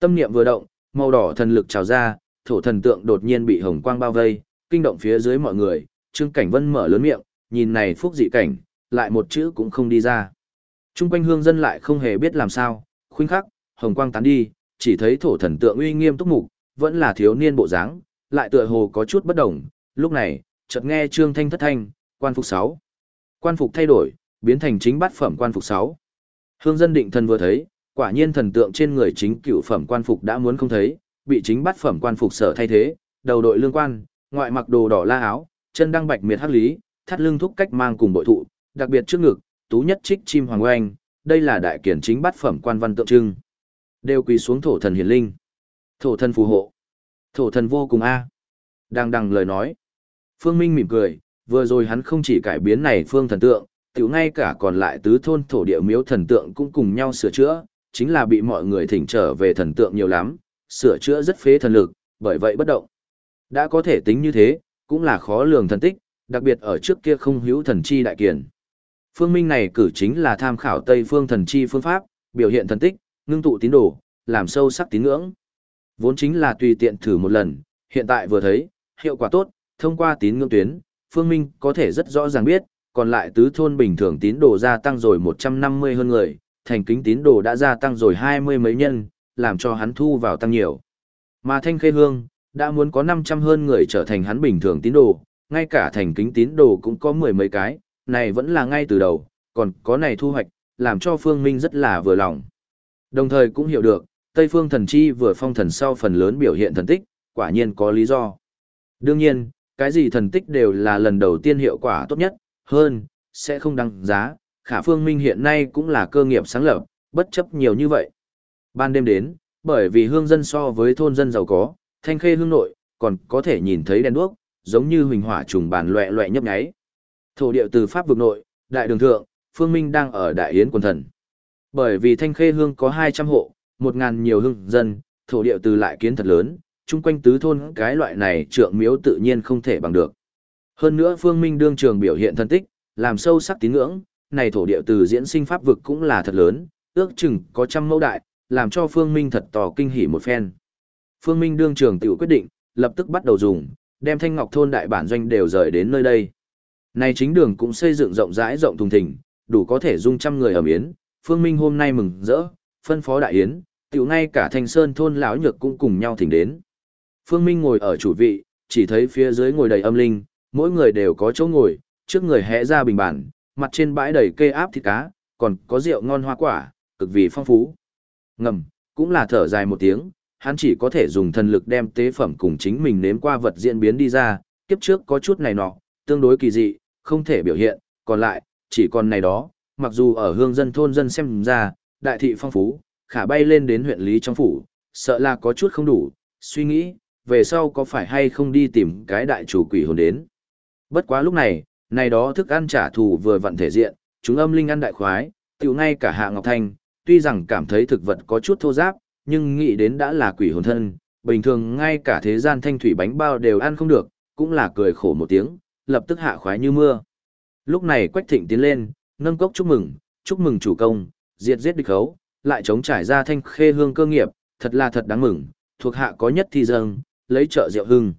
Tâm niệm vừa động, màu đỏ thần lực trào ra, thổ thần tượng đột nhiên bị hồng quang bao vây, kinh động phía dưới mọi người, Trương Cảnh Vân mở lớn miệng, nhìn này phúc dị cảnh, lại một chữ cũng không đi ra. Trung quanh hương dân lại không hề biết làm sao, khuynh khắc, hồng quang tán đi, chỉ thấy thổ thần tượng uy nghiêm túc mục, vẫn là thiếu niên bộ dáng, lại tựa hồ có chút bất đồng. Lúc này, chợt nghe Trương Thanh thất thanh, quan phục 6. Quan phục thay đổi, biến thành chính bát phẩm quan phục 6. Hương dân định thần vừa thấy, quả nhiên thần tượng trên người chính cựu phẩm quan phục đã muốn không thấy, bị chính bát phẩm quan phục sở thay thế, đầu đội lương quan, ngoại mặc đồ đỏ la áo, chân đăng bạch miệt hắc lý, thắt lưng thúc cách mang cùng bội thụ, đặc biệt trước ngực, tú nhất trích chim hoàng oanh, đây là đại kiển chính bát phẩm quan văn tượng trưng. Đều quỳ xuống thổ thần hiển linh. Thổ thần phù hộ. Thổ thần vô cùng a. Đang đằng lời nói. Phương Minh mỉm cười, vừa rồi hắn không chỉ cải biến này phương thần tượng, tiểu ngay cả còn lại tứ thôn thổ địa miếu thần tượng cũng cùng nhau sửa chữa, chính là bị mọi người thỉnh trở về thần tượng nhiều lắm, sửa chữa rất phế thần lực, bởi vậy bất động. Đã có thể tính như thế, cũng là khó lường thần tích, đặc biệt ở trước kia không hữu thần chi đại kiền. Phương Minh này cử chính là tham khảo Tây phương thần chi phương pháp, biểu hiện thần tích, ngưng tụ tín đồ, làm sâu sắc tín ngưỡng. Vốn chính là tùy tiện thử một lần, hiện tại vừa thấy, hiệu quả tốt, thông qua tín ngưỡng tuyến, Phương Minh có thể rất rõ ràng biết, còn lại tứ thôn bình thường tín đồ gia tăng rồi 150 hơn người, thành kính tín đồ đã gia tăng rồi hai mươi mấy nhân, làm cho hắn thu vào tăng nhiều. Mà Thanh Khê Hương, đã muốn có 500 hơn người trở thành hắn bình thường tín đồ, ngay cả thành kính tín đồ cũng có mười mấy cái, này vẫn là ngay từ đầu, còn có này thu hoạch, làm cho Phương Minh rất là vừa lòng. Đồng thời cũng hiểu được, Tây Phương Thần Chi vừa phong thần sau phần lớn biểu hiện thần tích, quả nhiên có lý do. Đương nhiên, cái gì thần tích đều là lần đầu tiên hiệu quả tốt nhất, hơn, sẽ không đăng giá, khả Phương Minh hiện nay cũng là cơ nghiệp sáng lập, bất chấp nhiều như vậy. Ban đêm đến, bởi vì hương dân so với thôn dân giàu có, thanh khê hương nội, còn có thể nhìn thấy đèn đuốc, giống như huỳnh hỏa trùng bàn loẹ loẹ nhấp nháy. Thổ địa từ Pháp vực nội, đại đường thượng, Phương Minh đang ở đại yến quần thần. Bởi vì thanh khê hương có 200 hộ, 1.000 nhiều hương dân, thổ địa từ lại kiến thật lớn, chung quanh tứ thôn cái loại này trượng miếu tự nhiên không thể bằng được. Hơn nữa Phương Minh đương trường biểu hiện thân tích, làm sâu sắc tín ngưỡng, này thổ địa từ diễn sinh pháp vực cũng là thật lớn, ước chừng có trăm mẫu đại, làm cho Phương Minh thật tỏ kinh hỉ một phen. Phương Minh đương trường tiểu quyết định, lập tức bắt đầu dùng, đem Thanh Ngọc thôn đại bản doanh đều rời đến nơi đây. Này chính đường cũng xây dựng rộng rãi rộng thùng thình, đủ có thể dung trăm người ở miến, Phương Minh hôm nay mừng rỡ, phân phó đại yến, tiểu ngay cả Thanh Sơn thôn lão nhược cũng cùng nhau thỉnh đến. Phương Minh ngồi ở chủ vị, chỉ thấy phía dưới ngồi đầy âm linh, mỗi người đều có chỗ ngồi, trước người hẽ ra bình bản, mặt trên bãi đầy cây áp thịt cá, còn có rượu ngon hoa quả, cực vì phong phú. Ngầm, cũng là thở dài một tiếng, hắn chỉ có thể dùng thần lực đem tế phẩm cùng chính mình nếm qua vật diễn biến đi ra, kiếp trước có chút này nọ, tương đối kỳ dị, không thể biểu hiện, còn lại, chỉ còn này đó, mặc dù ở hương dân thôn dân xem ra, đại thị phong phú, khả bay lên đến huyện lý trong phủ, sợ là có chút không đủ, suy nghĩ, về sau có phải hay không đi tìm cái đại chủ quỷ hồn đến. Bất quá lúc này, này đó thức ăn trả thù vừa vặn thể diện, chúng âm linh ăn đại khoái, tiểu ngay cả Hạ Ngọc Thanh, tuy rằng cảm thấy thực vật có chút thô giáp, nhưng nghĩ đến đã là quỷ hồn thân, bình thường ngay cả thế gian thanh thủy bánh bao đều ăn không được, cũng là cười khổ một tiếng, lập tức hạ khoái như mưa. Lúc này Quách Thịnh tiến lên, nâng cốc chúc mừng, chúc mừng chủ công, diệt giết địch khấu, lại chống trải ra thanh khê hương cơ nghiệp, thật là thật đáng mừng, thuộc hạ có nhất thi dâng, lấy trợ rượu hưng.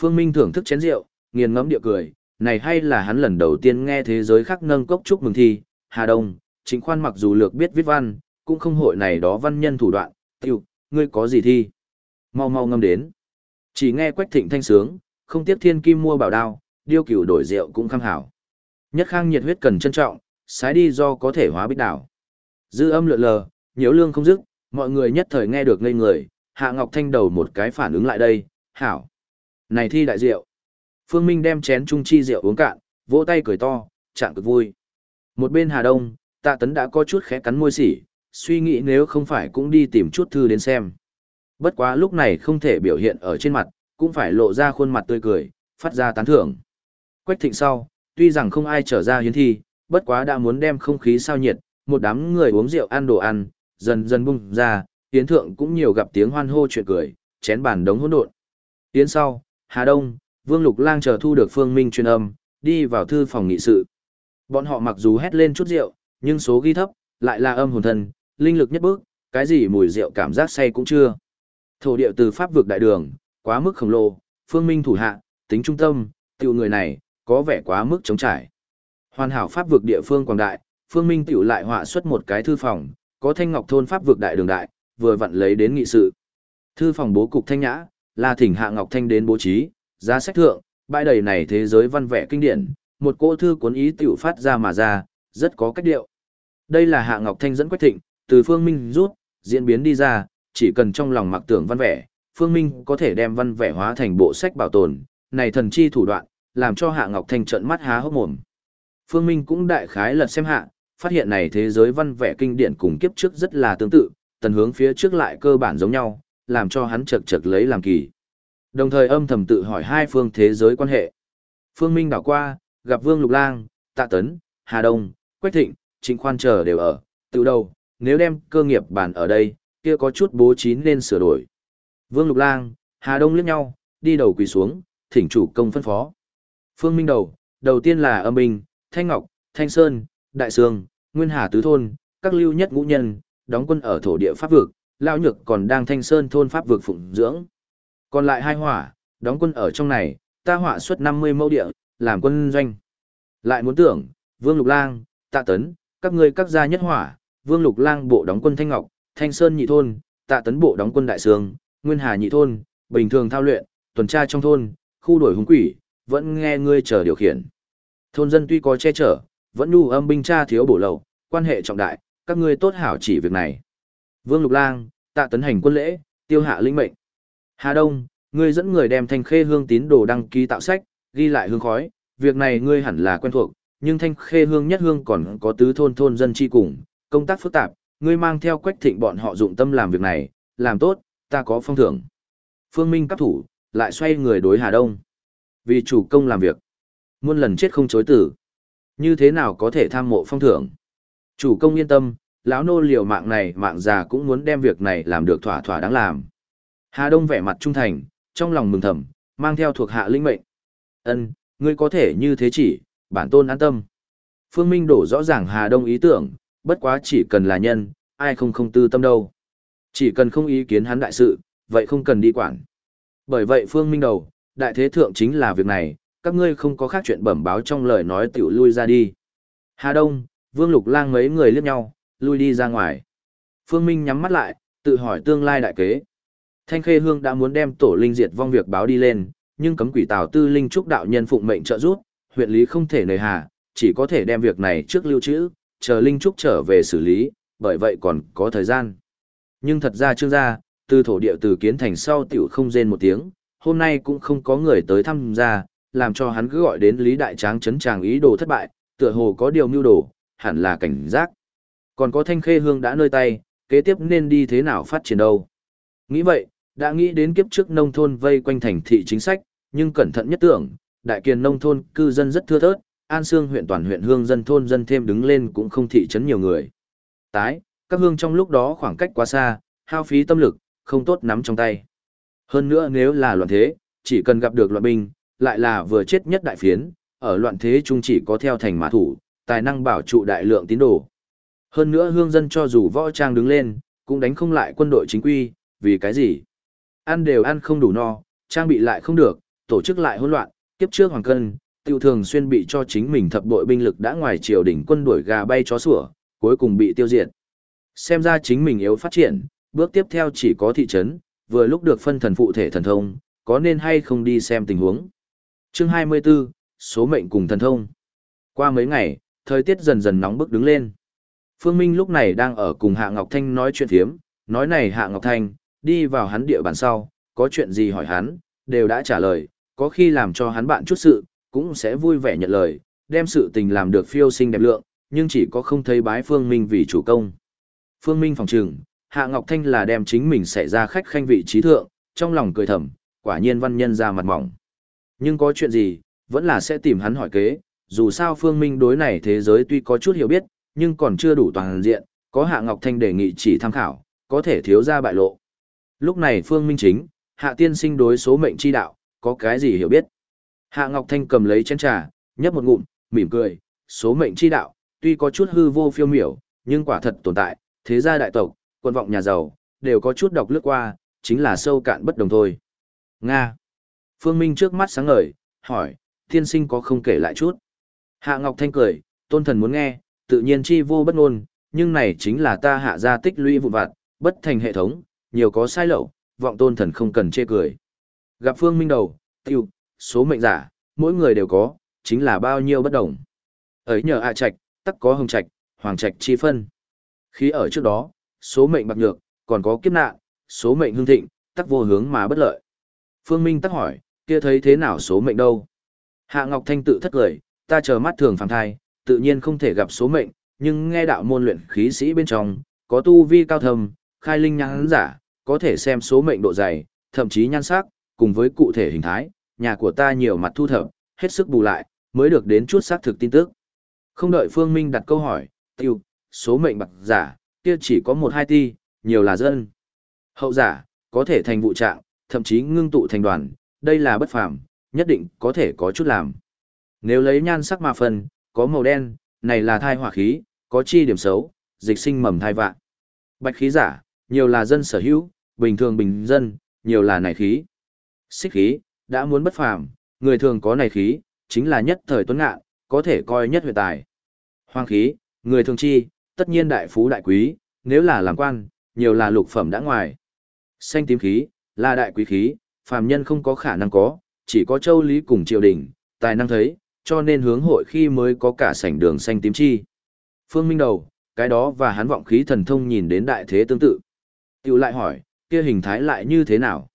Phương Minh thưởng thức chén rượu, nghiền ngẫm địa cười, này hay là hắn lần đầu tiên nghe thế giới khác nâng cốc chúc mừng thi, Hà Đông, chính khoan mặc dù lược biết viết văn, cũng không hội này đó văn nhân thủ đoạn, tiêu, ngươi có gì thi? Mau mau ngâm đến. Chỉ nghe quách thịnh thanh sướng, không tiếc thiên kim mua bảo đao, điêu cửu đổi rượu cũng khăng hảo. Nhất khang nhiệt huyết cần trân trọng, sái đi do có thể hóa bích đảo. Dư âm lượn lờ, nhiễu lương không dứt, mọi người nhất thời nghe được ngây người, Hạ Ngọc Thanh đầu một cái phản ứng lại đây, hảo. Này thi đại diệu Phương Minh đem chén trung chi rượu uống cạn, vỗ tay cười to, trạng cực vui. Một bên Hà Đông, tạ tấn đã có chút khẽ cắn môi sỉ, suy nghĩ nếu không phải cũng đi tìm chút thư đến xem. Bất quá lúc này không thể biểu hiện ở trên mặt, cũng phải lộ ra khuôn mặt tươi cười, phát ra tán thưởng. Quách thịnh sau, tuy rằng không ai trở ra hiến thi, bất quá đã muốn đem không khí sao nhiệt, một đám người uống rượu ăn đồ ăn, dần dần bung ra, hiến thượng cũng nhiều gặp tiếng hoan hô chuyện cười, chén bàn đống hỗn độn. Tiến sau, Hà Đông, Vương Lục Lang chờ thu được Phương Minh truyền âm, đi vào thư phòng nghị sự. Bọn họ mặc dù hét lên chút rượu, nhưng số ghi thấp, lại là âm hồn thần, linh lực nhất bước, Cái gì mùi rượu cảm giác say cũng chưa. Thổ điệu từ pháp vực đại đường, quá mức khổng lồ, phương minh thủ hạ, tính trung tâm, tiểu người này, có vẻ quá mức chống trải. Hoàn hảo pháp vực địa phương quảng đại, phương minh tiểu lại họa xuất một cái thư phòng, có thanh ngọc thôn pháp vực đại đường đại, vừa vặn lấy đến nghị sự. Thư phòng bố cục thanh nhã, là thỉnh hạ ngọc thanh đến bố trí, giá sách thượng, bãi đầy này thế giới văn vẻ kinh điển, một cỗ thư cuốn ý tiểu phát ra mà ra, rất có cách điệu. Đây là hạ ngọc thanh dẫn quách thịnh, từ phương minh rút, diễn biến đi ra, chỉ cần trong lòng mặc tưởng văn vẻ, phương minh có thể đem văn vẻ hóa thành bộ sách bảo tồn, này thần chi thủ đoạn, làm cho hạ ngọc thanh trợn mắt há hốc mồm. Phương Minh cũng đại khái lật xem hạ, phát hiện này thế giới văn vẻ kinh điển cùng kiếp trước rất là tương tự, tần hướng phía trước lại cơ bản giống nhau, làm cho hắn chật chật lấy làm kỳ. Đồng thời âm thầm tự hỏi hai phương thế giới quan hệ. Phương Minh đảo qua, gặp Vương Lục Lang, Tạ Tấn, Hà Đông, Quách Thịnh, Trịnh Khoan chờ đều ở, tự đầu, nếu đem cơ nghiệp bàn ở đây, kia có chút bố trí nên sửa đổi. Vương Lục Lang, Hà Đông liếc nhau, đi đầu quỳ xuống, thỉnh chủ công phân phó. Phương Minh đầu, đầu tiên là âm Minh, Thanh Ngọc, Thanh Sơn, Đại Sương, Nguyên Hà Tứ Thôn, các lưu nhất ngũ nhân, đóng quân ở thổ địa Pháp vực, Lão Nhược còn đang Thanh Sơn thôn Pháp vực phụng dưỡng. Còn lại hai hỏa, đóng quân ở trong này, ta hỏa suất 50 mẫu địa, làm quân doanh. Lại muốn tưởng, Vương Lục Lang, Tạ Tấn, các ngươi các gia nhất hỏa, Vương Lục Lang bộ đóng quân Thanh Ngọc, Thanh Sơn nhị thôn, Tạ Tấn bộ đóng quân Đại Sương, Nguyên Hà nhị thôn, bình thường thao luyện, tuần tra trong thôn, khu đổi hung quỷ, vẫn nghe ngươi chờ điều khiển. Thôn dân tuy có che chở, vẫn nhu âm binh tra thiếu bổ lậu, quan hệ trọng đại, các ngươi tốt hảo chỉ việc này. Vương Lục Lang, tạ tấn hành quân lễ, tiêu hạ linh mệnh. Hà Đông, ngươi dẫn người đem thanh khê hương tín đồ đăng ký tạo sách, ghi lại hương khói, việc này ngươi hẳn là quen thuộc, nhưng thanh khê hương nhất hương còn có tứ thôn thôn dân chi cùng, công tác phức tạp, ngươi mang theo quách thịnh bọn họ dụng tâm làm việc này, làm tốt, ta có phong thưởng. Phương Minh cấp thủ, lại xoay người đối Hà Đông. Vì chủ công làm việc, muôn lần chết không chối tử. Như thế nào có thể tham mộ phong thưởng? Chủ công yên tâm, lão nô liều mạng này mạng già cũng muốn đem việc này làm được thỏa thỏa đáng làm. Hà Đông vẻ mặt trung thành, trong lòng mừng thầm, mang theo thuộc hạ linh mệnh. Ân, ngươi có thể như thế chỉ, bản tôn an tâm. Phương Minh đổ rõ ràng Hà Đông ý tưởng, bất quá chỉ cần là nhân, ai không không tư tâm đâu. Chỉ cần không ý kiến hắn đại sự, vậy không cần đi quản. Bởi vậy Phương Minh đầu, đại thế thượng chính là việc này, các ngươi không có khác chuyện bẩm báo trong lời nói tiểu lui ra đi. Hà Đông, Vương Lục Lang mấy người liếc nhau, lui đi ra ngoài. Phương Minh nhắm mắt lại, tự hỏi tương lai đại kế. Thanh Khê Hương đã muốn đem tổ linh diệt vong việc báo đi lên, nhưng cấm quỷ Tào Tư Linh trúc đạo nhân phụng mệnh trợ giúp, huyện lý không thể nề hà, chỉ có thể đem việc này trước lưu trữ, chờ Linh trúc trở về xử lý, bởi vậy còn có thời gian. Nhưng thật ra trương gia, từ thổ địa từ kiến thành sau tiểu không rên một tiếng, hôm nay cũng không có người tới thăm gia, làm cho hắn cứ gọi đến Lý Đại Tráng chấn tràng ý đồ thất bại, tựa hồ có điều mưu đồ, hẳn là cảnh giác. Còn có thanh khê hương đã nơi tay, kế tiếp nên đi thế nào phát triển đâu. Nghĩ vậy, đã nghĩ đến kiếp trước nông thôn vây quanh thành thị chính sách, nhưng cẩn thận nhất tưởng, đại kiền nông thôn cư dân rất thưa thớt, An Sương huyện toàn huyện hương dân thôn dân thêm đứng lên cũng không thị trấn nhiều người. Tái, các hương trong lúc đó khoảng cách quá xa, hao phí tâm lực, không tốt nắm trong tay. Hơn nữa nếu là loạn thế, chỉ cần gặp được loạn binh, lại là vừa chết nhất đại phiến, ở loạn thế chung chỉ có theo thành mã thủ, tài năng bảo trụ đại lượng tín đồ. Hơn nữa hương dân cho dù võ trang đứng lên, cũng đánh không lại quân đội chính quy, vì cái gì? Ăn đều ăn không đủ no, trang bị lại không được, tổ chức lại hỗn loạn, kiếp trước hoàng cân, tiêu thường xuyên bị cho chính mình thập đội binh lực đã ngoài triều đỉnh quân đuổi gà bay chó sủa, cuối cùng bị tiêu diệt. Xem ra chính mình yếu phát triển, bước tiếp theo chỉ có thị trấn, vừa lúc được phân thần phụ thể thần thông, có nên hay không đi xem tình huống. Chương 24, số mệnh cùng thần thông. Qua mấy ngày, thời tiết dần dần nóng bức đứng lên. Phương Minh lúc này đang ở cùng Hạ Ngọc Thanh nói chuyện thiếm, nói này Hạ Ngọc Thanh, đi vào hắn địa bàn sau, có chuyện gì hỏi hắn, đều đã trả lời, có khi làm cho hắn bạn chút sự, cũng sẽ vui vẻ nhận lời, đem sự tình làm được phiêu sinh đẹp lượng, nhưng chỉ có không thấy bái Phương Minh vì chủ công. Phương Minh phòng trừng, Hạ Ngọc Thanh là đem chính mình xảy ra khách khanh vị trí thượng, trong lòng cười thầm, quả nhiên văn nhân ra mặt mỏng. Nhưng có chuyện gì, vẫn là sẽ tìm hắn hỏi kế, dù sao Phương Minh đối này thế giới tuy có chút hiểu biết, nhưng còn chưa đủ toàn diện, có Hạ Ngọc Thanh đề nghị chỉ tham khảo, có thể thiếu ra bại lộ. Lúc này Phương Minh chính, Hạ Tiên Sinh đối số mệnh chi đạo, có cái gì hiểu biết? Hạ Ngọc Thanh cầm lấy chén trà, nhấp một ngụm, mỉm cười, số mệnh chi đạo, tuy có chút hư vô phiêu miểu, nhưng quả thật tồn tại, thế gia đại tộc, Quân vọng nhà giàu, đều có chút đọc lướt qua, chính là sâu cạn bất đồng thôi. Nga. Phương Minh trước mắt sáng ngời, hỏi, tiên sinh có không kể lại chút. Hạ Ngọc Thanh cười, tôn thần muốn nghe, tự nhiên chi vô bất ngôn, nhưng này chính là ta hạ gia tích lũy vụn vặt, bất thành hệ thống, nhiều có sai lậu, vọng tôn thần không cần chê cười. Gặp Phương Minh đầu, tiêu, số mệnh giả, mỗi người đều có, chính là bao nhiêu bất đồng. Ấy nhờ hạ trạch, tắc có hồng trạch, hoàng trạch chi phân. Khí ở trước đó, số mệnh bạc nhược, còn có kiếp nạn, số mệnh hương thịnh, tắc vô hướng mà bất lợi. Phương Minh tắc hỏi, kia thấy thế nào số mệnh đâu? Hạ Ngọc Thanh tự thất lời, ta chờ mắt thường phàm thai, tự nhiên không thể gặp số mệnh, nhưng nghe đạo môn luyện khí sĩ bên trong, có tu vi cao thầm, khai linh nhãn giả, có thể xem số mệnh độ dày, thậm chí nhan sắc, cùng với cụ thể hình thái, nhà của ta nhiều mặt thu thập, hết sức bù lại, mới được đến chút xác thực tin tức. Không đợi Phương Minh đặt câu hỏi, tiêu, số mệnh bạc giả, kia chỉ có một hai ti, nhiều là dân. Hậu giả, có thể thành vụ trạng, thậm chí ngưng tụ thành đoàn, đây là bất phàm, nhất định có thể có chút làm. Nếu lấy nhan sắc mà phần, có màu đen, này là thai hỏa khí, có chi điểm xấu, dịch sinh mầm thai vạn. Bạch khí giả, nhiều là dân sở hữu, bình thường bình dân, nhiều là này khí. Xích khí, đã muốn bất phàm, người thường có này khí, chính là nhất thời tuấn ngạ, có thể coi nhất huyện tài. Hoang khí, người thường chi, tất nhiên đại phú đại quý, nếu là làm quan, nhiều là lục phẩm đã ngoài. Xanh tím khí, là đại quý khí, phàm nhân không có khả năng có, chỉ có châu lý cùng triều đình, tài năng thấy, cho nên hướng hội khi mới có cả sảnh đường xanh tím chi. Phương Minh đầu, cái đó và hắn vọng khí thần thông nhìn đến đại thế tương tự. Tiểu lại hỏi, kia hình thái lại như thế nào?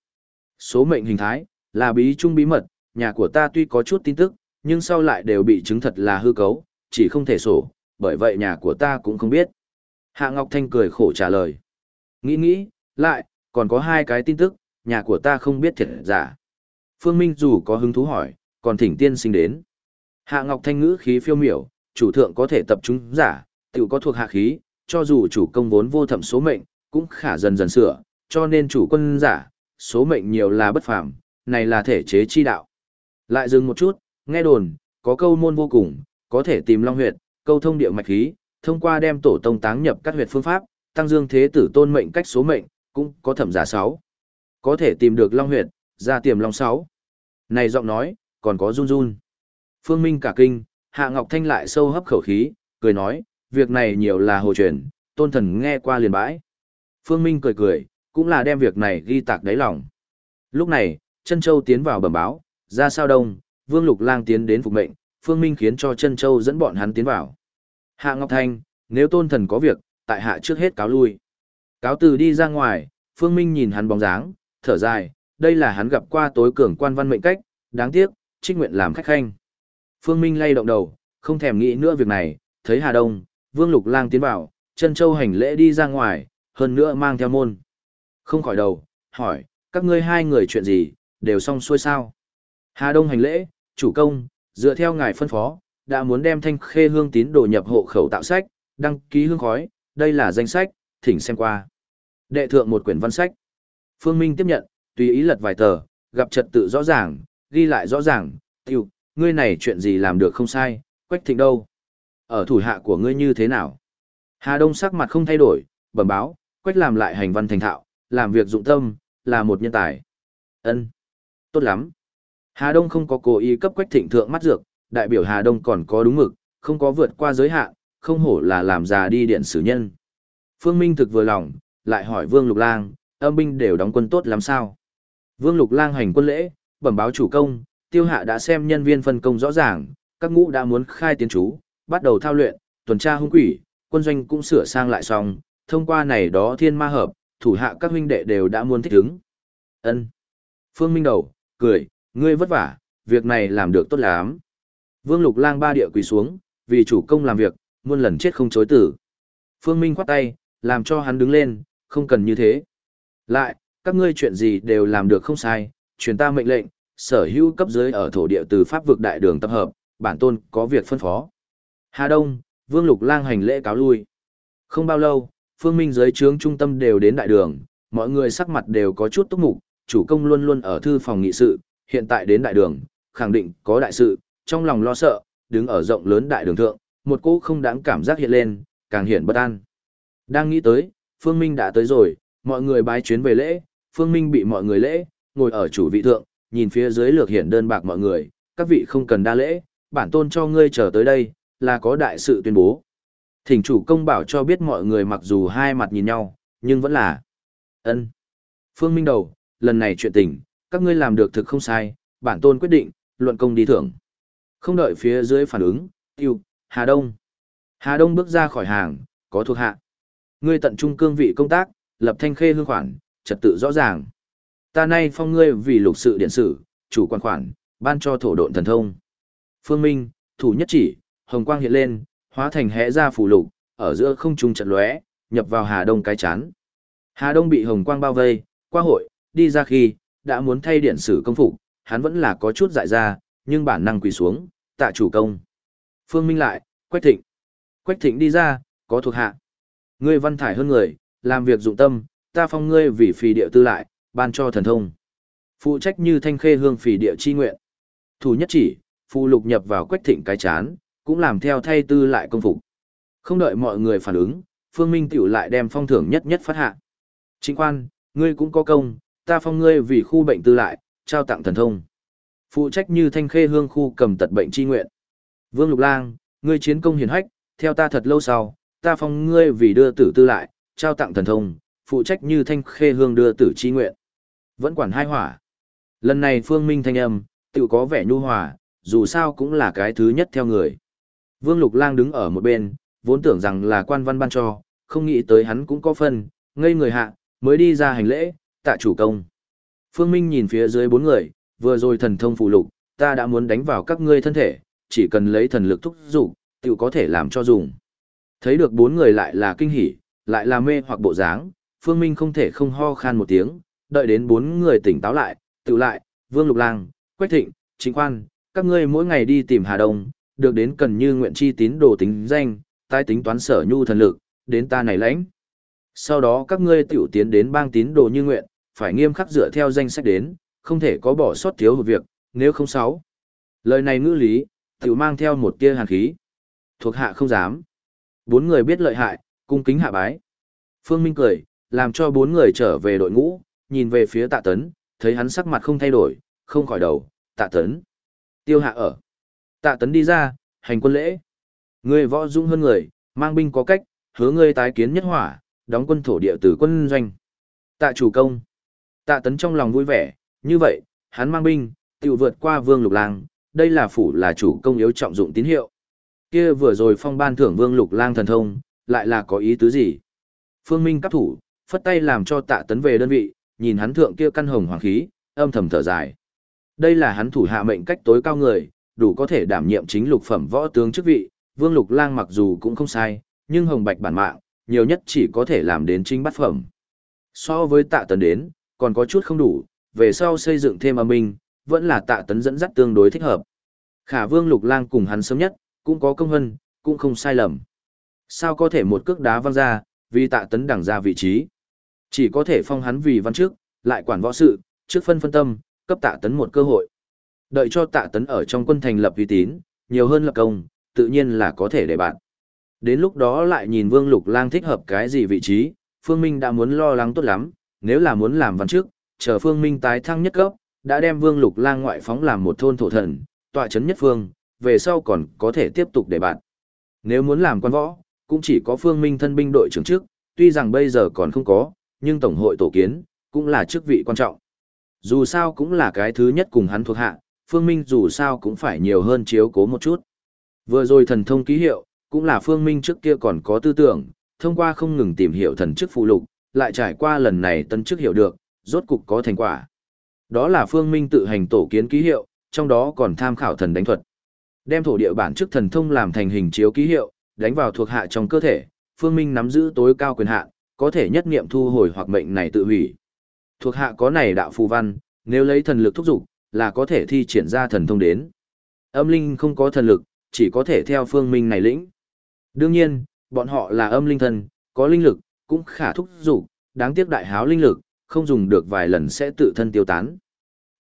Số mệnh hình thái, là bí trung bí mật, nhà của ta tuy có chút tin tức, nhưng sau lại đều bị chứng thật là hư cấu, chỉ không thể sổ, bởi vậy nhà của ta cũng không biết. Hạ Ngọc Thanh cười khổ trả lời. Nghĩ nghĩ, lại, còn có hai cái tin tức, nhà của ta không biết thiệt giả. Phương Minh dù có hứng thú hỏi, còn thỉnh tiên sinh đến. Hạ Ngọc Thanh ngữ khí phiêu miểu, chủ thượng có thể tập trung giả, tự có thuộc hạ khí, cho dù chủ công vốn vô thẩm số mệnh, cũng khả dần dần sửa, cho nên chủ quân giả, số mệnh nhiều là bất phàm, này là thể chế chi đạo. Lại dừng một chút, nghe đồn, có câu môn vô cùng, có thể tìm long huyệt, câu thông địa mạch khí, thông qua đem tổ tông táng nhập các huyệt phương pháp, tăng dương thế tử tôn mệnh cách số mệnh, cũng có thẩm giả 6. Có thể tìm được long huyệt, ra tiềm long 6. Này giọng nói, còn có run run. Phương Minh cả kinh, Hạ Ngọc Thanh lại sâu hấp khẩu khí, cười nói, việc này nhiều là hồ truyền, tôn thần nghe qua liền bãi. Phương Minh cười cười, cũng là đem việc này ghi tạc đáy lòng. Lúc này, chân châu tiến vào bẩm báo, ra sao đông, Vương Lục Lang tiến đến phục mệnh, Phương Minh khiến cho chân châu dẫn bọn hắn tiến vào. Hạ Ngọc Thanh, nếu tôn thần có việc, tại hạ trước hết cáo lui. Cáo từ đi ra ngoài, Phương Minh nhìn hắn bóng dáng, thở dài, đây là hắn gặp qua tối cường quan văn mệnh cách, đáng tiếc, trích nguyện làm khách khanh. Phương Minh lay động đầu, không thèm nghĩ nữa việc này, thấy Hà Đông, Vương Lục Lang tiến vào, chân châu hành lễ đi ra ngoài, hơn nữa mang theo môn. Không khỏi đầu, hỏi, các ngươi hai người chuyện gì, đều xong xuôi sao? Hà Đông hành lễ, chủ công, dựa theo ngài phân phó, đã muốn đem thanh khê hương tín đồ nhập hộ khẩu tạo sách, đăng ký hương khói, đây là danh sách, thỉnh xem qua. Đệ thượng một quyển văn sách. Phương Minh tiếp nhận, tùy ý lật vài tờ, gặp trật tự rõ ràng, ghi lại rõ ràng, tiêu, ngươi này chuyện gì làm được không sai, quách thịnh đâu? Ở thủ hạ của ngươi như thế nào? Hà Đông sắc mặt không thay đổi, bẩm báo, quách làm lại hành văn thành thạo, làm việc dụng tâm, là một nhân tài. Ân, Tốt lắm. Hà Đông không có cố ý cấp quách thịnh thượng mắt dược, đại biểu Hà Đông còn có đúng mực, không có vượt qua giới hạn, không hổ là làm già đi điện sử nhân. Phương Minh thực vừa lòng, lại hỏi Vương Lục Lang, âm binh đều đóng quân tốt lắm sao? Vương Lục Lang hành quân lễ, bẩm báo chủ công, tiêu hạ đã xem nhân viên phân công rõ ràng, các ngũ đã muốn khai tiến chú, bắt đầu thao luyện, tuần tra hung quỷ, quân doanh cũng sửa sang lại xong, thông qua này đó thiên ma hợp, thủ hạ các huynh đệ đều đã muốn thích ứng. Ân. Phương Minh đầu, cười, ngươi vất vả, việc này làm được tốt lắm. Vương Lục Lang ba địa quỳ xuống, vì chủ công làm việc, muôn lần chết không chối tử. Phương Minh khoát tay, làm cho hắn đứng lên, không cần như thế. Lại, các ngươi chuyện gì đều làm được không sai, truyền ta mệnh lệnh, sở hữu cấp dưới ở thổ địa từ pháp vực đại đường tập hợp, bản tôn có việc phân phó. Hà Đông, Vương Lục Lang hành lễ cáo lui. Không bao lâu, Phương Minh dưới trướng trung tâm đều đến đại đường, mọi người sắc mặt đều có chút túc mục, chủ công luôn luôn ở thư phòng nghị sự, hiện tại đến đại đường, khẳng định có đại sự, trong lòng lo sợ, đứng ở rộng lớn đại đường thượng, một cỗ không đáng cảm giác hiện lên, càng hiện bất an. Đang nghĩ tới, Phương Minh đã tới rồi, mọi người bái chuyến về lễ, Phương Minh bị mọi người lễ, ngồi ở chủ vị thượng, nhìn phía dưới lược hiển đơn bạc mọi người, các vị không cần đa lễ, bản tôn cho ngươi chờ tới đây, là có đại sự tuyên bố. Thỉnh chủ công bảo cho biết mọi người mặc dù hai mặt nhìn nhau, nhưng vẫn là ân. Phương Minh đầu, lần này chuyện tình, các ngươi làm được thực không sai, bản tôn quyết định, luận công đi thưởng. Không đợi phía dưới phản ứng, tiêu, Hà Đông. Hà Đông bước ra khỏi hàng, có thuộc hạ. Ngươi tận trung cương vị công tác, lập thanh khê hương khoản, trật tự rõ ràng. Ta nay phong ngươi vì lục sự điện sử, chủ quan khoản, ban cho thổ độn thần thông. Phương Minh, thủ nhất chỉ, hồng quang hiện lên, hóa thành hẽ ra phủ lục, ở giữa không trung trận lóe, nhập vào Hà Đông cái chán. Hà Đông bị hồng quang bao vây, qua hội, đi ra khi, đã muốn thay điện sử công phục, hắn vẫn là có chút dại ra, nhưng bản năng quỳ xuống, tạ chủ công. Phương Minh lại, Quách Thịnh. Quách Thịnh đi ra, có thuộc hạ. Ngươi văn thải hơn người, làm việc dụng tâm, ta phong ngươi vì phì địa tư lại, ban cho thần thông. Phụ trách như thanh khê hương phì địa chi nguyện. Thủ nhất chỉ, phụ lục nhập vào Quách Thịnh cái chán, cũng làm theo thay tư lại công phục. Không đợi mọi người phản ứng, Phương Minh tiểu lại đem phong thưởng nhất nhất phát hạ. Chính quan, ngươi cũng có công, ta phong ngươi vì khu bệnh tư lại, trao tặng thần thông. Phụ trách như thanh khê hương khu cầm tật bệnh chi nguyện. Vương Lục Lang, ngươi chiến công hiển hách, theo ta thật lâu sau, ta phong ngươi vì đưa tử tư lại, trao tặng thần thông, phụ trách như thanh khê hương đưa tử chi nguyện. Vẫn quản hai hỏa. Lần này phương minh thanh âm, tự có vẻ nhu hòa, dù sao cũng là cái thứ nhất theo người. Vương Lục Lang đứng ở một bên, vốn tưởng rằng là quan văn ban cho, không nghĩ tới hắn cũng có phần, ngây người hạ, mới đi ra hành lễ, tạ chủ công. Phương Minh nhìn phía dưới bốn người, vừa rồi thần thông phụ lục, ta đã muốn đánh vào các ngươi thân thể, chỉ cần lấy thần lực thúc dục, tự có thể làm cho dùng. Thấy được bốn người lại là kinh hỉ, lại là mê hoặc bộ dáng, Phương Minh không thể không ho khan một tiếng, đợi đến bốn người tỉnh táo lại, tự lại, Vương Lục Lang, Quách Thịnh, Chính Quan, các ngươi mỗi ngày đi tìm Hà Đông, được đến cần như nguyện chi tín đồ tính danh, tai tính toán sở nhu thần lực, đến ta này lãnh. Sau đó các ngươi tiểu tiến đến bang tín đồ như nguyện, phải nghiêm khắc dựa theo danh sách đến, không thể có bỏ sót thiếu hụt việc, nếu không sáu. Lời này ngữ lý, tiểu mang theo một tia hàn khí. Thuộc hạ không dám. Bốn người biết lợi hại, cung kính hạ bái. Phương Minh cười, làm cho bốn người trở về đội ngũ, nhìn về phía tạ tấn, thấy hắn sắc mặt không thay đổi, không khỏi đầu, tạ tấn. Tiêu hạ ở. Tạ tấn đi ra, hành quân lễ. Người võ dũng hơn người, mang binh có cách, hứa ngươi tái kiến nhất hỏa, đóng quân thổ địa từ quân doanh. Tạ chủ công. Tạ tấn trong lòng vui vẻ, như vậy, hắn mang binh, tự vượt qua vương lục lang, đây là phủ là chủ công yếu trọng dụng tín hiệu. Kia vừa rồi phong ban thưởng vương lục lang thần thông, lại là có ý tứ gì? Phương Minh cấp thủ, phất tay làm cho tạ tấn về đơn vị, nhìn hắn thượng kia căn hồng hoàng khí, âm thầm thở dài. Đây là hắn thủ hạ mệnh cách tối cao người, đủ có thể đảm nhiệm chính lục phẩm võ tướng chức vị, vương lục lang mặc dù cũng không sai, nhưng hồng bạch bản mạng, nhiều nhất chỉ có thể làm đến chính bát phẩm. So với tạ tấn đến, còn có chút không đủ, về sau xây dựng thêm âm minh, vẫn là tạ tấn dẫn dắt tương đối thích hợp. Khả vương lục lang cùng hắn sớm nhất, cũng có công hân, cũng không sai lầm. Sao có thể một cước đá văng ra, vì tạ tấn đẳng ra vị trí. Chỉ có thể phong hắn vì văn trước, lại quản võ sự, trước phân phân tâm, cấp tạ tấn một cơ hội. Đợi cho tạ tấn ở trong quân thành lập uy tín, nhiều hơn lập công, tự nhiên là có thể để bạn. Đến lúc đó lại nhìn Vương Lục Lang thích hợp cái gì vị trí, Phương Minh đã muốn lo lắng tốt lắm, nếu là muốn làm văn trước, chờ Phương Minh tái thăng nhất cấp, đã đem Vương Lục Lang ngoại phóng làm một thôn thổ thần, tọa chấn nhất phương, về sau còn có thể tiếp tục để bạn. Nếu muốn làm quan võ, cũng chỉ có Phương Minh thân binh đội trưởng trước, tuy rằng bây giờ còn không có, nhưng tổng hội tổ kiến, cũng là chức vị quan trọng. Dù sao cũng là cái thứ nhất cùng hắn thuộc hạ, Phương Minh dù sao cũng phải nhiều hơn chiếu cố một chút. Vừa rồi thần thông ký hiệu, cũng là Phương Minh trước kia còn có tư tưởng, thông qua không ngừng tìm hiểu thần chức phụ lục, lại trải qua lần này tân chức hiểu được, rốt cục có thành quả. Đó là Phương Minh tự hành tổ kiến ký hiệu, trong đó còn tham khảo thần đánh thuật. Đem thổ địa bản chức thần thông làm thành hình chiếu ký hiệu, đánh vào thuộc hạ trong cơ thể, Phương Minh nắm giữ tối cao quyền hạn, có thể nhất niệm thu hồi hoặc mệnh này tự hủy. Thuộc hạ có này đạo phù văn, nếu lấy thần lực thúc dục, là có thể thi triển ra thần thông đến. Âm linh không có thần lực, chỉ có thể theo Phương Minh này lĩnh. Đương nhiên, bọn họ là âm linh thần, có linh lực, cũng khả thúc dục, đáng tiếc đại háo linh lực, không dùng được vài lần sẽ tự thân tiêu tán.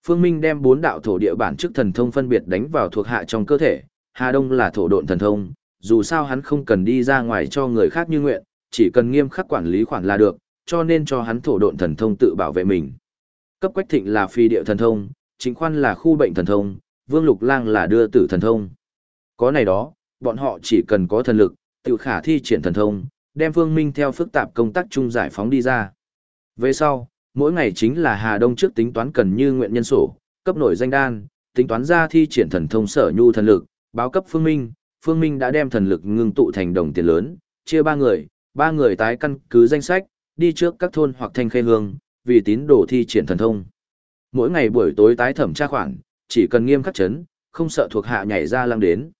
Phương Minh đem bốn đạo thổ địa bản chức thần thông phân biệt đánh vào thuộc hạ trong cơ thể, Hà Đông là thổ độn thần thông, dù sao hắn không cần đi ra ngoài cho người khác như nguyện, chỉ cần nghiêm khắc quản lý khoản là được, cho nên cho hắn thổ độn thần thông tự bảo vệ mình. Cấp Quách Thịnh là phi địa thần thông, Chính Khoan là khu bệnh thần thông, Vương Lục Lang là đưa tử thần thông. Có này đó, bọn họ chỉ cần có thần lực, tự khả thi triển thần thông, đem Phương Minh theo phức tạp công tác chung giải phóng đi ra. Về sau, mỗi ngày chính là Hà Đông trước tính toán cần như nguyện nhân sổ, cấp nổi danh đan, tính toán ra thi triển thần thông sở nhu thần lực, báo cấp Phương Minh, Phương Minh đã đem thần lực ngưng tụ thành đồng tiền lớn, chia ba người, ba người tái căn cứ danh sách, đi trước các thôn hoặc thanh khê hương, vì tín đồ thi triển thần thông. Mỗi ngày buổi tối tái thẩm tra khoản, chỉ cần nghiêm khắc chấn, không sợ thuộc hạ nhảy ra lăng đến.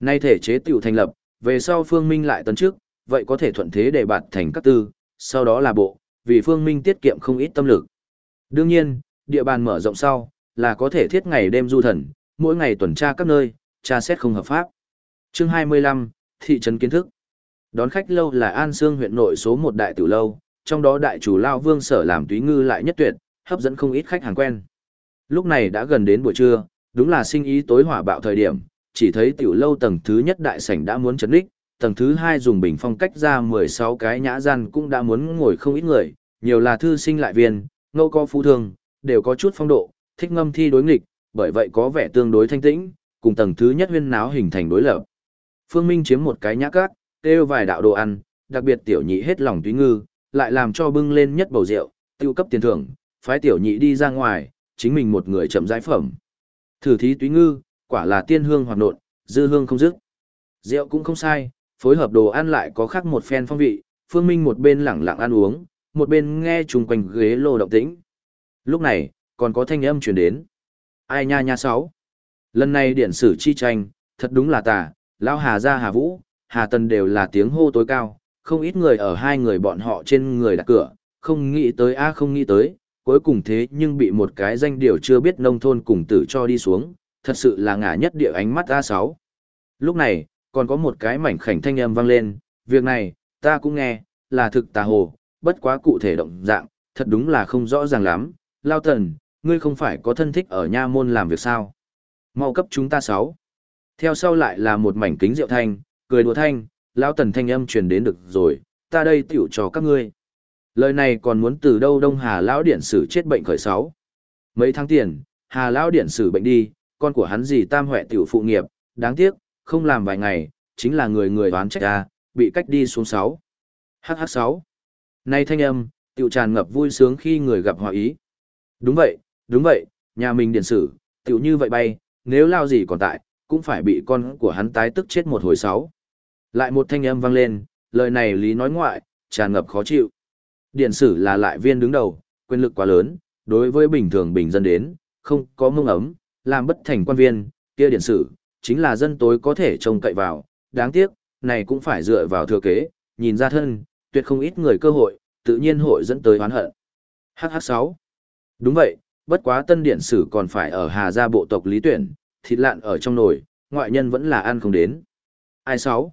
Nay thể chế tiểu thành lập, về sau Phương Minh lại tấn trước, vậy có thể thuận thế để bạt thành các tư, sau đó là bộ, vì Phương Minh tiết kiệm không ít tâm lực. Đương nhiên, địa bàn mở rộng sau, là có thể thiết ngày đêm du thần, mỗi ngày tuần tra các nơi, tra xét không hợp pháp. Chương 25, Thị trấn kiến thức. Đón khách lâu là An Sương huyện nội số một đại tử lâu, trong đó đại chủ Lao Vương Sở làm túy ngư lại nhất tuyệt, hấp dẫn không ít khách hàng quen. Lúc này đã gần đến buổi trưa, đúng là sinh ý tối hỏa bạo thời điểm, chỉ thấy tiểu lâu tầng thứ nhất đại sảnh đã muốn chấn đích, tầng thứ hai dùng bình phong cách ra 16 cái nhã gian cũng đã muốn ngồi không ít người, nhiều là thư sinh lại viên, ngâu co phú thường, đều có chút phong độ, thích ngâm thi đối nghịch, bởi vậy có vẻ tương đối thanh tĩnh, cùng tầng thứ nhất huyên náo hình thành đối lập. Phương Minh chiếm một cái nhã cát, kêu vài đạo đồ ăn, đặc biệt tiểu nhị hết lòng túy ngư, lại làm cho bưng lên nhất bầu rượu, tiêu cấp tiền thưởng, phái tiểu nhị đi ra ngoài, chính mình một người chậm giải phẩm. Thử thí túy ngư, quả là tiên hương hoạt nộn, dư hương không dứt. Rượu cũng không sai, phối hợp đồ ăn lại có khác một phen phong vị, Phương Minh một bên lẳng lặng ăn uống, một bên nghe chung quanh ghế lô động tĩnh. Lúc này, còn có thanh âm truyền đến. Ai nha nha sáu. Lần này điện sử chi tranh, thật đúng là tà, Lão Hà ra Hà Vũ, Hà Tần đều là tiếng hô tối cao, không ít người ở hai người bọn họ trên người đặt cửa, không nghĩ tới a không nghĩ tới, cuối cùng thế nhưng bị một cái danh điều chưa biết nông thôn cùng tử cho đi xuống, thật sự là ngả nhất địa ánh mắt A6. Lúc này, còn có một cái mảnh khảnh thanh âm vang lên, việc này, ta cũng nghe, là thực tà hồ, bất quá cụ thể động dạng, thật đúng là không rõ ràng lắm, Lao Tần, ngươi không phải có thân thích ở nha môn làm việc sao? Mau cấp chúng ta sáu. Theo sau lại là một mảnh kính rượu thanh, cười đùa thanh, lão tần thanh âm truyền đến được rồi, ta đây tiểu cho các ngươi. Lời này còn muốn từ đâu Đông Hà lão điện sử chết bệnh khởi sáu. Mấy tháng tiền, Hà lão điện sử bệnh đi, con của hắn gì tam huệ tiểu phụ nghiệp, đáng tiếc, không làm vài ngày, chính là người người đoán trách ra, bị cách đi xuống sáu. HH sáu. Nay thanh âm, tiểu tràn ngập vui sướng khi người gặp hòa ý. Đúng vậy, đúng vậy, nhà mình điện sử, tiểu như vậy bay, nếu lao gì còn tại, cũng phải bị con của hắn tái tức chết một hồi sáu. Lại một thanh âm vang lên, lời này lý nói ngoại, tràn ngập khó chịu. Điện sử là lại viên đứng đầu, quyền lực quá lớn, đối với bình thường bình dân đến, không có mông ấm, làm bất thành quan viên, kia điện sử, chính là dân tối có thể trông cậy vào, đáng tiếc, này cũng phải dựa vào thừa kế, nhìn ra thân, tuyệt không ít người cơ hội, tự nhiên hội dẫn tới oán hận. HH6 Đúng vậy, bất quá tân điện sử còn phải ở Hà Gia bộ tộc lý tuyển, thịt lạn ở trong nồi, ngoại nhân vẫn là ăn không đến. Ai sáu?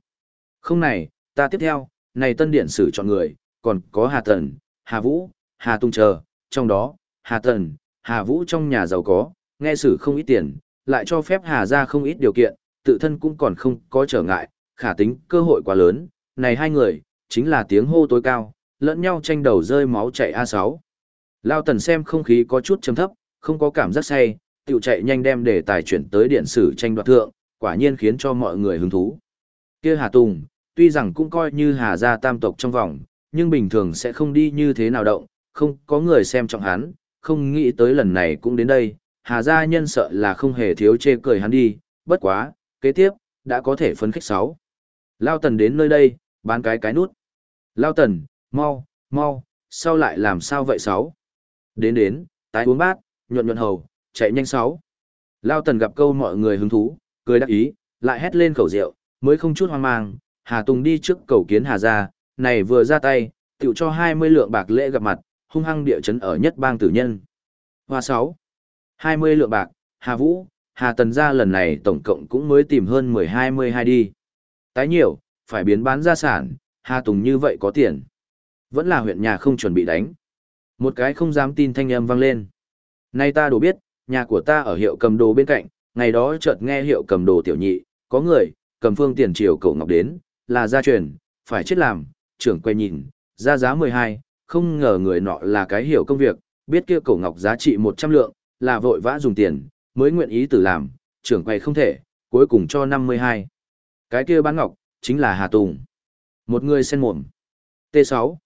Không này, ta tiếp theo, này tân điện sử chọn người, còn có Hà Tần, Hà Vũ, Hà Tung chờ, trong đó, Hà Tần, Hà Vũ trong nhà giàu có, nghe xử không ít tiền, lại cho phép Hà ra không ít điều kiện, tự thân cũng còn không có trở ngại, khả tính cơ hội quá lớn, này hai người, chính là tiếng hô tối cao, lẫn nhau tranh đầu rơi máu chạy A6. Lao Tần xem không khí có chút chấm thấp, không có cảm giác say, tiểu chạy nhanh đem để tài chuyển tới điện sử tranh đoạt thượng, quả nhiên khiến cho mọi người hứng thú. Kia Hà Tùng, tuy rằng cũng coi như Hà gia tam tộc trong vòng, nhưng bình thường sẽ không đi như thế nào động, không có người xem trọng hắn, không nghĩ tới lần này cũng đến đây, Hà gia nhân sợ là không hề thiếu chê cười hắn đi, bất quá, kế tiếp, đã có thể phấn khích sáu. Lao Tần đến nơi đây, bán cái cái nút. Lao Tần, mau, mau, sau lại làm sao vậy sáu? Đến đến, tái uống bát, nhuận nhuận hầu, chạy nhanh sáu. Lao Tần gặp câu mọi người hứng thú, cười đắc ý, lại hét lên khẩu rượu, mới không chút hoang mang, Hà Tùng đi trước cầu kiến Hà gia, này vừa ra tay, tiểu cho 20 lượng bạc lễ gặp mặt, hung hăng địa chấn ở nhất bang tử nhân. Hoa 6. 20 lượng bạc, Hà Vũ, Hà Tần gia lần này tổng cộng cũng mới tìm hơn 10-22 đi. Tái nhiều, phải biến bán gia sản, Hà Tùng như vậy có tiền. Vẫn là huyện nhà không chuẩn bị đánh. Một cái không dám tin thanh âm vang lên. Nay ta đủ biết, nhà của ta ở hiệu cầm đồ bên cạnh, ngày đó chợt nghe hiệu cầm đồ tiểu nhị, có người, cầm phương tiền triều cậu ngọc đến, là gia truyền, phải chết làm, trưởng quay nhìn, ra giá 12, không ngờ người nọ là cái hiểu công việc, biết kia cổ ngọc giá trị 100 lượng, là vội vã dùng tiền, mới nguyện ý tự làm, trưởng quay không thể, cuối cùng cho 52. Cái kia bán ngọc, chính là Hà Tùng. Một người sen mồm. T6.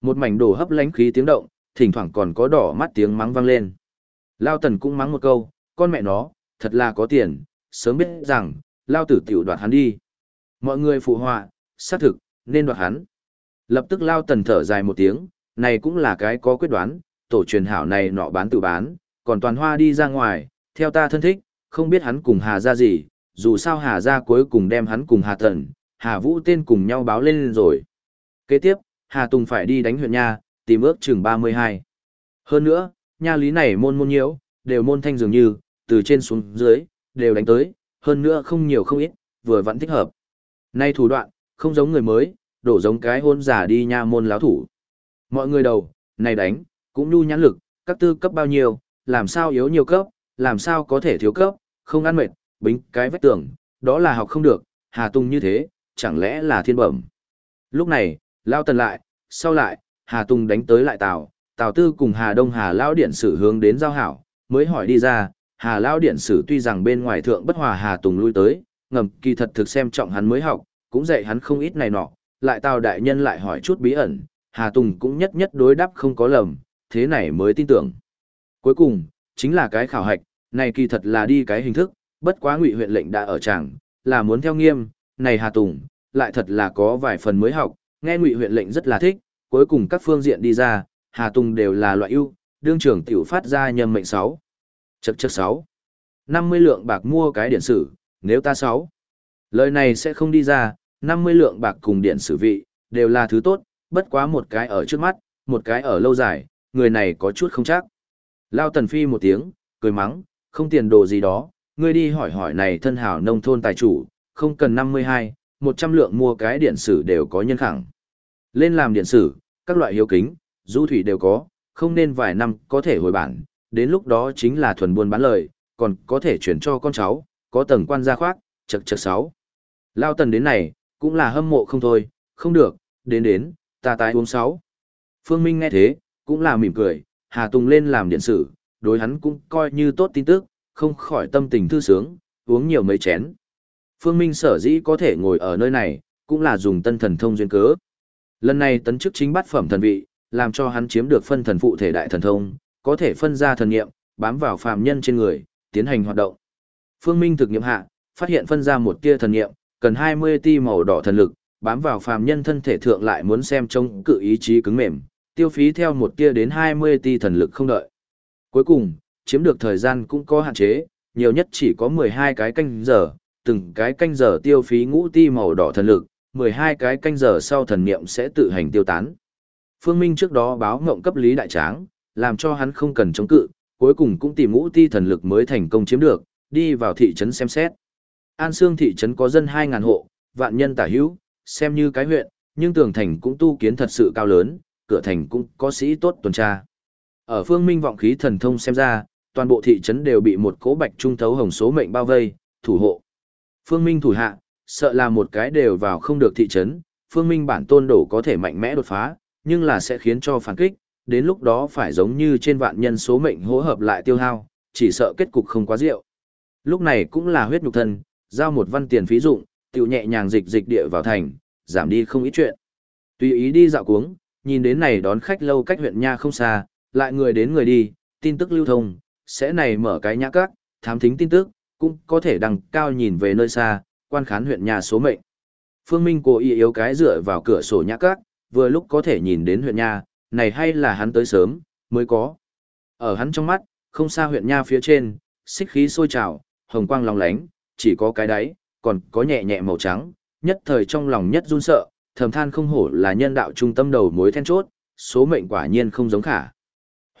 Một mảnh đổ hấp lánh khí tiếng động, thỉnh thoảng còn có đỏ mắt tiếng mắng vang lên. Lao Tần cũng mắng một câu, con mẹ nó, thật là có tiền, sớm biết rằng, Lao tử tiểu đoạt hắn đi. Mọi người phụ họa, xác thực, nên đoạt hắn. Lập tức Lao Tần thở dài một tiếng, này cũng là cái có quyết đoán, tổ truyền hảo này nọ bán tự bán, còn toàn hoa đi ra ngoài, theo ta thân thích, không biết hắn cùng Hà ra gì, dù sao Hà ra cuối cùng đem hắn cùng Hà Tần, Hà Vũ tên cùng nhau báo lên rồi. Kế tiếp, Hà Tùng phải đi đánh huyện Nha, tìm ước chừng 32. Hơn nữa, nha lý này môn môn nhiễu, đều môn thanh dường như, từ trên xuống dưới, đều đánh tới, hơn nữa không nhiều không ít, vừa vẫn thích hợp. Nay thủ đoạn, không giống người mới, đổ giống cái hôn giả đi nha môn láo thủ. Mọi người đầu, này đánh, cũng nhu nhãn lực, các tư cấp bao nhiêu, làm sao yếu nhiều cấp, làm sao có thể thiếu cấp, không ăn mệt, bính cái vết tưởng, đó là học không được, Hà Tùng như thế, chẳng lẽ là thiên bẩm. Lúc này, Lao Tần lại, sau lại, Hà Tùng đánh tới lại Tào, Tào Tư cùng Hà Đông Hà Lao Điện Sử hướng đến giao hảo, mới hỏi đi ra, Hà Lao Điện Sử tuy rằng bên ngoài thượng bất hòa Hà Tùng lui tới, ngầm kỳ thật thực xem trọng hắn mới học, cũng dạy hắn không ít này nọ, lại Tào Đại Nhân lại hỏi chút bí ẩn, Hà Tùng cũng nhất nhất đối đáp không có lầm, thế này mới tin tưởng. Cuối cùng, chính là cái khảo hạch, này kỳ thật là đi cái hình thức, bất quá ngụy huyện lệnh đã ở tràng, là muốn theo nghiêm, này Hà Tùng, lại thật là có vài phần mới học, nghe ngụy huyện lệnh rất là thích, cuối cùng các phương diện đi ra, Hà Tùng đều là loại ưu, đương trưởng tiểu phát ra nhầm mệnh 6. Chậc chậc 6. 50 lượng bạc mua cái điện sử, nếu ta 6. Lời này sẽ không đi ra, 50 lượng bạc cùng điện sử vị, đều là thứ tốt, bất quá một cái ở trước mắt, một cái ở lâu dài, người này có chút không chắc. Lao Tần Phi một tiếng, cười mắng, không tiền đồ gì đó, ngươi đi hỏi hỏi này thân hảo nông thôn tài chủ, không cần 52, 100 lượng mua cái điện sử đều có nhân khẳng. Lên làm điện sử, các loại hiếu kính, du thủy đều có, không nên vài năm có thể hồi bản, đến lúc đó chính là thuần buôn bán lời, còn có thể chuyển cho con cháu, có tầng quan gia khoác, chật chật sáu. Lao tần đến này, cũng là hâm mộ không thôi, không được, đến đến, ta tái uống sáu. Phương Minh nghe thế, cũng là mỉm cười, Hà Tùng lên làm điện sử, đối hắn cũng coi như tốt tin tức, không khỏi tâm tình thư sướng, uống nhiều mấy chén. Phương Minh sở dĩ có thể ngồi ở nơi này, cũng là dùng tân thần thông duyên cớ. Lần này tấn chức chính bát phẩm thần vị, làm cho hắn chiếm được phân thần phụ thể đại thần thông, có thể phân ra thần nghiệm, bám vào phàm nhân trên người, tiến hành hoạt động. Phương Minh thực nghiệm hạ, phát hiện phân ra một tia thần nghiệm, cần 20 ti màu đỏ thần lực, bám vào phàm nhân thân thể thượng lại muốn xem trông cự ý chí cứng mềm, tiêu phí theo một tia đến 20 ti thần lực không đợi. Cuối cùng, chiếm được thời gian cũng có hạn chế, nhiều nhất chỉ có 12 cái canh giờ, từng cái canh giờ tiêu phí ngũ ti màu đỏ thần lực, 12 cái canh giờ sau thần niệm sẽ tự hành tiêu tán. Phương Minh trước đó báo ngộng cấp Lý Đại Tráng, làm cho hắn không cần chống cự, cuối cùng cũng tìm ngũ ti thần lực mới thành công chiếm được, đi vào thị trấn xem xét. An Sương thị trấn có dân 2.000 hộ, vạn nhân tả hữu, xem như cái huyện, nhưng tường thành cũng tu kiến thật sự cao lớn, cửa thành cũng có sĩ tốt tuần tra. Ở phương minh vọng khí thần thông xem ra, toàn bộ thị trấn đều bị một cỗ bạch trung thấu hồng số mệnh bao vây, thủ hộ. Phương minh thủ hạ, sợ là một cái đều vào không được thị trấn, phương minh bản tôn đổ có thể mạnh mẽ đột phá, nhưng là sẽ khiến cho phản kích, đến lúc đó phải giống như trên vạn nhân số mệnh hỗ hợp lại tiêu hao, chỉ sợ kết cục không quá diệu. Lúc này cũng là huyết nhục thân, giao một văn tiền phí dụng, tiểu nhẹ nhàng dịch dịch địa vào thành, giảm đi không ít chuyện. Tùy ý đi dạo cuống, nhìn đến này đón khách lâu cách huyện nha không xa, lại người đến người đi, tin tức lưu thông, sẽ này mở cái nhã các, thám thính tin tức, cũng có thể đằng cao nhìn về nơi xa, quan khán huyện nhà số mệnh. Phương Minh cố ý yếu cái dựa vào cửa sổ nhã các, vừa lúc có thể nhìn đến huyện nha, này hay là hắn tới sớm, mới có. Ở hắn trong mắt, không xa huyện nha phía trên, xích khí sôi trào, hồng quang long lánh, chỉ có cái đáy, còn có nhẹ nhẹ màu trắng, nhất thời trong lòng nhất run sợ, thầm than không hổ là nhân đạo trung tâm đầu mối then chốt, số mệnh quả nhiên không giống khả.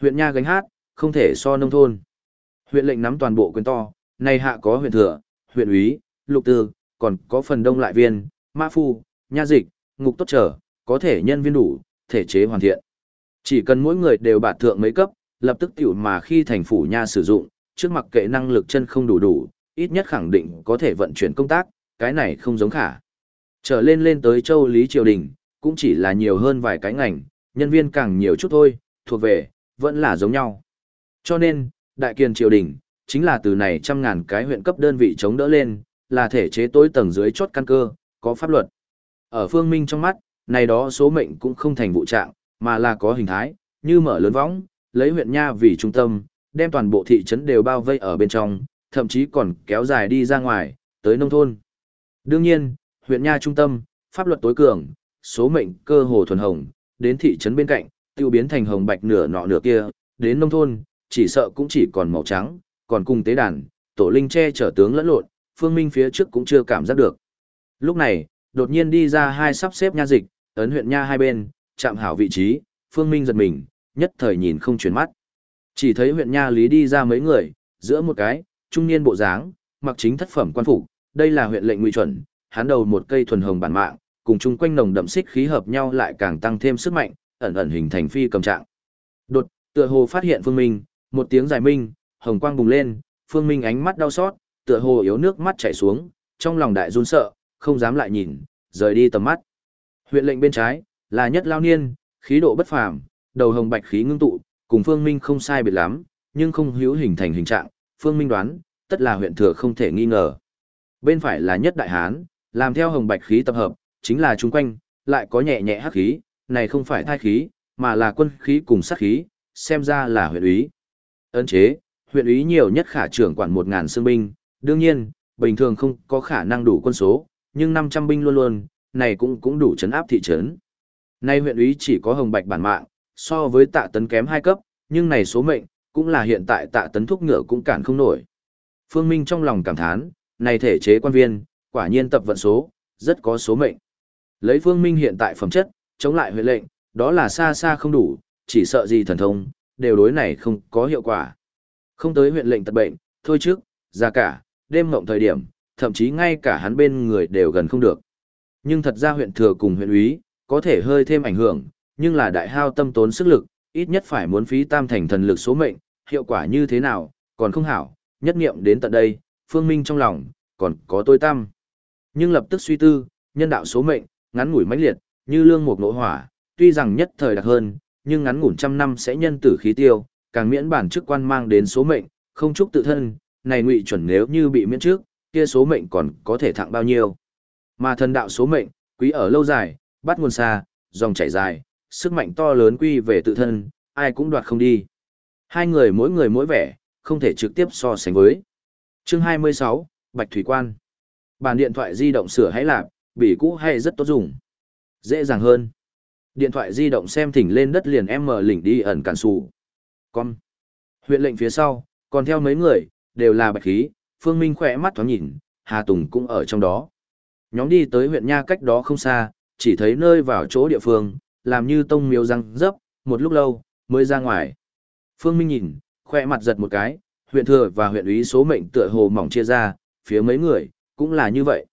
Huyện nha gánh hát, không thể so nông thôn. Huyện lệnh nắm toàn bộ quyền to, này hạ có huyện thừa, huyện úy, lục tư, còn có phần đông lại viên, mã phu, nha dịch, ngục tốt trở, có thể nhân viên đủ, thể chế hoàn thiện. Chỉ cần mỗi người đều bạt thượng mấy cấp, lập tức tiểu mà khi thành phủ nha sử dụng, trước mặt kệ năng lực chân không đủ đủ, ít nhất khẳng định có thể vận chuyển công tác, cái này không giống khả. Trở lên lên tới châu Lý Triều Đình, cũng chỉ là nhiều hơn vài cái ngành, nhân viên càng nhiều chút thôi, thuộc về, vẫn là giống nhau. Cho nên, đại kiền triều đình, chính là từ này trăm ngàn cái huyện cấp đơn vị chống đỡ lên, là thể chế tối tầng dưới chốt căn cơ, có pháp luật. Ở phương minh trong mắt, này đó số mệnh cũng không thành vụ trạng, mà là có hình thái, như mở lớn võng, lấy huyện Nha vì trung tâm, đem toàn bộ thị trấn đều bao vây ở bên trong, thậm chí còn kéo dài đi ra ngoài, tới nông thôn. Đương nhiên, huyện Nha trung tâm, pháp luật tối cường, số mệnh cơ hồ thuần hồng, đến thị trấn bên cạnh, tiêu biến thành hồng bạch nửa nọ nửa kia, đến nông thôn, chỉ sợ cũng chỉ còn màu trắng, còn cùng tế đàn, tổ linh che chở tướng lẫn lộn, phương minh phía trước cũng chưa cảm giác được. Lúc này, đột nhiên đi ra hai sắp xếp nha dịch, ấn huyện nha hai bên, chạm hảo vị trí, phương minh giật mình, nhất thời nhìn không chuyển mắt. Chỉ thấy huyện nha lý đi ra mấy người, giữa một cái, trung niên bộ dáng, mặc chính thất phẩm quan phục, đây là huyện lệnh nguy chuẩn, hắn đầu một cây thuần hồng bản mạng, cùng chung quanh nồng đậm xích khí hợp nhau lại càng tăng thêm sức mạnh, ẩn ẩn hình thành phi cầm trạng. Đột, tựa hồ phát hiện Phương Minh, một tiếng dài minh, hồng quang bùng lên, Phương Minh ánh mắt đau xót, tựa hồ yếu nước mắt chảy xuống, trong lòng đại run sợ, không dám lại nhìn, rời đi tầm mắt. Huyện lệnh bên trái, là nhất lao niên, khí độ bất phàm, đầu hồng bạch khí ngưng tụ, cùng Phương Minh không sai biệt lắm, nhưng không hữu hình thành hình trạng, Phương Minh đoán, tất là huyện thừa không thể nghi ngờ. Bên phải là nhất đại hán, làm theo hồng bạch khí tập hợp, chính là chung quanh, lại có nhẹ nhẹ hắc khí, này không phải thai khí, mà là quân khí cùng sát khí, xem ra là huyện úy. Ấn chế, huyện úy nhiều nhất khả trưởng quản 1.000 xương binh, đương nhiên, bình thường không có khả năng đủ quân số, nhưng 500 binh luôn luôn, này cũng cũng đủ chấn áp thị trấn. Nay huyện úy chỉ có hồng bạch bản mạng, so với tạ tấn kém hai cấp, nhưng này số mệnh, cũng là hiện tại tạ tấn thúc ngựa cũng cản không nổi. Phương Minh trong lòng cảm thán, này thể chế quan viên, quả nhiên tập vận số, rất có số mệnh. Lấy Phương Minh hiện tại phẩm chất, chống lại huyện lệnh, đó là xa xa không đủ, chỉ sợ gì thần thông, đều đối này không có hiệu quả. Không tới huyện lệnh tật bệnh, thôi trước, ra cả, đêm mộng thời điểm, thậm chí ngay cả hắn bên người đều gần không được. Nhưng thật ra huyện thừa cùng huyện úy, có thể hơi thêm ảnh hưởng, nhưng là đại hao tâm tốn sức lực, ít nhất phải muốn phí tam thành thần lực số mệnh, hiệu quả như thế nào, còn không hảo, nhất nghiệm đến tận đây, phương minh trong lòng, còn có tôi tâm. Nhưng lập tức suy tư, nhân đạo số mệnh, ngắn ngủi mãnh liệt, như lương một nộ hỏa, tuy rằng nhất thời đặc hơn, nhưng ngắn ngủn trăm năm sẽ nhân tử khí tiêu, càng miễn bản chức quan mang đến số mệnh, không chúc tự thân, này ngụy chuẩn nếu như bị miễn trước, kia số mệnh còn có thể thặng bao nhiêu. Mà thần đạo số mệnh, quý ở lâu dài, bắt nguồn xa, dòng chảy dài, sức mạnh to lớn quy về tự thân, ai cũng đoạt không đi. Hai người mỗi người mỗi vẻ, không thể trực tiếp so sánh với. Chương 26, Bạch Thủy Quan. Bản điện thoại di động sửa hãy làm, bị cũ hay rất tốt dùng. Dễ dàng hơn. Điện thoại di động xem thỉnh lên đất liền em mở lỉnh đi ẩn cản sụ. Con. Huyện lệnh phía sau, còn theo mấy người, đều là bạch khí, Phương Minh khỏe mắt thoáng nhìn, Hà Tùng cũng ở trong đó. Nhóm đi tới huyện Nha cách đó không xa, chỉ thấy nơi vào chỗ địa phương, làm như tông miếu răng dấp, một lúc lâu, mới ra ngoài. Phương Minh nhìn, khoe mặt giật một cái, huyện thừa và huyện úy số mệnh tựa hồ mỏng chia ra, phía mấy người, cũng là như vậy.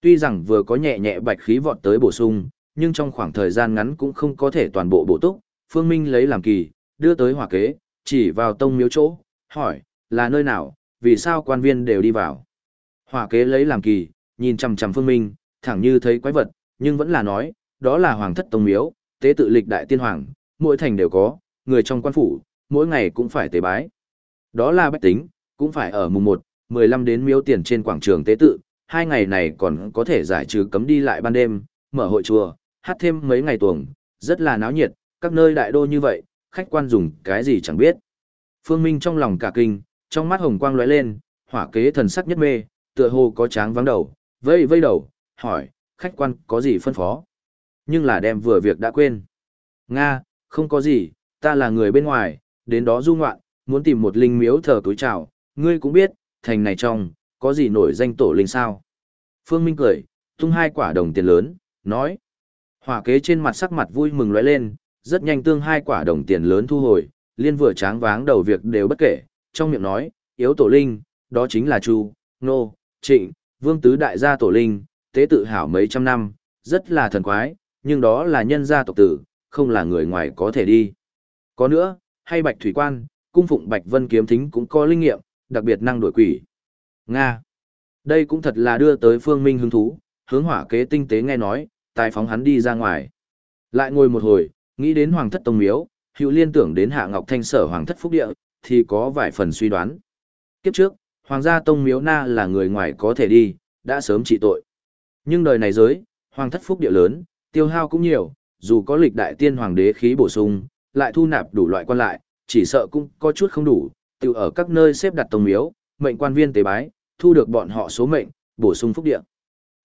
Tuy rằng vừa có nhẹ nhẹ bạch khí vọt tới bổ sung, nhưng trong khoảng thời gian ngắn cũng không có thể toàn bộ bổ túc, Phương Minh lấy làm kỳ, đưa tới hỏa kế, chỉ vào tông miếu chỗ, hỏi, là nơi nào, vì sao quan viên đều đi vào. Hỏa kế lấy làm kỳ, nhìn chằm chằm Phương Minh, thẳng như thấy quái vật, nhưng vẫn là nói, đó là hoàng thất tông miếu, tế tự lịch đại tiên hoàng, mỗi thành đều có, người trong quan phủ, mỗi ngày cũng phải tế bái. Đó là bách tính, cũng phải ở mùng 1, 15 đến miếu tiền trên quảng trường tế tự, hai ngày này còn có thể giải trừ cấm đi lại ban đêm, mở hội chùa, hát thêm mấy ngày tuồng, rất là náo nhiệt, các nơi đại đô như vậy, khách quan dùng cái gì chẳng biết. Phương Minh trong lòng cả kinh, trong mắt hồng quang lóe lên, hỏa kế thần sắc nhất mê, tựa hồ có tráng vắng đầu, vây vây đầu, hỏi, khách quan có gì phân phó? Nhưng là đem vừa việc đã quên. Nga, không có gì, ta là người bên ngoài, đến đó du ngoạn, muốn tìm một linh miếu thờ túi trào, ngươi cũng biết, thành này trong, có gì nổi danh tổ linh sao? Phương Minh cười, tung hai quả đồng tiền lớn, nói. Hỏa kế trên mặt sắc mặt vui mừng lóe lên, rất nhanh tương hai quả đồng tiền lớn thu hồi, liên vừa tráng váng đầu việc đều bất kể, trong miệng nói, yếu tổ linh, đó chính là Chu, Nô, Trịnh, Vương Tứ Đại gia tổ linh, tế tự hảo mấy trăm năm, rất là thần quái, nhưng đó là nhân gia tộc tử, không là người ngoài có thể đi. Có nữa, hay Bạch Thủy Quan, cung phụng Bạch Vân Kiếm Thính cũng có linh nghiệm, đặc biệt năng đổi quỷ. Nga. Đây cũng thật là đưa tới phương minh hứng thú, hướng hỏa kế tinh tế nghe nói, tài phóng hắn đi ra ngoài. Lại ngồi một hồi, nghĩ đến Hoàng thất Tông Miếu, hữu liên tưởng đến Hạ Ngọc Thanh sở Hoàng thất Phúc Địa, thì có vài phần suy đoán. Kiếp trước, Hoàng gia Tông Miếu Na là người ngoài có thể đi, đã sớm trị tội. Nhưng đời này giới, Hoàng thất Phúc Địa lớn, tiêu hao cũng nhiều, dù có lịch đại tiên Hoàng đế khí bổ sung, lại thu nạp đủ loại quan lại, chỉ sợ cũng có chút không đủ, tự ở các nơi xếp đặt Tông Miếu, mệnh quan viên tế bái, thu được bọn họ số mệnh, bổ sung Phúc Địa.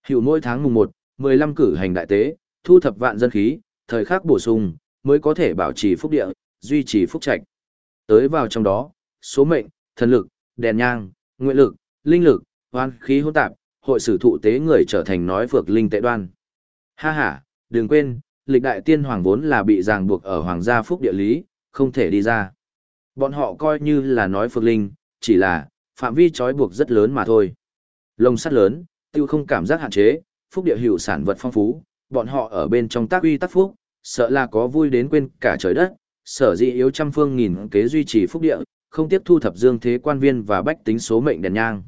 Hiểu mỗi tháng mùng 1, 15 cử hành đại tế, thu thập vạn dân khí, thời khắc bổ sung, mới có thể bảo trì phúc địa, duy trì phúc trạch. Tới vào trong đó, số mệnh, thần lực, đèn nhang, nguyện lực, linh lực, hoan khí hỗn tạp, hội sử thụ tế người trở thành nói phược linh tệ đoan. Ha ha, đừng quên, lịch đại tiên hoàng vốn là bị ràng buộc ở hoàng gia phúc địa lý, không thể đi ra. Bọn họ coi như là nói phược linh, chỉ là, phạm vi trói buộc rất lớn mà thôi. Lông sắt lớn, tiêu không cảm giác hạn chế, phúc địa hữu sản vật phong phú, bọn họ ở bên trong tác uy tác phúc, sợ là có vui đến quên cả trời đất, sở dĩ yếu trăm phương nghìn kế duy trì phúc địa, không tiếp thu thập dương thế quan viên và bách tính số mệnh đèn nhang.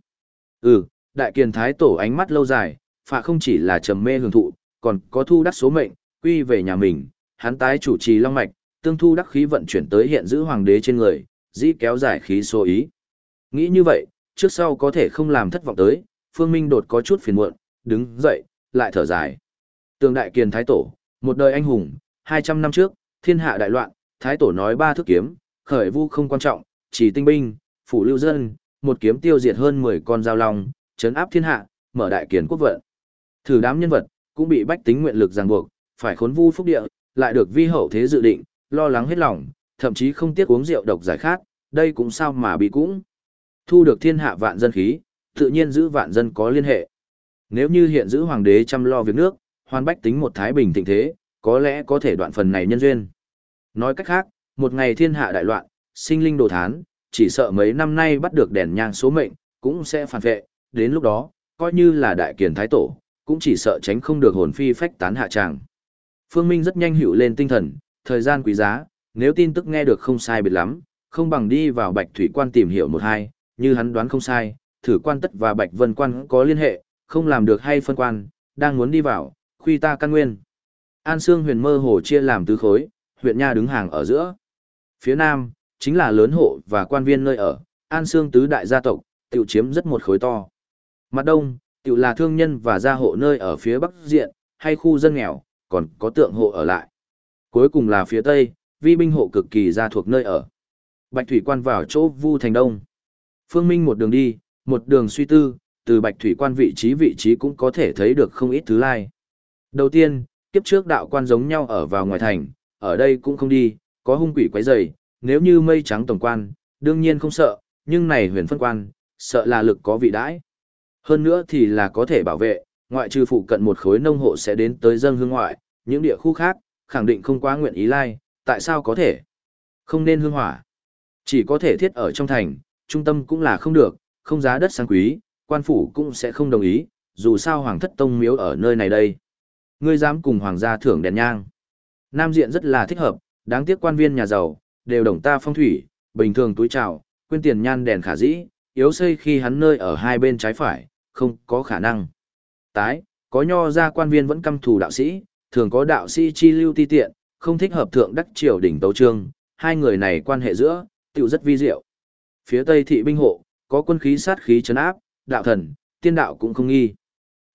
Ừ, đại kiền thái tổ ánh mắt lâu dài, phạ không chỉ là trầm mê hưởng thụ, còn có thu đắc số mệnh, quy về nhà mình, hắn tái chủ trì long mạch, tương thu đắc khí vận chuyển tới hiện giữ hoàng đế trên người, dĩ kéo dài khí số ý. Nghĩ như vậy, trước sau có thể không làm thất vọng tới, Phương Minh đột có chút phiền muộn, đứng dậy, lại thở dài. Tường đại kiền thái tổ, một đời anh hùng, 200 năm trước, thiên hạ đại loạn, thái tổ nói ba thước kiếm, khởi vu không quan trọng, chỉ tinh binh, phủ lưu dân, một kiếm tiêu diệt hơn 10 con dao long, chấn áp thiên hạ, mở đại kiền quốc vận. Thử đám nhân vật, cũng bị bách tính nguyện lực ràng buộc, phải khốn vu phúc địa, lại được vi hậu thế dự định, lo lắng hết lòng, thậm chí không tiếc uống rượu độc giải khát, đây cũng sao mà bị cũng. Thu được thiên hạ vạn dân khí, tự nhiên giữ vạn dân có liên hệ. Nếu như hiện giữ hoàng đế chăm lo việc nước, hoàn bách tính một thái bình thịnh thế, có lẽ có thể đoạn phần này nhân duyên. Nói cách khác, một ngày thiên hạ đại loạn, sinh linh đồ thán, chỉ sợ mấy năm nay bắt được đèn nhang số mệnh, cũng sẽ phản vệ, đến lúc đó, coi như là đại kiền thái tổ, cũng chỉ sợ tránh không được hồn phi phách tán hạ tràng. Phương Minh rất nhanh hữu lên tinh thần, thời gian quý giá, nếu tin tức nghe được không sai biệt lắm, không bằng đi vào Bạch Thủy Quan tìm hiểu một hai, như hắn đoán không sai, thử quan tất và Bạch Vân Quan có liên hệ, không làm được hay phân quan, đang muốn đi vào, khuy ta căn nguyên. An Sương huyền mơ hồ chia làm tứ khối, huyện Nha đứng hàng ở giữa. Phía Nam, chính là lớn hộ và quan viên nơi ở, An Sương tứ đại gia tộc, tiểu chiếm rất một khối to. Mặt Đông, tự là thương nhân và gia hộ nơi ở phía Bắc diện, hay khu dân nghèo, còn có tượng hộ ở lại. Cuối cùng là phía Tây, vi binh hộ cực kỳ gia thuộc nơi ở. Bạch Thủy quan vào chỗ Vu Thành Đông. Phương Minh một đường đi, một đường suy tư, từ Bạch Thủy quan vị trí vị trí cũng có thể thấy được không ít thứ lai. Đầu tiên, kiếp trước đạo quan giống nhau ở vào ngoài thành, ở đây cũng không đi, có hung quỷ quấy rầy, nếu như mây trắng tổng quan, đương nhiên không sợ, nhưng này huyền phân quan, sợ là lực có vị đãi. Hơn nữa thì là có thể bảo vệ, ngoại trừ phụ cận một khối nông hộ sẽ đến tới dân hương ngoại, những địa khu khác, khẳng định không quá nguyện ý lai, tại sao có thể? Không nên hương hỏa. Chỉ có thể thiết ở trong thành, trung tâm cũng là không được, không giá đất sang quý, quan phủ cũng sẽ không đồng ý, dù sao hoàng thất tông miếu ở nơi này đây. Ngươi dám cùng hoàng gia thưởng đèn nhang. Nam diện rất là thích hợp, đáng tiếc quan viên nhà giàu, đều đồng ta phong thủy, bình thường túi trào, quên tiền nhan đèn khả dĩ, yếu xây khi hắn nơi ở hai bên trái phải, không có khả năng. Tái, có nho ra quan viên vẫn căm thù đạo sĩ, thường có đạo sĩ chi lưu ti tiện, không thích hợp thượng đắc triều đỉnh tấu trương, hai người này quan hệ giữa, tiểu rất vi diệu. Phía tây thị binh hộ, có quân khí sát khí chấn áp, đạo thần, tiên đạo cũng không nghi.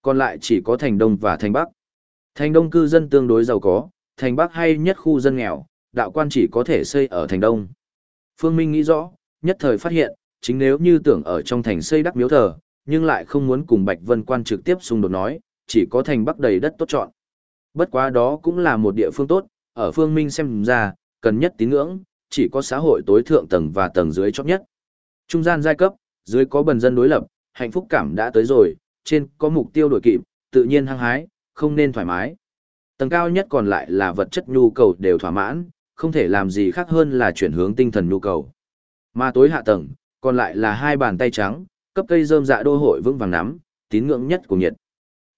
Còn lại chỉ có thành đông và thành bắc. Thành đông cư dân tương đối giàu có, thành bắc hay nhất khu dân nghèo, đạo quan chỉ có thể xây ở thành đông. Phương Minh nghĩ rõ, nhất thời phát hiện, chính nếu như tưởng ở trong thành xây đắc miếu thờ, nhưng lại không muốn cùng Bạch Vân quan trực tiếp xung đột nói, chỉ có thành bắc đầy đất tốt chọn. Bất quá đó cũng là một địa phương tốt, ở Phương Minh xem ra, cần nhất tín ngưỡng, chỉ có xã hội tối thượng tầng và tầng dưới chót nhất. Trung gian giai cấp, dưới có bần dân đối lập, hạnh phúc cảm đã tới rồi, trên có mục tiêu đổi kịp, tự nhiên hăng hái, không nên thoải mái. Tầng cao nhất còn lại là vật chất nhu cầu đều thỏa mãn, không thể làm gì khác hơn là chuyển hướng tinh thần nhu cầu. Mà tối hạ tầng, còn lại là hai bàn tay trắng, cấp cây rơm dạ đô hội vững vàng nắm, tín ngưỡng nhất của nhiệt.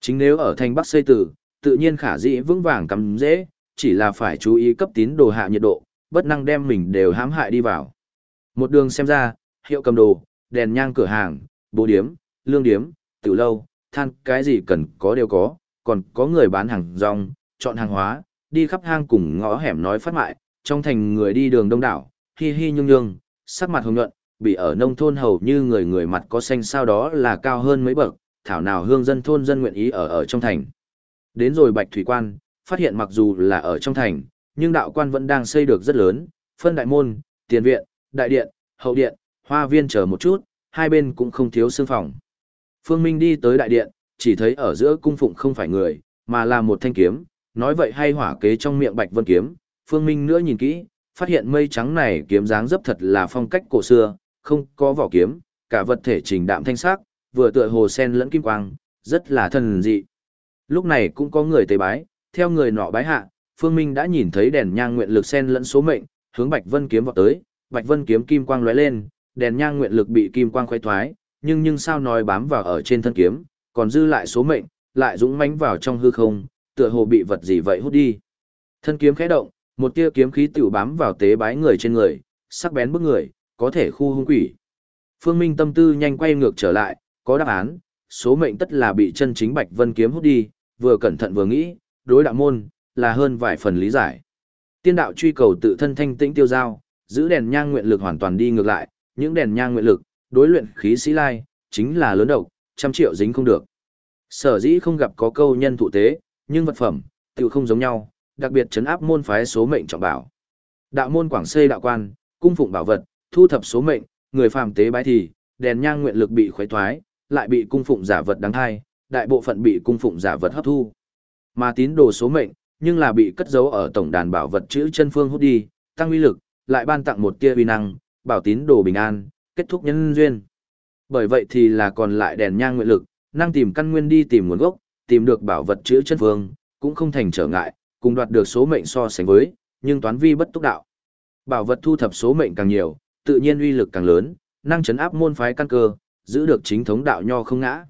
Chính nếu ở thành Bắc xây tử, tự nhiên khả dĩ vững vàng cắm dễ, chỉ là phải chú ý cấp tín đồ hạ nhiệt độ, bất năng đem mình đều hãm hại đi vào. Một đường xem ra, hiệu cầm đồ, đèn nhang cửa hàng, bố điếm, lương điếm, tiểu lâu, than cái gì cần có đều có, còn có người bán hàng rong, chọn hàng hóa, đi khắp hang cùng ngõ hẻm nói phát mại, trong thành người đi đường đông đảo, hi hi nhung nhung, sắc mặt hồng nhuận, bị ở nông thôn hầu như người người mặt có xanh sao đó là cao hơn mấy bậc, thảo nào hương dân thôn dân nguyện ý ở ở trong thành. Đến rồi Bạch Thủy Quan, phát hiện mặc dù là ở trong thành, nhưng đạo quan vẫn đang xây được rất lớn, phân đại môn, tiền viện, đại điện, hậu điện, hoa viên chờ một chút, hai bên cũng không thiếu xương phòng. Phương Minh đi tới đại điện, chỉ thấy ở giữa cung phụng không phải người, mà là một thanh kiếm, nói vậy hay hỏa kế trong miệng Bạch Vân kiếm. Phương Minh nữa nhìn kỹ, phát hiện mây trắng này kiếm dáng dấp thật là phong cách cổ xưa, không có vỏ kiếm, cả vật thể trình đạm thanh sắc, vừa tựa hồ sen lẫn kim quang, rất là thần dị. Lúc này cũng có người tế bái, theo người nọ bái hạ, Phương Minh đã nhìn thấy đèn nhang nguyện lực sen lẫn số mệnh, hướng Bạch Vân kiếm vọt tới, Bạch Vân kiếm kim quang lóe lên, đèn nhang nguyện lực bị kim quang khoái thoái, nhưng nhưng sao nói bám vào ở trên thân kiếm, còn dư lại số mệnh, lại dũng mãnh vào trong hư không, tựa hồ bị vật gì vậy hút đi. Thân kiếm khẽ động, một tia kiếm khí tiểu bám vào tế bái người trên người, sắc bén bức người, có thể khu hung quỷ. Phương Minh tâm tư nhanh quay ngược trở lại, có đáp án, số mệnh tất là bị chân chính Bạch Vân kiếm hút đi, vừa cẩn thận vừa nghĩ, đối đạo môn, là hơn vài phần lý giải. Tiên đạo truy cầu tự thân thanh tĩnh tiêu giao, giữ đèn nhang nguyện lực hoàn toàn đi ngược lại, những đèn nhang nguyện lực, đối luyện khí sĩ lai, chính là lớn độc, trăm triệu dính không được. Sở dĩ không gặp có câu nhân thụ tế, nhưng vật phẩm, tự không giống nhau, đặc biệt chấn áp môn phái số mệnh trọng bảo. Đạo môn Quảng Xây đạo quan, cung phụng bảo vật, thu thập số mệnh, người phàm tế bái thì, đèn nhang nguyện lực bị khuấy thoái, lại bị cung phụng giả vật đáng thai, đại bộ phận bị cung phụng giả vật hấp thu. Mà tín đồ số mệnh, nhưng là bị cất giấu ở tổng đàn bảo vật chữ chân phương hút đi, tăng uy lực, lại ban tặng một tia uy năng, bảo tín đồ bình an, kết thúc nhân duyên. Bởi vậy thì là còn lại đèn nhang nguyện lực, năng tìm căn nguyên đi tìm nguồn gốc, tìm được bảo vật chữ chân phương, cũng không thành trở ngại, cùng đoạt được số mệnh so sánh với, nhưng toán vi bất túc đạo. Bảo vật thu thập số mệnh càng nhiều, tự nhiên uy lực càng lớn, năng chấn áp môn phái căn cơ, giữ được chính thống đạo nho không ngã.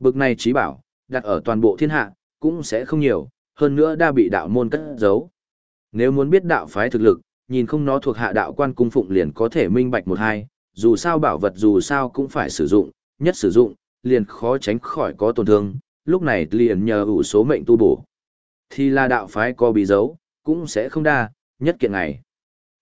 Bực này trí bảo, đặt ở toàn bộ thiên hạ, cũng sẽ không nhiều, hơn nữa đa bị đạo môn cất giấu. Nếu muốn biết đạo phái thực lực, nhìn không nó thuộc hạ đạo quan cung phụng liền có thể minh bạch một hai, dù sao bảo vật dù sao cũng phải sử dụng, nhất sử dụng, liền khó tránh khỏi có tổn thương, lúc này liền nhờ ủ số mệnh tu bổ. Thì là đạo phái có bí dấu, cũng sẽ không đa, nhất kiện này.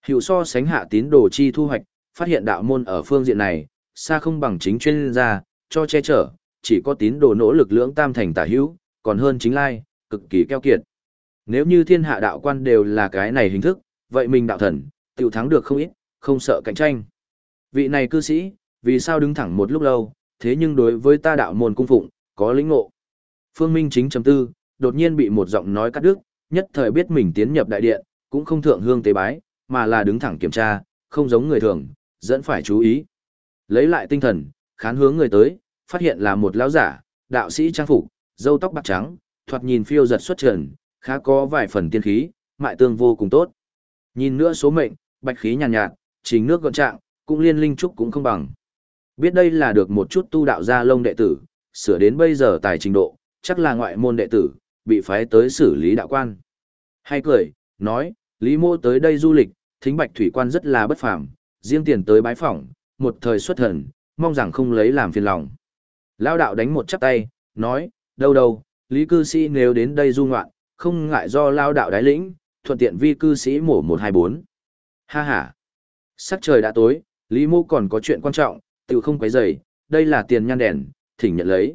Hiệu so sánh hạ tín đồ chi thu hoạch, phát hiện đạo môn ở phương diện này, xa không bằng chính chuyên gia, cho che chở, chỉ có tín đồ nỗ lực lưỡng tam thành tả hữu, còn hơn chính lai, cực kỳ keo kiệt. Nếu như thiên hạ đạo quan đều là cái này hình thức, vậy mình đạo thần, tiểu thắng được không ít, không sợ cạnh tranh. Vị này cư sĩ, vì sao đứng thẳng một lúc lâu, thế nhưng đối với ta đạo môn cung phụng, có lĩnh ngộ. Phương Minh chính chấm tư, đột nhiên bị một giọng nói cắt đứt, nhất thời biết mình tiến nhập đại điện, cũng không thượng hương tế bái, mà là đứng thẳng kiểm tra, không giống người thường, dẫn phải chú ý. Lấy lại tinh thần, khán hướng người tới, phát hiện là một lão giả, đạo sĩ trang phục, râu tóc bạc trắng, thoạt nhìn phiêu giật xuất trần, khá có vài phần tiên khí, mại tương vô cùng tốt. Nhìn nữa số mệnh, bạch khí nhàn nhạt, nhạt, chính nước gọn trạng, cũng liên linh trúc cũng không bằng. Biết đây là được một chút tu đạo gia lông đệ tử, sửa đến bây giờ tài trình độ, chắc là ngoại môn đệ tử, bị phái tới xử lý đạo quan. Hay cười, nói, Lý Mô tới đây du lịch, thính bạch thủy quan rất là bất phàm, riêng tiền tới bái phỏng, một thời xuất thần, mong rằng không lấy làm phiền lòng. Lao đạo đánh một chắp tay, nói, đâu đâu, Lý cư sĩ nếu đến đây du ngoạn, không ngại do lao đạo đái lĩnh, thuận tiện vi cư sĩ mổ 124. Ha ha. Sắc trời đã tối, Lý Mô còn có chuyện quan trọng, tự không quấy rầy, đây là tiền nhan đèn, thỉnh nhận lấy.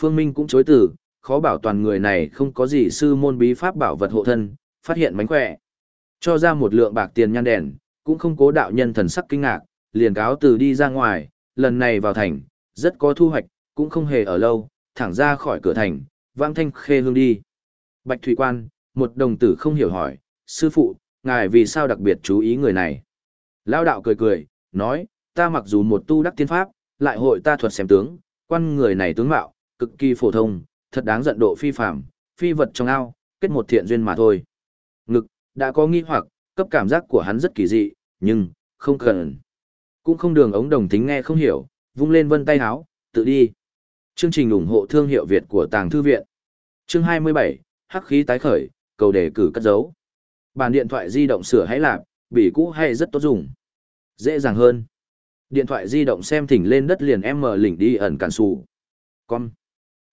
Phương Minh cũng chối từ, khó bảo toàn người này không có gì sư môn bí pháp bảo vật hộ thân, phát hiện mánh khỏe. Cho ra một lượng bạc tiền nhan đèn, cũng không cố đạo nhân thần sắc kinh ngạc, liền cáo từ đi ra ngoài, lần này vào thành, rất có thu hoạch, cũng không hề ở lâu, thẳng ra khỏi cửa thành, vang thanh khê hương đi. Bạch Thủy Quan, một đồng tử không hiểu hỏi, sư phụ, ngài vì sao đặc biệt chú ý người này? Lao đạo cười cười, nói, ta mặc dù một tu đắc tiên pháp, lại hội ta thuật xem tướng, quan người này tướng mạo, cực kỳ phổ thông, thật đáng giận độ phi phạm, phi vật trong ao, kết một thiện duyên mà thôi. Ngực, đã có nghi hoặc, cấp cảm giác của hắn rất kỳ dị, nhưng, không cần. Cũng không đường ống đồng tính nghe không hiểu, vung lên vân tay háo, tự đi. Chương trình ủng hộ thương hiệu Việt của Tàng Thư Viện. Chương 27, Hắc khí tái khởi, cầu đề cử cất dấu. Bàn điện thoại di động sửa hãy lạp, bỉ cũ hay rất tốt dùng. Dễ dàng hơn. Điện thoại di động xem thỉnh lên đất liền em mở lỉnh đi ẩn cản sụ. Con.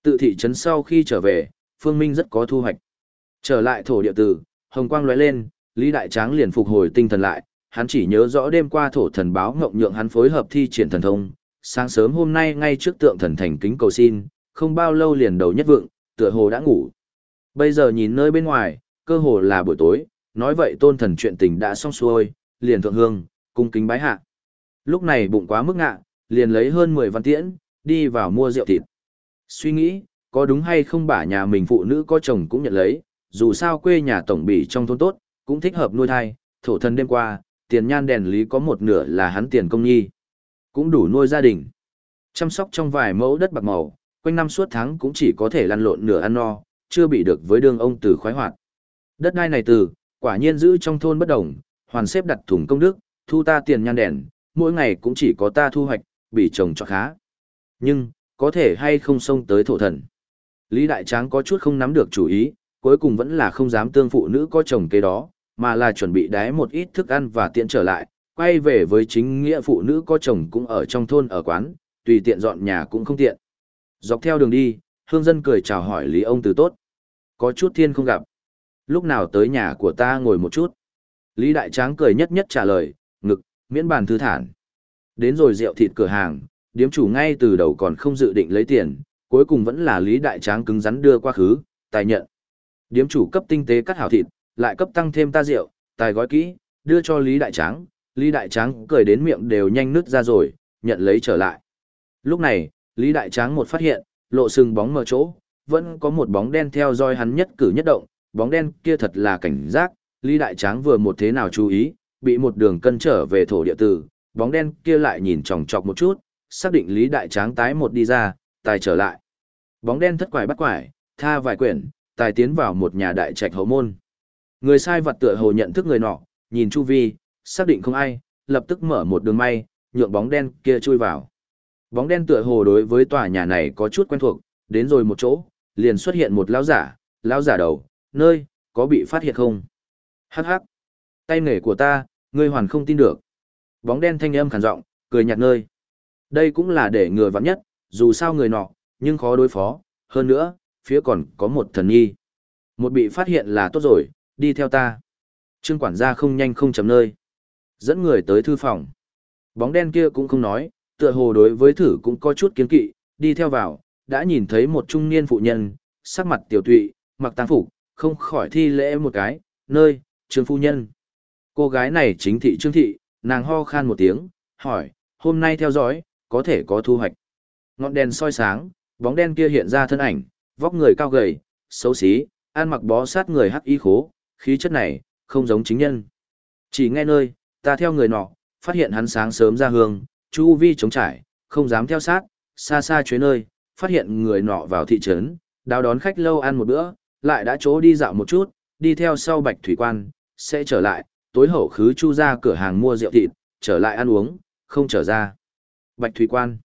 Tự thị trấn sau khi trở về, Phương Minh rất có thu hoạch. Trở lại thổ địa tử, hồng quang lóe lên, Lý Đại Tráng liền phục hồi tinh thần lại, hắn chỉ nhớ rõ đêm qua thổ thần báo ngộng nhượng hắn phối hợp thi triển thần thông, sáng sớm hôm nay ngay trước tượng thần thành kính cầu xin, không bao lâu liền đầu nhất vượng, tựa hồ đã ngủ. Bây giờ nhìn nơi bên ngoài, cơ hồ là buổi tối, nói vậy tôn thần chuyện tình đã xong xuôi, liền thượng hương, cung kính bái hạ. Lúc này bụng quá mức ngạ, liền lấy hơn 10 văn tiễn, đi vào mua rượu thịt. Suy nghĩ, có đúng hay không bả nhà mình phụ nữ có chồng cũng nhận lấy, dù sao quê nhà tổng bị trong thôn tốt, cũng thích hợp nuôi thai, thổ thần đêm qua, tiền nhan đèn lý có một nửa là hắn tiền công nhi. Cũng đủ nuôi gia đình. Chăm sóc trong vài mẫu đất bạc màu, quanh năm suốt tháng cũng chỉ có thể lăn lộn nửa ăn no, chưa bị được với đương ông từ khoái hoạt. Đất đai này từ, quả nhiên giữ trong thôn bất đồng, hoàn xếp đặt thùng công đức, thu ta tiền nhan đèn, mỗi ngày cũng chỉ có ta thu hoạch, bị trồng cho khá. Nhưng, có thể hay không xông tới thổ thần. Lý Đại Tráng có chút không nắm được chủ ý, cuối cùng vẫn là không dám tương phụ nữ có chồng kế đó, mà là chuẩn bị đái một ít thức ăn và tiện trở lại, quay về với chính nghĩa phụ nữ có chồng cũng ở trong thôn ở quán, tùy tiện dọn nhà cũng không tiện. Dọc theo đường đi, hương dân cười chào hỏi Lý ông từ tốt. Có chút thiên không gặp. Lúc nào tới nhà của ta ngồi một chút. Lý Đại Tráng cười nhất nhất trả lời, ngực, miễn bàn thư thản. Đến rồi rượu thịt cửa hàng, điếm chủ ngay từ đầu còn không dự định lấy tiền, cuối cùng vẫn là Lý Đại Tráng cứng rắn đưa qua khứ, tài nhận. Điếm chủ cấp tinh tế cắt hảo thịt, lại cấp tăng thêm ta rượu, tài gói kỹ, đưa cho Lý Đại Tráng. Lý Đại Tráng cười đến miệng đều nhanh nứt ra rồi, nhận lấy trở lại. Lúc này, Lý Đại Tráng một phát hiện, lộ sừng bóng mở chỗ, vẫn có một bóng đen theo dõi hắn nhất cử nhất động, bóng đen kia thật là cảnh giác, Lý Đại Tráng vừa một thế nào chú ý, bị một đường cân trở về thổ địa tử, bóng đen kia lại nhìn chòng chọc một chút, xác định Lý Đại Tráng tái một đi ra, tài trở lại. Bóng đen thất quải bắt quải, tha vài quyển, tài tiến vào một nhà đại trạch hậu môn. Người sai vật tựa hồ nhận thức người nọ, nhìn chu vi, xác định không ai, lập tức mở một đường may, nhượng bóng đen kia chui vào. Bóng đen tựa hồ đối với tòa nhà này có chút quen thuộc, đến rồi một chỗ, liền xuất hiện một lão giả, lão giả đầu, nơi, có bị phát hiện không? Hắc hắc. Tay nghề của ta, ngươi hoàn không tin được. Bóng đen thanh âm khàn giọng, cười nhạt nơi. Đây cũng là để ngừa vặn nhất, dù sao người nọ, nhưng khó đối phó, hơn nữa, phía còn có một thần nhi. Một bị phát hiện là tốt rồi, đi theo ta. Trương quản gia không nhanh không chấm nơi. Dẫn người tới thư phòng. Bóng đen kia cũng không nói, tựa hồ đối với thử cũng có chút kiến kỵ, đi theo vào, đã nhìn thấy một trung niên phụ nhân, sắc mặt tiểu tụy, mặc tang phục, không khỏi thi lễ một cái, nơi, trương phu nhân. Cô gái này chính thị trương thị, nàng ho khan một tiếng, hỏi, hôm nay theo dõi, có thể có thu hoạch. Ngọn đèn soi sáng, bóng đen kia hiện ra thân ảnh, vóc người cao gầy, xấu xí, ăn mặc bó sát người hắc y khố, khí chất này, không giống chính nhân. Chỉ nghe nơi, ta theo người nọ, phát hiện hắn sáng sớm ra hương, chu vi chống trải, không dám theo sát, xa xa chuyến nơi, phát hiện người nọ vào thị trấn, đào đón khách lâu ăn một bữa, lại đã chỗ đi dạo một chút, đi theo sau bạch thủy quan, sẽ trở lại, tối hậu khứ chu ra cửa hàng mua rượu thịt, trở lại ăn uống, không trở ra. Bạch thủy quan.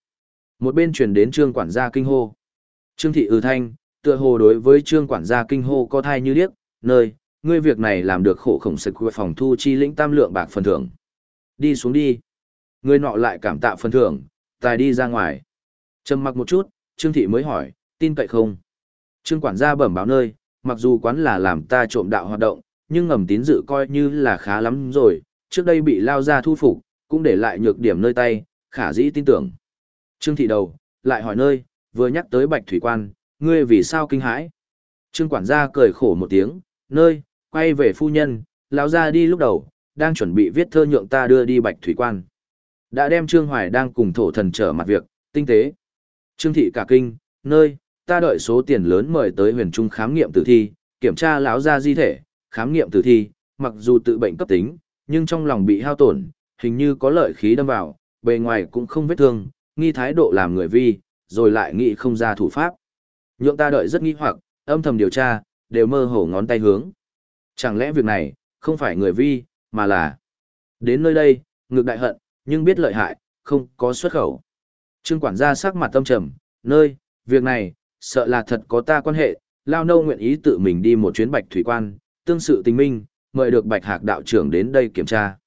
Một bên truyền đến trương quản gia kinh hô. Trương thị ư thanh, tựa hồ đối với trương quản gia kinh hô có thai như điếc, nơi, ngươi việc này làm được khổ khổng sực của phòng thu chi lĩnh tam lượng bạc phần thưởng. Đi xuống đi. ngươi nọ lại cảm tạ phần thưởng, tài đi ra ngoài. Trầm mặc một chút, Trương Thị mới hỏi, tin cậy không? Trương quản gia bẩm báo nơi, mặc dù quán là làm ta trộm đạo hoạt động, nhưng ngầm tín dự coi như là khá lắm rồi, trước đây bị lao ra thu phục, cũng để lại nhược điểm nơi tay, khả dĩ tin tưởng. Trương Thị đầu, lại hỏi nơi, vừa nhắc tới Bạch Thủy Quan, ngươi vì sao kinh hãi? Trương quản gia cười khổ một tiếng, nơi, quay về phu nhân, lão ra đi lúc đầu, đang chuẩn bị viết thơ nhượng ta đưa đi Bạch Thủy Quan. Đã đem Trương Hoài đang cùng thổ thần trở mặt việc, tinh tế. Trương thị cả kinh, nơi, ta đợi số tiền lớn mời tới huyền trung khám nghiệm tử thi, kiểm tra lão gia di thể, khám nghiệm tử thi, mặc dù tự bệnh cấp tính, nhưng trong lòng bị hao tổn, hình như có lợi khí đâm vào, bề ngoài cũng không vết thương, nghi thái độ làm người vi, rồi lại nghĩ không ra thủ pháp. Nhượng ta đợi rất nghi hoặc, âm thầm điều tra, đều mơ hồ ngón tay hướng. Chẳng lẽ việc này, không phải người vi, mà là... Đến nơi đây, ngược đại hận, nhưng biết lợi hại, không có xuất khẩu. Trương quản gia sắc mặt tâm trầm, nơi, việc này, sợ là thật có ta quan hệ, Lao Nâu nguyện ý tự mình đi một chuyến bạch thủy quan, tương sự tình minh, mời được bạch hạc đạo trưởng đến đây kiểm tra.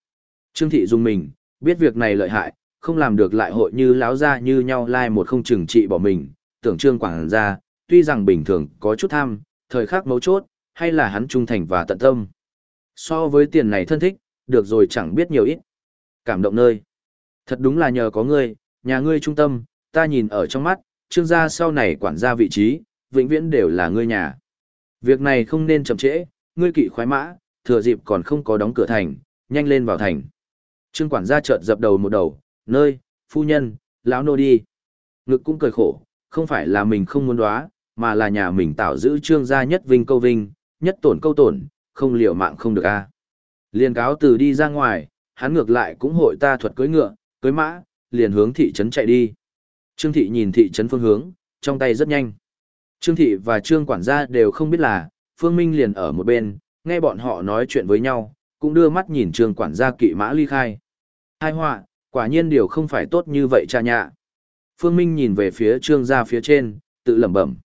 Trương thị dùng mình, biết việc này lợi hại, không làm được lại hội như láo ra như nhau lai một không chừng trị bỏ mình, tưởng trương quản gia, tuy rằng bình thường có chút tham, thời khắc mấu chốt, hay là hắn trung thành và tận tâm. So với tiền này thân thích, được rồi chẳng biết nhiều ít. Cảm động nơi. Thật đúng là nhờ có ngươi, nhà ngươi trung tâm, ta nhìn ở trong mắt, trương gia sau này quản gia vị trí, vĩnh viễn đều là ngươi nhà. Việc này không nên chậm trễ, ngươi kỵ khoái mã, thừa dịp còn không có đóng cửa thành, nhanh lên vào thành. Trương quản gia chợt dập đầu một đầu, nơi, phu nhân, lão nô đi. Ngực cũng cười khổ, không phải là mình không muốn đoá, mà là nhà mình tạo giữ trương gia nhất vinh câu vinh, nhất tổn câu tổn, không liều mạng không được a. Liền cáo từ đi ra ngoài, hắn ngược lại cũng hội ta thuật cưỡi ngựa, cưỡi mã, liền hướng thị trấn chạy đi. Trương thị nhìn thị trấn phương hướng, trong tay rất nhanh. Trương thị và trương quản gia đều không biết là, Phương Minh liền ở một bên, nghe bọn họ nói chuyện với nhau, cũng đưa mắt nhìn trương quản gia kỵ mã ly khai. Hai họa, quả nhiên điều không phải tốt như vậy cha nhạ. Phương Minh nhìn về phía trương gia phía trên, tự lẩm bẩm.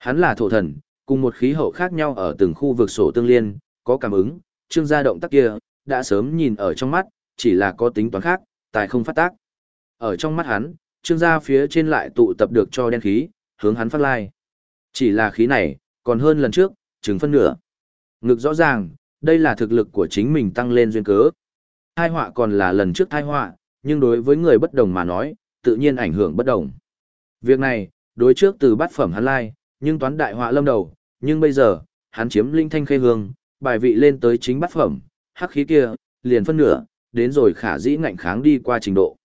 Hắn là thổ thần, cùng một khí hậu khác nhau ở từng khu vực sổ tương liên, có cảm ứng, trương gia động tác kia, đã sớm nhìn ở trong mắt, chỉ là có tính toán khác, tài không phát tác. Ở trong mắt hắn, trương gia phía trên lại tụ tập được cho đen khí, hướng hắn phát lai. Chỉ là khí này, còn hơn lần trước, chứng phân nửa. Ngực rõ ràng, đây là thực lực của chính mình tăng lên duyên cớ. Thai họa còn là lần trước thai họa, nhưng đối với người bất đồng mà nói, tự nhiên ảnh hưởng bất đồng. Việc này, đối trước từ bát phẩm hắn lai, nhưng toán đại họa lâm đầu, nhưng bây giờ, hắn chiếm linh thanh khê hương, bài vị lên tới chính bát phẩm, hắc khí kia, liền phân nửa, đến rồi khả dĩ ngạnh kháng đi qua trình độ.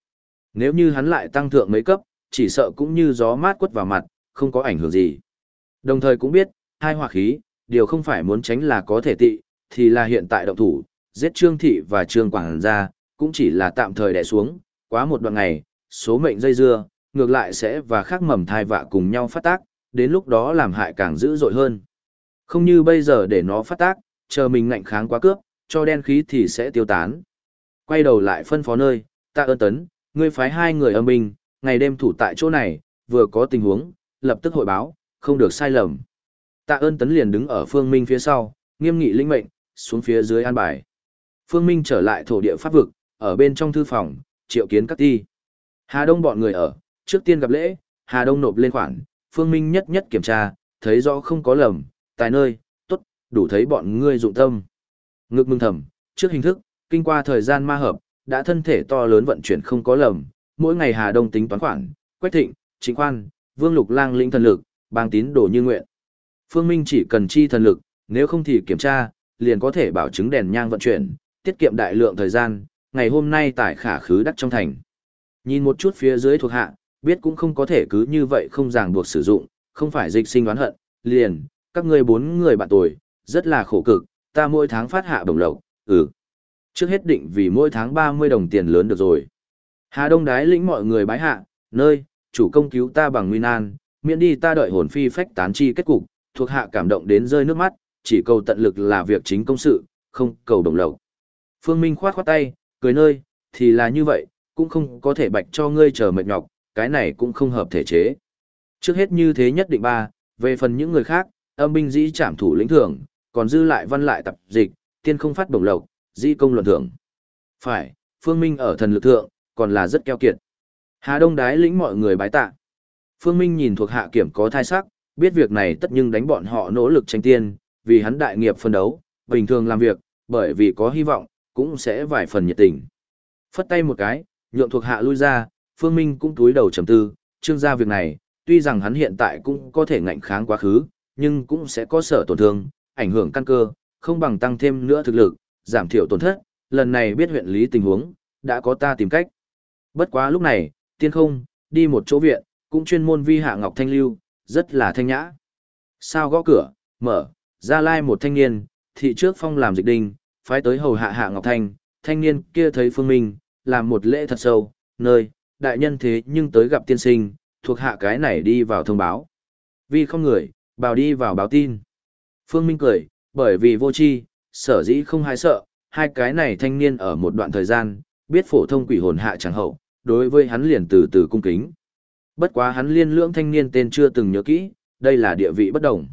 Nếu như hắn lại tăng thượng mấy cấp, chỉ sợ cũng như gió mát quất vào mặt, không có ảnh hưởng gì. Đồng thời cũng biết, hai hỏa khí, điều không phải muốn tránh là có thể tị, thì là hiện tại động thủ, giết Trương Thị và Trương Quảng ra, cũng chỉ là tạm thời đè xuống, quá một đoạn ngày, số mệnh dây dưa, ngược lại sẽ và khác mầm thai vạ cùng nhau phát tác, đến lúc đó làm hại càng dữ dội hơn. Không như bây giờ để nó phát tác, chờ mình ngạnh kháng quá cướp, cho đen khí thì sẽ tiêu tán. Quay đầu lại phân phó nơi, ta ơn tấn, ngươi phái hai người âm binh, ngày đêm thủ tại chỗ này, vừa có tình huống, lập tức hội báo, không được sai lầm. Tạ ơn tấn liền đứng ở phương minh phía sau, nghiêm nghị linh mệnh, xuống phía dưới an bài. Phương Minh trở lại thổ địa pháp vực, ở bên trong thư phòng, triệu kiến các ti. Hà Đông bọn người ở, trước tiên gặp lễ, Hà Đông nộp lên khoản, Phương Minh nhất nhất kiểm tra, thấy rõ không có lầm, tài nơi, tốt, đủ thấy bọn ngươi dụng tâm. Ngực mừng thầm, trước hình thức, kinh qua thời gian ma hợp, đã thân thể to lớn vận chuyển không có lầm, mỗi ngày Hà Đông tính toán khoản, Quách Thịnh, Chính Quan, Vương Lục Lang lĩnh thần lực, bang tín đồ như nguyện. Phương Minh chỉ cần chi thần lực, nếu không thì kiểm tra, liền có thể bảo chứng đèn nhang vận chuyển, tiết kiệm đại lượng thời gian, ngày hôm nay tại khả khứ đắc trong thành. Nhìn một chút phía dưới thuộc hạ, biết cũng không có thể cứ như vậy không ràng buộc sử dụng, không phải dịch sinh đoán hận, liền, các ngươi bốn người bạn tuổi, rất là khổ cực, ta mỗi tháng phát hạ bổng lộc, ừ. Trước hết định vì mỗi tháng 30 đồng tiền lớn được rồi. Hà Đông đái lĩnh mọi người bái hạ, nơi, chủ công cứu ta bằng nguyên an miễn đi ta đợi hồn phi phách tán chi kết cục, thuộc hạ cảm động đến rơi nước mắt, chỉ cầu tận lực là việc chính công sự, không cầu đồng lộc. Phương Minh khoát khoát tay, cười nơi, thì là như vậy, cũng không có thể bạch cho ngươi chờ mệt nhọc, cái này cũng không hợp thể chế. Trước hết như thế nhất định ba, về phần những người khác, âm binh dĩ trảm thủ lĩnh thưởng, còn dư lại văn lại tập dịch, tiên không phát bổng lộc, dĩ công luận thưởng. Phải, Phương Minh ở thần lực thượng, còn là rất keo kiệt. Hà Đông đái lĩnh mọi người bái tạ. Phương Minh nhìn thuộc hạ kiểm có thai sắc, biết việc này tất nhưng đánh bọn họ nỗ lực tranh tiên, vì hắn đại nghiệp phân đấu, bình thường làm việc, bởi vì có hy vọng, cũng sẽ vài phần nhiệt tình. Phất tay một cái, nhượng thuộc hạ lui ra, Phương Minh cũng túi đầu trầm tư, trương gia việc này, tuy rằng hắn hiện tại cũng có thể ngạnh kháng quá khứ, nhưng cũng sẽ có sở tổn thương, ảnh hưởng căn cơ, không bằng tăng thêm nữa thực lực, giảm thiểu tổn thất, lần này biết huyện lý tình huống, đã có ta tìm cách. Bất quá lúc này, tiên không, đi một chỗ viện, cũng chuyên môn vi hạ ngọc thanh lưu, rất là thanh nhã. Sao gõ cửa, mở, ra lai một thanh niên, thị trước phong làm dịch đình, phái tới hầu hạ hạ Ngọc Thanh, thanh niên kia thấy Phương Minh, làm một lễ thật sâu, nơi, đại nhân thế nhưng tới gặp tiên sinh, thuộc hạ cái này đi vào thông báo. Vì không người, bảo đi vào báo tin. Phương Minh cười, bởi vì vô chi, sở dĩ không hái sợ, hai cái này thanh niên ở một đoạn thời gian, biết phổ thông quỷ hồn hạ chẳng hậu, đối với hắn liền từ từ cung kính. Bất quá hắn liên lưỡng thanh niên tên chưa từng nhớ kỹ, đây là địa vị bất đồng.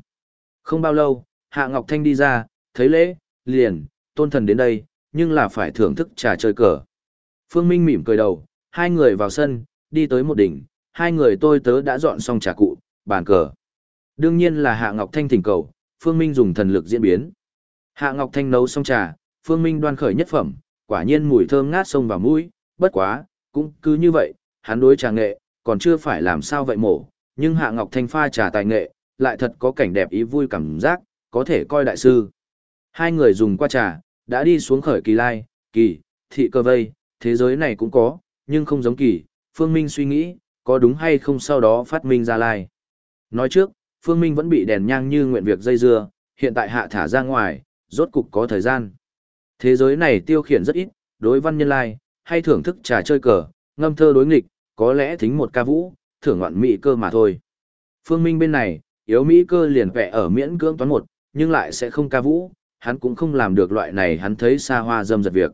Không bao lâu, Hạ Ngọc Thanh đi ra, thấy lễ, liền, tôn thần đến đây, nhưng là phải thưởng thức trà chơi cờ. Phương Minh mỉm cười đầu, hai người vào sân, đi tới một đỉnh, hai người tôi tớ đã dọn xong trà cụ, bàn cờ. Đương nhiên là Hạ Ngọc Thanh thỉnh cầu, Phương Minh dùng thần lực diễn biến. Hạ Ngọc Thanh nấu xong trà, Phương Minh đoan khởi nhất phẩm, quả nhiên mùi thơm ngát sông vào mũi, bất quá, cũng cứ như vậy, hắn đối trà nghệ, còn chưa phải làm sao vậy mổ, nhưng Hạ Ngọc Thanh pha trà tài nghệ, lại thật có cảnh đẹp ý vui cảm giác, có thể coi đại sư. Hai người dùng qua trà, đã đi xuống khởi kỳ lai, kỳ, thị cơ vây, thế giới này cũng có, nhưng không giống kỳ, Phương Minh suy nghĩ, có đúng hay không sau đó phát minh ra lai. Nói trước, Phương Minh vẫn bị đèn nhang như nguyện việc dây dưa, hiện tại hạ thả ra ngoài, rốt cục có thời gian. Thế giới này tiêu khiển rất ít, đối văn nhân lai, hay thưởng thức trà chơi cờ, ngâm thơ đối nghịch, có lẽ thính một ca vũ, thưởng ngoạn mỹ cơ mà thôi. Phương Minh bên này, yếu mỹ cơ liền vẽ ở miễn cưỡng toán một, nhưng lại sẽ không ca vũ, hắn cũng không làm được loại này hắn thấy xa hoa dâm giật việc.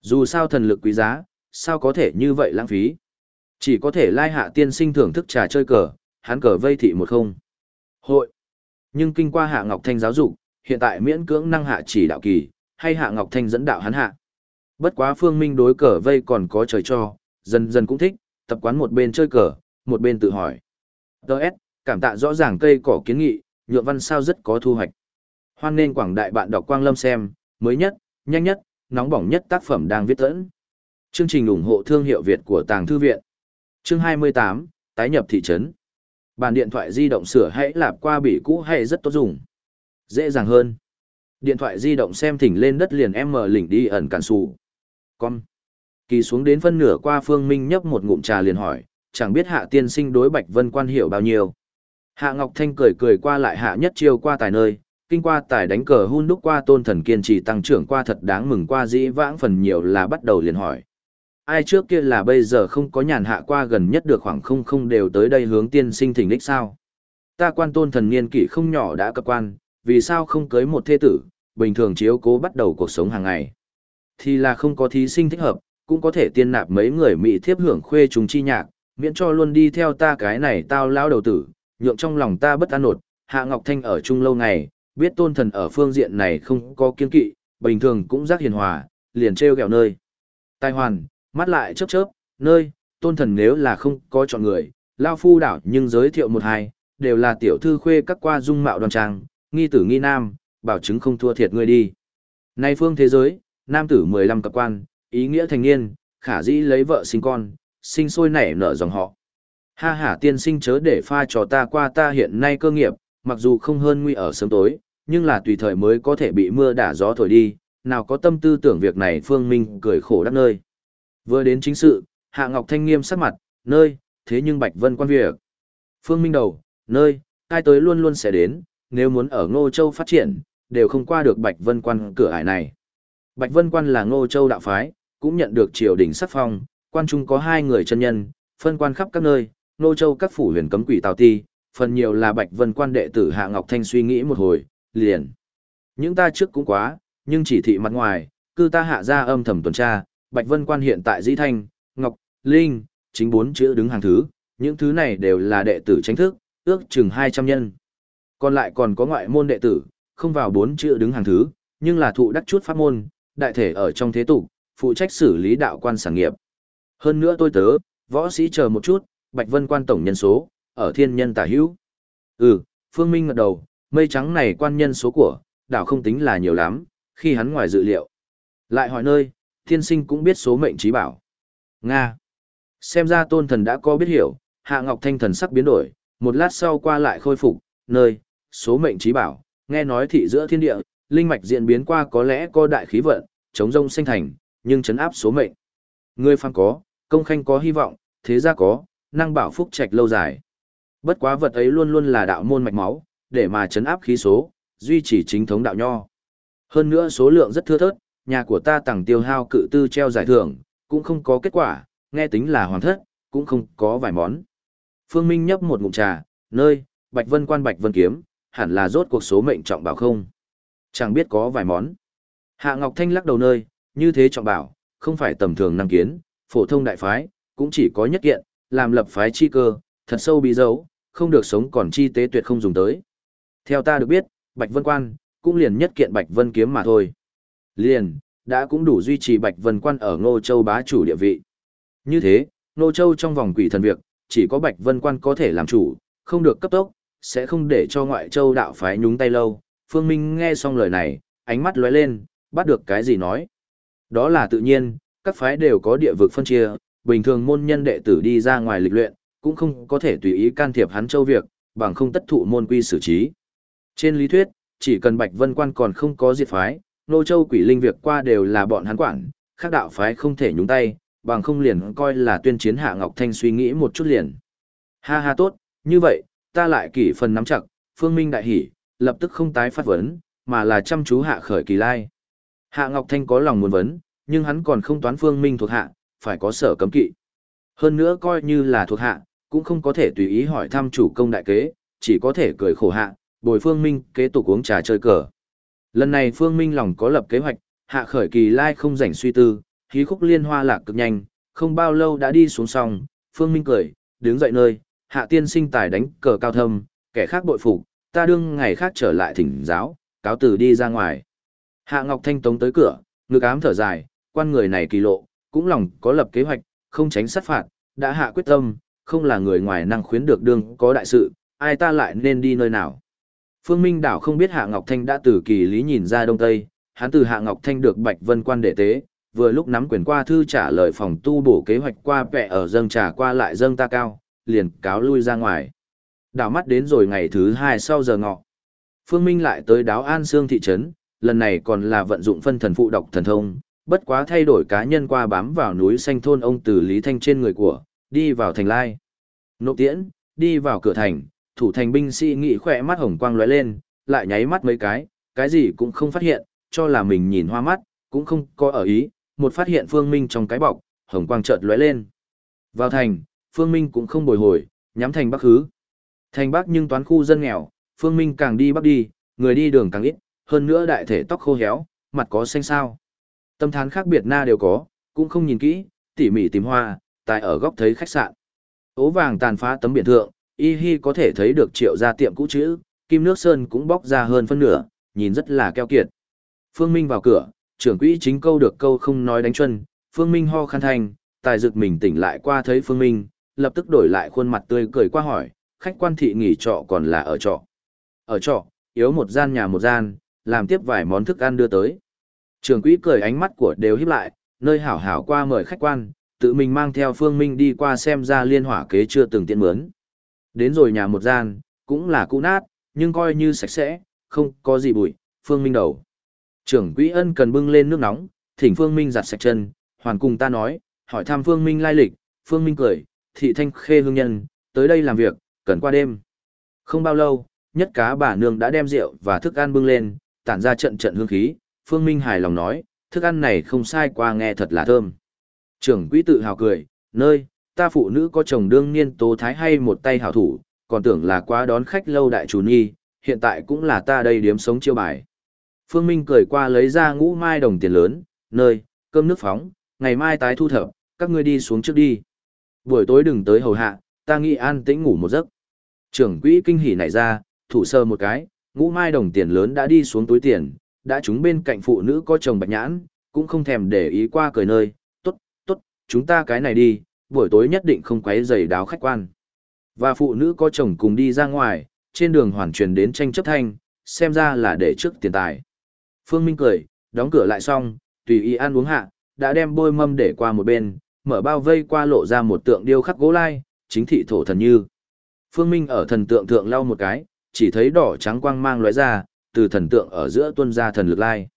Dù sao thần lực quý giá, sao có thể như vậy lãng phí. Chỉ có thể lai hạ tiên sinh thưởng thức trà chơi cờ, hắn cờ vây thị một không. Hội. Nhưng kinh qua hạ Ngọc Thanh giáo dục, hiện tại miễn cưỡng năng hạ chỉ đạo kỳ, hay hạ Ngọc Thanh dẫn đạo hắn hạ. Bất quá phương minh đối cờ vây còn có trời cho, dần dần cũng thích, tập quán một bên chơi cờ, một bên tự hỏi. Đợt, cảm tạ rõ ràng cây cỏ kiến nghị, nhượng văn sao rất có thu hoạch. Hoan nên quảng đại bạn đọc Quang Lâm xem, mới nhất, nhanh nhất, nóng bỏng nhất tác phẩm đang viết tẫn. Chương trình ủng hộ thương hiệu Việt của Tàng Thư Viện. Chương 28, tái nhập thị trấn. Bàn điện thoại di động sửa hãy lạp qua bị cũ hay rất tốt dùng. Dễ dàng hơn. Điện thoại di động xem thỉnh lên đất liền em mở lỉnh đi ẩn cản sụ. Con. Kỳ xuống đến phân nửa qua Phương Minh nhấp một ngụm trà liền hỏi, chẳng biết hạ tiên sinh đối Bạch Vân quan hiểu bao nhiêu. Hạ Ngọc Thanh cười cười qua lại hạ nhất chiêu qua tài nơi, kinh qua tài đánh cờ hun đúc qua tôn thần kiên trì tăng trưởng qua thật đáng mừng qua dĩ vãng phần nhiều là bắt đầu liền hỏi. Ai trước kia là bây giờ không có nhàn hạ qua gần nhất được khoảng không không đều tới đây hướng tiên sinh thỉnh đích sao. Ta quan tôn thần niên kỷ không nhỏ đã cập quan, vì sao không cưới một thê tử, bình thường chiếu cố bắt đầu cuộc sống hàng ngày. Thì là không có thí sinh thích hợp, cũng có thể tiên nạp mấy người mỹ thiếp hưởng khuê chúng chi nhạc, miễn cho luôn đi theo ta cái này tao lao đầu tử, nhượng trong lòng ta bất an nột, Hạ Ngọc Thanh ở chung lâu ngày, biết tôn thần ở phương diện này không có kiên kỵ, bình thường cũng giác hiền hòa, liền treo gẹo nơi. Tài hoàn, mắt lại chớp chớp, nơi, tôn thần nếu là không có chọn người, lao phu đảo nhưng giới thiệu một hai, đều là tiểu thư khuê các qua dung mạo đoàn trang, nghi tử nghi nam, bảo chứng không thua thiệt ngươi đi. Nay phương thế giới, nam tử 15 cập quan, ý nghĩa thành niên, khả dĩ lấy vợ sinh con, sinh sôi nảy nở dòng họ. Ha ha tiên sinh chớ để pha trò ta qua ta hiện nay cơ nghiệp, mặc dù không hơn nguy ở sớm tối, nhưng là tùy thời mới có thể bị mưa đả gió thổi đi, nào có tâm tư tưởng việc này Phương Minh cười khổ đắc nơi. Vừa đến chính sự, Hạ Ngọc Thanh nghiêm sắc mặt, nơi, thế nhưng Bạch Vân quan việc. Phương Minh đầu, nơi, ai tới luôn luôn sẽ đến, nếu muốn ở Ngô Châu phát triển, đều không qua được Bạch Vân quan cửa ải này. Bạch Vân quan là Ngô Châu đạo phái, cũng nhận được triều đình sắc phong, quan trung có hai người chân nhân, phân quan khắp các nơi, Ngô Châu các phủ huyền cấm quỷ tào ti, phần nhiều là Bạch Vân quan đệ tử Hạ Ngọc Thanh suy nghĩ một hồi, liền. Những ta trước cũng quá, nhưng chỉ thị mặt ngoài, cư ta hạ ra âm thầm tuần tra, Bạch Vân quan hiện tại Dĩ Thanh, Ngọc, Linh, chính bốn chữ đứng hàng thứ, những thứ này đều là đệ tử chính thức, ước chừng 200 nhân. Còn lại còn có ngoại môn đệ tử, không vào bốn chữ đứng hàng thứ, nhưng là thụ đắc chút pháp môn, đại thể ở trong thế tục, phụ trách xử lý đạo quan sản nghiệp. Hơn nữa tôi tớ, võ sĩ chờ một chút, Bạch Vân quan tổng nhân số, ở thiên nhân tả hữu. Ừ, Phương Minh ngật đầu, mây trắng này quan nhân số của, đảo không tính là nhiều lắm, khi hắn ngoài dự liệu. Lại hỏi nơi, thiên sinh cũng biết số mệnh trí bảo. Nga. Xem ra tôn thần đã có biết hiểu, hạ ngọc thanh thần sắc biến đổi, một lát sau qua lại khôi phục, nơi, số mệnh trí bảo, nghe nói thị giữa thiên địa, linh mạch diễn biến qua có lẽ có đại khí vận, chống rông sinh thành, nhưng chấn áp số mệnh. Người phàm có, công khanh có hy vọng, thế gia có, năng bảo phúc trạch lâu dài. Bất quá vật ấy luôn luôn là đạo môn mạch máu, để mà chấn áp khí số, duy trì chính thống đạo nho. Hơn nữa số lượng rất thưa thớt, nhà của ta tặng tiêu hao cự tư treo giải thưởng, cũng không có kết quả, nghe tính là hoàn thất, cũng không có vài món. Phương Minh nhấp một ngụm trà, nơi, Bạch Vân quan Bạch Vân kiếm, hẳn là rốt cuộc số mệnh trọng bảo không. Chẳng biết có vài món. Hạ Ngọc Thanh lắc đầu nơi, như thế trọng bảo, không phải tầm thường năng kiến, phổ thông đại phái, cũng chỉ có nhất kiện, làm lập phái chi cơ, thật sâu bí dấu, không được sống còn chi tế tuyệt không dùng tới. Theo ta được biết, Bạch Vân Quan, cũng liền nhất kiện Bạch Vân kiếm mà thôi. Liền, đã cũng đủ duy trì Bạch Vân Quan ở Ngô Châu bá chủ địa vị. Như thế, Ngô Châu trong vòng quỷ thần việc, chỉ có Bạch Vân Quan có thể làm chủ, không được cấp tốc, sẽ không để cho ngoại châu đạo phái nhúng tay lâu, Phương Minh nghe xong lời này, ánh mắt lóe lên, bắt được cái gì nói. Đó là tự nhiên, các phái đều có địa vực phân chia, bình thường môn nhân đệ tử đi ra ngoài lịch luyện, cũng không có thể tùy ý can thiệp hắn châu việc, bằng không tất thụ môn quy xử trí. Trên lý thuyết, chỉ cần Bạch Vân Quan còn không có diệt phái, nô châu quỷ linh việc qua đều là bọn hắn quản, khác đạo phái không thể nhúng tay, bằng không liền coi là tuyên chiến Hạ Ngọc Thanh suy nghĩ một chút liền. Ha ha tốt, như vậy, ta lại kỷ phần nắm chặt, phương minh đại hỉ, lập tức không tái phát vấn, mà là chăm chú hạ khởi kỳ lai. Hạ Ngọc Thanh có lòng muốn vấn, nhưng hắn còn không toán phương minh thuộc hạ, phải có sở cấm kỵ. Hơn nữa coi như là thuộc hạ, cũng không có thể tùy ý hỏi thăm chủ công đại kế, chỉ có thể cười khổ hạ, bồi phương minh kế tục uống trà chơi cờ. Lần này phương minh lòng có lập kế hoạch, hạ khởi kỳ lai không rảnh suy tư, khí khúc liên hoa lạc cực nhanh, không bao lâu đã đi xuống sông, phương minh cười, đứng dậy nơi, hạ tiên sinh tài đánh cờ cao thâm, kẻ khác bội phục, ta đương ngày khác trở lại thỉnh giáo, cáo từ đi ra ngoài. Hạ Ngọc Thanh tống tới cửa, ngực ám thở dài, quan người này kỳ lộ, cũng lòng có lập kế hoạch, không tránh sát phạt, đã hạ quyết tâm, không là người ngoài năng khuyến được đương có đại sự, ai ta lại nên đi nơi nào. Phương Minh Đảo không biết Hạ Ngọc Thanh đã từ kỳ lý nhìn ra Đông Tây, hắn từ Hạ Ngọc Thanh được Bạch Vân quan đệ tế, vừa lúc nắm quyền qua thư trả lời phòng tu bổ kế hoạch qua vẹ ở dâng trà qua lại dâng ta cao, liền cáo lui ra ngoài. Đảo mắt đến rồi ngày thứ hai sau giờ ngọ. Phương Minh lại tới đáo An Sương thị trấn, lần này còn là vận dụng phân thần phụ độc thần thông, bất quá thay đổi cá nhân qua bám vào núi xanh thôn ông từ Lý Thanh trên người của, đi vào thành lai. Nộp tiễn, đi vào cửa thành, thủ thành binh sĩ nghị khỏe mắt hồng quang lóe lên, lại nháy mắt mấy cái, cái gì cũng không phát hiện, cho là mình nhìn hoa mắt, cũng không có ở ý, một phát hiện Phương Minh trong cái bọc, hồng quang chợt lóe lên. Vào thành, Phương Minh cũng không bồi hồi, nhắm thành bắc hứ. Thành bắc nhưng toán khu dân nghèo, Phương Minh càng đi bắc đi, người đi đường càng ít, hơn nữa đại thể tóc khô héo, mặt có xanh sao. Tâm thán khác biệt na đều có, cũng không nhìn kỹ, tỉ mỉ tìm hoa, tại ở góc thấy khách sạn. Ố vàng tàn phá tấm biển thượng, y hi có thể thấy được triệu gia tiệm cũ chữ, kim nước sơn cũng bóc ra hơn phân nửa, nhìn rất là keo kiệt. Phương Minh vào cửa, trưởng quỹ chính câu được câu không nói đánh chân, Phương Minh ho khăn thành, tài dực mình tỉnh lại qua thấy Phương Minh, lập tức đổi lại khuôn mặt tươi cười qua hỏi, khách quan thị nghỉ trọ còn là ở trọ. Ở trọ, yếu một gian nhà một gian, làm tiếp vài món thức ăn đưa tới. Trường quỹ cười ánh mắt của đều híp lại, nơi hảo hảo qua mời khách quan, tự mình mang theo Phương Minh đi qua xem ra liên hỏa kế chưa từng tiện mướn. Đến rồi nhà một gian, cũng là cũ nát, nhưng coi như sạch sẽ, không có gì bụi, Phương Minh đầu. Trưởng quỹ ân cần bưng lên nước nóng, thỉnh Phương Minh giặt sạch chân, hoàn cùng ta nói, hỏi thăm Phương Minh lai lịch, Phương Minh cười, thị thanh khê hương nhân, tới đây làm việc, cần qua đêm. Không bao lâu, nhất cá bà nương đã đem rượu và thức ăn bưng lên, tản ra trận trận hương khí, Phương Minh hài lòng nói, thức ăn này không sai qua nghe thật là thơm. Trưởng quỹ tự hào cười, nơi, ta phụ nữ có chồng đương niên tố thái hay một tay hảo thủ, còn tưởng là quá đón khách lâu đại chủ nhi, hiện tại cũng là ta đây điếm sống chiêu bài. Phương Minh cười qua lấy ra ngũ mai đồng tiền lớn, nơi, cơm nước phóng, ngày mai tái thu thập, các ngươi đi xuống trước đi. Buổi tối đừng tới hầu hạ, ta nghĩ an tĩnh ngủ một giấc. Trưởng quỹ kinh hỉ nảy ra, thủ sơ một cái, ngũ mai đồng tiền lớn đã đi xuống túi tiền, đã chúng bên cạnh phụ nữ có chồng bạch nhãn, cũng không thèm để ý qua cười nơi, tốt, tốt, chúng ta cái này đi, buổi tối nhất định không quấy giày đáo khách quan. Và phụ nữ có chồng cùng đi ra ngoài, trên đường hoàn truyền đến tranh chấp thanh, xem ra là để trước tiền tài. Phương Minh cười, đóng cửa lại xong, tùy ý ăn uống hạ, đã đem bôi mâm để qua một bên, mở bao vây qua lộ ra một tượng điêu khắc gỗ lai, chính thị thổ thần như. Phương Minh ở thần tượng thượng lau một cái, chỉ thấy đỏ trắng quang mang lóe ra, từ thần tượng ở giữa tuân ra thần lực lai.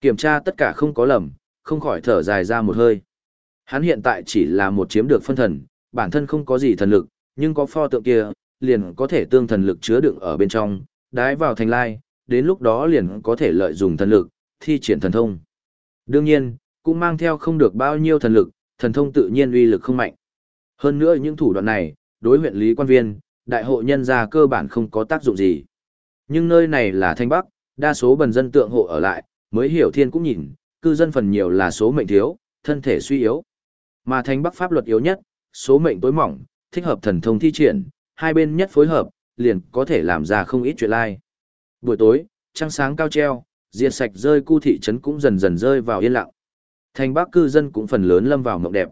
Kiểm tra tất cả không có lầm, không khỏi thở dài ra một hơi. Hắn hiện tại chỉ là một chiếm được phân thần, bản thân không có gì thần lực, nhưng có pho tượng kia, liền có thể tương thần lực chứa đựng ở bên trong, đái vào thành lai, đến lúc đó liền có thể lợi dụng thần lực, thi triển thần thông. Đương nhiên, cũng mang theo không được bao nhiêu thần lực, thần thông tự nhiên uy lực không mạnh. Hơn nữa những thủ đoạn này, đối huyện lý quan viên, đại hộ nhân gia cơ bản không có tác dụng gì. Nhưng nơi này là Thanh Bắc, đa số bần dân tượng hộ ở lại, mới hiểu thiên cũng nhìn, cư dân phần nhiều là số mệnh thiếu, thân thể suy yếu. Mà thành Bắc pháp luật yếu nhất, số mệnh tối mỏng, thích hợp thần thông thi triển, hai bên nhất phối hợp, liền có thể làm ra không ít chuyện lai. Buổi tối, trăng sáng cao treo, diệt sạch rơi cu thị trấn cũng dần dần rơi vào yên lặng. Thành Bắc cư dân cũng phần lớn lâm vào mộng đẹp.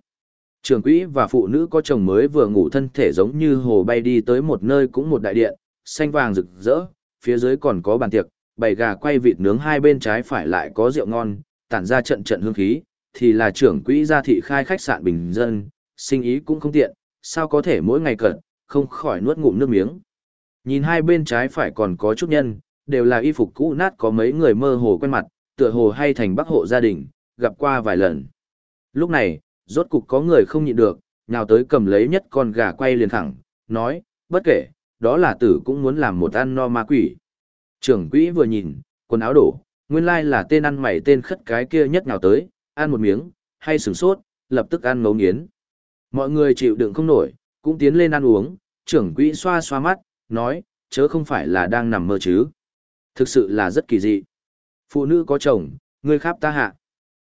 Trường quỹ và phụ nữ có chồng mới vừa ngủ thân thể giống như hồ bay đi tới một nơi cũng một đại điện, xanh vàng rực rỡ, phía dưới còn có bàn tiệc, bày gà quay vịt nướng hai bên trái phải lại có rượu ngon, tản ra trận trận hương khí, thì là trưởng quỹ gia thị khai khách sạn bình dân, sinh ý cũng không tiện, sao có thể mỗi ngày cận, không khỏi nuốt ngụm nước miếng. Nhìn hai bên trái phải còn có chút nhân, đều là y phục cũ nát có mấy người mơ hồ quen mặt, tựa hồ hay thành bác hộ gia đình, gặp qua vài lần. Lúc này, rốt cục có người không nhịn được, nhào tới cầm lấy nhất con gà quay liền thẳng, nói, bất kể, đó là tử cũng muốn làm một ăn no ma quỷ. Trưởng quỹ vừa nhìn, quần áo đổ, nguyên lai là tên ăn mày tên khất cái kia nhất nhào tới, ăn một miếng, hay sửng sốt, lập tức ăn ngấu nghiến. Mọi người chịu đựng không nổi, cũng tiến lên ăn uống, trưởng quỹ xoa xoa mắt, nói, chớ không phải là đang nằm mơ chứ. Thực sự là rất kỳ dị. Phụ nữ có chồng, ngươi khắp ta hạ.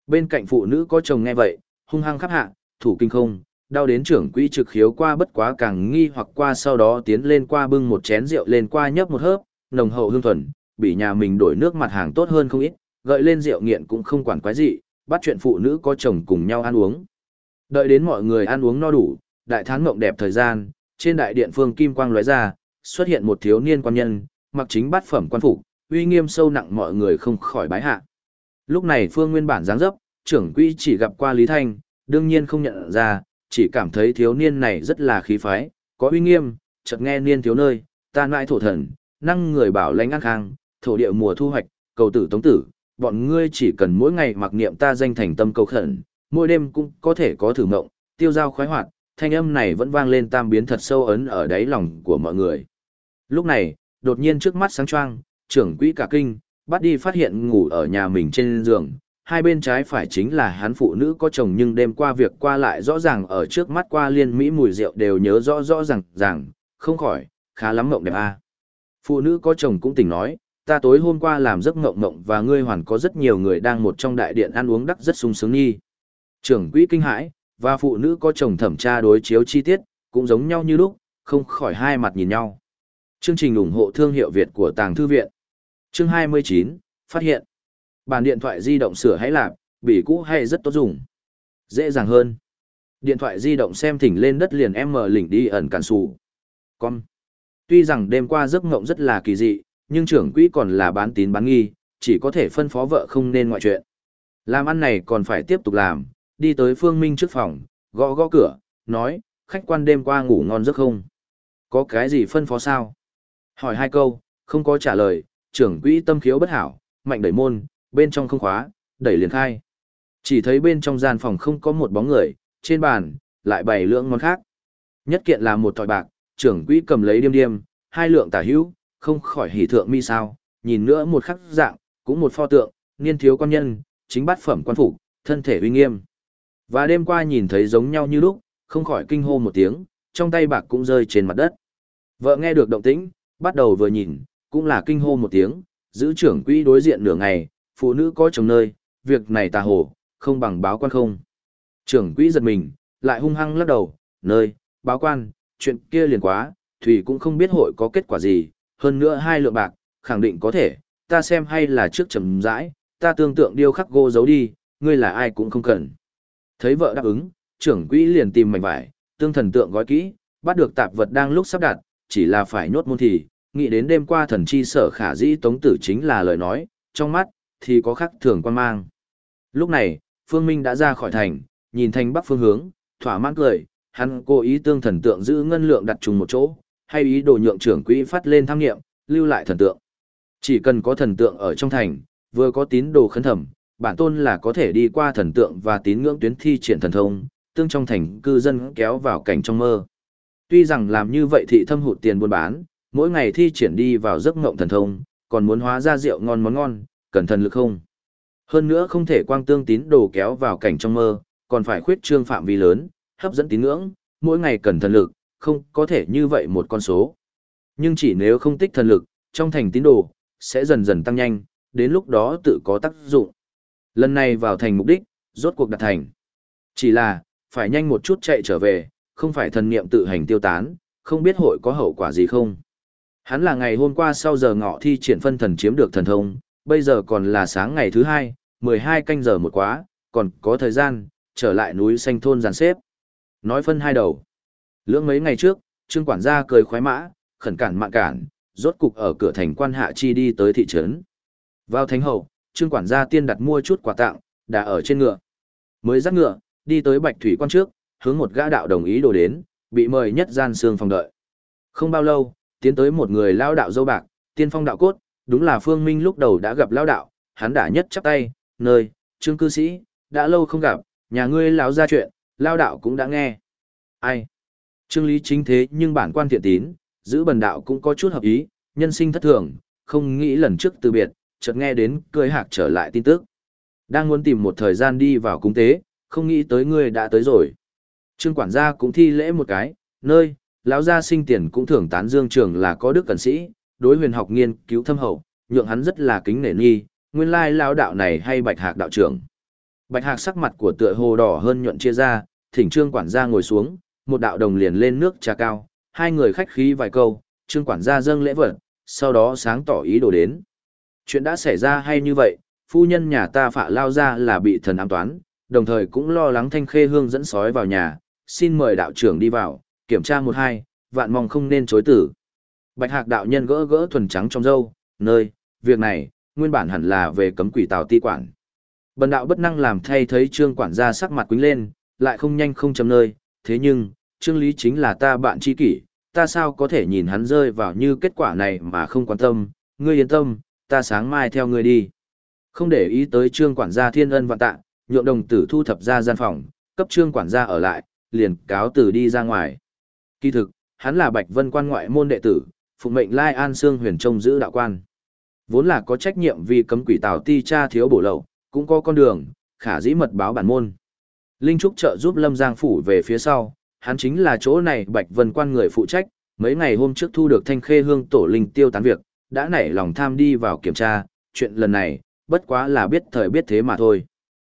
Bên cạnh phụ nữ có chồng nghe vậy, hung hăng khắp hạ, thủ kinh không, đau đến trưởng quỹ trực khiếu qua bất quá càng nghi hoặc qua sau đó tiến lên qua bưng một chén rượu lên qua nhấp một hớp, nồng hậu hương thuần, bị nhà mình đổi nước mặt hàng tốt hơn không ít, gợi lên rượu nghiện cũng không quản quái gì, bắt chuyện phụ nữ có chồng cùng nhau ăn uống. Đợi đến mọi người ăn uống no đủ, đại thán mộng đẹp thời gian, trên đại điện phương kim quang lóe ra, xuất hiện một thiếu niên quan nhân, mặc chính bát phẩm quan phục, uy nghiêm sâu nặng mọi người không khỏi bái hạ. Lúc này phương nguyên bản dáng dấp, trưởng quỹ chỉ gặp qua Lý Thanh, đương nhiên không nhận ra, chỉ cảm thấy thiếu niên này rất là khí phái, có uy nghiêm, chợt nghe niên thiếu nơi, ta nại thổ thần, năng người bảo lãnh an khang, thổ địa mùa thu hoạch, cầu tử tống tử, bọn ngươi chỉ cần mỗi ngày mặc niệm ta danh thành tâm cầu khẩn, mỗi đêm cũng có thể có thử mộng, tiêu giao khoái hoạt, thanh âm này vẫn vang lên tam biến thật sâu ấn ở đáy lòng của mọi người. Lúc này, đột nhiên trước mắt sáng choang, trưởng quỹ cả kinh, bắt đi phát hiện ngủ ở nhà mình trên giường, hai bên trái phải chính là hắn phụ nữ có chồng nhưng đêm qua việc qua lại rõ ràng ở trước mắt qua liên mỹ mùi rượu đều nhớ rõ rõ ràng ràng, không khỏi, khá lắm mộng đẹp a. Phụ nữ có chồng cũng tỉnh nói, ta tối hôm qua làm giấc ngộng ngộng và ngươi hoàn có rất nhiều người đang một trong đại điện ăn uống đắc rất sung sướng nghi. Trưởng quỹ kinh hãi, và phụ nữ có chồng thẩm tra đối chiếu chi tiết, cũng giống nhau như lúc, không khỏi hai mặt nhìn nhau. Chương trình ủng hộ thương hiệu Việt của Tàng Thư Viện. Chương 29, phát hiện. Bản điện thoại di động sửa hãy lạp, bị cũ hay rất tốt dùng. Dễ dàng hơn. Điện thoại di động xem thỉnh lên đất liền em mở lỉnh đi ẩn cản sụ. Con. Tuy rằng đêm qua giấc ngộng rất là kỳ dị, nhưng trưởng quỹ còn là bán tín bán nghi, chỉ có thể phân phó vợ không nên ngoại chuyện. Làm ăn này còn phải tiếp tục làm, đi tới Phương Minh trước phòng, gõ gõ cửa, nói, khách quan đêm qua ngủ ngon giấc không? Có cái gì phân phó sao? Hỏi hai câu, không có trả lời, trưởng quỹ tâm khiếu bất hảo, mạnh đẩy môn, bên trong không khóa, đẩy liền khai. Chỉ thấy bên trong gian phòng không có một bóng người, trên bàn, lại bày lượng ngon khác. Nhất kiện là một thỏi bạc, trưởng quỹ cầm lấy điêm điêm, hai lượng tả hữu, không khỏi hỉ thượng mi sao, nhìn nữa một khắc dạng, cũng một pho tượng, niên thiếu quan nhân, chính bát phẩm quan phủ, thân thể uy nghiêm. Và đêm qua nhìn thấy giống nhau như lúc, không khỏi kinh hô một tiếng, trong tay bạc cũng rơi trên mặt đất. Vợ nghe được động tĩnh, bắt đầu vừa nhìn, cũng là kinh hô một tiếng, giữ trưởng quỹ đối diện nửa ngày, phụ nữ có chồng nơi, việc này tà hồ, không bằng báo quan không. Trưởng quỹ giật mình, lại hung hăng lắc đầu, nơi, báo quan, chuyện kia liền quá, Thủy cũng không biết hội có kết quả gì, hơn nữa hai lượng bạc, khẳng định có thể, ta xem hay là trước chầm rãi, ta tương tượng điêu khắc gô giấu đi, ngươi là ai cũng không cần. Thấy vợ đáp ứng, trưởng quỹ liền tìm mảnh vải, tương thần tượng gói kỹ, bắt được tạp vật đang lúc sắp đặt, chỉ là phải nhốt môn thì, nghĩ đến đêm qua thần chi sở khả dĩ tống tử chính là lời nói, trong mắt, thì có khắc thường quan mang. Lúc này, Phương Minh đã ra khỏi thành, nhìn thành bắc phương hướng, thỏa mãn cười, hắn cố ý tương thần tượng giữ ngân lượng đặt trùng một chỗ, hay ý đồ nhượng trưởng quỹ phát lên tham nghiệm, lưu lại thần tượng. Chỉ cần có thần tượng ở trong thành, vừa có tín đồ khấn thẩm, bản tôn là có thể đi qua thần tượng và tín ngưỡng tuyến thi triển thần thông, tương trong thành cư dân kéo vào cảnh trong mơ. Tuy rằng làm như vậy thị thâm hụt tiền buôn bán, mỗi ngày thi triển đi vào giấc ngộng thần thông, còn muốn hóa ra rượu ngon món ngon, cần thần lực không. Hơn nữa không thể quang tương tín đồ kéo vào cảnh trong mơ, còn phải khuyết trương phạm vi lớn, hấp dẫn tín ngưỡng, mỗi ngày cần thần lực, không có thể như vậy một con số. Nhưng chỉ nếu không tích thần lực, trong thành tín đồ, sẽ dần dần tăng nhanh, đến lúc đó tự có tác dụng. Lần này vào thành mục đích, rốt cuộc đạt thành. Chỉ là, phải nhanh một chút chạy trở về, không phải thần niệm tự hành tiêu tán, không biết hội có hậu quả gì không. Hắn là ngày hôm qua sau giờ ngọ thi triển phân thần chiếm được thần thông, bây giờ còn là sáng ngày thứ hai, 12 canh giờ một quá, còn có thời gian, trở lại núi xanh thôn giàn xếp. Nói phân hai đầu. Lưỡng mấy ngày trước, trương quản gia cười khoái mã, khẩn cản mạn cản, rốt cục ở cửa thành quan hạ chi đi tới thị trấn. Vào thánh hậu, trương quản gia tiên đặt mua chút quà tặng, đã ở trên ngựa. Mới dắt ngựa, đi tới bạch thủy quan trước, hướng một gã đạo đồng ý đồ đến, bị mời nhất gian xương phòng đợi. Không bao lâu, tiến tới một người lao đạo dâu bạc, tiên phong đạo cốt, đúng là Phương Minh lúc đầu đã gặp lao đạo, hắn đã nhất chắp tay, nơi, trương cư sĩ, đã lâu không gặp, nhà ngươi lão ra chuyện, lao đạo cũng đã nghe. Ai? Trương Lý chính thế nhưng bản quan thiện tín, giữ bần đạo cũng có chút hợp ý, nhân sinh thất thường, không nghĩ lần trước từ biệt, chợt nghe đến cười hạc trở lại tin tức. Đang muốn tìm một thời gian đi vào cung tế, không nghĩ tới ngươi đã tới rồi. Trương quản gia cũng thi lễ một cái, nơi, lão gia sinh tiền cũng thưởng tán dương trường là có đức cẩn sĩ, đối huyền học nghiên cứu thâm hậu, nhượng hắn rất là kính nể nghi, nguyên lai lão đạo này hay bạch hạc đạo trưởng. Bạch hạc sắc mặt của tựa hồ đỏ hơn nhuận chia ra, thỉnh trương quản gia ngồi xuống, một đạo đồng liền lên nước trà cao, hai người khách khí vài câu, trương quản gia dâng lễ vật, sau đó sáng tỏ ý đồ đến. Chuyện đã xảy ra hay như vậy, phu nhân nhà ta phạ lao ra là bị thần ám toán, đồng thời cũng lo lắng thanh khê hương dẫn sói vào nhà, xin mời đạo trưởng đi vào, kiểm tra một hai, vạn mong không nên chối tử. Bạch hạc đạo nhân gỡ gỡ thuần trắng trong dâu, nơi, việc này, nguyên bản hẳn là về cấm quỷ tào ti quản. Bần đạo bất năng làm thay thấy trương quản gia sắc mặt quính lên, lại không nhanh không chấm nơi, thế nhưng, trương lý chính là ta bạn tri kỷ, ta sao có thể nhìn hắn rơi vào như kết quả này mà không quan tâm, ngươi yên tâm, ta sáng mai theo ngươi đi. Không để ý tới trương quản gia thiên ân vạn tạ, nhượng đồng tử thu thập ra gian phòng, cấp trương quản gia ở lại, liền cáo từ đi ra ngoài. Kỳ thực, hắn là Bạch Vân quan ngoại môn đệ tử, phụng mệnh Lai An Sương huyền trông giữ đạo quan. Vốn là có trách nhiệm vì cấm quỷ tào ti cha thiếu bổ lậu, cũng có con đường, khả dĩ mật báo bản môn. Linh Trúc trợ giúp Lâm Giang Phủ về phía sau, hắn chính là chỗ này Bạch Vân quan người phụ trách, mấy ngày hôm trước thu được thanh khê hương tổ linh tiêu tán việc, đã nảy lòng tham đi vào kiểm tra, chuyện lần này, bất quá là biết thời biết thế mà thôi.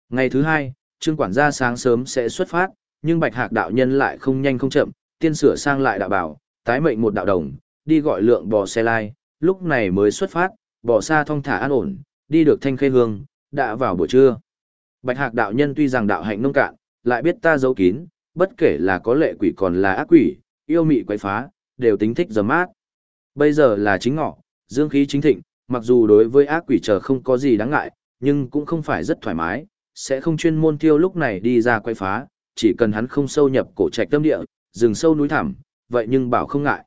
Ngày thứ hai, trương quản gia sáng sớm sẽ xuất phát, nhưng bạch hạc đạo nhân lại không nhanh không chậm, tiên sửa sang lại đạo bảo, tái mệnh một đạo đồng, đi gọi lượng bò xe lai, lúc này mới xuất phát, bò xa thong thả an ổn, đi được thanh khê hương, đã vào buổi trưa. Bạch hạc đạo nhân tuy rằng đạo hạnh nông cạn, lại biết ta giấu kín, bất kể là có lệ quỷ còn là ác quỷ, yêu mị quái phá, đều tính thích dầm mát. Bây giờ là chính ngọ, dương khí chính thịnh, mặc dù đối với ác quỷ chờ không có gì đáng ngại, nhưng cũng không phải rất thoải mái, sẽ không chuyên môn tiêu lúc này đi ra quay phá, chỉ cần hắn không sâu nhập cổ trạch tâm địa, rừng sâu núi thẳm, vậy nhưng bảo không ngại.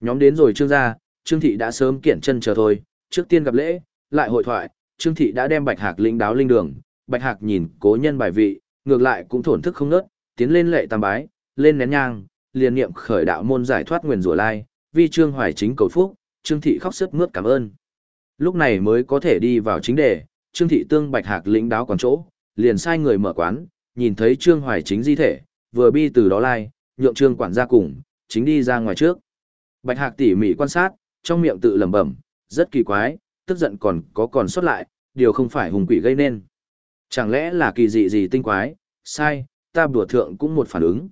Nhóm đến rồi trương gia, trương thị đã sớm kiện chân chờ thôi, trước tiên gặp lễ, lại hội thoại, trương thị đã đem bạch hạc lĩnh đáo linh đường, bạch hạc nhìn cố nhân bài vị, ngược lại cũng thổn thức không nớt, tiến lên lệ tam bái, lên nén nhang, liền niệm khởi đạo môn giải thoát nguyền rủa lai, vi trương hoài chính cầu phúc, trương thị khóc sức mướt cảm ơn. Lúc này mới có thể đi vào chính đề, trương thị tương bạch hạc lĩnh đáo quán chỗ, liền sai người mở quán, nhìn thấy Trương Hoài chính di thể, vừa bi từ đó lai, nhượng Trương quản gia cùng, chính đi ra ngoài trước. Bạch Hạc tỉ mỉ quan sát, trong miệng tự lẩm bẩm, rất kỳ quái, tức giận còn có còn xuất lại, điều không phải hùng quỷ gây nên. Chẳng lẽ là kỳ dị gì tinh quái, sai, ta bùa thượng cũng một phản ứng.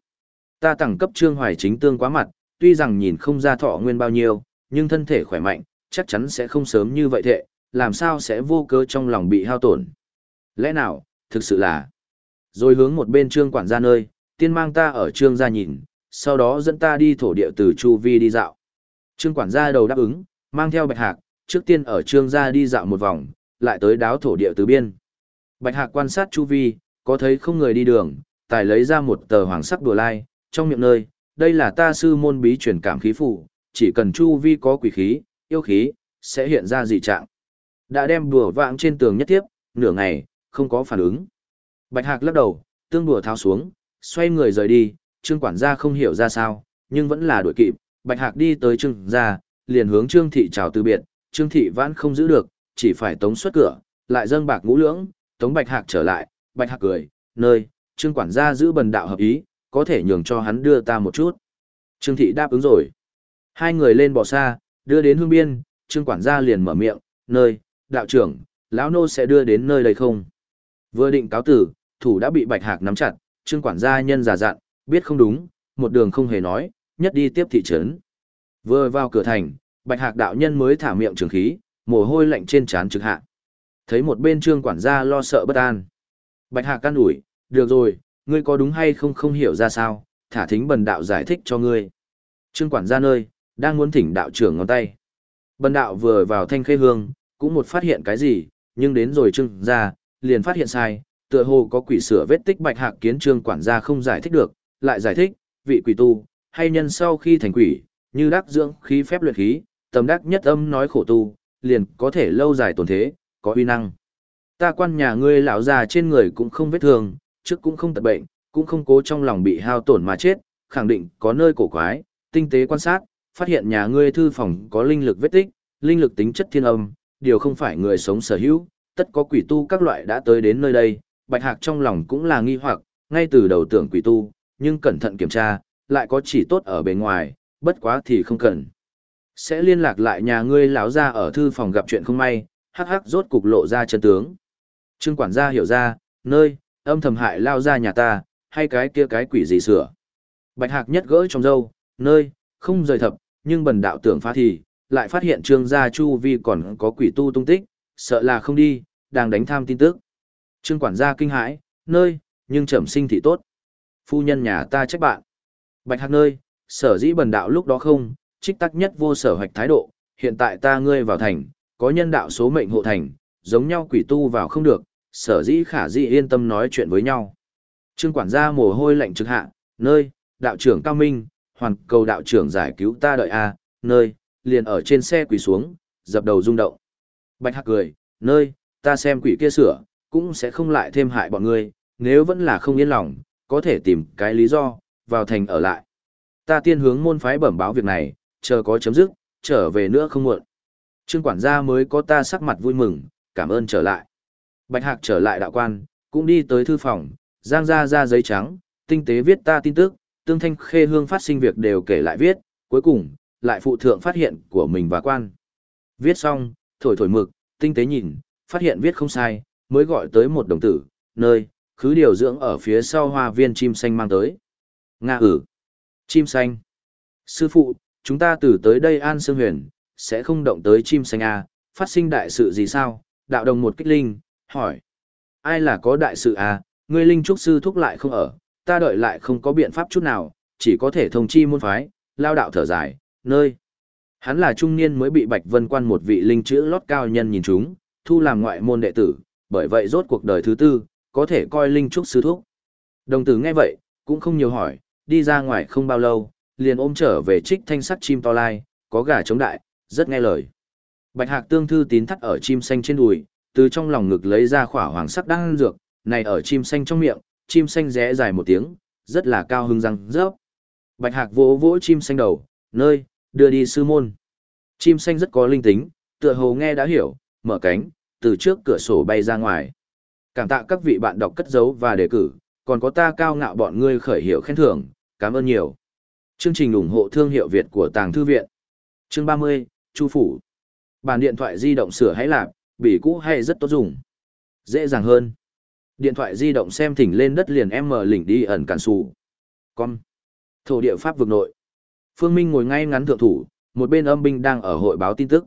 Ta tặng cấp Trương Hoài chính tương quá mặt, tuy rằng nhìn không ra thọ nguyên bao nhiêu, nhưng thân thể khỏe mạnh, chắc chắn sẽ không sớm như vậy thệ, làm sao sẽ vô cớ trong lòng bị hao tổn. Lẽ nào, thực sự là rồi hướng một bên trương quản gia nơi, tiên mang ta ở trương gia nhìn, sau đó dẫn ta đi thổ địa từ Chu Vi đi dạo. Trương quản gia đầu đáp ứng, mang theo bạch hạc, trước tiên ở trương gia đi dạo một vòng, lại tới đáo thổ địa từ biên. Bạch hạc quan sát Chu Vi, có thấy không người đi đường, tài lấy ra một tờ hoàng sắc đùa lai, trong miệng nơi, đây là ta sư môn bí truyền cảm khí phụ, chỉ cần Chu Vi có quỷ khí, yêu khí, sẽ hiện ra dị trạng. Đã đem đùa vạng trên tường nhất tiếp, nửa ngày, không có phản ứng. Bạch Hạc lắc đầu, tương đùa tháo xuống, xoay người rời đi, Trương quản gia không hiểu ra sao, nhưng vẫn là đuổi kịp, Bạch Hạc đi tới Trương gia, liền hướng Trương thị chào từ biệt, Trương thị vãn không giữ được, chỉ phải tống xuất cửa, lại dâng bạc ngũ lưỡng, tống Bạch Hạc trở lại, Bạch Hạc cười, nơi, Trương quản gia giữ bần đạo hợp ý, có thể nhường cho hắn đưa ta một chút. Trương thị đáp ứng rồi. Hai người lên bò xa, đưa đến hương biên, Trương quản gia liền mở miệng, nơi, đạo trưởng, lão nô sẽ đưa đến nơi đây không? Vừa định cáo tử, thủ đã bị Bạch Hạc nắm chặt, Trương quản gia nhân giả dặn, biết không đúng, một đường không hề nói, nhất đi tiếp thị trấn. Vừa vào cửa thành, Bạch Hạc đạo nhân mới thả miệng trường khí, mồ hôi lạnh trên trán trực hạ. Thấy một bên Trương quản gia lo sợ bất an. Bạch Hạc can ủi, được rồi, ngươi có đúng hay không không hiểu ra sao, thả thính bần đạo giải thích cho ngươi. Trương quản gia nơi, đang muốn thỉnh đạo trưởng ngón tay. Bần đạo vừa vào thanh khê hương, cũng một phát hiện cái gì, nhưng đến rồi trương gia, liền phát hiện sai, tựa hồ có quỷ sửa vết tích bạch hạc kiến trương quản gia không giải thích được, lại giải thích, vị quỷ tu, hay nhân sau khi thành quỷ, như đắc dưỡng khí phép luyện khí, tầm đắc nhất âm nói khổ tu, liền có thể lâu dài tồn thế, có uy năng. Ta quan nhà ngươi lão già trên người cũng không vết thương, trước cũng không tật bệnh, cũng không cố trong lòng bị hao tổn mà chết, khẳng định có nơi cổ quái, tinh tế quan sát, phát hiện nhà ngươi thư phòng có linh lực vết tích, linh lực tính chất thiên âm, điều không phải người sống sở hữu, tất có quỷ tu các loại đã tới đến nơi đây, Bạch Hạc trong lòng cũng là nghi hoặc, ngay từ đầu tưởng quỷ tu, nhưng cẩn thận kiểm tra, lại có chỉ tốt ở bề ngoài, bất quá thì không cần. Sẽ liên lạc lại nhà ngươi lão gia ở thư phòng gặp chuyện không may, hắc hắc rốt cục lộ ra chân tướng. Trương quản gia hiểu ra, nơi, âm thầm hại lao ra nhà ta, hay cái kia cái quỷ gì sửa. Bạch hạc nhất gỡ trong dâu, nơi, không rời thập, nhưng bần đạo tưởng phá thì, lại phát hiện trương gia chu vi còn có quỷ tu tung tích, sợ là không đi, đang đánh tham tin tức. Trương quản gia kinh hãi, nơi, nhưng trầm sinh thị tốt. Phu nhân nhà ta trách bạn. Bạch hạc nơi, sở dĩ bần đạo lúc đó không, trích tắc nhất vô sở hoạch thái độ, hiện tại ta ngươi vào thành, có nhân đạo số mệnh hộ thành, giống nhau quỷ tu vào không được, sở dĩ khả dĩ yên tâm nói chuyện với nhau. Trương quản gia mồ hôi lạnh trực hạ, nơi, đạo trưởng cao minh, hoàn cầu đạo trưởng giải cứu ta đợi a nơi, liền ở trên xe quỳ xuống, dập đầu rung động. Bạch hạc cười, nơi, ta xem quỷ kia sửa, cũng sẽ không lại thêm hại bọn ngươi, nếu vẫn là không yên lòng, có thể tìm cái lý do, vào thành ở lại. Ta tiên hướng môn phái bẩm báo việc này, chờ có chấm dứt, trở về nữa không muộn. Trương quản gia mới có ta sắc mặt vui mừng, cảm ơn trở lại. Bạch Hạc trở lại đạo quan, cũng đi tới thư phòng, giang ra ra giấy trắng, tinh tế viết ta tin tức, tương thanh khê hương phát sinh việc đều kể lại viết, cuối cùng, lại phụ thượng phát hiện của mình và quan. Viết xong, thổi thổi mực, tinh tế nhìn, phát hiện viết không sai, mới gọi tới một đồng tử, nơi, khứ điều dưỡng ở phía sau hoa viên chim xanh mang tới. Nga ử. Chim xanh. Sư phụ, chúng ta từ tới đây an sương huyền, sẽ không động tới chim xanh à, phát sinh đại sự gì sao? Đạo đồng một kích linh, hỏi. Ai là có đại sự à, ngươi linh trúc sư thúc lại không ở, ta đợi lại không có biện pháp chút nào, chỉ có thể thông chi môn phái, lao đạo thở dài, nơi. Hắn là trung niên mới bị Bạch Vân Quan một vị linh chữ lót cao nhân nhìn chúng, thu làm ngoại môn đệ tử, bởi vậy rốt cuộc đời thứ tư, có thể coi linh trúc sư thúc. Đồng tử nghe vậy, cũng không nhiều hỏi, đi ra ngoài không bao lâu, liền ôm trở về trích thanh sắt chim to lai, có gà chống đại, rất nghe lời. Bạch Hạc tương thư tín thắt ở chim xanh trên đùi, từ trong lòng ngực lấy ra khỏa hoàng sắc đang dược, này ở chim xanh trong miệng, chim xanh rẽ dài một tiếng, rất là cao hứng răng rớp. Bạch Hạc vỗ vỗ chim xanh đầu, nơi, đưa đi sư môn. Chim xanh rất có linh tính, tựa hồ nghe đã hiểu, mở cánh, từ trước cửa sổ bay ra ngoài. Cảm tạ các vị bạn đọc cất giấu và đề cử, còn có ta cao ngạo bọn ngươi khởi hiệu khen thưởng, cảm ơn nhiều. Chương trình ủng hộ thương hiệu Việt của Tàng Thư Viện. Chương 30, Chu Phủ. Bàn điện thoại di động sửa hãy lạp, bỉ cũ hay rất tốt dùng. Dễ dàng hơn. Điện thoại di động xem thỉnh lên đất liền em mở lỉnh đi ẩn cản xù. Con. Thổ địa pháp vực nội. Phương Minh ngồi ngay ngắn thượng thủ, một bên âm binh đang ở hội báo tin tức.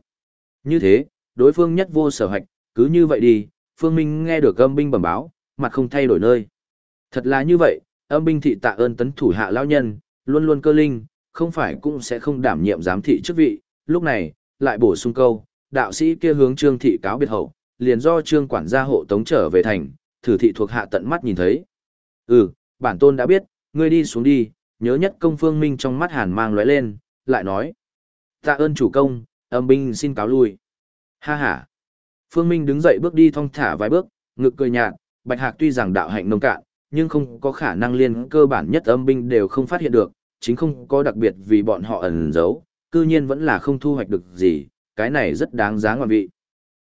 Như thế, đối phương nhất vô sở hạch, cứ như vậy đi, Phương Minh nghe được âm binh bẩm báo, mặt không thay đổi nơi. Thật là như vậy, âm binh thị tạ ơn tấn thủ hạ lão nhân, luôn luôn cơ linh, không phải cũng sẽ không đảm nhiệm giám thị chức vị. Lúc này, lại bổ sung câu, đạo sĩ kia hướng trương thị cáo biệt hậu, liền do trương quản gia hộ tống trở về thành, thử thị thuộc hạ tận mắt nhìn thấy. Ừ, bản tôn đã biết, ngươi đi xuống đi, nhớ nhất công phương minh trong mắt hàn mang lóe lên, lại nói. Tạ ơn chủ công, âm binh xin cáo lui. Ha ha. Phương Minh đứng dậy bước đi thong thả vài bước, ngực cười nhạt, Bạch Hạc tuy rằng đạo hạnh nông cạn, nhưng không có khả năng liên cơ bản nhất âm binh đều không phát hiện được, chính không có đặc biệt vì bọn họ ẩn giấu, cư nhiên vẫn là không thu hoạch được gì, cái này rất đáng giá ngoạn vị.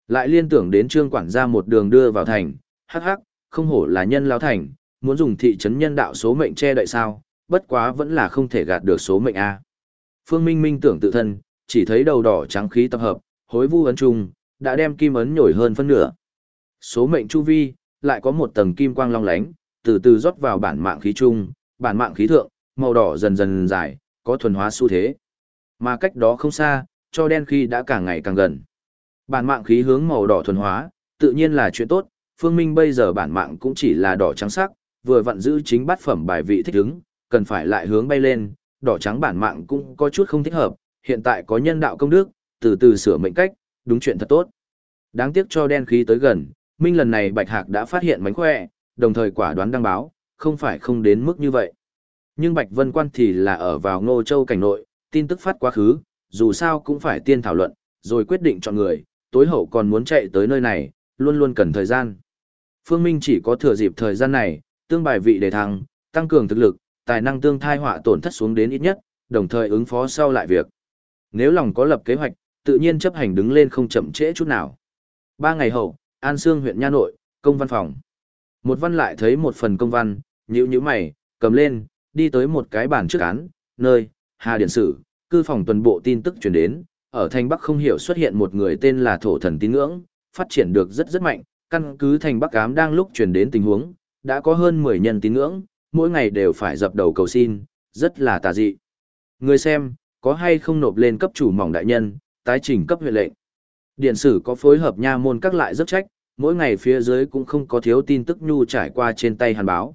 Lại liên tưởng đến trương quản gia một đường đưa vào thành, hắc hắc, không hổ là nhân lao thành, muốn dùng thị trấn nhân đạo số mệnh che đậy sao, bất quá vẫn là không thể gạt được số mệnh A. Phương Minh Minh tưởng tự thân, chỉ thấy đầu đỏ trắng khí tập hợp, hối vu ấn trung, đã đem kim ấn nhổi hơn phân nửa. Số mệnh chu vi, lại có một tầng kim quang long lánh, từ từ rót vào bản mạng khí trung, bản mạng khí thượng, màu đỏ dần dần dài, có thuần hóa xu thế. Mà cách đó không xa, cho đen khí đã càng ngày càng gần. Bản mạng khí hướng màu đỏ thuần hóa, tự nhiên là chuyện tốt, Phương Minh bây giờ bản mạng cũng chỉ là đỏ trắng sắc, vừa vặn giữ chính bát phẩm bài vị thích ứng, cần phải lại hướng bay lên, đỏ trắng bản mạng cũng có chút không thích hợp, hiện tại có nhân đạo công đức, từ từ sửa mệnh cách, đúng chuyện thật tốt. Đáng tiếc cho đen khí tới gần, Minh lần này Bạch Hạc đã phát hiện mánh khỏe, đồng thời quả đoán đăng báo, không phải không đến mức như vậy. Nhưng Bạch Vân Quan thì là ở vào Ngô Châu cảnh nội, tin tức phát quá khứ, dù sao cũng phải tiên thảo luận, rồi quyết định chọn người, tối hậu còn muốn chạy tới nơi này, luôn luôn cần thời gian. Phương Minh chỉ có thừa dịp thời gian này, tương bài vị để thăng, tăng cường thực lực, tài năng tương thai họa tổn thất xuống đến ít nhất, đồng thời ứng phó sau lại việc. Nếu lòng có lập kế hoạch, tự nhiên chấp hành đứng lên không chậm trễ chút nào. Ba ngày hậu, An Sương huyện Nha Nội, công văn phòng. Một văn lại thấy một phần công văn, nhữ nhữ mày, cầm lên, đi tới một cái bàn trước án, nơi, Hà Điện Sử, cư phòng tuần bộ tin tức truyền đến, ở thành Bắc không hiểu xuất hiện một người tên là Thổ Thần Tín Ngưỡng, phát triển được rất rất mạnh, căn cứ thành Bắc cám đang lúc truyền đến tình huống, đã có hơn 10 nhân tín ngưỡng, mỗi ngày đều phải dập đầu cầu xin, rất là tà dị. Người xem, có hay không nộp lên cấp chủ mỏng đại nhân, tái trình cấp huyện lệnh. Điện sử có phối hợp nha môn các lại rất trách, mỗi ngày phía dưới cũng không có thiếu tin tức nhu trải qua trên tay hàn báo.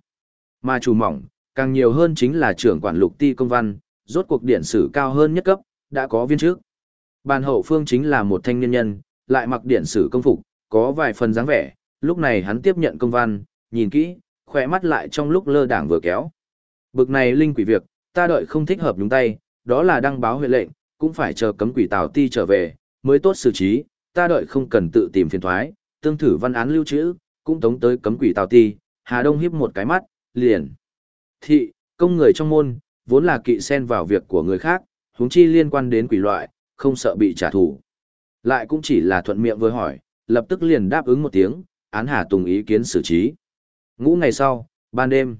Mà chủ mỏng, càng nhiều hơn chính là trưởng quản lục ti công văn, rốt cuộc điện sử cao hơn nhất cấp, đã có viên trước. Bàn hậu phương chính là một thanh niên nhân, lại mặc điện sử công phục, có vài phần dáng vẻ, lúc này hắn tiếp nhận công văn, nhìn kỹ, khỏe mắt lại trong lúc lơ đảng vừa kéo. Bực này linh quỷ việc, ta đợi không thích hợp nhúng tay, đó là đăng báo huyện lệnh, cũng phải chờ cấm quỷ tào ti trở về, mới tốt xử trí, ta đợi không cần tự tìm phiền thoái, tương thử văn án lưu trữ, cũng tống tới cấm quỷ tào ti, Hà Đông hiếp một cái mắt, liền. Thị, công người trong môn, vốn là kỵ xen vào việc của người khác, huống chi liên quan đến quỷ loại, không sợ bị trả thù. Lại cũng chỉ là thuận miệng vừa hỏi, lập tức liền đáp ứng một tiếng, án Hà Tùng ý kiến xử trí. Ngũ ngày sau, ban đêm,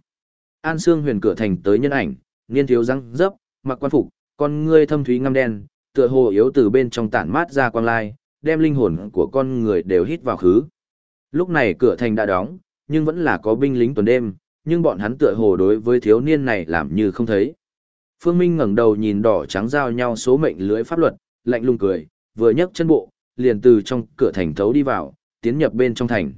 An Sương huyền cửa thành tới nhân ảnh, niên thiếu răng dấp, mặc quan phục, con ngươi thâm thúy ngăm đen, tựa hồ yếu từ bên trong tản mát ra quang lai, đem linh hồn của con người đều hít vào khứ. Lúc này cửa thành đã đóng, nhưng vẫn là có binh lính tuần đêm, nhưng bọn hắn tựa hồ đối với thiếu niên này làm như không thấy. Phương Minh ngẩng đầu nhìn đỏ trắng giao nhau số mệnh lưới pháp luật, lạnh lùng cười, vừa nhấc chân bộ, liền từ trong cửa thành thấu đi vào, tiến nhập bên trong thành.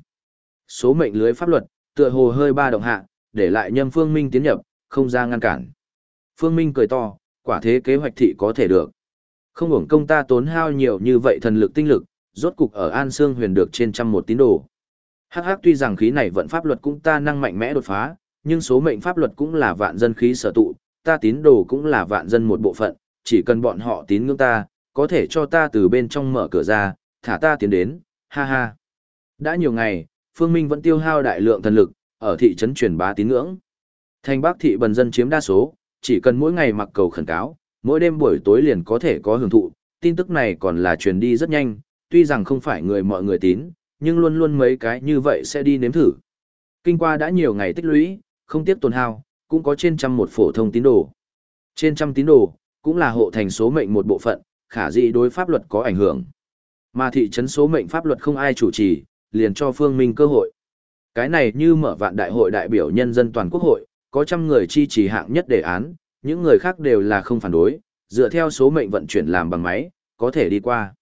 Số mệnh lưới pháp luật, tựa hồ hơi ba động hạ, để lại nhâm Phương Minh tiến nhập, không ra ngăn cản. Phương Minh cười to, quả thế kế hoạch thị có thể được. Không hưởng công ta tốn hao nhiều như vậy thần lực tinh lực, rốt cục ở An Sương huyền được trên trăm một tín đồ. Hắc hắc tuy rằng khí này vận pháp luật cũng ta năng mạnh mẽ đột phá, nhưng số mệnh pháp luật cũng là vạn dân khí sở tụ, ta tín đồ cũng là vạn dân một bộ phận, chỉ cần bọn họ tín ngưỡng ta, có thể cho ta từ bên trong mở cửa ra, thả ta tiến đến, ha ha. Đã nhiều ngày, Phương Minh vẫn tiêu hao đại lượng thần lực, ở thị trấn truyền bá tín ngưỡng. Thành Bắc thị bần dân chiếm đa số, chỉ cần mỗi ngày mặc cầu khẩn cáo, mỗi đêm buổi tối liền có thể có hưởng thụ, tin tức này còn là truyền đi rất nhanh, tuy rằng không phải người mọi người tín, nhưng luôn luôn mấy cái như vậy sẽ đi nếm thử. Kinh qua đã nhiều ngày tích lũy, không tiếc tồn hao, cũng có trên trăm một phổ thông tín đồ. Trên trăm tín đồ, cũng là hộ thành số mệnh một bộ phận, khả dĩ đối pháp luật có ảnh hưởng. Mà thị trấn số mệnh pháp luật không ai chủ trì, liền cho Phương Minh cơ hội. Cái này như mở vạn đại hội đại biểu nhân dân toàn quốc hội, có trăm người chi trì hạng nhất đề án, những người khác đều là không phản đối, dựa theo số mệnh vận chuyển làm bằng máy, có thể đi qua.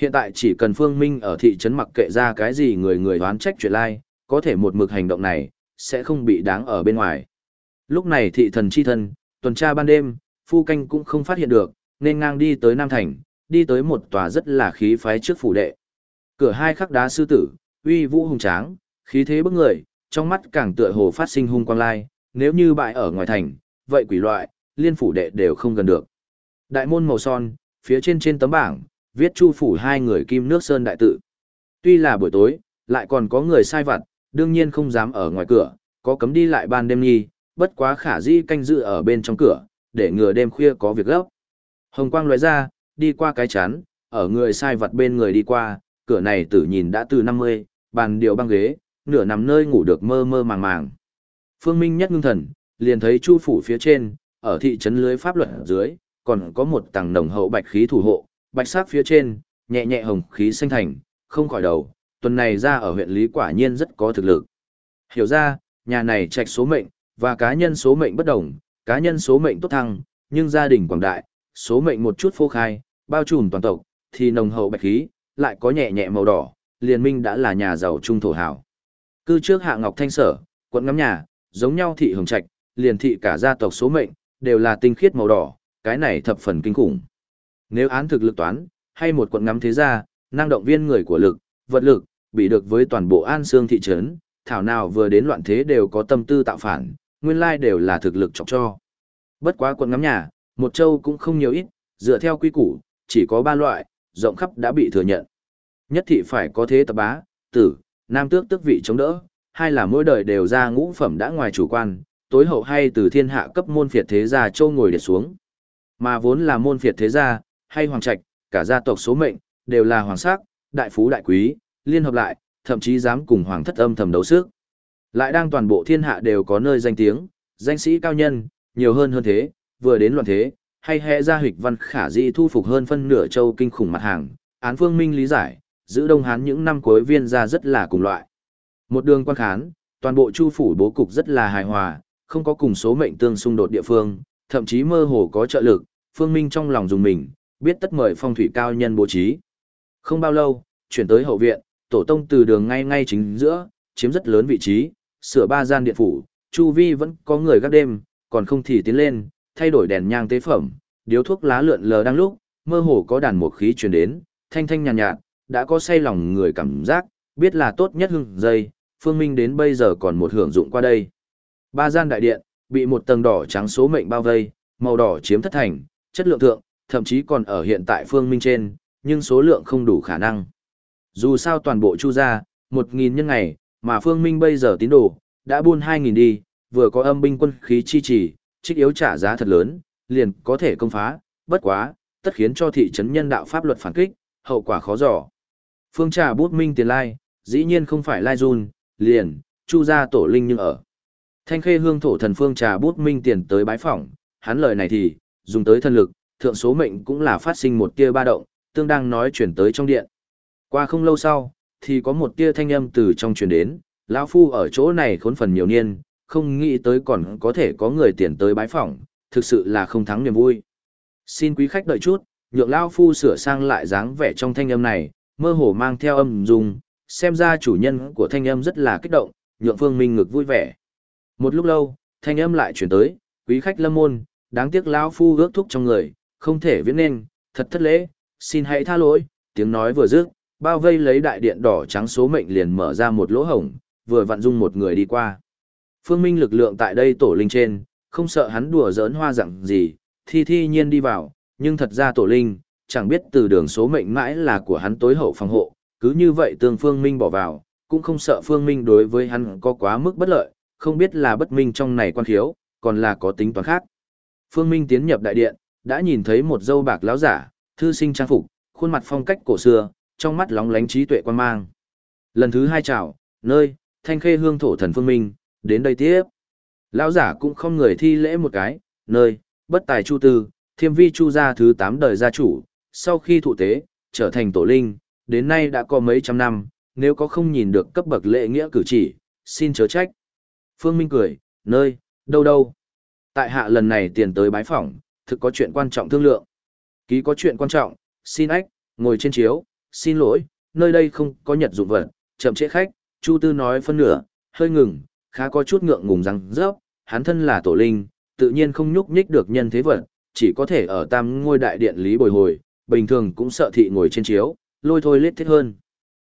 Hiện tại chỉ cần Phương Minh ở thị trấn mặc kệ ra cái gì người người đoán trách chuyện lai, có thể một mực hành động này, sẽ không bị đáng ở bên ngoài. Lúc này thị thần chi thân, tuần tra ban đêm, phu canh cũng không phát hiện được, nên ngang đi tới Nam Thành, đi tới một tòa rất là khí phái trước phủ đệ. Cửa hai khắc đá sư tử, uy vũ hùng tráng, khí thế bức người, trong mắt càng tựa hồ phát sinh hung quang lai, nếu như bại ở ngoài thành, vậy quỷ loại, liên phủ đệ đều không gần được. Đại môn màu son, phía trên trên tấm bảng, viết chu phủ hai người kim nước sơn đại tự. Tuy là buổi tối, lại còn có người sai vặt, đương nhiên không dám ở ngoài cửa, có cấm đi lại ban đêm nghi, bất quá khả di canh dự ở bên trong cửa, để ngừa đêm khuya có việc gấp. Hồng quang lóe ra, đi qua cái chán, ở người sai vặt bên người đi qua, cửa này tử nhìn đã từ 50, bàn điều băng ghế, nửa nằm nơi ngủ được mơ mơ màng màng. Phương Minh nhất ngưng thần, liền thấy chu phủ phía trên, ở thị trấn lưới pháp luật dưới, còn có một tầng nồng hậu bạch khí thủ hộ, bạch sắc phía trên, nhẹ nhẹ hồng khí xanh thành, không khỏi đầu, tuần này ra ở huyện Lý quả nhiên rất có thực lực. Hiểu ra, nhà này trạch số mệnh, và cá nhân số mệnh bất đồng, cá nhân số mệnh tốt thăng, nhưng gia đình quảng đại, số mệnh một chút phô khai, bao trùm toàn tộc, thì nồng hậu bạch khí, lại có nhẹ nhẹ màu đỏ, liền minh đã là nhà giàu trung thổ hảo. Cư trước hạ ngọc thanh sở, quận ngắm nhà, giống nhau thị hồng trạch, liền thị cả gia tộc số mệnh, đều là tinh khiết màu đỏ, cái này thập phần kinh khủng. Nếu án thực lực toán, hay một quận ngắm thế gia, năng động viên người của lực, vật lực, bị được với toàn bộ An xương thị trấn, thảo nào vừa đến loạn thế đều có tâm tư tạo phản, nguyên lai đều là thực lực chọc cho. Bất quá quận ngắm nhà, một châu cũng không nhiều ít, dựa theo quy củ, chỉ có ba loại, rộng khắp đã bị thừa nhận. Nhất thị phải có thế tập bá, tử, nam tước tước vị chống đỡ, hai là mỗi đời đều ra ngũ phẩm đã ngoài chủ quan, tối hậu hay từ thiên hạ cấp môn phiệt thế gia châu ngồi để xuống. Mà vốn là môn phiệt thế gia, hay hoàng trạch, cả gia tộc số mệnh, đều là hoàng sắc, đại phú đại quý, liên hợp lại, thậm chí dám cùng hoàng thất âm thầm đấu sức. Lại đang toàn bộ thiên hạ đều có nơi danh tiếng, danh sĩ cao nhân, nhiều hơn hơn thế, vừa đến loạn thế, hay hệ gia hịch văn khả di thu phục hơn phân nửa châu kinh khủng mặt hàng, án phương minh lý giải, giữ Đông Hán những năm cuối viên ra rất là cùng loại. Một đường quan khán, toàn bộ chu phủ bố cục rất là hài hòa, không có cùng số mệnh tương xung đột địa phương, thậm chí mơ hồ có trợ lực, phương minh trong lòng dùng mình, biết tất mời phong thủy cao nhân bố trí. Không bao lâu, chuyển tới hậu viện, tổ tông từ đường ngay ngay chính giữa, chiếm rất lớn vị trí, sửa ba gian điện phủ, chu vi vẫn có người gác đêm, còn không thì tiến lên, thay đổi đèn nhang tế phẩm, điếu thuốc lá lượn lờ đang lúc, mơ hồ có đàn một khí truyền đến, thanh thanh nhàn nhạt, nhạt, đã có say lòng người cảm giác, biết là tốt nhất hưng dây, phương minh đến bây giờ còn một hưởng dụng qua đây. Ba gian đại điện, bị một tầng đỏ trắng số mệnh bao vây, màu đỏ chiếm thất thành, chất lượng thượng, thậm chí còn ở hiện tại phương minh trên, nhưng số lượng không đủ khả năng. Dù sao toàn bộ chu ra, một nghìn nhân ngày, mà phương minh bây giờ tín đồ, đã buôn hai nghìn đi, vừa có âm binh quân khí chi trì, trích yếu trả giá thật lớn, liền có thể công phá, bất quá, tất khiến cho thị trấn nhân đạo pháp luật phản kích, hậu quả khó dò. Phương trà bút minh tiền lai, dĩ nhiên không phải lai run, liền, chu ra tổ linh nhưng ở. Thanh khê hương thổ thần phương trà bút minh tiền tới bái phỏng, hắn lời này thì, dùng tới thân lực, thượng số mệnh cũng là phát sinh một tia ba động, tương đang nói chuyển tới trong điện. Qua không lâu sau, thì có một tia thanh âm từ trong truyền đến, lão phu ở chỗ này khốn phần nhiều niên, không nghĩ tới còn có thể có người tiền tới bái phỏng, thực sự là không thắng niềm vui. Xin quý khách đợi chút, nhượng lão phu sửa sang lại dáng vẻ trong thanh âm này, mơ hồ mang theo âm dùng, xem ra chủ nhân của thanh âm rất là kích động, nhượng Phương Minh ngực vui vẻ. Một lúc lâu, thanh âm lại chuyển tới, quý khách lâm môn, đáng tiếc lão phu ước thúc trong người, không thể viết nên, thật thất lễ, xin hãy tha lỗi, tiếng nói vừa dứt, bao vây lấy đại điện đỏ trắng số mệnh liền mở ra một lỗ hổng, vừa vặn dung một người đi qua. Phương Minh lực lượng tại đây tổ linh trên, không sợ hắn đùa giỡn hoa dạng gì, thi thi nhiên đi vào, nhưng thật ra tổ linh, chẳng biết từ đường số mệnh mãi là của hắn tối hậu phòng hộ, cứ như vậy tương Phương Minh bỏ vào, cũng không sợ Phương Minh đối với hắn có quá mức bất lợi, không biết là bất minh trong này quan thiếu, còn là có tính toán khác. Phương Minh tiến nhập đại điện, đã nhìn thấy một dâu bạc lão giả, thư sinh trang phục, khuôn mặt phong cách cổ xưa, trong mắt lóng lánh trí tuệ quan mang. Lần thứ hai chào, nơi, thanh khê hương thổ thần Phương Minh, đến đây tiếp. Lão giả cũng không người thi lễ một cái, nơi, bất tài chu tư, thiêm vi chu gia thứ tám đời gia chủ, sau khi thụ tế, trở thành tổ linh, đến nay đã có mấy trăm năm, nếu có không nhìn được cấp bậc lễ nghĩa cử chỉ, xin chớ trách. Phương Minh cười, nơi, đâu đâu. Tại hạ lần này tiền tới bái phỏng, thực có chuyện quan trọng thương lượng. Ký có chuyện quan trọng, xin ách, ngồi trên chiếu, xin lỗi, nơi đây không có nhật dụng vật, chậm trễ khách, Chu Tư nói phân nửa, hơi ngừng, khá có chút ngượng ngùng rằng, dốc, hắn thân là tổ linh, tự nhiên không nhúc nhích được nhân thế vật, chỉ có thể ở tam ngôi đại điện lý bồi hồi, bình thường cũng sợ thị ngồi trên chiếu, lôi thôi lết thiết hơn.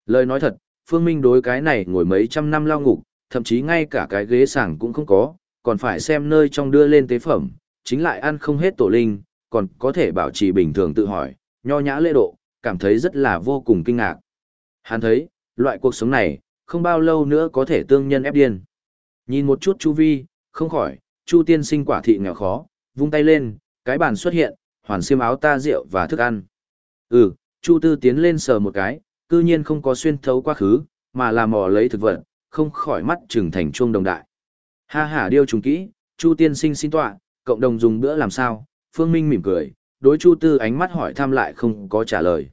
Lời nói thật, Phương Minh đối cái này ngồi mấy trăm năm lao ngục, thậm chí ngay cả cái ghế sảng cũng không có, còn phải xem nơi trong đưa lên tế phẩm, chính lại ăn không hết tổ linh, còn có thể bảo trì bình thường tự hỏi, nho nhã lễ độ, cảm thấy rất là vô cùng kinh ngạc. Hắn thấy, loại cuộc sống này, không bao lâu nữa có thể tương nhân ép điên. Nhìn một chút Chu Vi, không khỏi, Chu tiên sinh quả thị nghèo khó, vung tay lên, cái bàn xuất hiện, hoàn xiêm áo ta rượu và thức ăn. Ừ, Chu tư tiến lên sờ một cái, cư nhiên không có xuyên thấu quá khứ, mà là mò lấy thực vật, không khỏi mắt trừng thành chuông đồng đại. Ha ha điêu trùng kỹ, Chu tiên sinh xin tọa, cộng đồng dùng bữa làm sao? Phương Minh mỉm cười, đối Chu Tư ánh mắt hỏi thăm lại không có trả lời.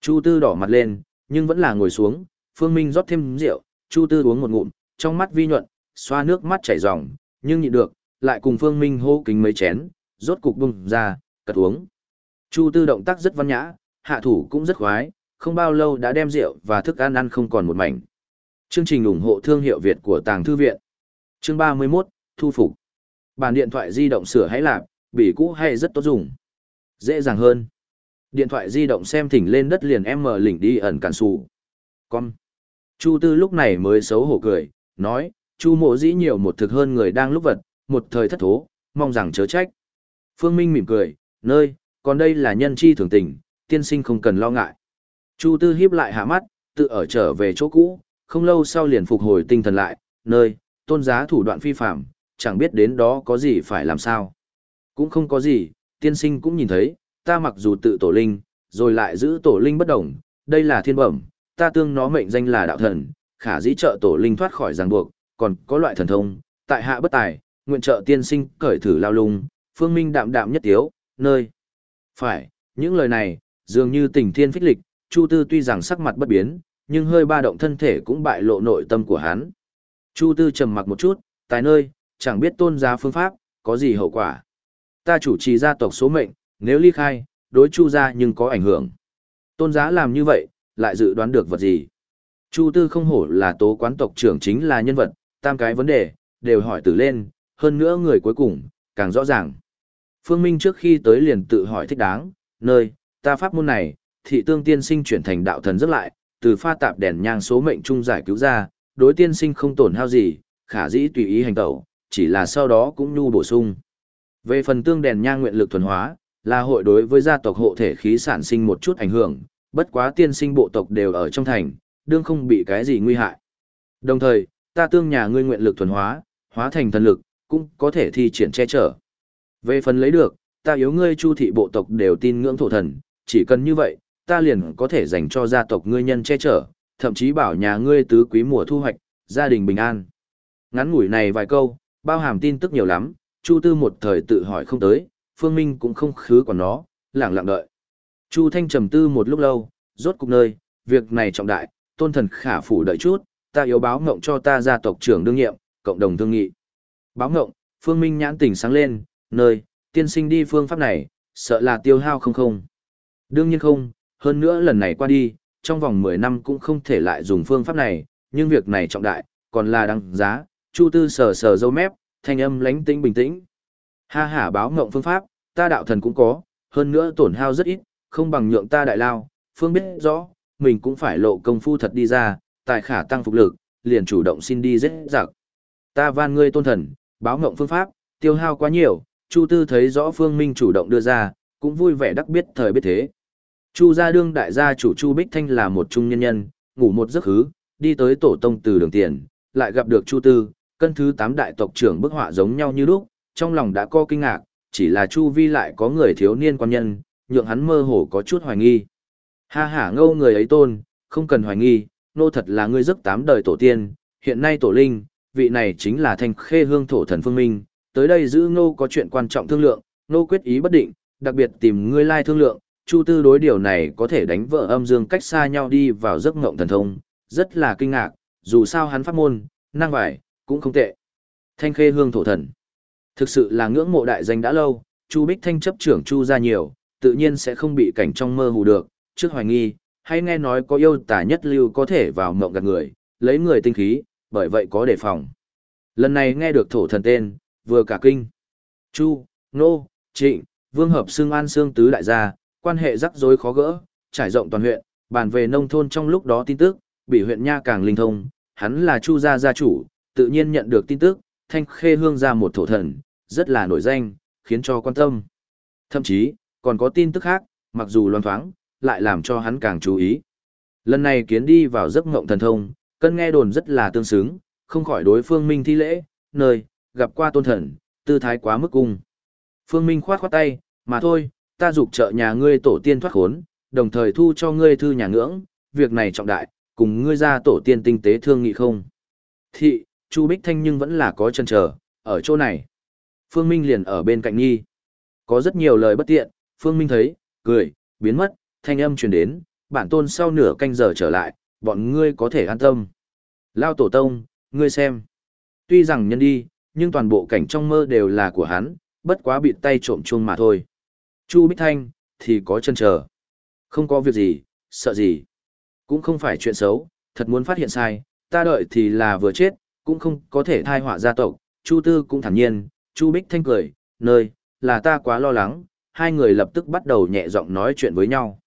Chu Tư đỏ mặt lên, nhưng vẫn là ngồi xuống, Phương Minh rót thêm rượu, Chu Tư uống một ngụm, trong mắt vi nhuận, xoa nước mắt chảy ròng, nhưng nhịn được, lại cùng Phương Minh hô kính mấy chén, rốt cục bung ra, cật uống. Chu Tư động tác rất văn nhã, hạ thủ cũng rất khoái, không bao lâu đã đem rượu và thức ăn ăn không còn một mảnh. Chương trình ủng hộ thương hiệu Việt của Tàng Thư Viện. Chương 31, Thu Phục bàn điện thoại di động sửa hãy lạp, bỉ cũ hay rất tốt dùng. Dễ dàng hơn. Điện thoại di động xem thỉnh lên đất liền em mở lỉnh đi ẩn cản sụ. Con. Chu Tư lúc này mới xấu hổ cười, nói, Chu mộ dĩ nhiều một thực hơn người đang lúc vật, một thời thất thố, mong rằng chớ trách. Phương Minh mỉm cười, nơi, còn đây là nhân chi thường tình, tiên sinh không cần lo ngại. Chu Tư hiếp lại hạ mắt, tự ở trở về chỗ cũ, không lâu sau liền phục hồi tinh thần lại, nơi, tôn giá thủ đoạn phi phạm, chẳng biết đến đó có gì phải làm sao. Cũng không có gì, tiên sinh cũng nhìn thấy, ta mặc dù tự tổ linh, rồi lại giữ tổ linh bất động đây là thiên bẩm, ta tương nó mệnh danh là đạo thần, khả dĩ trợ tổ linh thoát khỏi ràng buộc, còn có loại thần thông, tại hạ bất tài, nguyện trợ tiên sinh cởi thử lao lung, phương minh đạm đạm nhất tiếu, nơi. Phải, những lời này, dường như tình thiên phích lịch, Chu Tư tuy rằng sắc mặt bất biến, nhưng hơi ba động thân thể cũng bại lộ nội tâm của hắn. Chu Tư trầm mặc một chút, tại nơi, chẳng biết tôn giá phương pháp, có gì hậu quả. Ta chủ trì gia tộc số mệnh, nếu ly khai, đối Chu gia nhưng có ảnh hưởng. Tôn giá làm như vậy, lại dự đoán được vật gì. Chu Tư không hổ là tố quán tộc trưởng chính là nhân vật, tam cái vấn đề, đều hỏi từ lên, hơn nữa người cuối cùng, càng rõ ràng. Phương Minh trước khi tới liền tự hỏi thích đáng, nơi, ta pháp môn này, thị tương tiên sinh chuyển thành đạo thần rất lại, từ pha tạp đèn nhang số mệnh trung giải cứu ra, đối tiên sinh không tổn hao gì, khả dĩ tùy ý hành tẩu, chỉ là sau đó cũng nhu bổ sung. Về phần tương đèn nhang nguyện lực thuần hóa, là hội đối với gia tộc hộ thể khí sản sinh một chút ảnh hưởng, bất quá tiên sinh bộ tộc đều ở trong thành, đương không bị cái gì nguy hại. Đồng thời, ta tương nhà ngươi nguyện lực thuần hóa, hóa thành thần lực, cũng có thể thi triển che chở. Về phần lấy được, ta yếu ngươi chu thị bộ tộc đều tin ngưỡng thổ thần, chỉ cần như vậy, ta liền có thể dành cho gia tộc ngươi nhân che chở, thậm chí bảo nhà ngươi tứ quý mùa thu hoạch, gia đình bình an. Ngắn ngủi này vài câu, bao hàm tin tức nhiều lắm, Chu Tư một thời tự hỏi không tới, Phương Minh cũng không khứ còn nó, lặng lặng đợi. Chu Thanh trầm tư một lúc lâu, rốt cục nơi, việc này trọng đại, tôn thần khả phủ đợi chút, ta yếu báo ngộng cho ta gia tộc trưởng đương nhiệm, cộng đồng thương nghị. Báo ngộng, Phương Minh nhãn tỉnh sáng lên, nơi, tiên sinh đi phương pháp này, sợ là tiêu hao không không. Đương nhiên không, hơn nữa lần này qua đi, trong vòng 10 năm cũng không thể lại dùng phương pháp này, nhưng việc này trọng đại, còn là đăng giá, Chu Tư sờ sờ dâu mép, thanh âm lánh tĩnh bình tĩnh. Ha hả báo ngộng phương pháp, ta đạo thần cũng có, hơn nữa tổn hao rất ít, không bằng nhượng ta đại lao, phương biết rõ, mình cũng phải lộ công phu thật đi ra, tại khả tăng phục lực, liền chủ động xin đi dễ giặc. Ta van ngươi tôn thần, báo ngộng phương pháp, tiêu hao quá nhiều, Chu Tư thấy rõ Phương Minh chủ động đưa ra, cũng vui vẻ đắc biết thời biết thế. Chu gia đương đại gia chủ Chu Bích Thanh là một trung nhân nhân, ngủ một giấc hứ, đi tới tổ tông từ đường tiền, lại gặp được Chu Tư, cân thứ tám đại tộc trưởng bức họa giống nhau như lúc, trong lòng đã có kinh ngạc, chỉ là Chu Vi lại có người thiếu niên quan nhân, nhượng hắn mơ hồ có chút hoài nghi. Ha ha ngâu người ấy tôn, không cần hoài nghi, nô thật là ngươi giấc tám đời tổ tiên, hiện nay tổ linh, vị này chính là thanh khê hương thổ thần phương minh, tới đây giữ ngô có chuyện quan trọng thương lượng, nô quyết ý bất định, đặc biệt tìm ngươi lai thương lượng, Chu Tư đối điều này có thể đánh vợ âm dương cách xa nhau đi vào giấc ngộng thần thông, rất là kinh ngạc, dù sao hắn pháp môn, năng vải, cũng không tệ. Thanh khê hương thổ thần. Thực sự là ngưỡng mộ đại danh đã lâu, Chu Bích Thanh chấp trưởng Chu ra nhiều, tự nhiên sẽ không bị cảnh trong mơ hù được, trước hoài nghi, hay nghe nói có yêu tả nhất lưu có thể vào mộng gạt người, lấy người tinh khí, bởi vậy có đề phòng. Lần này nghe được thổ thần tên, vừa cả kinh. Chu, Nô, Trịnh, Vương Hợp xương An xương Tứ đại gia, quan hệ rắc rối khó gỡ, trải rộng toàn huyện, bàn về nông thôn trong lúc đó tin tức, bị huyện Nha càng linh thông, hắn là Chu gia gia chủ, tự nhiên nhận được tin tức, thanh khê hương ra một thổ thần, rất là nổi danh, khiến cho quan tâm. Thậm chí, còn có tin tức khác, mặc dù loan thoáng, lại làm cho hắn càng chú ý. Lần này kiến đi vào giấc ngộng thần thông, cân nghe đồn rất là tương xứng, không khỏi đối phương minh thi lễ, nơi, gặp qua tôn thần, tư thái quá mức cung. Phương Minh khoát khoát tay, mà thôi, ta dục trợ nhà ngươi tổ tiên thoát khốn, đồng thời thu cho ngươi thư nhà ngưỡng, việc này trọng đại, cùng ngươi ra tổ tiên tinh tế thương nghị không. Thị, Chu Bích Thanh nhưng vẫn là có chân chờ, ở chỗ này. Phương Minh liền ở bên cạnh nghi. Có rất nhiều lời bất tiện, Phương Minh thấy, cười, biến mất, thanh âm truyền đến, bản tôn sau nửa canh giờ trở lại, bọn ngươi có thể an tâm. Lao tổ tông, ngươi xem. Tuy rằng nhân đi, nhưng toàn bộ cảnh trong mơ đều là của hắn, bất quá bị tay trộm chuông mà thôi. Chu Bích Thanh, thì có chân chờ. Không có việc gì, sợ gì. Cũng không phải chuyện xấu, thật muốn phát hiện sai, ta đợi thì là vừa chết, cũng không có thể thai họa gia tộc. Chu Tư cũng thản nhiên, Chu Bích Thanh cười, nơi, là ta quá lo lắng, hai người lập tức bắt đầu nhẹ giọng nói chuyện với nhau.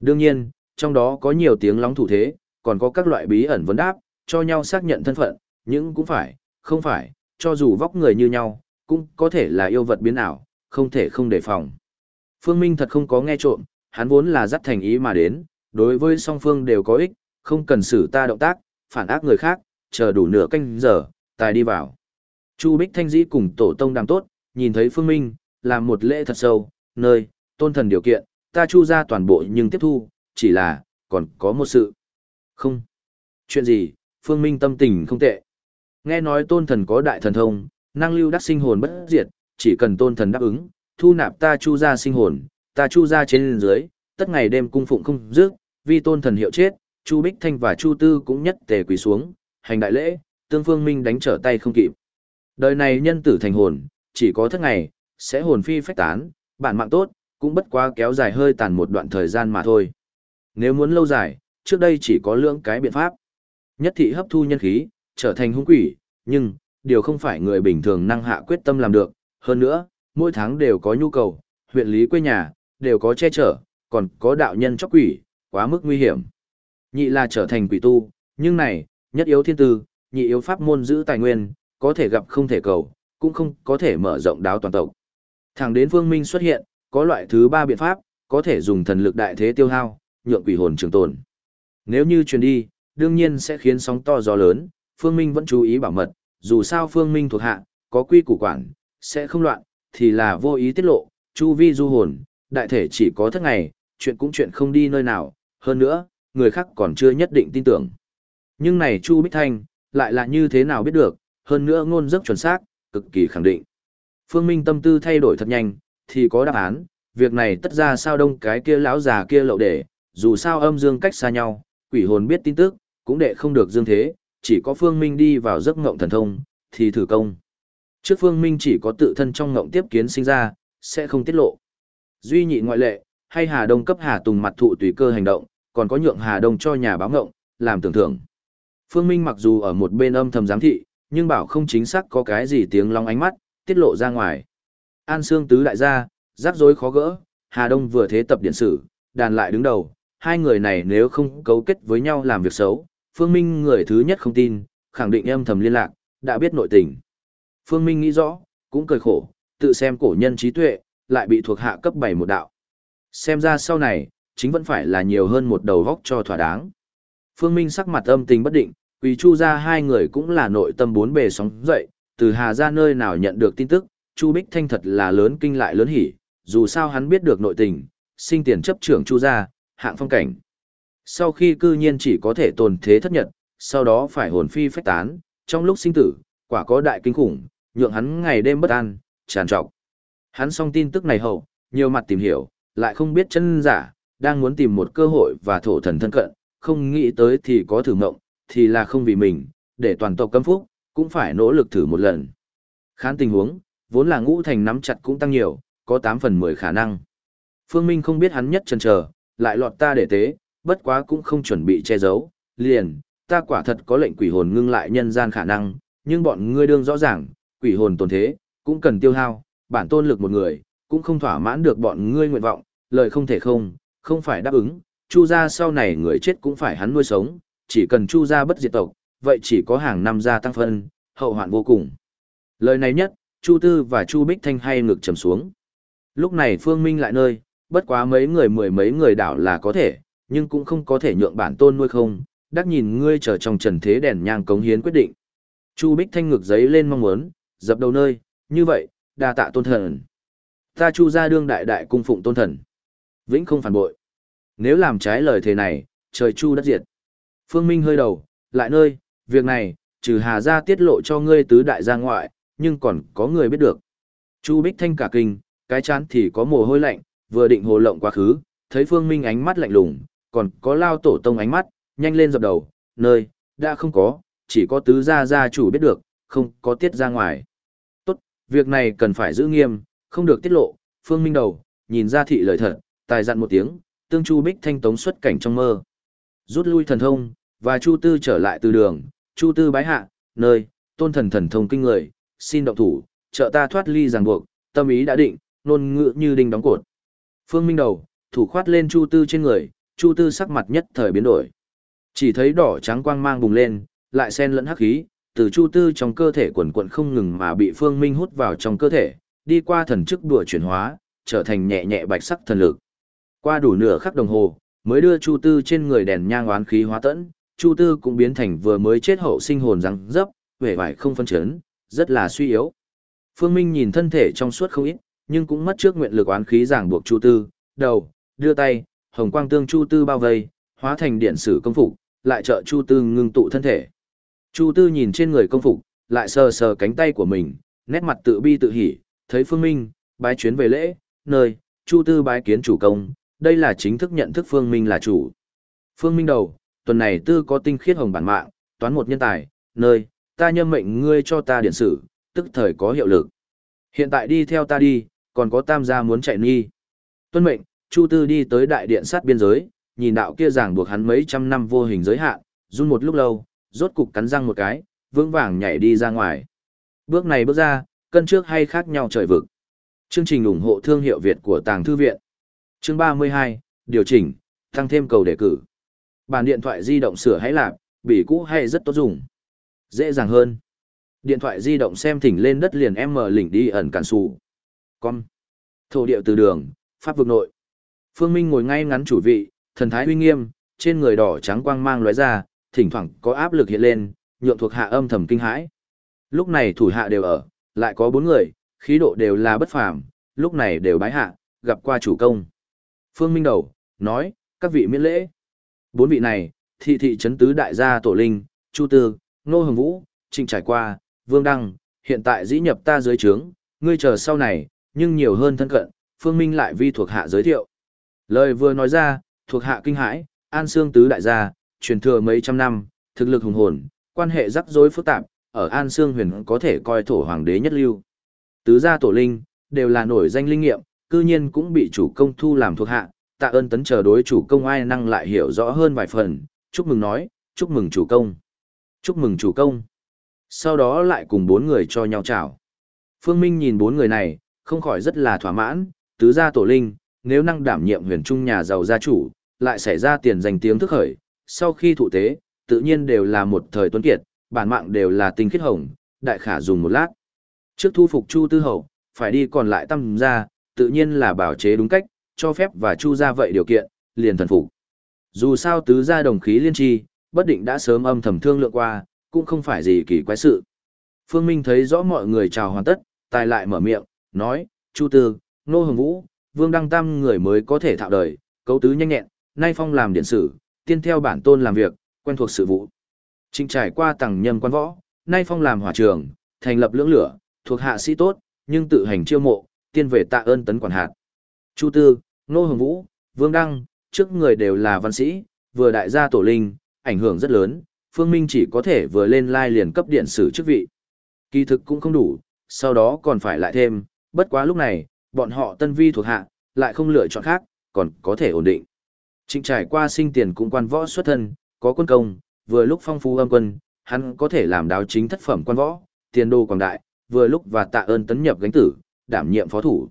Đương nhiên, trong đó có nhiều tiếng lóng thủ thế, còn có các loại bí ẩn vấn đáp, cho nhau xác nhận thân phận, những cũng phải, không phải, cho dù vóc người như nhau, cũng có thể là yêu vật biến ảo, không thể không đề phòng. Phương Minh thật không có nghe trộm, hắn vốn là dắt thành ý mà đến, đối với song phương đều có ích, không cần xử ta động tác, phản ác người khác, chờ đủ nửa canh giờ, tài đi vào. Chu Bích Thanh Dĩ cùng tổ tông đang tốt, nhìn thấy Phương Minh, làm một lễ thật sâu, nơi, tôn thần điều kiện, ta chu ra toàn bộ nhưng tiếp thu, chỉ là, còn có một sự. Không. Chuyện gì, Phương Minh tâm tình không tệ. Nghe nói tôn thần có đại thần thông, năng lưu đắc sinh hồn bất diệt, chỉ cần tôn thần đáp ứng, thu nạp ta chu ra sinh hồn, ta chu ra trên dưới, tất ngày đêm cung phụng không dứt, vì tôn thần hiệu chết, chu Bích Thanh và chu Tư cũng nhất tề quỳ xuống, hành đại lễ, tương phương minh đánh trở tay không kịp. Đời này nhân tử thành hồn, chỉ có thất ngày, sẽ hồn phi phách tán, bản mạng tốt, cũng bất quá kéo dài hơi tàn một đoạn thời gian mà thôi. Nếu muốn lâu dài, trước đây chỉ có lưỡng cái biện pháp. Nhất thị hấp thu nhân khí, trở thành hung quỷ, nhưng, điều không phải người bình thường năng hạ quyết tâm làm được. Hơn nữa, mỗi tháng đều có nhu cầu, huyện lý quê nhà, đều có che chở, còn có đạo nhân chóc quỷ, quá mức nguy hiểm. Nhị là trở thành quỷ tu, nhưng này, nhất yếu thiên tư, nhị yếu pháp môn giữ tài nguyên, có thể gặp không thể cầu, cũng không có thể mở rộng đáo toàn tộc. Thẳng đến Phương Minh xuất hiện, có loại thứ ba biện pháp, có thể dùng thần lực đại thế tiêu hao, nhượng quỷ hồn trường tồn. Nếu như truyền đi, đương nhiên sẽ khiến sóng to gió lớn, Phương Minh vẫn chú ý bảo mật, dù sao Phương Minh thuộc hạ, có quy củ quản, sẽ không loạn, thì là vô ý tiết lộ, chu vi du hồn, đại thể chỉ có thất ngày, chuyện cũng chuyện không đi nơi nào, hơn nữa, người khác còn chưa nhất định tin tưởng. Nhưng này Chu Bích Thanh, lại là như thế nào biết được, hơn nữa ngôn rất chuẩn xác, cực kỳ khẳng định. Phương Minh tâm tư thay đổi thật nhanh, thì có đáp án, việc này tất ra sao đông cái kia lão già kia lậu để, dù sao âm dương cách xa nhau, quỷ hồn biết tin tức, cũng đệ không được dương thế, chỉ có Phương Minh đi vào giấc ngộng thần thông, thì thử công. Trước Phương Minh chỉ có tự thân trong ngộng tiếp kiến sinh ra, sẽ không tiết lộ. Duy nhị ngoại lệ, hay Hà Đông cấp Hà Tùng mặt thụ tùy cơ hành động, còn có nhượng Hà Đông cho nhà báo ngộng, làm tưởng thưởng. Phương Minh mặc dù ở một bên âm thầm giám thị, nhưng bảo không chính xác có cái gì tiếng long ánh mắt, tiết lộ ra ngoài. An Sương Tứ đại gia, rắc rối khó gỡ, Hà Đông vừa thế tập điện sử, đàn lại đứng đầu, hai người này nếu không cấu kết với nhau làm việc xấu, Phương Minh người thứ nhất không tin, khẳng định âm thầm liên lạc, đã biết nội tình. Phương Minh nghĩ rõ, cũng cười khổ, tự xem cổ nhân trí tuệ, lại bị thuộc hạ cấp 7 một đạo. Xem ra sau này, chính vẫn phải là nhiều hơn một đầu góc cho thỏa đáng. Phương Minh sắc mặt âm tình bất định, Quỳ Chu ra hai người cũng là nội tâm bốn bề sóng dậy, từ Hà ra nơi nào nhận được tin tức, Chu Bích Thanh thật là lớn kinh lại lớn hỉ, dù sao hắn biết được nội tình, sinh tiền chấp trưởng Chu ra, hạng phong cảnh. Sau khi cư nhiên chỉ có thể tồn thế thất nhật, sau đó phải hồn phi phách tán, trong lúc sinh tử, quả có đại kinh khủng, nhượng hắn ngày đêm bất an, tràn trọc. Hắn xong tin tức này hậu, nhiều mặt tìm hiểu, lại không biết chân giả, đang muốn tìm một cơ hội và thổ thần thân cận, không nghĩ tới thì có thử mộng, thì là không vì mình, để toàn tộc cấm phúc, cũng phải nỗ lực thử một lần. Khán tình huống, vốn là ngũ thành nắm chặt cũng tăng nhiều, có 8 phần 10 khả năng. Phương Minh không biết hắn nhất chần chờ, lại lọt ta để tế, bất quá cũng không chuẩn bị che giấu, liền, ta quả thật có lệnh quỷ hồn ngưng lại nhân gian khả năng, nhưng bọn ngươi đương rõ ràng, quỷ hồn tồn thế, cũng cần tiêu hao, bản tôn lực một người, cũng không thỏa mãn được bọn ngươi nguyện vọng, lời không thể không, không phải đáp ứng, chu gia sau này người chết cũng phải hắn nuôi sống, chỉ cần chu gia bất diệt tộc, vậy chỉ có hàng năm gia tăng phân, hậu hoạn vô cùng. Lời này nhất, chu tư và chu bích thanh hay ngực trầm xuống. Lúc này phương minh lại nơi, bất quá mấy người mười mấy người đảo là có thể, nhưng cũng không có thể nhượng bản tôn nuôi không, đắc nhìn ngươi trở trong trần thế đèn nhang cống hiến quyết định. Chu Bích Thanh ngực giấy lên mong muốn, dập đầu nơi, như vậy, đa tạ tôn thần. Ta chu ra đương đại đại cung phụng tôn thần. Vĩnh không phản bội. Nếu làm trái lời thề này, trời chu đất diệt. Phương Minh hơi đầu, lại nơi, việc này, trừ hà ra tiết lộ cho ngươi tứ đại gia ngoại, nhưng còn có người biết được. Chu Bích Thanh cả kinh, cái chán thì có mồ hôi lạnh, vừa định hồ lộng quá khứ, thấy Phương Minh ánh mắt lạnh lùng, còn có lao tổ tông ánh mắt, nhanh lên dập đầu, nơi, đã không có, chỉ có tứ gia gia chủ biết được, không có tiết ra ngoài. Tốt, việc này cần phải giữ nghiêm, không được tiết lộ, Phương Minh đầu, nhìn ra thị lời thật, tài dặn một tiếng, tương Chu Bích Thanh tống xuất cảnh trong mơ. Rút lui thần thông, và Chu Tư trở lại từ đường, Chu Tư bái hạ, nơi, tôn thần thần thông kinh người, xin động thủ, trợ ta thoát ly ràng buộc, tâm ý đã định, nôn ngựa như đinh đóng cột. Phương Minh đầu, thủ khoát lên Chu Tư trên người, Chu Tư sắc mặt nhất thời biến đổi. Chỉ thấy đỏ trắng quang mang bùng lên, lại xen lẫn hắc khí, từ chu tư trong cơ thể quần quần không ngừng mà bị Phương Minh hút vào trong cơ thể, đi qua thần chức đùa chuyển hóa, trở thành nhẹ nhẹ bạch sắc thần lực. Qua đủ nửa khắc đồng hồ, mới đưa chu tư trên người đèn nhang oán khí hóa tẫn, chu tư cũng biến thành vừa mới chết hậu sinh hồn răng dấp, vẻ vải không phân chấn, rất là suy yếu. Phương Minh nhìn thân thể trong suốt không ít, nhưng cũng mất trước nguyện lực oán khí giảng buộc chu tư, đầu, đưa tay, hồng quang tương chu tư bao vây, hóa thành điện sử công phục, lại trợ chu tư ngưng tụ thân thể. Chu tư nhìn trên người công phục, lại sờ sờ cánh tay của mình, nét mặt tự bi tự hỉ, thấy Phương Minh, bái chuyến về lễ, nơi, chu tư bái kiến chủ công, đây là chính thức nhận thức Phương Minh là chủ. Phương Minh đầu, tuần này tư có tinh khiết hồng bản mạng, toán một nhân tài, nơi, ta nhâm mệnh ngươi cho ta điện sử, tức thời có hiệu lực. Hiện tại đi theo ta đi, còn có tam gia muốn chạy nghi. Tuân mệnh, Chu Tư đi tới đại điện sát biên giới, nhìn đạo kia giảng buộc hắn mấy trăm năm vô hình giới hạn, run một lúc lâu, rốt cục cắn răng một cái, vững vàng nhảy đi ra ngoài. Bước này bước ra, cân trước hay khác nhau trời vực. Chương trình ủng hộ thương hiệu Việt của Tàng Thư Viện. Chương 32, điều chỉnh, tăng thêm cầu đề cử. Bản điện thoại di động sửa hãy làm, bị cũ hay rất tốt dùng. Dễ dàng hơn. Điện thoại di động xem thỉnh lên đất liền em mở lỉnh đi ẩn cản sụ. Con. Thổ điệu từ đường, pháp vực nội. Phương Minh ngồi ngay ngắn chủ vị, thần thái uy nghiêm, trên người đỏ trắng quang mang lóe ra, thỉnh thoảng có áp lực hiện lên, nhượng thuộc hạ âm thầm kinh hãi. Lúc này thủ hạ đều ở, lại có bốn người, khí độ đều là bất phàm, lúc này đều bái hạ, gặp qua chủ công. Phương Minh đầu, nói, các vị miễn lễ. Bốn vị này, thị thị trấn tứ đại gia tổ linh, Chu Tư, Nô Hồng Vũ, Trịnh Trải Qua, Vương Đăng, hiện tại dĩ nhập ta dưới trướng, ngươi chờ sau này, nhưng nhiều hơn thân cận, Phương Minh lại vi thuộc hạ giới thiệu. Lời vừa nói ra, thuộc hạ kinh hãi, An Sương tứ đại gia, truyền thừa mấy trăm năm, thực lực hùng hồn, quan hệ rắc rối phức tạp, ở An Sương huyền có thể coi thổ hoàng đế nhất lưu. Tứ gia tổ linh, đều là nổi danh linh nghiệm, cư nhiên cũng bị chủ công thu làm thuộc hạ, tạ ơn tấn chờ đối chủ công ai năng lại hiểu rõ hơn vài phần, chúc mừng nói, chúc mừng chủ công. Chúc mừng chủ công. Sau đó lại cùng bốn người cho nhau chào. Phương Minh nhìn bốn người này, không khỏi rất là thỏa mãn, tứ gia tổ linh, nếu năng đảm nhiệm huyền trung nhà giàu gia chủ, lại xảy ra tiền danh tiếng thức khởi, sau khi thụ tế, tự nhiên đều là một thời tuấn kiệt, bản mạng đều là tinh khiết hồng, đại khả dùng một lát. Trước thu phục Chu Tư Hậu, phải đi còn lại tâm gia, tự nhiên là bảo chế đúng cách, cho phép và Chu gia vậy điều kiện, liền thần phục. Dù sao tứ gia đồng khí liên tri, bất định đã sớm âm thầm thương lượng qua, cũng không phải gì kỳ quái sự. Phương Minh thấy rõ mọi người chào hoàn tất, tài lại mở miệng, nói, Chu Tư, Nô Hồng Vũ, Vương Đăng Tam người mới có thể thạo đời, cấu tứ nhanh nhẹn, nay phong làm điện sử, tiên theo bản tôn làm việc, quen thuộc sự vụ. Trình trải qua tầng nhâm quan võ, nay phong làm hỏa trường, thành lập lưỡng lửa, thuộc hạ sĩ tốt, nhưng tự hành chiêu mộ, tiên về tạ ơn tấn quản hạt. Chu Tư, Nô Hồng Vũ, Vương Đăng, trước người đều là văn sĩ, vừa đại gia tổ linh, ảnh hưởng rất lớn, Phương Minh chỉ có thể vừa lên lai liền cấp điện sử chức vị. Kỳ thực cũng không đủ, sau đó còn phải lại thêm, bất quá lúc này, bọn họ tân vi thuộc hạ, lại không lựa chọn khác, còn có thể ổn định. Trịnh trải qua sinh tiền cũng quan võ xuất thân, có quân công, vừa lúc phong phú âm quân, hắn có thể làm đáo chính thất phẩm quan võ, tiền đô quảng đại, vừa lúc và tạ ơn tấn nhập gánh tử, đảm nhiệm phó thủ.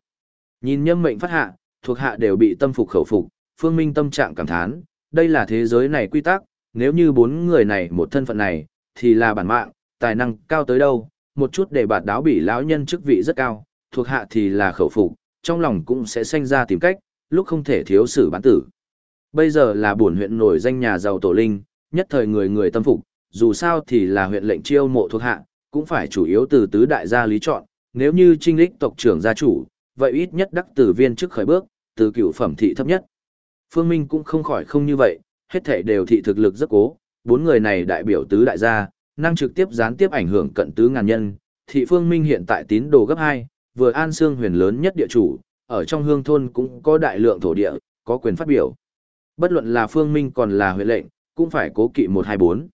Nhìn nhâm mệnh phát hạ, thuộc hạ đều bị tâm phục khẩu phục, phương minh tâm trạng cảm thán, đây là thế giới này quy tắc, nếu như bốn người này một thân phận này, thì là bản mạng, tài năng cao tới đâu, một chút để bạt đáo bị lão nhân chức vị rất cao, thuộc hạ thì là khẩu phục, trong lòng cũng sẽ sinh ra tìm cách, lúc không thể thiếu xử bản tử. Bây giờ là buồn huyện nổi danh nhà giàu tổ linh, nhất thời người người tâm phục, dù sao thì là huyện lệnh chiêu mộ thuộc hạ, cũng phải chủ yếu từ tứ đại gia lý chọn, nếu như trinh lích tộc trưởng gia chủ, vậy ít nhất đắc tử viên trước khởi bước, từ cựu phẩm thị thấp nhất. Phương Minh cũng không khỏi không như vậy, hết thể đều thị thực lực rất cố, bốn người này đại biểu tứ đại gia, năng trực tiếp gián tiếp ảnh hưởng cận tứ ngàn nhân, thị Phương Minh hiện tại tín đồ gấp 2, vừa an xương huyền lớn nhất địa chủ, ở trong hương thôn cũng có đại lượng thổ địa, có quyền phát biểu. Bất luận là Phương Minh còn là huyện lệnh, cũng phải cố kỵ 124.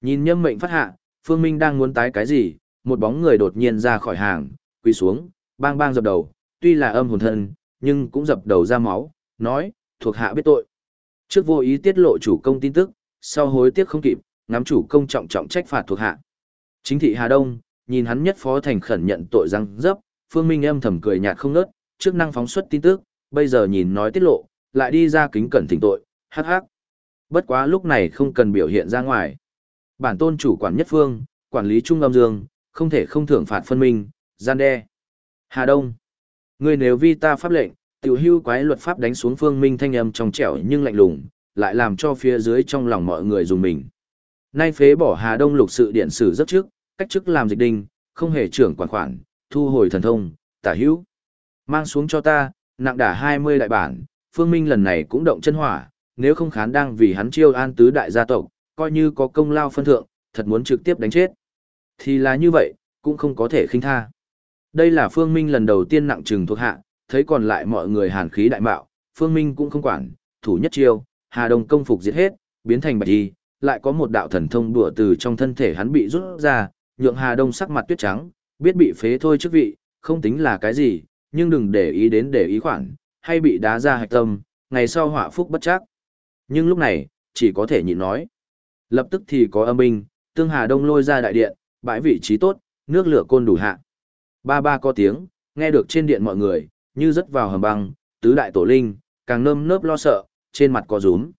Nhìn nhâm mệnh phát hạ, Phương Minh đang muốn tái cái gì, một bóng người đột nhiên ra khỏi hàng, quỳ xuống, bang bang dập đầu, tuy là âm hồn thân, nhưng cũng dập đầu ra máu, nói, thuộc hạ biết tội. Trước vô ý tiết lộ chủ công tin tức, sau hối tiếc không kịp, ngắm chủ công trọng trọng trách phạt thuộc hạ. Chính thị Hà Đông, nhìn hắn nhất phó thành khẩn nhận tội răng dấp, Phương Minh âm thầm cười nhạt không ngớt, trước năng phóng xuất tin tức, bây giờ nhìn nói tiết lộ, lại đi ra kính cẩn thỉnh tội, hắc hắc. Bất quá lúc này không cần biểu hiện ra ngoài. Bản tôn chủ quản nhất phương, quản lý trung âm dương, không thể không thưởng phạt phân minh, gian đe. Hà Đông. Ngươi nếu vi ta pháp lệnh, tiểu hưu quái luật pháp đánh xuống phương minh thanh âm trong trẻo nhưng lạnh lùng, lại làm cho phía dưới trong lòng mọi người dùng mình. Nay phế bỏ Hà Đông lục sự điện sử rất trước, cách chức làm dịch đình, không hề trưởng quản khoản, thu hồi thần thông, tả hữu. Mang xuống cho ta, nặng đả 20 đại bản, phương minh lần này cũng động chân hỏa, nếu không khán đang vì hắn chiêu an tứ đại gia tộc, coi như có công lao phân thượng, thật muốn trực tiếp đánh chết. Thì là như vậy, cũng không có thể khinh tha. Đây là Phương Minh lần đầu tiên nặng trừng thuộc hạ, thấy còn lại mọi người hàn khí đại mạo, Phương Minh cũng không quản, thủ nhất chiêu, Hà Đông công phục diệt hết, biến thành bạch y, lại có một đạo thần thông đùa từ trong thân thể hắn bị rút ra, nhượng Hà Đông sắc mặt tuyết trắng, biết bị phế thôi chức vị, không tính là cái gì, nhưng đừng để ý đến để ý khoản, hay bị đá ra hạch tâm, ngày sau họa phúc bất chắc. Nhưng lúc này, chỉ có thể nhịn nói. Lập tức thì có âm binh, tương Hà Đông lôi ra đại điện, bãi vị trí tốt, nước lửa côn đủ hạ. Ba ba có tiếng, nghe được trên điện mọi người, như rất vào hầm băng, tứ đại tổ linh, càng nơm nớp lo sợ, trên mặt có rúm.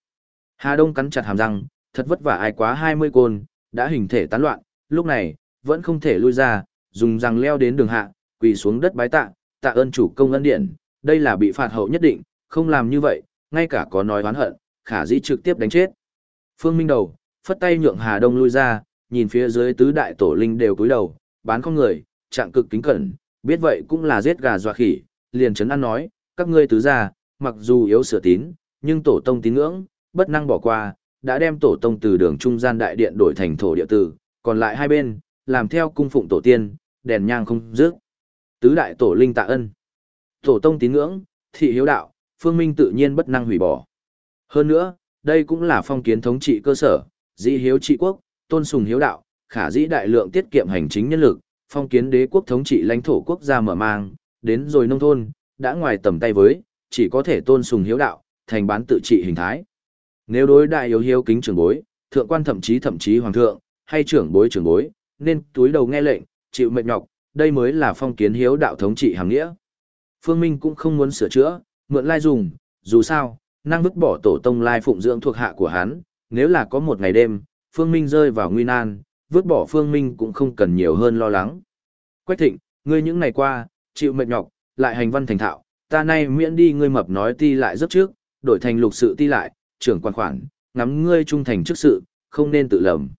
Hà Đông cắn chặt hàm răng, thật vất vả ai quá 20 côn, đã hình thể tán loạn, lúc này, vẫn không thể lui ra, dùng răng leo đến đường hạ, quỳ xuống đất bái tạ, tạ ơn chủ công ân điện, đây là bị phạt hậu nhất định, không làm như vậy, ngay cả có nói oán hận, khả dĩ trực tiếp đánh chết. Phương Minh đầu, phất tay nhượng Hà Đông lui ra, nhìn phía dưới tứ đại tổ linh đều cúi đầu, bán không người, trạng cực kính cẩn, biết vậy cũng là giết gà dọa khỉ, liền chấn an nói, các ngươi tứ gia, mặc dù yếu sửa tín, nhưng tổ tông tín ngưỡng, bất năng bỏ qua, đã đem tổ tông từ đường trung gian đại điện đổi thành thổ địa tử, còn lại hai bên, làm theo cung phụng tổ tiên, đèn nhang không dứt. Tứ đại tổ linh tạ ân. Tổ tông tín ngưỡng, thị hiếu đạo, phương minh tự nhiên bất năng hủy bỏ. Hơn nữa, đây cũng là phong kiến thống trị cơ sở, dĩ hiếu trị quốc, tôn sùng hiếu đạo, khả dĩ đại lượng tiết kiệm hành chính nhân lực, phong kiến đế quốc thống trị lãnh thổ quốc gia mở mang, đến rồi nông thôn, đã ngoài tầm tay với, chỉ có thể tôn sùng hiếu đạo, thành bán tự trị hình thái. Nếu đối đại yếu hiếu kính trưởng bối, thượng quan thậm chí thậm chí hoàng thượng, hay trưởng bối trưởng bối, nên túi đầu nghe lệnh, chịu mệt nhọc, đây mới là phong kiến hiếu đạo thống trị hàng nghĩa. Phương Minh cũng không muốn sửa chữa, mượn lai dùng, dù sao, năng vứt bỏ tổ tông lai phụng dưỡng thuộc hạ của hắn, nếu là có một ngày đêm, Phương Minh rơi vào nguy nan, vứt bỏ Phương Minh cũng không cần nhiều hơn lo lắng. Quách thịnh, ngươi những ngày qua, chịu mệt nhọc, lại hành văn thành thạo, ta nay miễn đi ngươi mập nói ti lại rất trước, đổi thành lục sự ti lại, trưởng quan khoản, ngắm ngươi trung thành trước sự, không nên tự lầm.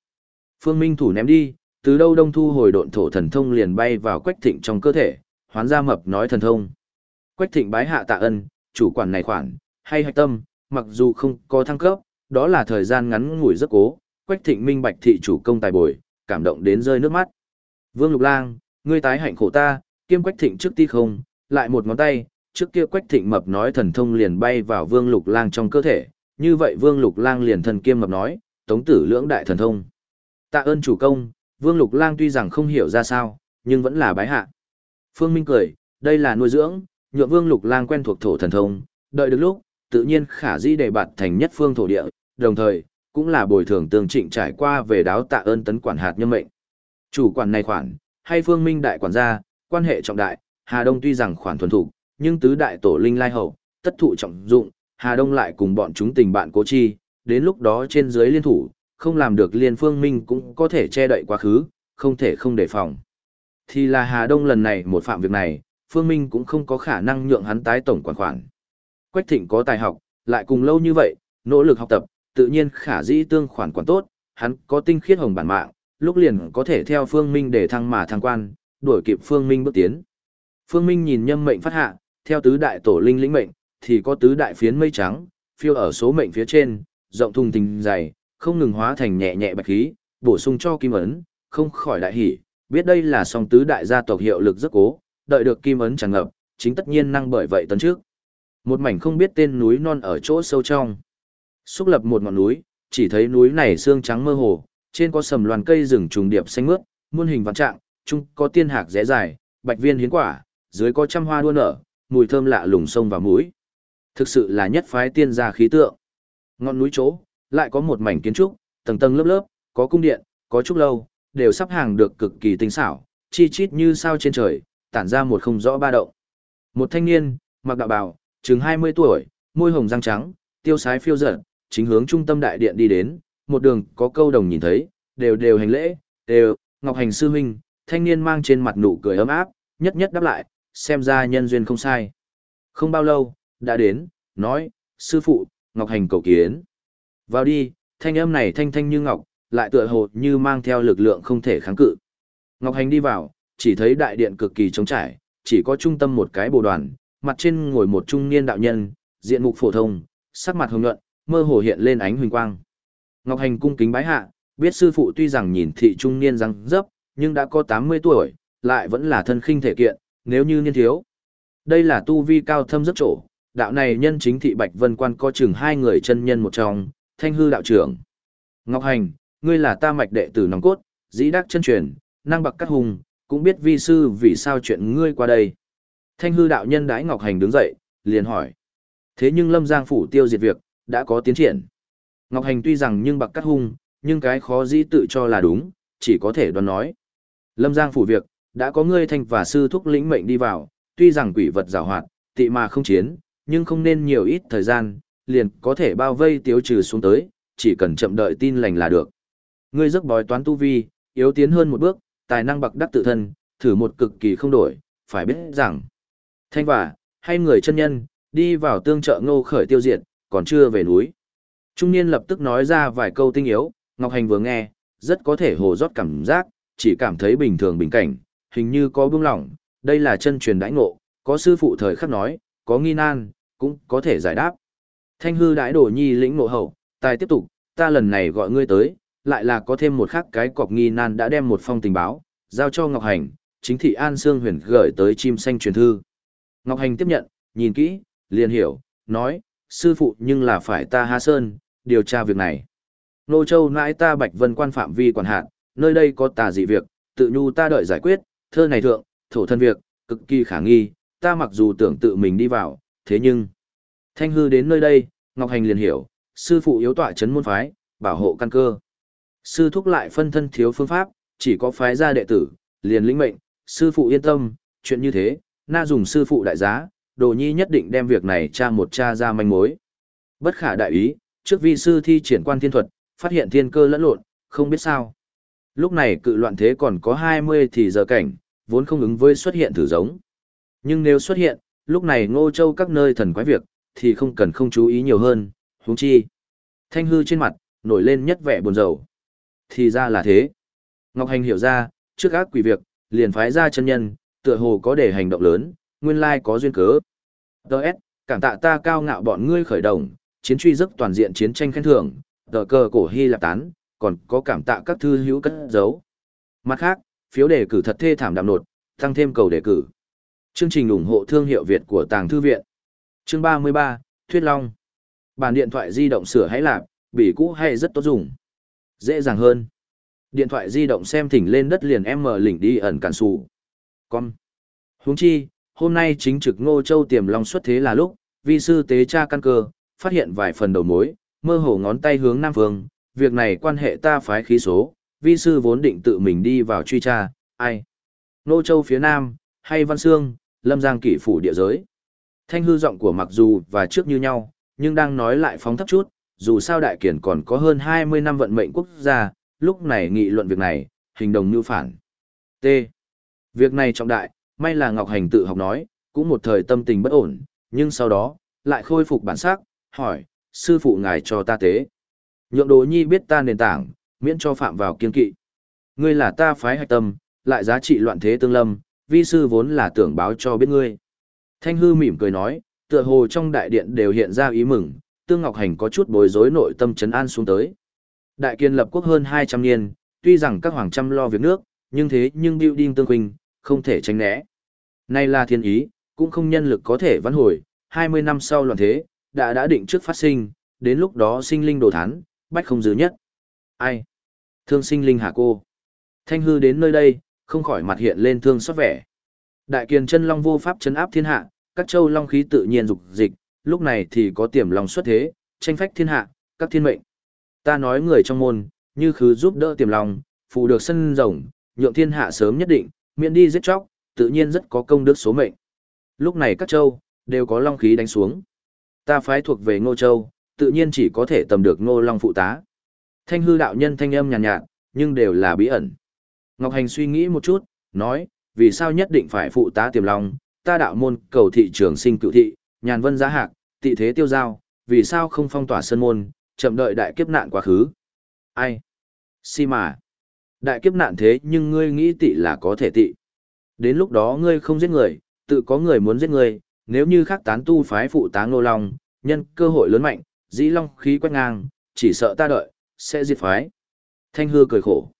Phương Minh thủ ném đi, từ đâu đông thu hồi độn thổ thần thông liền bay vào Quách Thịnh trong cơ thể, hoán ra mập nói thần thông. Quách Thịnh bái hạ tạ ân, chủ quản này khoản, hay hạch tâm, mặc dù không có thăng cấp, đó là thời gian ngắn ngủi rất cố, Quách Thịnh minh bạch thị chủ công tài bồi, cảm động đến rơi nước mắt. Vương Lục Lang, ngươi tái hạnh khổ ta, kiêm Quách Thịnh trước ti không, lại một ngón tay, trước kia Quách Thịnh mập nói thần thông liền bay vào Vương Lục Lang trong cơ thể, như vậy Vương Lục Lang liền thần kiêm mập nói, tống tử lưỡng đại thần thông. Tạ ơn chủ công, Vương Lục Lang tuy rằng không hiểu ra sao, nhưng vẫn là bái hạ. Phương Minh cười, đây là nuôi dưỡng, nhượng Vương Lục Lang quen thuộc thổ thần thông, đợi được lúc, tự nhiên khả dĩ để bạt thành nhất phương thổ địa, đồng thời, cũng là bồi thường tương trịnh trải qua về đáo tạ ơn tấn quản hạt nhân mệnh. Chủ quản này khoản, hay phương minh đại quản gia, quan hệ trọng đại, Hà Đông tuy rằng khoản thuần thủ, nhưng tứ đại tổ linh lai hậu, tất thụ trọng dụng, Hà Đông lại cùng bọn chúng tình bạn cố chi, đến lúc đó trên dưới liên thủ, không làm được liên phương minh cũng có thể che đậy quá khứ, không thể không đề phòng. Thì là Hà Đông lần này một phạm việc này, phương minh cũng không có khả năng nhượng hắn tái tổng quản khoản. Quách Thịnh có tài học, lại cùng lâu như vậy, nỗ lực học tập, tự nhiên khả dĩ tương khoản quản tốt, hắn có tinh khiết hồng bản mạng, lúc liền có thể theo Phương Minh để thăng mà thăng quan, đuổi kịp Phương Minh bước tiến. Phương Minh nhìn nhâm mệnh phát hạ, theo tứ đại tổ linh lĩnh mệnh, thì có tứ đại phiến mây trắng, phiêu ở số mệnh phía trên, rộng thùng tình dày, không ngừng hóa thành nhẹ nhẹ bạch khí, bổ sung cho kim ấn, không khỏi đại hỉ, biết đây là song tứ đại gia tộc hiệu lực rất cố, đợi được kim ấn tràn ngập, chính tất nhiên năng bởi vậy tấn trước. Một mảnh không biết tên núi non ở chỗ sâu trong. Xúc lập một ngọn núi, chỉ thấy núi này xương trắng mơ hồ, trên có sầm loàn cây rừng trùng điệp xanh mướt, muôn hình vạn trạng, trung có tiên hạc rẽ dài, bạch viên hiến quả, dưới có trăm hoa đua nở, mùi thơm lạ lùng sông vào mũi. Thực sự là nhất phái tiên gia khí tượng. Ngọn núi chỗ, lại có một mảnh kiến trúc, tầng tầng lớp lớp, có cung điện, có trúc lâu, đều sắp hàng được cực kỳ tinh xảo, chi chít như sao trên trời, tản ra một không rõ ba động. Một thanh niên, mặc đạo bào, chừng 20 tuổi, môi hồng răng trắng, tiêu sái phiêu dở, chính hướng trung tâm đại điện đi đến, một đường có câu đồng nhìn thấy, đều đều hành lễ, đều, Ngọc Hành sư huynh, thanh niên mang trên mặt nụ cười ấm áp, nhất nhất đáp lại, xem ra nhân duyên không sai. Không bao lâu, đã đến, nói, sư phụ, Ngọc Hành cầu kiến. Vào đi, thanh âm này thanh thanh như ngọc, lại tựa hồ như mang theo lực lượng không thể kháng cự. Ngọc Hành đi vào, chỉ thấy đại điện cực kỳ trống trải, chỉ có trung tâm một cái bồ đoàn, mặt trên ngồi một trung niên đạo nhân, diện mục phổ thông, sắc mặt hồng nhuận, mơ hồ hiện lên ánh huỳnh quang. Ngọc Hành cung kính bái hạ, biết sư phụ tuy rằng nhìn thị trung niên răng dấp, nhưng đã có 80 tuổi, lại vẫn là thân khinh thể kiện, nếu như niên thiếu. Đây là tu vi cao thâm rất trổ, đạo này nhân chính thị Bạch Vân Quan có chừng hai người chân nhân một trong, thanh hư đạo trưởng. Ngọc Hành, ngươi là ta mạch đệ tử nòng cốt, dĩ đắc chân truyền, năng bậc cắt hùng, cũng biết vi sư vì sao chuyện ngươi qua đây. Thanh hư đạo nhân đãi Ngọc Hành đứng dậy, liền hỏi. Thế nhưng Lâm Giang phủ tiêu diệt việc, đã có tiến triển. Ngọc Hành tuy rằng nhưng bậc cắt hung, nhưng cái khó dĩ tự cho là đúng, chỉ có thể đoán nói. Lâm Giang phủ việc, đã có ngươi thanh và sư thúc lĩnh mệnh đi vào, tuy rằng quỷ vật giảo hoạt, tị mà không chiến, nhưng không nên nhiều ít thời gian, liền có thể bao vây tiêu trừ xuống tới, chỉ cần chậm đợi tin lành là được. Ngươi giấc bói toán tu vi, yếu tiến hơn một bước, tài năng bậc đắc tự thân, thử một cực kỳ không đổi, phải biết rằng thanh và hay người chân nhân đi vào tương trợ ngô khởi tiêu diệt, còn chưa về núi. Trung niên lập tức nói ra vài câu tinh yếu, Ngọc Hành vừa nghe, rất có thể hồ rót cảm giác, chỉ cảm thấy bình thường bình cảnh, hình như có buông lỏng, đây là chân truyền đãi ngộ, có sư phụ thời khắc nói, có nghi nan, cũng có thể giải đáp. Thanh hư đãi đổ nhi lĩnh ngộ hậu, tài tiếp tục, ta lần này gọi ngươi tới, lại là có thêm một khắc cái cọc nghi nan đã đem một phong tình báo, giao cho Ngọc Hành, chính thị An Sương huyền gửi tới chim xanh truyền thư. Ngọc Hành tiếp nhận, nhìn kỹ, liền hiểu, nói, sư phụ nhưng là phải ta Hà Sơn, điều tra việc này. Nô Châu nãi ta Bạch Vân quan phạm vi quản hạn, nơi đây có tà dị việc, tự nhu ta đợi giải quyết, thơ này thượng, thổ thân việc, cực kỳ khả nghi, ta mặc dù tưởng tự mình đi vào, thế nhưng... Thanh hư đến nơi đây, Ngọc Hành liền hiểu, sư phụ yếu tọa chấn môn phái, bảo hộ căn cơ. Sư thúc lại phân thân thiếu phương pháp, chỉ có phái gia đệ tử, liền lĩnh mệnh, sư phụ yên tâm, chuyện như thế, na dùng sư phụ đại giá, đồ nhi nhất định đem việc này tra một tra ra manh mối. Bất khả đại ý, trước vi sư thi triển quan thiên thuật, phát hiện thiên cơ lẫn lộn, không biết sao. Lúc này cự loạn thế còn có 20 thì giờ cảnh, vốn không ứng với xuất hiện thử giống. Nhưng nếu xuất hiện, lúc này ngô châu các nơi thần quái việc, thì không cần không chú ý nhiều hơn, huống chi. Thanh hư trên mặt, nổi lên nhất vẻ buồn rầu. Thì ra là thế. Ngọc Hành hiểu ra, trước ác quỷ việc, liền phái ra chân nhân, tựa hồ có để hành động lớn, nguyên lai có duyên cớ. Đợt, cảm tạ ta cao ngạo bọn ngươi khởi động, chiến truy giấc toàn diện chiến tranh khen thưởng, tờ cờ cổ Hy Lạp tán, còn có cảm tạ các thư hữu cất giấu. Mặt khác, phiếu đề cử thật thê thảm đạm nột, tăng thêm cầu đề cử. Chương trình ủng hộ thương hiệu Việt của Tàng Thư Viện. Chương 33, Thuyết Long. Bản điện thoại di động sửa hãy lạp, bỉ cũ hay rất tốt dùng. Dễ dàng hơn. Điện thoại di động xem thỉnh lên đất liền em mở lỉnh đi ẩn cản sụ. Con. Huống chi, hôm nay chính trực Ngô Châu tiềm long xuất thế là lúc, vi sư tế tra căn cơ, phát hiện vài phần đầu mối, mơ hồ ngón tay hướng Nam Phương, việc này quan hệ ta phái khí số, vi sư vốn định tự mình đi vào truy tra, ai? Ngô Châu phía Nam, hay Văn Sương, Lâm Giang kỷ phủ địa giới. Thanh hư giọng của mặc dù và trước như nhau, nhưng đang nói lại phóng thấp chút, dù sao đại kiển còn có hơn 20 năm vận mệnh quốc gia, lúc này nghị luận việc này, hình đồng như phản. T. Việc này trọng đại, may là Ngọc Hành tự học nói, cũng một thời tâm tình bất ổn, nhưng sau đó, lại khôi phục bản sắc, hỏi, sư phụ ngài cho ta tế. Nhượng đồ nhi biết ta nền tảng, miễn cho phạm vào kiên kỵ. Ngươi là ta phái hạch tâm, lại giá trị loạn thế tương lâm, vi sư vốn là tưởng báo cho biết ngươi. Thanh hư mỉm cười nói, tựa hồ trong đại điện đều hiện ra ý mừng, Tương Ngọc Hành có chút bối rối nội tâm trấn an xuống tới. Đại kiên lập quốc hơn 200 niên, tuy rằng các hoàng trăm lo việc nước, nhưng thế nhưng building tương quỳnh không thể tránh né. Nay là thiên ý, cũng không nhân lực có thể vãn hồi, 20 năm sau loạn thế, đã đã định trước phát sinh, đến lúc đó sinh linh đồ thán, bách không dư nhất. Ai? Thương sinh linh hả cô. Thanh hư đến nơi đây, không khỏi mặt hiện lên thương xót vẻ. Đại kiền chân long vô pháp chấn áp thiên hạ, các châu long khí tự nhiên dục dịch, lúc này thì có tiềm long xuất thế, tranh phách thiên hạ, các thiên mệnh. Ta nói người trong môn, như khứ giúp đỡ tiềm long, phụ được sân rồng, nhượng thiên hạ sớm nhất định, miễn đi giết chóc, tự nhiên rất có công đức số mệnh. Lúc này các châu, đều có long khí đánh xuống. Ta phái thuộc về Ngô Châu, tự nhiên chỉ có thể tầm được Ngô Long phụ tá. Thanh hư đạo nhân thanh âm nhàn nhạt, nhạt, nhưng đều là bí ẩn. Ngọc Hành suy nghĩ một chút, nói, vì sao nhất định phải phụ tá tiềm long, ta đạo môn cầu thị trường sinh cựu thị, nhàn vân giá hạc, tị thế tiêu giao, vì sao không phong tỏa sân môn, chậm đợi đại kiếp nạn quá khứ. Ai? Si mà. Đại kiếp nạn thế nhưng ngươi nghĩ tị là có thể tị. Đến lúc đó ngươi không giết người, tự có người muốn giết ngươi, nếu như khắc tán tu phái phụ tá ngô long, nhân cơ hội lớn mạnh, dĩ long khí quét ngang, chỉ sợ ta đợi, sẽ diệt phái. Thanh hư cười khổ.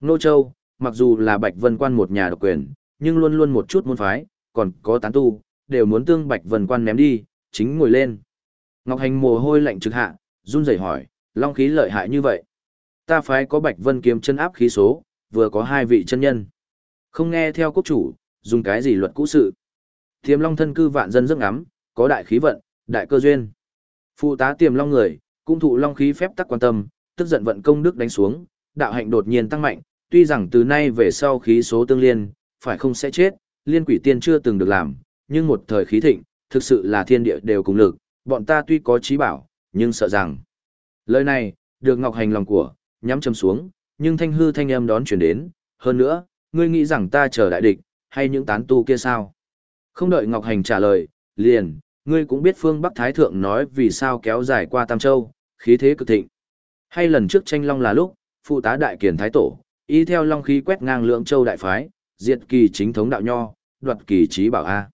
Nô Châu, mặc dù là Bạch Vân Quan một nhà độc quyền, nhưng luôn luôn một chút môn phái, còn có tán tu, đều muốn tương Bạch Vân Quan ném đi, chính ngồi lên. Ngọc Hành mồ hôi lạnh trực hạ, run rẩy hỏi, long khí lợi hại như vậy. Ta phái có Bạch Vân kiếm chân áp khí số, vừa có hai vị chân nhân. Không nghe theo quốc chủ, dùng cái gì luật cũ sự. Tiềm long thân cư vạn dân rất ngắm, có đại khí vận, đại cơ duyên. Phụ tá tiềm long người, cũng thụ long khí phép tắc quan tâm, tức giận vận công đức đánh xuống, đạo hạnh đột nhiên tăng mạnh, tuy rằng từ nay về sau khí số tương liên, phải không sẽ chết, liên quỷ tiên chưa từng được làm, nhưng một thời khí thịnh, thực sự là thiên địa đều cùng lực, bọn ta tuy có trí bảo, nhưng sợ rằng. Lời này, được Ngọc Hành lòng của, nhắm châm xuống, nhưng thanh hư thanh âm đón chuyển đến, hơn nữa, ngươi nghĩ rằng ta chờ đại địch, hay những tán tu kia sao? Không đợi Ngọc Hành trả lời, liền, ngươi cũng biết phương Bắc Thái Thượng nói vì sao kéo dài qua Tam Châu, khí thế cực thịnh. Hay lần trước tranh long là lúc, phụ tá đại kiền Thái Tổ, y theo long khí quét ngang lượng châu đại phái, diệt kỳ chính thống đạo nho, đoạt kỳ trí bảo A.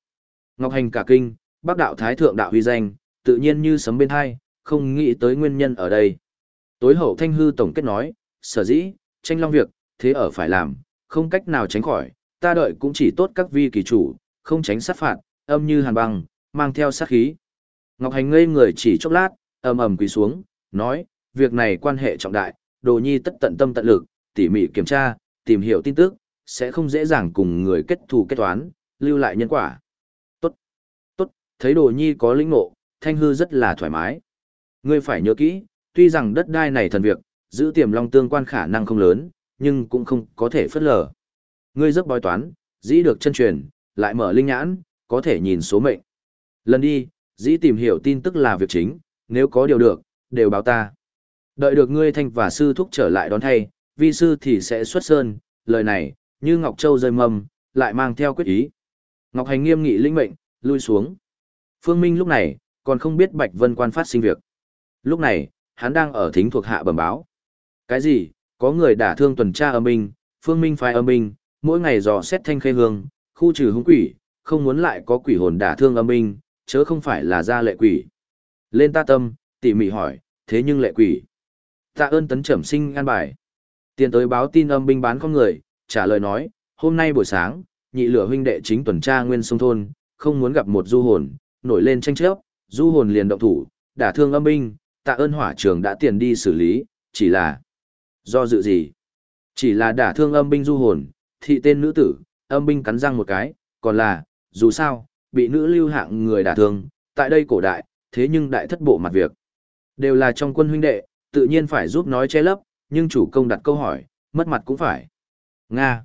Ngọc Hành cả kinh, bác đạo Thái Thượng đạo huy danh, tự nhiên như sấm bên hai, không nghĩ tới nguyên nhân ở đây. Tối hậu Thanh Hư tổng kết nói, sở dĩ, tranh long việc, thế ở phải làm, không cách nào tránh khỏi, ta đợi cũng chỉ tốt các vi kỳ chủ, không tránh sát phạt, âm như hàn băng, mang theo sát khí. Ngọc Hành ngây người chỉ chốc lát, ầm ầm quỳ xuống, nói, việc này quan hệ trọng đại, đồ nhi tất tận tâm tận lực, tỉ mỉ kiểm tra, tìm hiểu tin tức, sẽ không dễ dàng cùng người kết thù kết toán, lưu lại nhân quả. Tốt, tốt, thấy đồ nhi có lĩnh ngộ, thanh hư rất là thoải mái. Ngươi phải nhớ kỹ, tuy rằng đất đai này thần việc, giữ tiềm long tương quan khả năng không lớn, nhưng cũng không có thể phất lờ. Ngươi giấc bói toán, dĩ được chân truyền, lại mở linh nhãn, có thể nhìn số mệnh. Lần đi, dĩ tìm hiểu tin tức là việc chính, nếu có điều được, đều báo ta. Đợi được ngươi thanh và sư thúc trở lại đón thay, vi sư thì sẽ xuất sơn, lời này, như Ngọc Châu rơi mầm, lại mang theo quyết ý. Ngọc Hành nghiêm nghị linh mệnh, lui xuống. Phương Minh lúc này, còn không biết Bạch Vân quan phát sinh việc. Lúc này, hắn đang ở thính thuộc hạ bẩm báo. Cái gì? Có người đả thương tuần tra âm minh, Phương Minh phái âm minh, mỗi ngày dò xét thanh khê hương, khu trừ hung quỷ, không muốn lại có quỷ hồn đả thương âm minh, chớ không phải là ra lệ quỷ. Lên ta tâm, tỉ mỉ hỏi, thế nhưng lệ quỷ. Tạ ơn tấn trầm sinh an bài. Tiền tới báo tin âm binh bán con người, trả lời nói, hôm nay buổi sáng, nhị lửa huynh đệ chính tuần tra nguyên sông thôn, không muốn gặp một du hồn, nổi lên tranh chấp, du hồn liền động thủ, đả thương âm binh, tạ ơn hỏa trường đã tiền đi xử lý, chỉ là do dự gì? Chỉ là đả thương âm binh du hồn, thị tên nữ tử, âm binh cắn răng một cái, còn là, dù sao, bị nữ lưu hạng người đả thương, tại đây cổ đại, thế nhưng đại thất bộ mặt việc. Đều là trong quân huynh đệ, tự nhiên phải giúp nói che lấp, nhưng chủ công đặt câu hỏi, mất mặt cũng phải. Nga.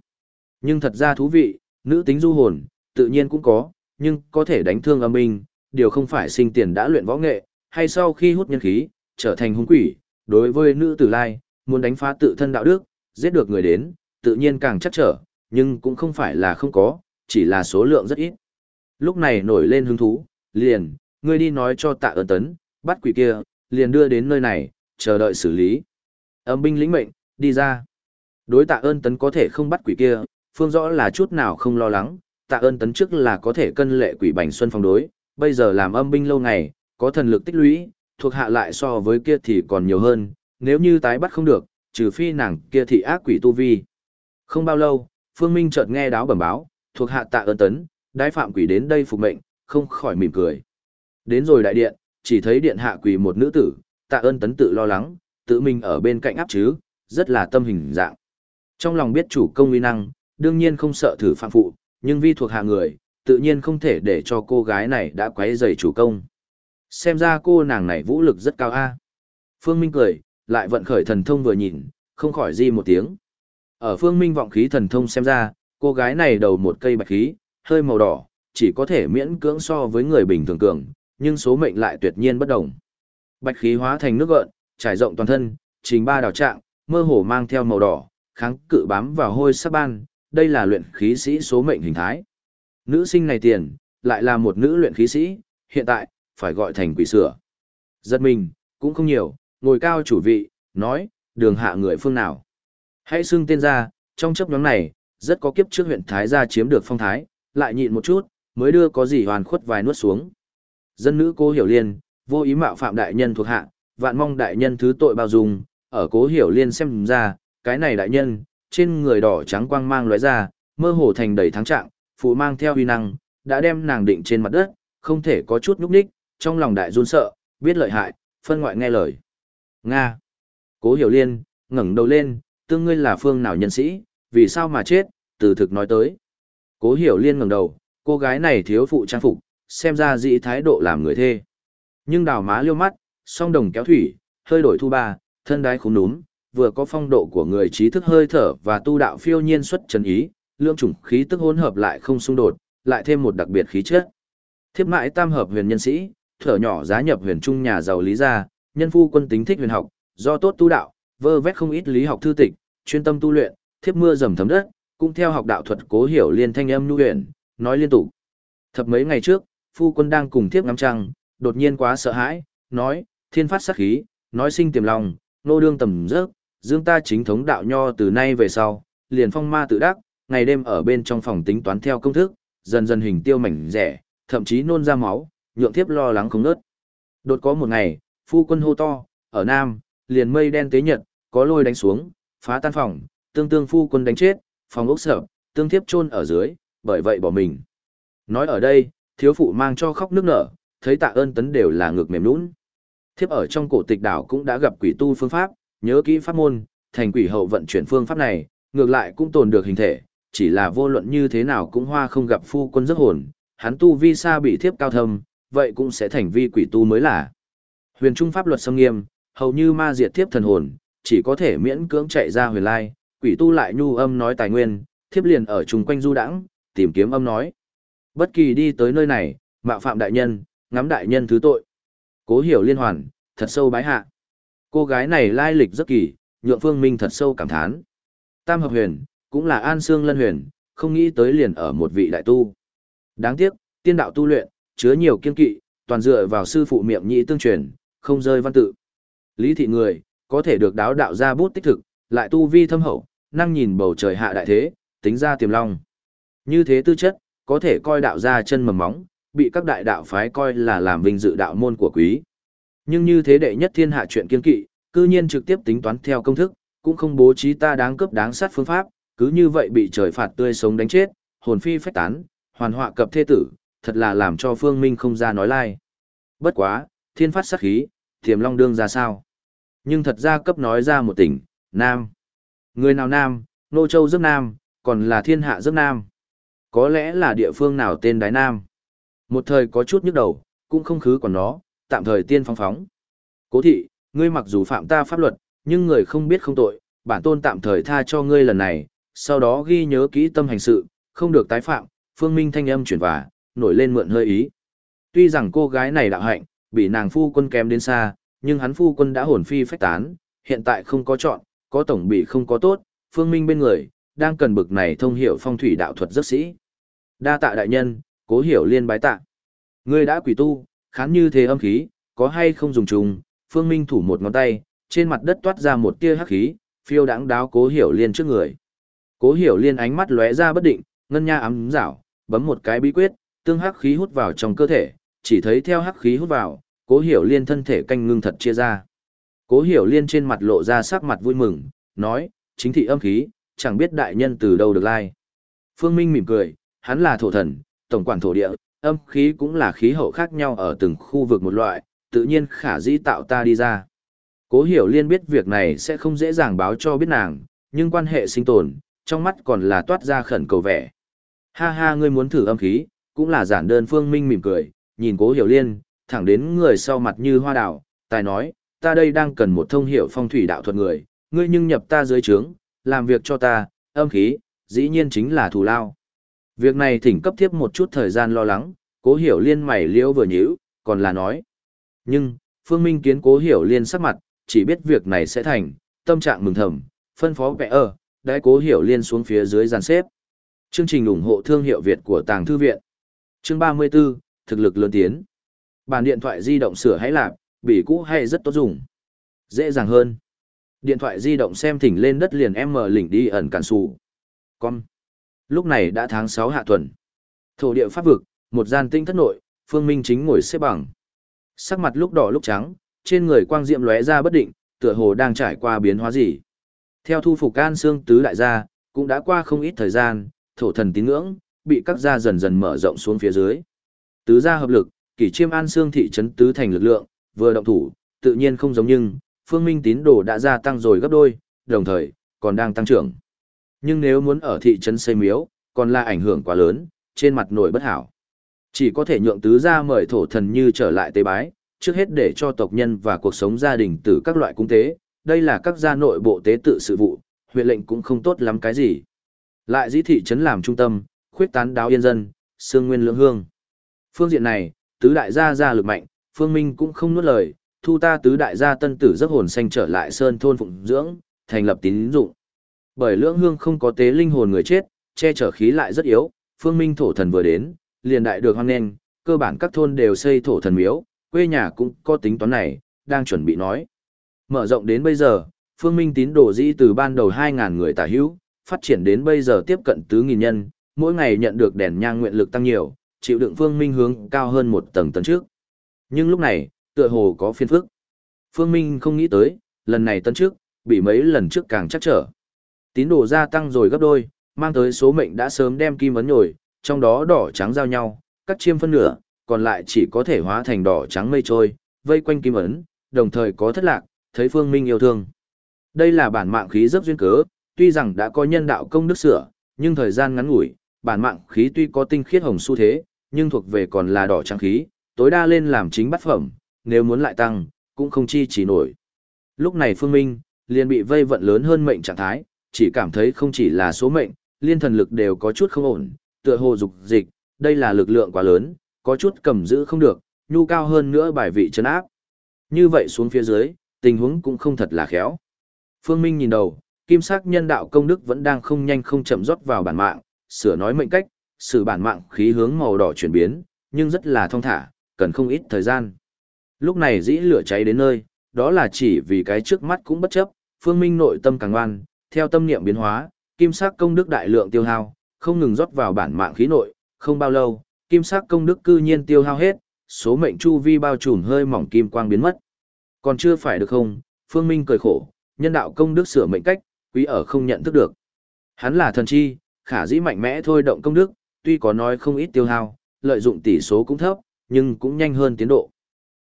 Nhưng thật ra thú vị, nữ tính du hồn, tự nhiên cũng có, nhưng có thể đánh thương âm binh, điều không phải sinh tiền đã luyện võ nghệ, hay sau khi hút nhân khí, trở thành hung quỷ, đối với nữ tử lai, muốn đánh phá tự thân đạo đức, giết được người đến, tự nhiên càng chắc trở, nhưng cũng không phải là không có, chỉ là số lượng rất ít. Lúc này nổi lên hứng thú, liền, ngươi đi nói cho tạ ơn tấn, bắt quỷ kia, liền đưa đến nơi này, chờ đợi xử lý. Âm binh lĩnh mệnh, đi ra. Đối tạ ơn tấn có thể không bắt quỷ kia, phương rõ là chút nào không lo lắng, tạ ơn tấn trước là có thể cân lệ quỷ bành xuân phong đối, bây giờ làm âm binh lâu ngày, có thần lực tích lũy, thuộc hạ lại so với kia thì còn nhiều hơn, nếu như tái bắt không được, trừ phi nàng kia thị ác quỷ tu vi. Không bao lâu, Phương Minh chợt nghe đáo bẩm báo, thuộc hạ tạ ơn tấn, đái phạm quỷ đến đây phục mệnh, không khỏi mỉm cười. Đến rồi đại điện, chỉ thấy điện hạ quỷ một nữ tử, tạ ơn tấn tự lo lắng, tự mình ở bên cạnh áp chứ, rất là tâm hình dạng. Trong lòng biết chủ công uy năng, đương nhiên không sợ thử phạm phụ, nhưng vi thuộc hạ người, tự nhiên không thể để cho cô gái này đã quấy rầy chủ công. Xem ra cô nàng này vũ lực rất cao a. Phương Minh cười, lại vận khởi thần thông vừa nhìn, không khỏi di một tiếng. Ở Phương Minh vọng khí thần thông xem ra, cô gái này đầu một cây bạch khí, hơi màu đỏ, chỉ có thể miễn cưỡng so với người bình thường cường, nhưng số mệnh lại tuyệt nhiên bất đồng. Bạch khí hóa thành nước gợn, trải rộng toàn thân, trình ba đào trạng, mơ hồ mang theo màu đỏ, kháng cự bám vào hôi sắc ban, đây là luyện khí sĩ số mệnh hình thái. Nữ sinh này tiền, lại là một nữ luyện khí sĩ, hiện tại, phải gọi thành quỷ sửa. Giật mình, cũng không nhiều, ngồi cao chủ vị, nói, đường hạ người phương nào. Hãy xưng tên ra, trong chấp nhóm này, rất có kiếp trước huyện Thái gia chiếm được phong thái, lại nhịn một chút, mới đưa có gì hoàn khuất vài nuốt xuống. Dân nữ cố hiểu liên, vô ý mạo phạm đại nhân thuộc hạ, vạn mong đại nhân thứ tội bao dung, ở cố hiểu liên xem ra, cái này đại nhân, trên người đỏ trắng quang mang lóe ra, mơ hồ thành đầy thắng trạng, phụ mang theo huy năng, đã đem nàng định trên mặt đất, không thể có chút nhúc nhích, trong lòng đại run sợ, biết lợi hại, phân ngoại nghe lời. Nga. Cố hiểu liên, ngẩng đầu lên, tương ngươi là phương nào nhân sĩ, vì sao mà chết, từ thực nói tới. Cố hiểu liên ngẩng đầu, cô gái này thiếu phụ trang phục, xem ra dĩ thái độ làm người thê. Nhưng đào má liêu mắt, song đồng kéo thủy, hơi đổi thu ba, thân đái khúng núm, vừa có phong độ của người trí thức hơi thở và tu đạo phiêu nhiên xuất trần ý, lượng chủng khí tức hỗn hợp lại không xung đột, lại thêm một đặc biệt khí chất. Thiếp mãi tam hợp huyền nhân sĩ, thở nhỏ giá nhập huyền trung nhà giàu lý gia, nhân phu quân tính thích huyền học, do tốt tu đạo, vơ vét không ít lý học thư tịch, chuyên tâm tu luyện, thiếp mưa dầm thấm đất, cũng theo học đạo thuật cố hiểu liên thanh âm nhu huyền, nói liên tục. Thập mấy ngày trước, phu quân đang cùng thiếp ngắm trăng, đột nhiên quá sợ hãi, nói, thiên phát sát khí, nói sinh tiềm lòng, nô đương tầm rớt, dương ta chính thống đạo nho từ nay về sau, liền phong ma tự đắc, ngày đêm ở bên trong phòng tính toán theo công thức, dần dần hình tiêu mảnh rẻ, thậm chí nôn ra máu, nhượng thiếp lo lắng không nớt. Đột có một ngày, phu quân hô to, ở Nam, liền mây đen tế nhật, có lôi đánh xuống, phá tan phòng, tương tương phu quân đánh chết, phòng ốc sợ, tương thiếp chôn ở dưới, bởi vậy bỏ mình. Nói ở đây, thiếu phụ mang cho khóc nước nở, thấy tạ ơn tấn đều là ngược mềm nũng. Thiếp ở trong cổ tịch đảo cũng đã gặp quỷ tu phương pháp, nhớ kỹ pháp môn, thành quỷ hậu vận chuyển phương pháp này, ngược lại cũng tồn được hình thể, chỉ là vô luận như thế nào cũng hoa không gặp phu quân giấc hồn, hắn tu vi xa bị thiếp cao thâm, vậy cũng sẽ thành vi quỷ tu mới là. Huyền trung pháp luật xâm nghiêm, hầu như ma diệt thiếp thần hồn, chỉ có thể miễn cưỡng chạy ra huyền lai, quỷ tu lại nhu âm nói tài nguyên, thiếp liền ở chung quanh du đãng, tìm kiếm âm nói. Bất kỳ đi tới nơi này, mạo phạm đại nhân, ngắm đại nhân thứ tội. Cố hiểu liên hoàn, thật sâu bái hạ. Cô gái này lai lịch rất kỳ, nhượng phương minh thật sâu cảm thán. Tam hợp huyền, cũng là an xương lân huyền, không nghĩ tới liền ở một vị đại tu. Đáng tiếc, tiên đạo tu luyện, chứa nhiều kiên kỵ, toàn dựa vào sư phụ miệng nhị tương truyền, không rơi văn tự. Lý thị người, có thể được đáo đạo ra bút tích thực, lại tu vi thâm hậu, năng nhìn bầu trời hạ đại thế, tính ra tiềm long. Như thế tư chất, có thể coi đạo ra chân mầm móng, bị các đại đạo phái coi là làm vinh dự đạo môn của quý. Nhưng như thế đệ nhất thiên hạ chuyện kiên kỵ, cư nhiên trực tiếp tính toán theo công thức, cũng không bố trí ta đáng cướp đáng sát phương pháp, cứ như vậy bị trời phạt tươi sống đánh chết, hồn phi phách tán, hoàn họa cập thê tử, thật là làm cho Phương Minh không ra nói lai. Bất quá, thiên phát sát khí, thiềm long đương ra sao? Nhưng thật ra cấp nói ra một tỉnh, Nam. Người nào Nam, Nô Châu giấc Nam, còn là thiên hạ giấc Nam. Có lẽ là địa phương nào tên Đái Nam. Một thời có chút nhức đầu, cũng không khứ còn nó, tạm thời tiên phong phóng. Cố thị, ngươi mặc dù phạm ta pháp luật, nhưng người không biết không tội, bản tôn tạm thời tha cho ngươi lần này, sau đó ghi nhớ kỹ tâm hành sự, không được tái phạm, phương minh thanh âm chuyển và, nổi lên mượn hơi ý. Tuy rằng cô gái này đạo hạnh, bị nàng phu quân kém đến xa, nhưng hắn phu quân đã hồn phi phách tán, hiện tại không có chọn, có tổng bị không có tốt, phương minh bên người, đang cần bực này thông hiểu phong thủy đạo thuật rất sĩ. Đa tạ đại nhân, cố hiểu liên bái tạ. Ngươi đã quỷ tu, khán như thế âm khí, có hay không dùng trùng, phương minh thủ một ngón tay, trên mặt đất toát ra một tia hắc khí, phiêu đáng đáo cố hiểu liên trước người. Cố hiểu liên ánh mắt lóe ra bất định, ngân nha ấm rảo, bấm một cái bí quyết, tương hắc khí hút vào trong cơ thể, chỉ thấy theo hắc khí hút vào, cố hiểu liên thân thể canh ngưng thật chia ra. Cố hiểu liên trên mặt lộ ra sắc mặt vui mừng, nói, chính thị âm khí, chẳng biết đại nhân từ đâu được lai. Phương Minh mỉm cười, hắn là thổ thần, tổng quản thổ địa, âm khí cũng là khí hậu khác nhau ở từng khu vực một loại, tự nhiên khả dĩ tạo ta đi ra. Cố hiểu liên biết việc này sẽ không dễ dàng báo cho biết nàng, nhưng quan hệ sinh tồn, trong mắt còn là toát ra khẩn cầu vẻ. Ha ha ngươi muốn thử âm khí, cũng là giản đơn phương minh mỉm cười, nhìn cố hiểu liên, thẳng đến người sau mặt như hoa đào, tài nói, ta đây đang cần một thông hiểu phong thủy đạo thuật người, ngươi nhưng nhập ta dưới trướng, làm việc cho ta, âm khí, dĩ nhiên chính là thù lao. Việc này thỉnh cấp tiếp một chút thời gian lo lắng, cố hiểu liên mày liễu vừa nhíu, còn là nói. Nhưng, Phương Minh kiến cố hiểu liên sắc mặt, chỉ biết việc này sẽ thành, tâm trạng mừng thầm, phân phó vẽ ở, đãi cố hiểu liên xuống phía dưới gian xếp. Chương trình ủng hộ thương hiệu Việt của Tàng Thư Viện. Chương 34, thực lực lớn tiến. Bản điện thoại di động sửa hãy lạp, bị cũ hay rất tốt dùng. Dễ dàng hơn. Điện thoại di động xem thỉnh lên đất liền em mở lỉnh đi ẩn cản sụ. Con. Lúc này đã tháng 6 hạ tuần. Thổ địa pháp vực, một gian tinh thất nội, Phương Minh chính ngồi xếp bằng. Sắc mặt lúc đỏ lúc trắng, trên người quang diệm lóe ra bất định, tựa hồ đang trải qua biến hóa gì. Theo thu phục can xương tứ đại gia, cũng đã qua không ít thời gian, thổ thần tín ngưỡng, bị các gia dần dần mở rộng xuống phía dưới. Tứ gia hợp lực, kỷ chiêm an xương thị trấn tứ thành lực lượng, vừa động thủ, tự nhiên không giống nhưng, phương minh tín đồ đã gia tăng rồi gấp đôi, đồng thời, còn đang tăng trưởng. Nhưng nếu muốn ở thị trấn xây miếu, còn là ảnh hưởng quá lớn, trên mặt nổi bất hảo. Chỉ có thể nhượng tứ gia mời thổ thần như trở lại tế bái, trước hết để cho tộc nhân và cuộc sống gia đình từ các loại cung tế, đây là các gia nội bộ tế tự sự vụ, huyện lệnh cũng không tốt lắm cái gì. Lại dĩ thị trấn làm trung tâm, khuyết tán đáo yên dân, xương nguyên lưỡng hương. Phương diện này, tứ đại gia gia lực mạnh, Phương Minh cũng không nuốt lời, thu ta tứ đại gia tân tử giấc hồn xanh trở lại sơn thôn phụng dưỡng, thành lập tín dụng. Bởi lưỡng hương không có tế linh hồn người chết, che chở khí lại rất yếu, Phương Minh thổ thần vừa đến, liền đại được hoan nghênh, cơ bản các thôn đều xây thổ thần miếu, quê nhà cũng có tính toán này, đang chuẩn bị nói. Mở rộng đến bây giờ, Phương Minh tín đồ dĩ từ ban đầu 2.000 người tả hữu, phát triển đến bây giờ tiếp cận tứ nghìn nhân, mỗi ngày nhận được đèn nhang nguyện lực tăng nhiều, chịu đựng Phương Minh hướng cao hơn một tầng tấn trước. Nhưng lúc này, tựa hồ có phiên phức. Phương Minh không nghĩ tới, lần này tấn trước, bị mấy lần trước càng chắc trở. Tín đồ gia tăng rồi gấp đôi, mang tới số mệnh đã sớm đem kim ấn nhồi, trong đó đỏ trắng giao nhau, cắt chiêm phân nửa, còn lại chỉ có thể hóa thành đỏ trắng mây trôi, vây quanh kim ấn, đồng thời có thất lạc, thấy Phương Minh yêu thương. Đây là bản mạng khí rất duyên cớ, tuy rằng đã có nhân đạo công đức sửa, nhưng thời gian ngắn ngủi, bản mạng khí tuy có tinh khiết hồng xu thế, nhưng thuộc về còn là đỏ trắng khí, tối đa lên làm chính bát phẩm, nếu muốn lại tăng, cũng không chi chỉ nổi. Lúc này Phương Minh, liền bị vây vận lớn hơn mệnh trạng thái, chỉ cảm thấy không chỉ là số mệnh, liên thần lực đều có chút không ổn, tựa hồ dục dịch, đây là lực lượng quá lớn, có chút cầm giữ không được, nhu cao hơn nữa bài vị chấn áp. Như vậy xuống phía dưới, tình huống cũng không thật là khéo. Phương Minh nhìn đầu, kim sắc nhân đạo công đức vẫn đang không nhanh không chậm rót vào bản mạng, sửa nói mệnh cách, sử bản mạng khí hướng màu đỏ chuyển biến, nhưng rất là thông thả, cần không ít thời gian. Lúc này dĩ lửa cháy đến nơi, đó là chỉ vì cái trước mắt cũng bất chấp, Phương Minh nội tâm càng ngoan, theo tâm niệm biến hóa, kim sắc công đức đại lượng tiêu hao, không ngừng rót vào bản mạng khí nội, không bao lâu, kim sắc công đức cư nhiên tiêu hao hết, số mệnh chu vi bao trùm hơi mỏng kim quang biến mất. Còn chưa phải được không? Phương Minh cười khổ, nhân đạo công đức sửa mệnh cách, quý ở không nhận thức được. Hắn là thần chi, khả dĩ mạnh mẽ thôi động công đức, tuy có nói không ít tiêu hao, lợi dụng tỷ số cũng thấp, nhưng cũng nhanh hơn tiến độ.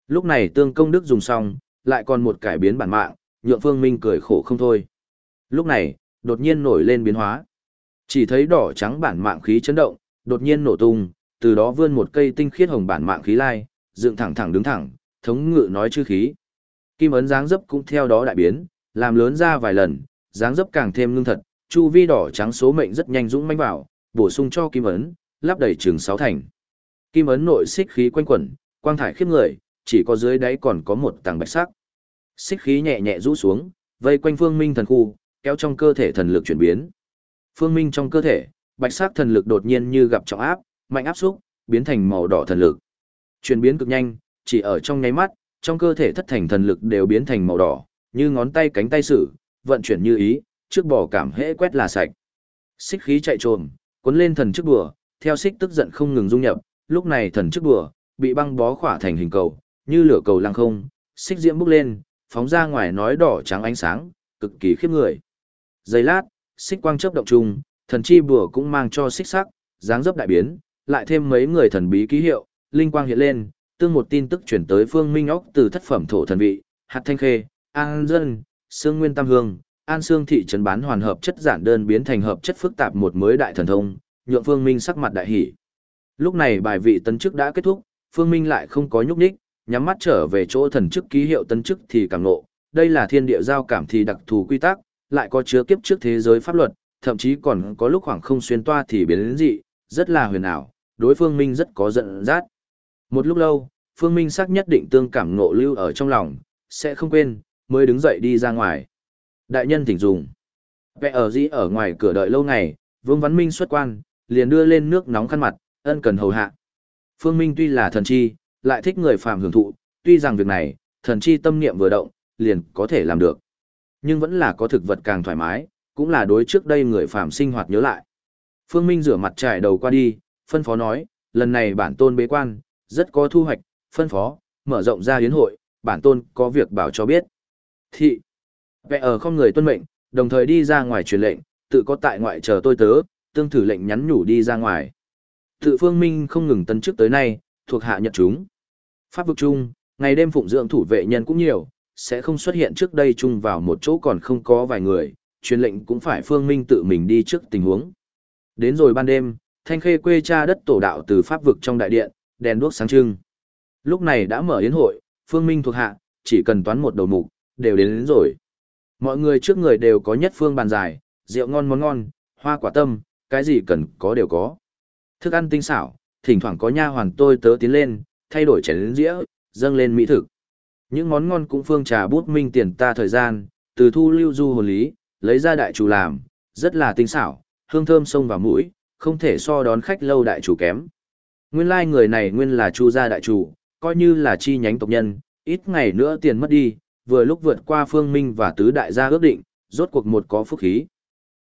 Lúc này tương công đức dùng xong, lại còn một cải biến bản mạng, nhượng Phương Minh cười khổ không thôi. Lúc này, đột nhiên nổi lên biến hóa. Chỉ thấy đỏ trắng bản mạng khí chấn động, đột nhiên nổ tung, từ đó vươn một cây tinh khiết hồng bản mạng khí lai, dựng thẳng thẳng đứng thẳng, thống ngự nói chư khí. Kim ấn dáng dấp cũng theo đó đại biến, làm lớn ra vài lần, dáng dấp càng thêm ngưng thật, chu vi đỏ trắng số mệnh rất nhanh dũng manh vào, bổ sung cho kim ấn, lắp đầy trường sáu thành. Kim ấn nội xích khí quanh quẩn, quang thải khiếp người, chỉ có dưới đáy còn có một tầng bạch sắc. Xích khí nhẹ nhẹ rũ xuống, vây quanh Phương Minh thần khu, kéo trong cơ thể thần lực chuyển biến. Phương Minh trong cơ thể, bạch sắc thần lực đột nhiên như gặp trọng áp, mạnh áp xúc, biến thành màu đỏ thần lực. Chuyển biến cực nhanh, chỉ ở trong nháy mắt, trong cơ thể thất thành thần lực đều biến thành màu đỏ, như ngón tay cánh tay sử, vận chuyển như ý, trước bỏ cảm hễ quét là sạch. Xích khí chạy trồm, cuốn lên thần trước đùa, theo xích tức giận không ngừng dung nhập, lúc này thần trước đùa, bị băng bó khỏa thành hình cầu, như lửa cầu lăng không, xích diễm bốc lên, phóng ra ngoài nói đỏ trắng ánh sáng, cực kỳ khiếp người. Giây lát, xích quang chớp động trùng, thần chi bùa cũng mang cho xích sắc, dáng dấp đại biến, lại thêm mấy người thần bí ký hiệu, linh quang hiện lên, tương một tin tức chuyển tới Phương Minh ốc từ thất phẩm thổ thần vị, hạt thanh khê, an dân, xương nguyên tam hương, an xương thị trấn bán hoàn hợp chất giản đơn biến thành hợp chất phức tạp một mới đại thần thông, nhượng Phương Minh sắc mặt đại hỉ. Lúc này bài vị tấn chức đã kết thúc, Phương Minh lại không có nhúc nhích, nhắm mắt trở về chỗ thần chức ký hiệu tấn chức thì cảm nộ, đây là thiên địa giao cảm thì đặc thù quy tắc, lại có chứa kiếp trước thế giới pháp luật, thậm chí còn có lúc khoảng không xuyên toa thì biến đến dị, rất là huyền ảo, đối phương Minh rất có giận dắt. Một lúc lâu, Phương Minh xác nhất định tương cảm ngộ lưu ở trong lòng, sẽ không quên, mới đứng dậy đi ra ngoài. Đại nhân thỉnh dùng. Vẽ ở dĩ ở ngoài cửa đợi lâu ngày, Vương Văn Minh xuất quan, liền đưa lên nước nóng khăn mặt, ân cần hầu hạ. Phương Minh tuy là thần chi, lại thích người phàm hưởng thụ, tuy rằng việc này, thần chi tâm niệm vừa động, liền có thể làm được. Nhưng vẫn là có thực vật càng thoải mái, cũng là đối trước đây người phàm sinh hoạt nhớ lại. Phương Minh rửa mặt trải đầu qua đi, phân phó nói, lần này bản tôn bế quan, rất có thu hoạch, phân phó, mở rộng ra hiến hội, bản tôn có việc bảo cho biết. Thị, vẽ ở không người tuân mệnh, đồng thời đi ra ngoài truyền lệnh, tự có tại ngoại chờ tôi tớ, tương thử lệnh nhắn nhủ đi ra ngoài. Tự phương minh không ngừng tấn trước tới nay, thuộc hạ nhận chúng. Pháp vực chung, ngày đêm phụng dưỡng thủ vệ nhân cũng nhiều, sẽ không xuất hiện trước đây chung vào một chỗ còn không có vài người, truyền lệnh cũng phải phương minh tự mình đi trước tình huống. Đến rồi ban đêm, thanh khê quê cha đất tổ đạo từ pháp vực trong đại điện, đèn đuốc sáng trưng. Lúc này đã mở yến hội, phương minh thuộc hạ, chỉ cần toán một đầu mục, đều đến, đến rồi. Mọi người trước người đều có nhất phương bàn dài, rượu ngon món ngon, hoa quả tâm, cái gì cần có đều có. Thức ăn tinh xảo, thỉnh thoảng có nha hoàn tôi tớ tiến lên, thay đổi chén đến dĩa, dâng lên mỹ thực. Những món ngon cũng phương trà bút minh tiền ta thời gian, từ thu lưu du hồn lý, lấy ra đại chủ làm, rất là tinh xảo, hương thơm sông vào mũi, không thể so đón khách lâu đại chủ kém. Nguyên lai like người này nguyên là chu gia đại chủ, coi như là chi nhánh tộc nhân, ít ngày nữa tiền mất đi, vừa lúc vượt qua phương minh và tứ đại gia ước định, rốt cuộc một có phúc khí.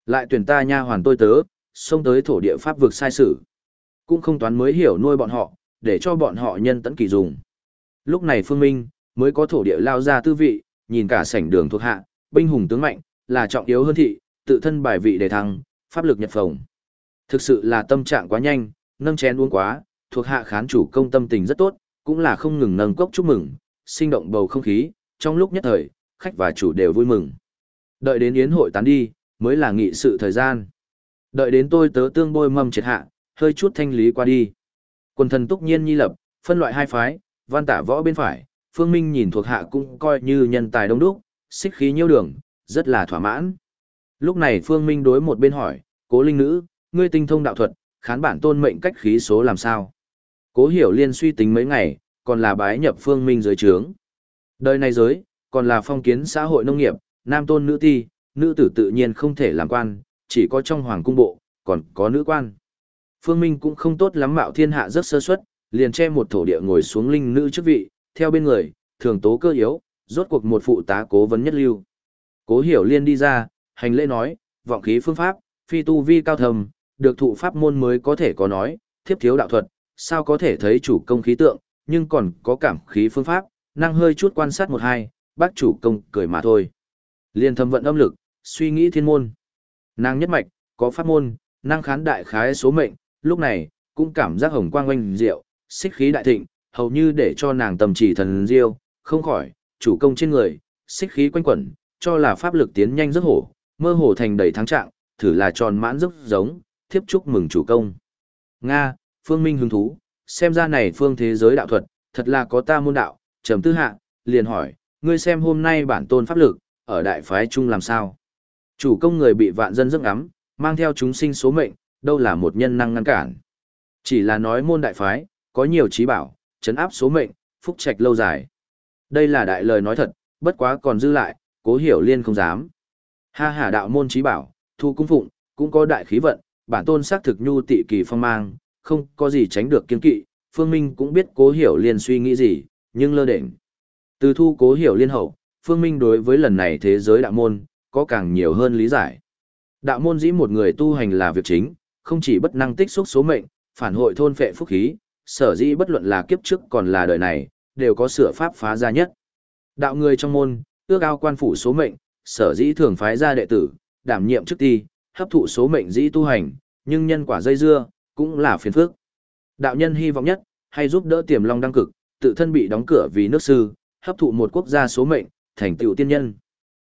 Lại tuyển ta nha hoàn tôi tớ, xông tới thổ địa pháp vực sai sử, Cũng không toán mới hiểu nuôi bọn họ, để cho bọn họ nhân tẫn kỳ dùng. Lúc này phương minh, mới có thổ địa lao ra tư vị, nhìn cả sảnh đường thuộc hạ, binh hùng tướng mạnh, là trọng yếu hơn thị, tự thân bài vị đề thăng, pháp lực nhật phồng. Thực sự là tâm trạng quá nhanh, nâng chén uống quá, thuộc hạ khán chủ công tâm tình rất tốt, cũng là không ngừng nâng cốc chúc mừng, sinh động bầu không khí, trong lúc nhất thời, khách và chủ đều vui mừng. Đợi đến yến hội tán đi, mới là nghị sự thời gian. Đợi đến tôi tớ tương bôi mâm triệt hạ, hơi chút thanh lý qua đi. Quần thần túc nhiên nhi lập, phân loại hai phái, văn tả võ bên phải, phương minh nhìn thuộc hạ cũng coi như nhân tài đông đúc, xích khí nhiêu đường, rất là thỏa mãn. Lúc này phương minh đối một bên hỏi, cố linh nữ, ngươi tinh thông đạo thuật, khán bản tôn mệnh cách khí số làm sao? Cố hiểu liên suy tính mấy ngày, còn là bái nhập phương minh dưới trướng. Đời này giới, còn là phong kiến xã hội nông nghiệp, nam tôn nữ ti, nữ tử tự nhiên không thể làm quan, chỉ có trong hoàng cung bộ, còn có nữ quan. Phương Minh cũng không tốt lắm mạo thiên hạ rất sơ suất, liền che một thổ địa ngồi xuống linh nữ chức vị, theo bên người, thường tố cơ yếu, rốt cuộc một phụ tá cố vấn nhất lưu. Cố hiểu liên đi ra, hành lễ nói, vọng khí phương pháp, phi tu vi cao thầm, được thụ pháp môn mới có thể có nói, thiếp thiếu đạo thuật, sao có thể thấy chủ công khí tượng, nhưng còn có cảm khí phương pháp, năng hơi chút quan sát một hai, bác chủ công cười mà thôi. Liên thâm vận âm lực, suy nghĩ thiên môn. Nàng nhất mạch, có pháp môn, năng khán đại khái số mệnh, lúc này, cũng cảm giác hồng quang oanh diệu, xích khí đại thịnh, hầu như để cho nàng tầm chỉ thần diêu, không khỏi, chủ công trên người, xích khí quanh quẩn, cho là pháp lực tiến nhanh rất hổ, mơ hồ thành đầy thắng trạng, thử là tròn mãn rất giống, thiếp chúc mừng chủ công. Nga, phương minh hứng thú, xem ra này phương thế giới đạo thuật, thật là có ta môn đạo, trầm tư hạ, liền hỏi, ngươi xem hôm nay bản tôn pháp lực, ở đại phái chung làm sao? Chủ công người bị vạn dân giấc ngắm, mang theo chúng sinh số mệnh, đâu là một nhân năng ngăn cản. Chỉ là nói môn đại phái, có nhiều trí bảo, chấn áp số mệnh, phúc trạch lâu dài. Đây là đại lời nói thật, bất quá còn dư lại, cố hiểu liên không dám. Ha hà đạo môn trí bảo, thu cung phụng, cũng có đại khí vận, bản tôn xác thực nhu tị kỳ phong mang, không có gì tránh được kiên kỵ, Phương Minh cũng biết cố hiểu liên suy nghĩ gì, nhưng lơ đỉnh. Từ thu cố hiểu liên hậu, Phương Minh đối với lần này thế giới đạo môn, có càng nhiều hơn lý giải. Đạo môn dĩ một người tu hành là việc chính, không chỉ bất năng tích xúc số mệnh, phản hội thôn phệ phúc khí, sở dĩ bất luận là kiếp trước còn là đời này, đều có sửa pháp phá ra nhất. Đạo người trong môn, ước ao quan phủ số mệnh, sở dĩ thường phái ra đệ tử, đảm nhiệm chức ti, hấp thụ số mệnh dĩ tu hành, nhưng nhân quả dây dưa, cũng là phiền phức. Đạo nhân hy vọng nhất, hay giúp đỡ tiềm long đăng cực, tự thân bị đóng cửa vì nước sư, hấp thụ một quốc gia số mệnh, thành tựu tiên nhân.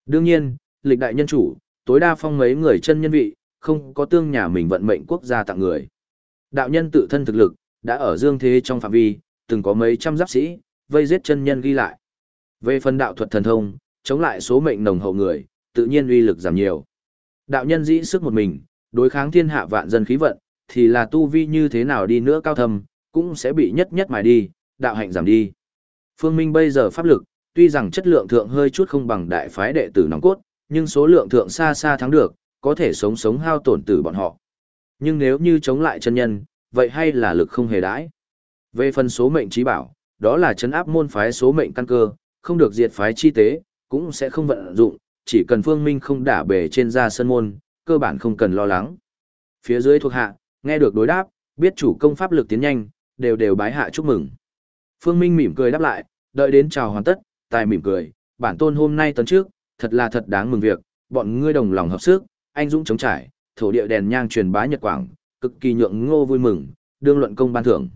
Đương nhiên, lịch đại nhân chủ, tối đa phong mấy người chân nhân vị, không có tương nhà mình vận mệnh quốc gia tặng người. Đạo nhân tự thân thực lực, đã ở dương thế trong phạm vi, từng có mấy trăm giáp sĩ, vây giết chân nhân ghi lại. Về phần đạo thuật thần thông, chống lại số mệnh nồng hậu người, tự nhiên uy lực giảm nhiều. Đạo nhân dĩ sức một mình, đối kháng thiên hạ vạn dân khí vận, thì là tu vi như thế nào đi nữa cao thầm cũng sẽ bị nhất nhất mài đi, đạo hạnh giảm đi. Phương Minh bây giờ pháp lực, tuy rằng chất lượng thượng hơi chút không bằng đại phái đệ tử nòng cốt, nhưng số lượng thượng xa xa thắng được, có thể sống sống hao tổn tử bọn họ. Nhưng nếu như chống lại chân nhân, vậy hay là lực không hề đãi. Về phần số mệnh trí bảo, đó là chấn áp môn phái số mệnh căn cơ, không được diệt phái chi tế, cũng sẽ không vận dụng, chỉ cần Phương Minh không đả bể trên ra sân môn, cơ bản không cần lo lắng. Phía dưới thuộc hạ, nghe được đối đáp, biết chủ công pháp lực tiến nhanh, đều đều bái hạ chúc mừng. Phương Minh mỉm cười đáp lại, đợi đến chào hoàn tất, tài mỉm cười, bản tôn hôm nay tấn trước, thật là thật đáng mừng việc, bọn ngươi đồng lòng hợp sức, anh dũng chống trải, thổ địa đèn nhang truyền bá nhật quảng, cực kỳ nhượng ngô vui mừng, đương luận công ban thưởng.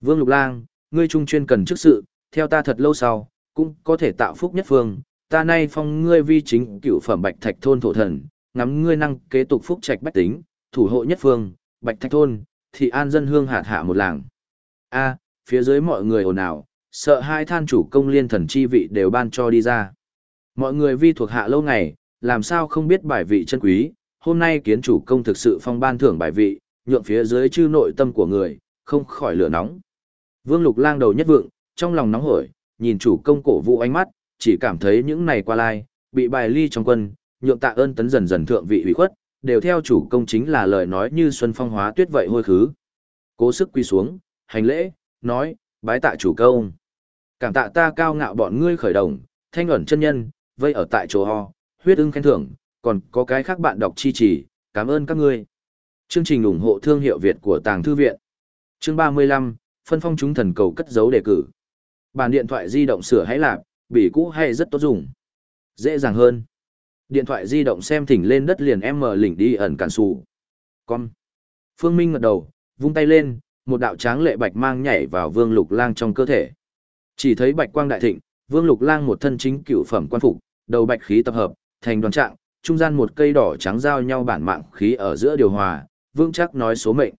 Vương Lục Lang, ngươi trung chuyên cần chức sự, theo ta thật lâu sau, cũng có thể tạo phúc nhất phương, ta nay phong ngươi vi chính cựu phẩm bạch thạch thôn thổ thần, ngắm ngươi năng kế tục phúc trạch bách tính, thủ hộ nhất phương, bạch thạch thôn, thì an dân hương hạt hạ một làng. A, phía dưới mọi người ồn ào, sợ hai than chủ công liên thần chi vị đều ban cho đi ra. Mọi người vi thuộc hạ lâu ngày, làm sao không biết bài vị chân quý, hôm nay kiến chủ công thực sự phong ban thưởng bài vị, nhượng phía dưới chư nội tâm của người, không khỏi lửa nóng. Vương Lục lang đầu nhất vượng, trong lòng nóng hổi, nhìn chủ công cổ vũ ánh mắt, chỉ cảm thấy những này qua lai, bị bài ly trong quân, nhượng tạ ơn tấn dần dần thượng vị hủy khuất, đều theo chủ công chính là lời nói như xuân phong hóa tuyết vậy hôi khứ. Cố sức quy xuống, hành lễ, nói, bái tạ chủ công. Cảm tạ ta cao ngạo bọn ngươi khởi động, thanh ẩn chân nhân, vây ở tại chỗ ho, huyết ưng khen thưởng, còn có cái khác bạn đọc chi trì, cảm ơn các ngươi. Chương trình ủng hộ thương hiệu Việt của Tàng Thư Viện. Chương 35, phân phong chúng thần cầu cất dấu đề cử. Bản điện thoại di động sửa hãy lạp, bị cũ hay rất tốt dùng. Dễ dàng hơn. Điện thoại di động xem thỉnh lên đất liền em mở lỉnh đi ẩn cản sụ. Con. Phương Minh ngật đầu, vung tay lên, một đạo tráng lệ bạch mang nhảy vào vương lục lang trong cơ thể. Chỉ thấy bạch quang đại thịnh, vương lục lang một thân chính cựu phẩm quan phục, đầu bạch khí tập hợp, thành đoàn trạng, trung gian một cây đỏ trắng giao nhau bản mạng khí ở giữa điều hòa, vương chắc nói số mệnh.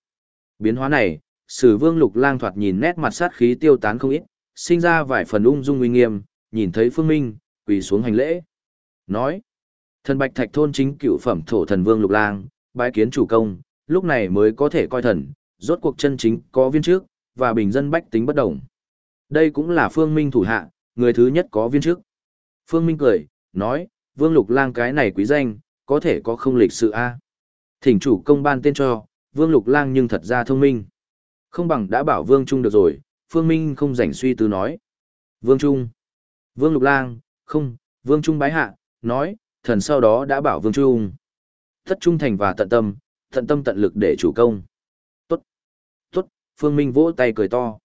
Biến hóa này, sử vương lục lang thoạt nhìn nét mặt sát khí tiêu tán không ít, sinh ra vài phần ung dung uy nghiêm, nhìn thấy phương minh, quỳ xuống hành lễ. Nói, thần bạch thạch thôn chính cựu phẩm thổ thần vương lục lang, bái kiến chủ công, lúc này mới có thể coi thần, rốt cuộc chân chính có viên trước, và bình dân bách tính bất đồng. Đây cũng là phương minh thủ hạ, người thứ nhất có viên trước. Phương Minh cười, nói, Vương Lục Lang cái này quý danh, có thể có không lịch sự a. Thỉnh chủ công ban tên cho, Vương Lục Lang nhưng thật ra thông minh. Không bằng đã bảo Vương Trung được rồi, Phương Minh không rảnh suy tư nói. Vương Trung. Vương Lục Lang, không, Vương Trung bái hạ, nói, thần sau đó đã bảo Vương Trung. Thất trung thành và tận tâm, tận tâm tận lực để chủ công. Phương Minh vỗ tay cười to.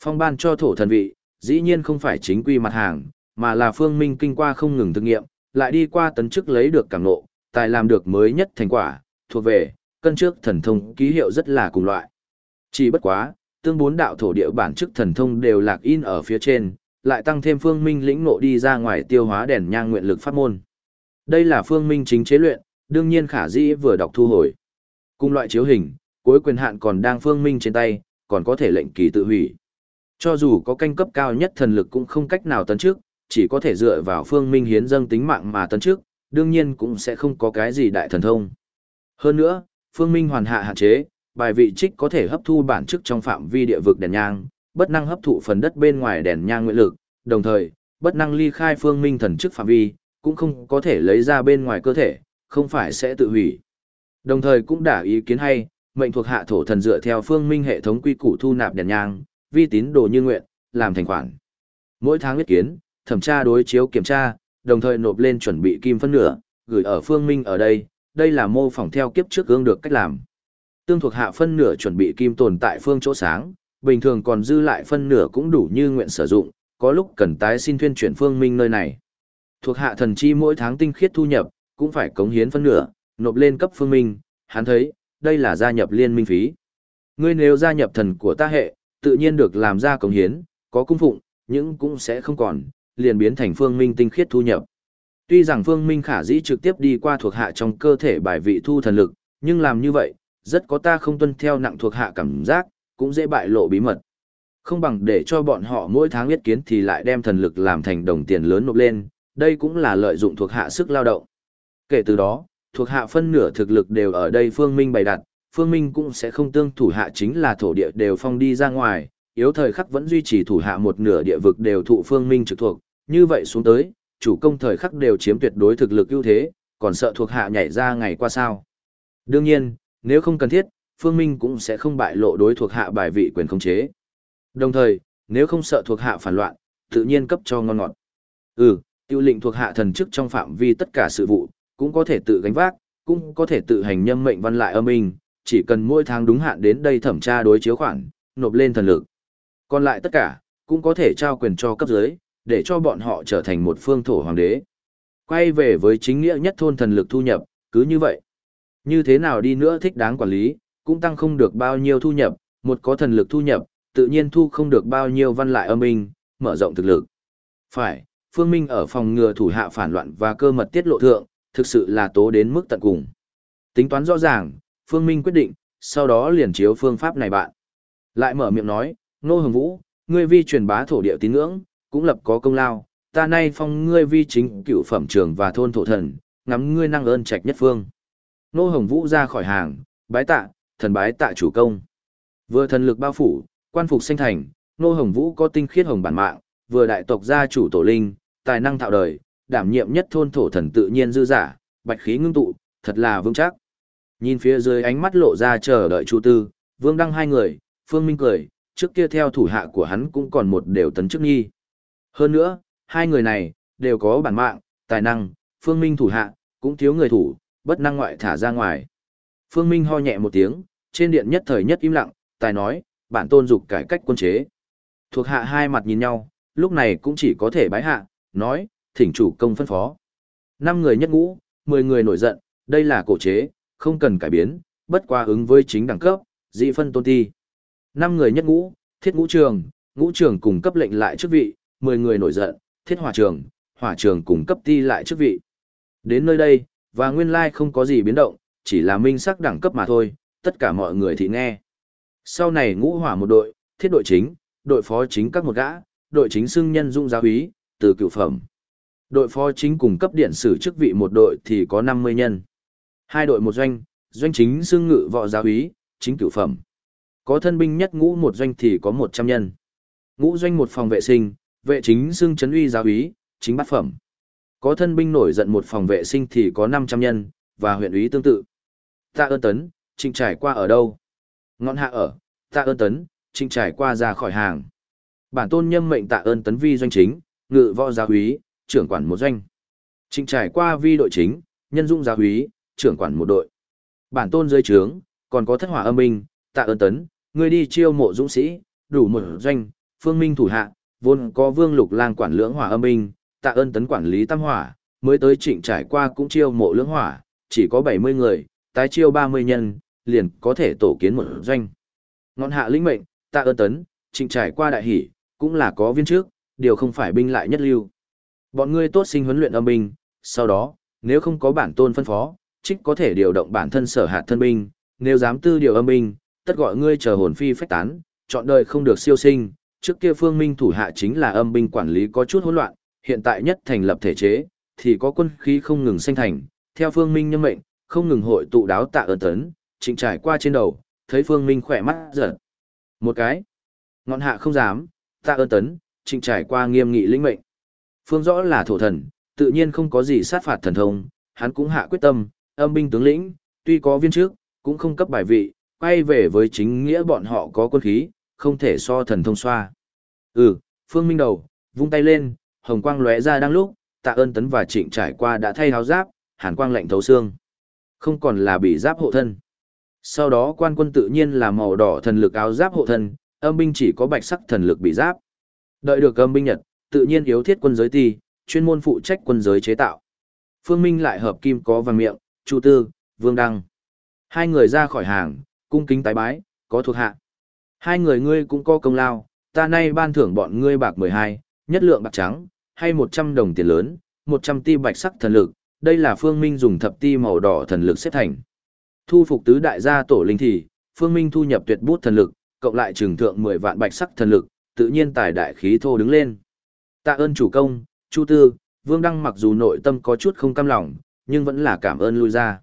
Phong ban cho thổ thần vị, dĩ nhiên không phải chính quy mặt hàng, mà là Phương Minh kinh qua không ngừng thực nghiệm, lại đi qua tấn chức lấy được cảm nộ, tài làm được mới nhất thành quả, thuộc về, cân trước thần thông ký hiệu rất là cùng loại. Chỉ bất quá, tương bốn đạo thổ địa bản chức thần thông đều lạc in ở phía trên, lại tăng thêm phương minh lĩnh ngộ đi ra ngoài tiêu hóa đèn nhang nguyện lực pháp môn. Đây là phương minh chính chế luyện, đương nhiên khả dĩ vừa đọc thu hồi. Cùng loại chiếu hình, cuối quyền hạn còn đang phương minh trên tay, còn có thể lệnh kỳ tự hủy. Cho dù có canh cấp cao nhất thần lực cũng không cách nào tấn trước, chỉ có thể dựa vào phương minh hiến dâng tính mạng mà tấn trước, đương nhiên cũng sẽ không có cái gì đại thần thông. Hơn nữa, phương minh hoàn hạ hạn chế, bài vị trích có thể hấp thu bản chức trong phạm vi địa vực đèn nhang, bất năng hấp thụ phần đất bên ngoài đèn nhang nguyện lực, đồng thời, bất năng ly khai phương minh thần chức phạm vi, cũng không có thể lấy ra bên ngoài cơ thể, không phải sẽ tự hủy. Đồng thời cũng đã ý kiến hay, mệnh thuộc hạ thổ thần dựa theo phương minh hệ thống quy củ thu nạp đèn nhang, vi tín đồ như nguyện, làm thành khoản. Mỗi tháng biết kiến, thẩm tra đối chiếu kiểm tra, đồng thời nộp lên chuẩn bị kim phân nửa, gửi ở phương minh ở đây, đây là mô phỏng theo kiếp trước gương được cách làm. Tương thuộc hạ phân nửa chuẩn bị kim tồn tại phương chỗ sáng, bình thường còn dư lại phân nửa cũng đủ như nguyện sử dụng, có lúc cần tái xin thuyên chuyển phương minh nơi này. Thuộc hạ thần chi mỗi tháng tinh khiết thu nhập, cũng phải cống hiến phân nửa, nộp lên cấp phương minh, hắn thấy, đây là gia nhập liên minh phí. Ngươi nếu gia nhập thần của ta hệ, tự nhiên được làm ra cống hiến, có cung phụng, nhưng cũng sẽ không còn, liền biến thành phương minh tinh khiết thu nhập. Tuy rằng phương minh khả dĩ trực tiếp đi qua thuộc hạ trong cơ thể bài vị thu thần lực, nhưng làm như vậy, rất có ta không tuân theo nặng thuộc hạ cảm giác, cũng dễ bại lộ bí mật. Không bằng để cho bọn họ mỗi tháng biết kiến thì lại đem thần lực làm thành đồng tiền lớn nộp lên, đây cũng là lợi dụng thuộc hạ sức lao động. Kể từ đó, thuộc hạ phân nửa thực lực đều ở đây phương minh bày đặt, phương minh cũng sẽ không tương thủ hạ chính là thổ địa đều phong đi ra ngoài, yếu thời khắc vẫn duy trì thủ hạ một nửa địa vực đều thụ Phương Minh trực thuộc, như vậy xuống tới, chủ công thời khắc đều chiếm tuyệt đối thực lực ưu thế, còn sợ thuộc hạ nhảy ra ngày qua sao. Đương nhiên, nếu không cần thiết, Phương Minh cũng sẽ không bại lộ đối thuộc hạ bài vị quyền khống chế. Đồng thời, nếu không sợ thuộc hạ phản loạn, tự nhiên cấp cho ngon ngọt. Ừ, tiêu lệnh thuộc hạ thần chức trong phạm vi tất cả sự vụ, cũng có thể tự gánh vác, cũng có thể tự hành nhâm mệnh văn lại âm minh, chỉ cần mỗi tháng đúng hạn đến đây thẩm tra đối chiếu khoản, nộp lên thần lực. Còn lại tất cả, cũng có thể trao quyền cho cấp dưới, để cho bọn họ trở thành một phương thổ hoàng đế. Quay về với chính nghĩa nhất thôn thần lực thu nhập, cứ như vậy. Như thế nào đi nữa thích đáng quản lý, cũng tăng không được bao nhiêu thu nhập, một có thần lực thu nhập, tự nhiên thu không được bao nhiêu văn lại âm minh, mở rộng thực lực. Phải, Phương Minh ở phòng ngừa thủ hạ phản loạn và cơ mật tiết lộ thượng, thực sự là tố đến mức tận cùng. Tính toán rõ ràng, Phương Minh quyết định, sau đó liền chiếu phương pháp này bạn. Lại mở miệng nói, Nô Hồng Vũ, ngươi vi truyền bá thổ địa tín ngưỡng, cũng lập có công lao, ta nay phong ngươi vi chính cựu phẩm trường và thôn thổ thần, ngắm ngươi năng ơn trạch nhất phương. Nô Hồng Vũ ra khỏi hàng, bái tạ, thần bái tạ chủ công. Vừa thần lực bao phủ, quan phục sinh thành, Nô Hồng Vũ có tinh khiết hồng bản mạng, vừa đại tộc gia chủ tổ linh, tài năng tạo đời, đảm nhiệm nhất thôn thổ thần tự nhiên dư giả, bạch khí ngưng tụ, thật là vững chắc. Nhìn phía dưới ánh mắt lộ ra chờ đợi Chu Tư, Vương Đăng hai người, Phương Minh cười, trước kia theo thủ hạ của hắn cũng còn một đều tấn chức nghi. Hơn nữa, hai người này, đều có bản mạng, tài năng, Phương Minh thủ hạ, cũng thiếu người thủ, bất năng ngoại thả ra ngoài. Phương Minh ho nhẹ một tiếng, trên điện nhất thời nhất im lặng, tài nói, bản tôn dục cải cách quân chế. Thuộc hạ hai mặt nhìn nhau, lúc này cũng chỉ có thể bái hạ, nói, thỉnh chủ công phân phó. Năm người nhất ngũ, mười người nổi giận, đây là cổ chế, không cần cải biến, bất qua ứng với chính đẳng cấp, dị phân tôn ti. Năm người nhất ngũ, thiết ngũ trường, ngũ trường cùng cấp lệnh lại chức vị, mười người nổi giận, thiết hỏa trường, hỏa trường cùng cấp ti lại chức vị. Đến nơi đây, và nguyên lai không có gì biến động, chỉ là minh sắc đẳng cấp mà thôi, tất cả mọi người thì nghe. Sau này ngũ hỏa một đội, thiết đội chính, đội phó chính các một gã, đội chính xưng nhân dung giáo úy, từ cựu phẩm. Đội phó chính cùng cấp điện sử chức vị một đội thì có 50 nhân. Hai đội một doanh, doanh chính xương ngự võ giáo úy, chính cửu phẩm. Có thân binh nhất ngũ một doanh thì có 100 nhân. Ngũ doanh một phòng vệ sinh, vệ chính xương chấn uy giáo úy, chính bát phẩm. Có thân binh nổi giận một phòng vệ sinh thì có 500 nhân, và huyện úy tương tự. Ta ơn tấn, trịnh trải qua ở đâu? Ngọn hạ ở, ta ơn tấn, trịnh trải qua ra khỏi hàng. Bản tôn nhâm mệnh tạ ơn tấn vi doanh chính, ngự võ giáo úy, trưởng quản một doanh. Trịnh trải qua vi đội chính, nhân dung giáo húy, trưởng quản một đội. Bản tôn dưới trướng, còn có thất hỏa âm minh, tạ ơn tấn, người đi chiêu mộ dũng sĩ, đủ một doanh, phương minh thủ hạ, vốn có vương lục lang quản lưỡng hỏa âm minh, tạ ơn tấn quản lý tam hỏa, mới tới trịnh trải qua cũng chiêu mộ lưỡng hỏa, chỉ có 70 người, tái chiêu 30 nhân, liền có thể tổ kiến một doanh. Ngọn hạ lĩnh mệnh, tạ ơn tấn, trịnh trải qua đại hỷ, cũng là có viên trước, điều không phải binh lại nhất lưu. Bọn ngươi tốt sinh huấn luyện âm binh, sau đó, nếu không có bản tôn phân phó, trích có thể điều động bản thân sở hạt thân binh, nếu dám tư điều âm binh, tất gọi ngươi chờ hồn phi phách tán, chọn đời không được siêu sinh. Trước kia phương minh thủ hạ chính là âm binh quản lý có chút hỗn loạn, hiện tại nhất thành lập thể chế, thì có quân khí không ngừng sinh thành, theo phương minh nhân mệnh, không ngừng hội tụ đáo tạ ơn tấn, trịnh trải qua trên đầu, thấy phương minh khỏe mắt giật. Một cái, ngọn hạ không dám, tạ ơn tấn, trịnh trải qua nghiêm nghị lĩnh mệnh. Phương rõ là thổ thần, tự nhiên không có gì sát phạt thần thông, hắn cũng hạ quyết tâm, âm binh tướng lĩnh, tuy có viên trước, cũng không cấp bài vị, quay về với chính nghĩa bọn họ có quân khí, không thể so thần thông xoa. Ừ, Phương Minh đầu, vung tay lên, hồng quang lóe ra đang lúc, tạ ơn tấn và trịnh trải qua đã thay áo giáp, hàn quang lạnh thấu xương. Không còn là bị giáp hộ thân. Sau đó quan quân tự nhiên là màu đỏ thần lực áo giáp hộ thân, âm binh chỉ có bạch sắc thần lực bị giáp. Đợi được âm binh nhật, tự nhiên yếu thiết quân giới ti, chuyên môn phụ trách quân giới chế tạo. Phương Minh lại hợp kim có vàng miệng, Chu Tư, Vương Đăng. Hai người ra khỏi hàng, cung kính tái bái, có thuộc hạ. Hai người ngươi cũng có công lao, ta nay ban thưởng bọn ngươi bạc 12, nhất lượng bạc trắng, hay 100 đồng tiền lớn, 100 ti bạch sắc thần lực, đây là Phương Minh dùng thập ti màu đỏ thần lực xếp thành. Thu phục tứ đại gia tổ linh thì, Phương Minh thu nhập tuyệt bút thần lực, cộng lại trường thượng 10 vạn bạch sắc thần lực, tự nhiên tài đại khí thô đứng lên. Tạ ơn chủ công, Chu Tư, Vương Đăng mặc dù nội tâm có chút không cam lòng, nhưng vẫn là cảm ơn lui ra.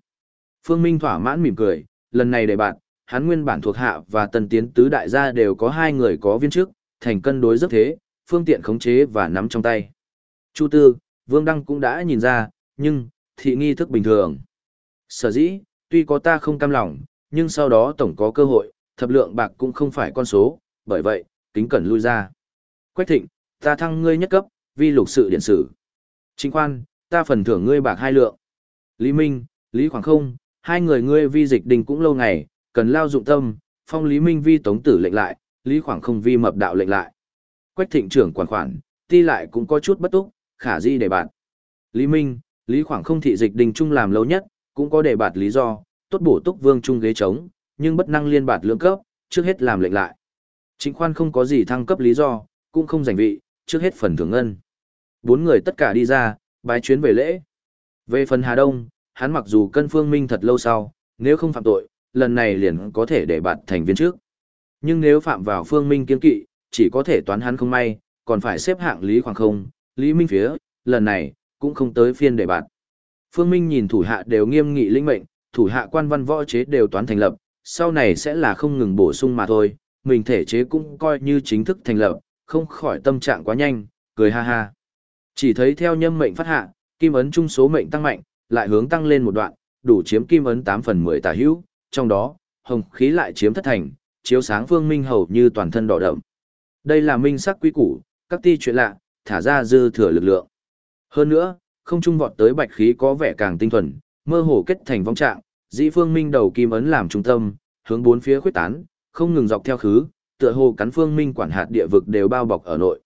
Phương Minh thỏa mãn mỉm cười, lần này để bạn, hắn nguyên bản thuộc hạ và tần tiến tứ đại gia đều có hai người có viên chức, thành cân đối rất thế, phương tiện khống chế và nắm trong tay. Chu Tư, Vương Đăng cũng đã nhìn ra, nhưng, thị nghi thức bình thường. Sở dĩ, tuy có ta không cam lòng, nhưng sau đó tổng có cơ hội, thập lượng bạc cũng không phải con số, bởi vậy, kính cẩn lui ra. Quách thịnh, ta thăng ngươi nhất cấp, vi lục sự điện sử. Chính khoan, ta phần thưởng ngươi bạc hai lượng. Lý Minh, Lý Khoảng Không, hai người ngươi vi dịch đình cũng lâu ngày, cần lao dụng tâm, phong Lý Minh vi tống tử lệnh lại, Lý Khoảng Không vi mập đạo lệnh lại. Quách thịnh trưởng quản khoản, ti lại cũng có chút bất túc, khả di để bạn. Lý Minh, Lý Khoảng Không thị dịch đình trung làm lâu nhất, cũng có để bạt lý do, tốt bổ túc vương trung ghế trống, nhưng bất năng liên bạt lưỡng cấp, trước hết làm lệnh lại. Chính khoan không có gì thăng cấp lý do, cũng không giành vị, trước hết phần thưởng ngân. Bốn người tất cả đi ra, bái chuyến về lễ. Về phần Hà Đông, hắn mặc dù cân phương minh thật lâu sau, nếu không phạm tội, lần này liền có thể để bạn thành viên trước. Nhưng nếu phạm vào phương minh kiên kỵ, chỉ có thể toán hắn không may, còn phải xếp hạng Lý Khoảng không, Lý Minh phía, lần này, cũng không tới phiên để bạn Phương Minh nhìn thủ hạ đều nghiêm nghị linh mệnh, thủ hạ quan văn võ chế đều toán thành lập, sau này sẽ là không ngừng bổ sung mà thôi, mình thể chế cũng coi như chính thức thành lập, không khỏi tâm trạng quá nhanh, cười ha ha. Chỉ thấy theo nhâm mệnh phát hạ, kim ấn trung số mệnh tăng mạnh, lại hướng tăng lên một đoạn, đủ chiếm kim ấn 8 phần 10 tả hữu, trong đó, hồng khí lại chiếm thất thành, chiếu sáng phương minh hầu như toàn thân đỏ đậm. Đây là minh sắc quý củ, các ti chuyện lạ, thả ra dư thừa lực lượng. Hơn nữa, không trung vọt tới bạch khí có vẻ càng tinh thuần, mơ hồ kết thành vong trạng, dĩ phương minh đầu kim ấn làm trung tâm, hướng bốn phía khuyết tán, không ngừng dọc theo khứ, tựa hồ cắn phương minh quản hạt địa vực đều bao bọc ở nội.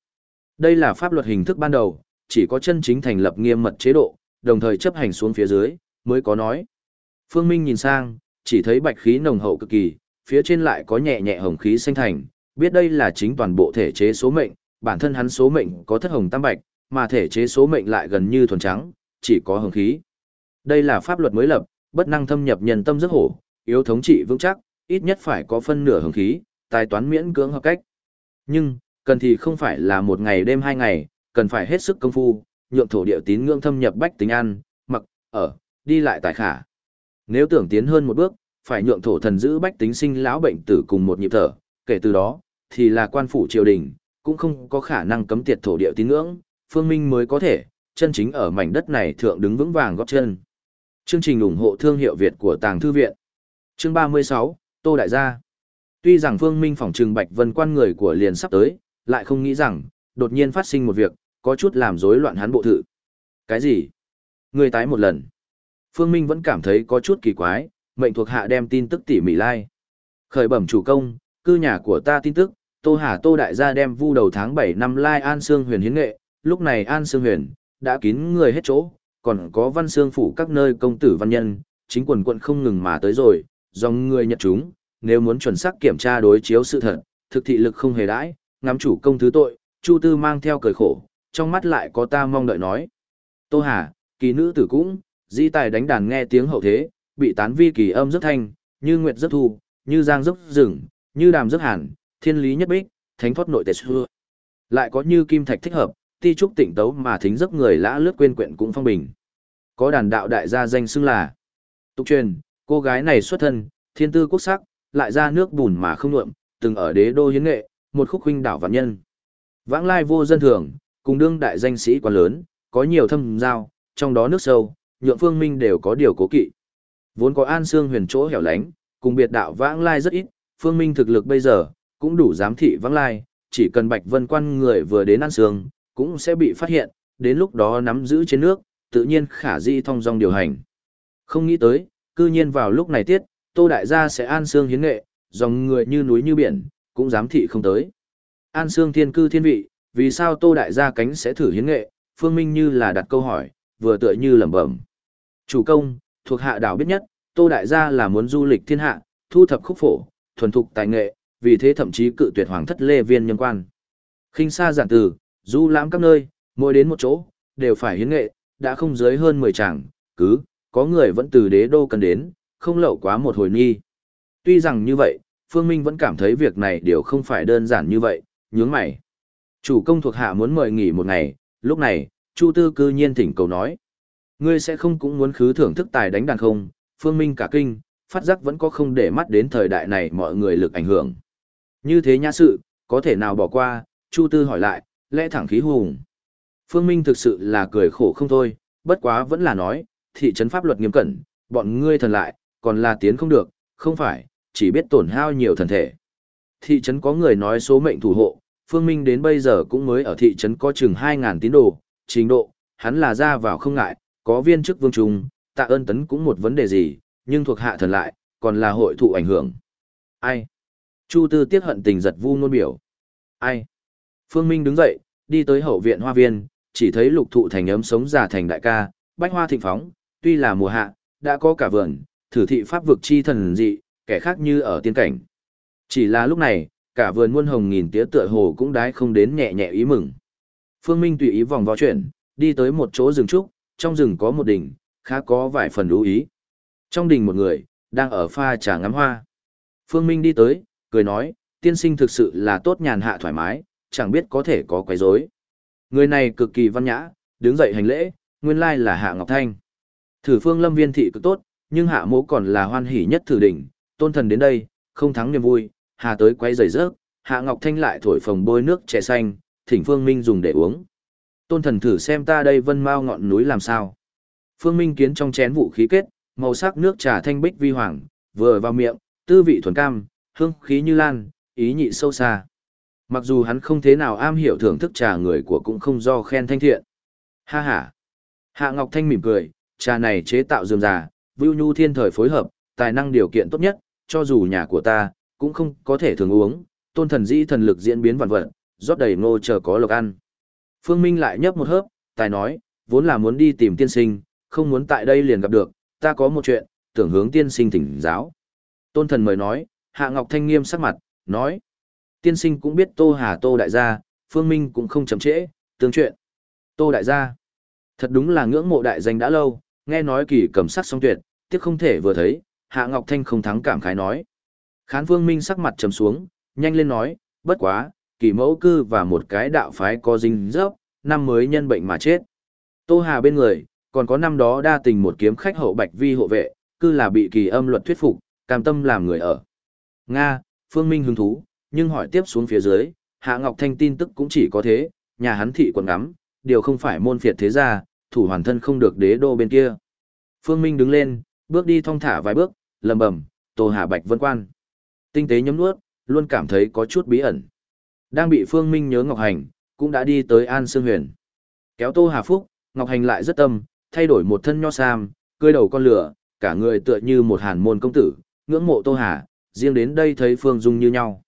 Đây là pháp luật hình thức ban đầu, chỉ có chân chính thành lập nghiêm mật chế độ, đồng thời chấp hành xuống phía dưới, mới có nói. Phương Minh nhìn sang, chỉ thấy bạch khí nồng hậu cực kỳ, phía trên lại có nhẹ nhẹ hồng khí xanh thành, biết đây là chính toàn bộ thể chế số mệnh, bản thân hắn số mệnh có thất hồng tam bạch, mà thể chế số mệnh lại gần như thuần trắng, chỉ có hồng khí. Đây là pháp luật mới lập, bất năng thâm nhập nhân tâm rất hổ, yếu thống trị vững chắc, ít nhất phải có phân nửa hồng khí, tài toán miễn cưỡng hợp cách. Nhưng, cần thì không phải là một ngày đêm hai ngày, cần phải hết sức công phu, nhượng thổ địa tín ngưỡng thâm nhập bách tính ăn, mặc, ở, đi lại tài khả. Nếu tưởng tiến hơn một bước, phải nhượng thổ thần giữ bách tính sinh lão bệnh tử cùng một nhịp thở, kể từ đó, thì là quan phủ triều đình, cũng không có khả năng cấm tiệt thổ địa tín ngưỡng, phương minh mới có thể, chân chính ở mảnh đất này thượng đứng vững vàng góp chân. Chương trình ủng hộ thương hiệu Việt của Tàng Thư Viện Chương 36, Tô Đại Gia Tuy rằng Phương Minh phỏng trừng Bạch Vân quan người của liền sắp tới, lại không nghĩ rằng, đột nhiên phát sinh một việc, có chút làm rối loạn hắn bộ thự. Cái gì? Người tái một lần. Phương Minh vẫn cảm thấy có chút kỳ quái, mệnh thuộc hạ đem tin tức tỉ mỉ lai. Khởi bẩm chủ công, cư nhà của ta tin tức, Tô Hà Tô Đại gia đem vu đầu tháng 7 năm lai An Sương huyền hiến nghệ, lúc này An Sương huyền, đã kín người hết chỗ, còn có văn xương phủ các nơi công tử văn nhân, chính quần quận không ngừng mà tới rồi, dòng người nhật chúng, nếu muốn chuẩn xác kiểm tra đối chiếu sự thật, thực thị lực không hề đãi, ngắm chủ công thứ tội, Chu Tư mang theo cười khổ, trong mắt lại có ta mong đợi nói. Tô Hà, kỳ nữ tử cũng, di tài đánh đàn nghe tiếng hậu thế, bị tán vi kỳ âm rất thanh, như nguyệt rất thu, như giang rất rừng, như đàm rất hàn, thiên lý nhất bích, thánh thoát nội tệ xưa. Lại có như kim thạch thích hợp, ti trúc tỉnh tấu mà thính giấc người lã lướt quên quyện cũng phong bình. Có đàn đạo đại gia danh xưng là. Tục truyền, cô gái này xuất thân, thiên tư quốc sắc, lại ra nước bùn mà không nhuộm, từng ở đế đô hiến nghệ, một khúc huynh đảo vạn nhân. Vãng lai vô dân thường, cùng đương đại danh sĩ quá lớn, có nhiều thâm giao, trong đó nước sâu, nhượng phương minh đều có điều cố kỵ. Vốn có an xương huyền chỗ hẻo lánh, cùng biệt đạo vãng lai rất ít, phương minh thực lực bây giờ, cũng đủ giám thị vãng lai, chỉ cần bạch vân quan người vừa đến an xương, cũng sẽ bị phát hiện, đến lúc đó nắm giữ trên nước, tự nhiên khả di thông dong điều hành. Không nghĩ tới, cư nhiên vào lúc này tiết, Tô Đại gia sẽ an xương hiến nghệ, dòng người như núi như biển, cũng dám thị không tới. An xương thiên cư thiên vị, vì sao Tô Đại gia cánh sẽ thử hiến nghệ, Phương Minh như là đặt câu hỏi, vừa tựa như lẩm bẩm. Chủ công, thuộc hạ đảo biết nhất, Tô Đại gia là muốn du lịch thiên hạ, thu thập khúc phổ, thuần thục tài nghệ, vì thế thậm chí cự tuyệt hoàng thất lê viên nhân quan. khinh xa giản từ, du lãm các nơi, mỗi đến một chỗ, đều phải hiến nghệ, đã không dưới hơn 10 chàng, cứ, có người vẫn từ đế đô cần đến, không lậu quá một hồi nghi. Tuy rằng như vậy, Phương Minh vẫn cảm thấy việc này đều không phải đơn giản như vậy, nhướng mày. Chủ công thuộc hạ muốn mời nghỉ một ngày, lúc này, Chu Tư cư nhiên thỉnh cầu nói. Ngươi sẽ không cũng muốn khứ thưởng thức tài đánh đàn không, Phương Minh cả kinh, phát giác vẫn có không để mắt đến thời đại này mọi người lực ảnh hưởng. Như thế nhã sự, có thể nào bỏ qua, Chu Tư hỏi lại, lẽ thẳng khí hùng. Phương Minh thực sự là cười khổ không thôi, bất quá vẫn là nói, thị trấn pháp luật nghiêm cẩn, bọn ngươi thần lại, còn là tiến không được, không phải, chỉ biết tổn hao nhiều thần thể. Thị trấn có người nói số mệnh thủ hộ, Phương Minh đến bây giờ cũng mới ở thị trấn có chừng 2.000 tín đồ, trình độ, hắn là ra vào không ngại, có viên chức vương trung, tạ ơn tấn cũng một vấn đề gì, nhưng thuộc hạ thần lại, còn là hội thụ ảnh hưởng. Ai? Chu Tư tiếc hận tình giật vu nôn biểu. Ai? Phương Minh đứng dậy, đi tới hậu viện hoa viên, chỉ thấy lục thụ thành ấm sống già thành đại ca, bách hoa thịnh phóng, tuy là mùa hạ, đã có cả vườn, thử thị pháp vực chi thần dị, kẻ khác như ở tiên cảnh. Chỉ là lúc này, cả vườn muôn hồng nghìn tía tựa hồ cũng đái không đến nhẹ nhẹ ý mừng. Phương Minh tùy ý vòng vào chuyển, đi tới một chỗ rừng trúc, trong rừng có một đỉnh, khá có vài phần lưu ý. Trong đình một người, đang ở pha trà ngắm hoa. Phương Minh đi tới, cười nói, tiên sinh thực sự là tốt nhàn hạ thoải mái, chẳng biết có thể có quấy rối. Người này cực kỳ văn nhã, đứng dậy hành lễ, nguyên lai là Hạ Ngọc Thanh. Thử phương lâm viên thị cực tốt, nhưng Hạ mỗ còn là hoan hỷ nhất thử đỉnh, tôn thần đến đây, không thắng niềm vui, Hà tới quay giày rớt, Hạ Ngọc Thanh lại thổi phồng bôi nước trẻ xanh, thỉnh Phương Minh dùng để uống. Tôn thần thử xem ta đây vân mau ngọn núi làm sao. Phương Minh kiến trong chén vũ khí kết, màu sắc nước trà thanh bích vi hoàng, vừa vào miệng, tư vị thuần cam, hương khí như lan, ý nhị sâu xa. Mặc dù hắn không thế nào am hiểu thưởng thức trà người của cũng không do khen thanh thiện. Ha ha. Hạ Ngọc Thanh mỉm cười, trà này chế tạo dườm già, Vưu Nhu thiên thời phối hợp, tài năng điều kiện tốt nhất, cho dù nhà của ta, cũng không có thể thường uống, tôn thần dĩ thần lực diễn biến vạn vật, rót đầy ngô chờ có lộc ăn. Phương Minh lại nhấp một hớp, tài nói, vốn là muốn đi tìm tiên sinh, không muốn tại đây liền gặp được, ta có một chuyện, tưởng hướng tiên sinh thỉnh giáo. Tôn thần mời nói, Hạ Ngọc Thanh nghiêm sắc mặt, nói. Tiên sinh cũng biết Tô Hà Tô Đại gia, Phương Minh cũng không chậm trễ, tương chuyện. Tô Đại gia, thật đúng là ngưỡng mộ đại danh đã lâu, nghe nói kỳ cầm sắc song tuyệt, tiếc không thể vừa thấy, Hạ Ngọc Thanh không thắng cảm khái nói. Khán vương Minh sắc mặt trầm xuống, nhanh lên nói, bất quá, kỳ mẫu cư và một cái đạo phái có dinh dốc, năm mới nhân bệnh mà chết. Tô Hà bên người, còn có năm đó đa tình một kiếm khách hậu bạch vi hộ vệ, cư là bị kỳ âm luật thuyết phục, cam tâm làm người ở. Nga, Phương Minh hứng thú, nhưng hỏi tiếp xuống phía dưới, Hạ Ngọc Thanh tin tức cũng chỉ có thế, nhà hắn thị quần ngắm, điều không phải môn phiệt thế gia, thủ hoàn thân không được đế đô bên kia. Phương Minh đứng lên, bước đi thong thả vài bước, lầm bầm, Tô Hà Bạch Vân Quan. Tinh tế nhấm nuốt, luôn cảm thấy có chút bí ẩn. Đang bị Phương Minh nhớ Ngọc Hành, cũng đã đi tới An Sương Huyền. Kéo Tô Hà Phúc, Ngọc Hành lại rất tâm, thay đổi một thân nho sam, cưỡi đầu con lửa, cả người tựa như một hàn môn công tử, ngưỡng mộ Tô Hà, riêng đến đây thấy Phương Dung như nhau.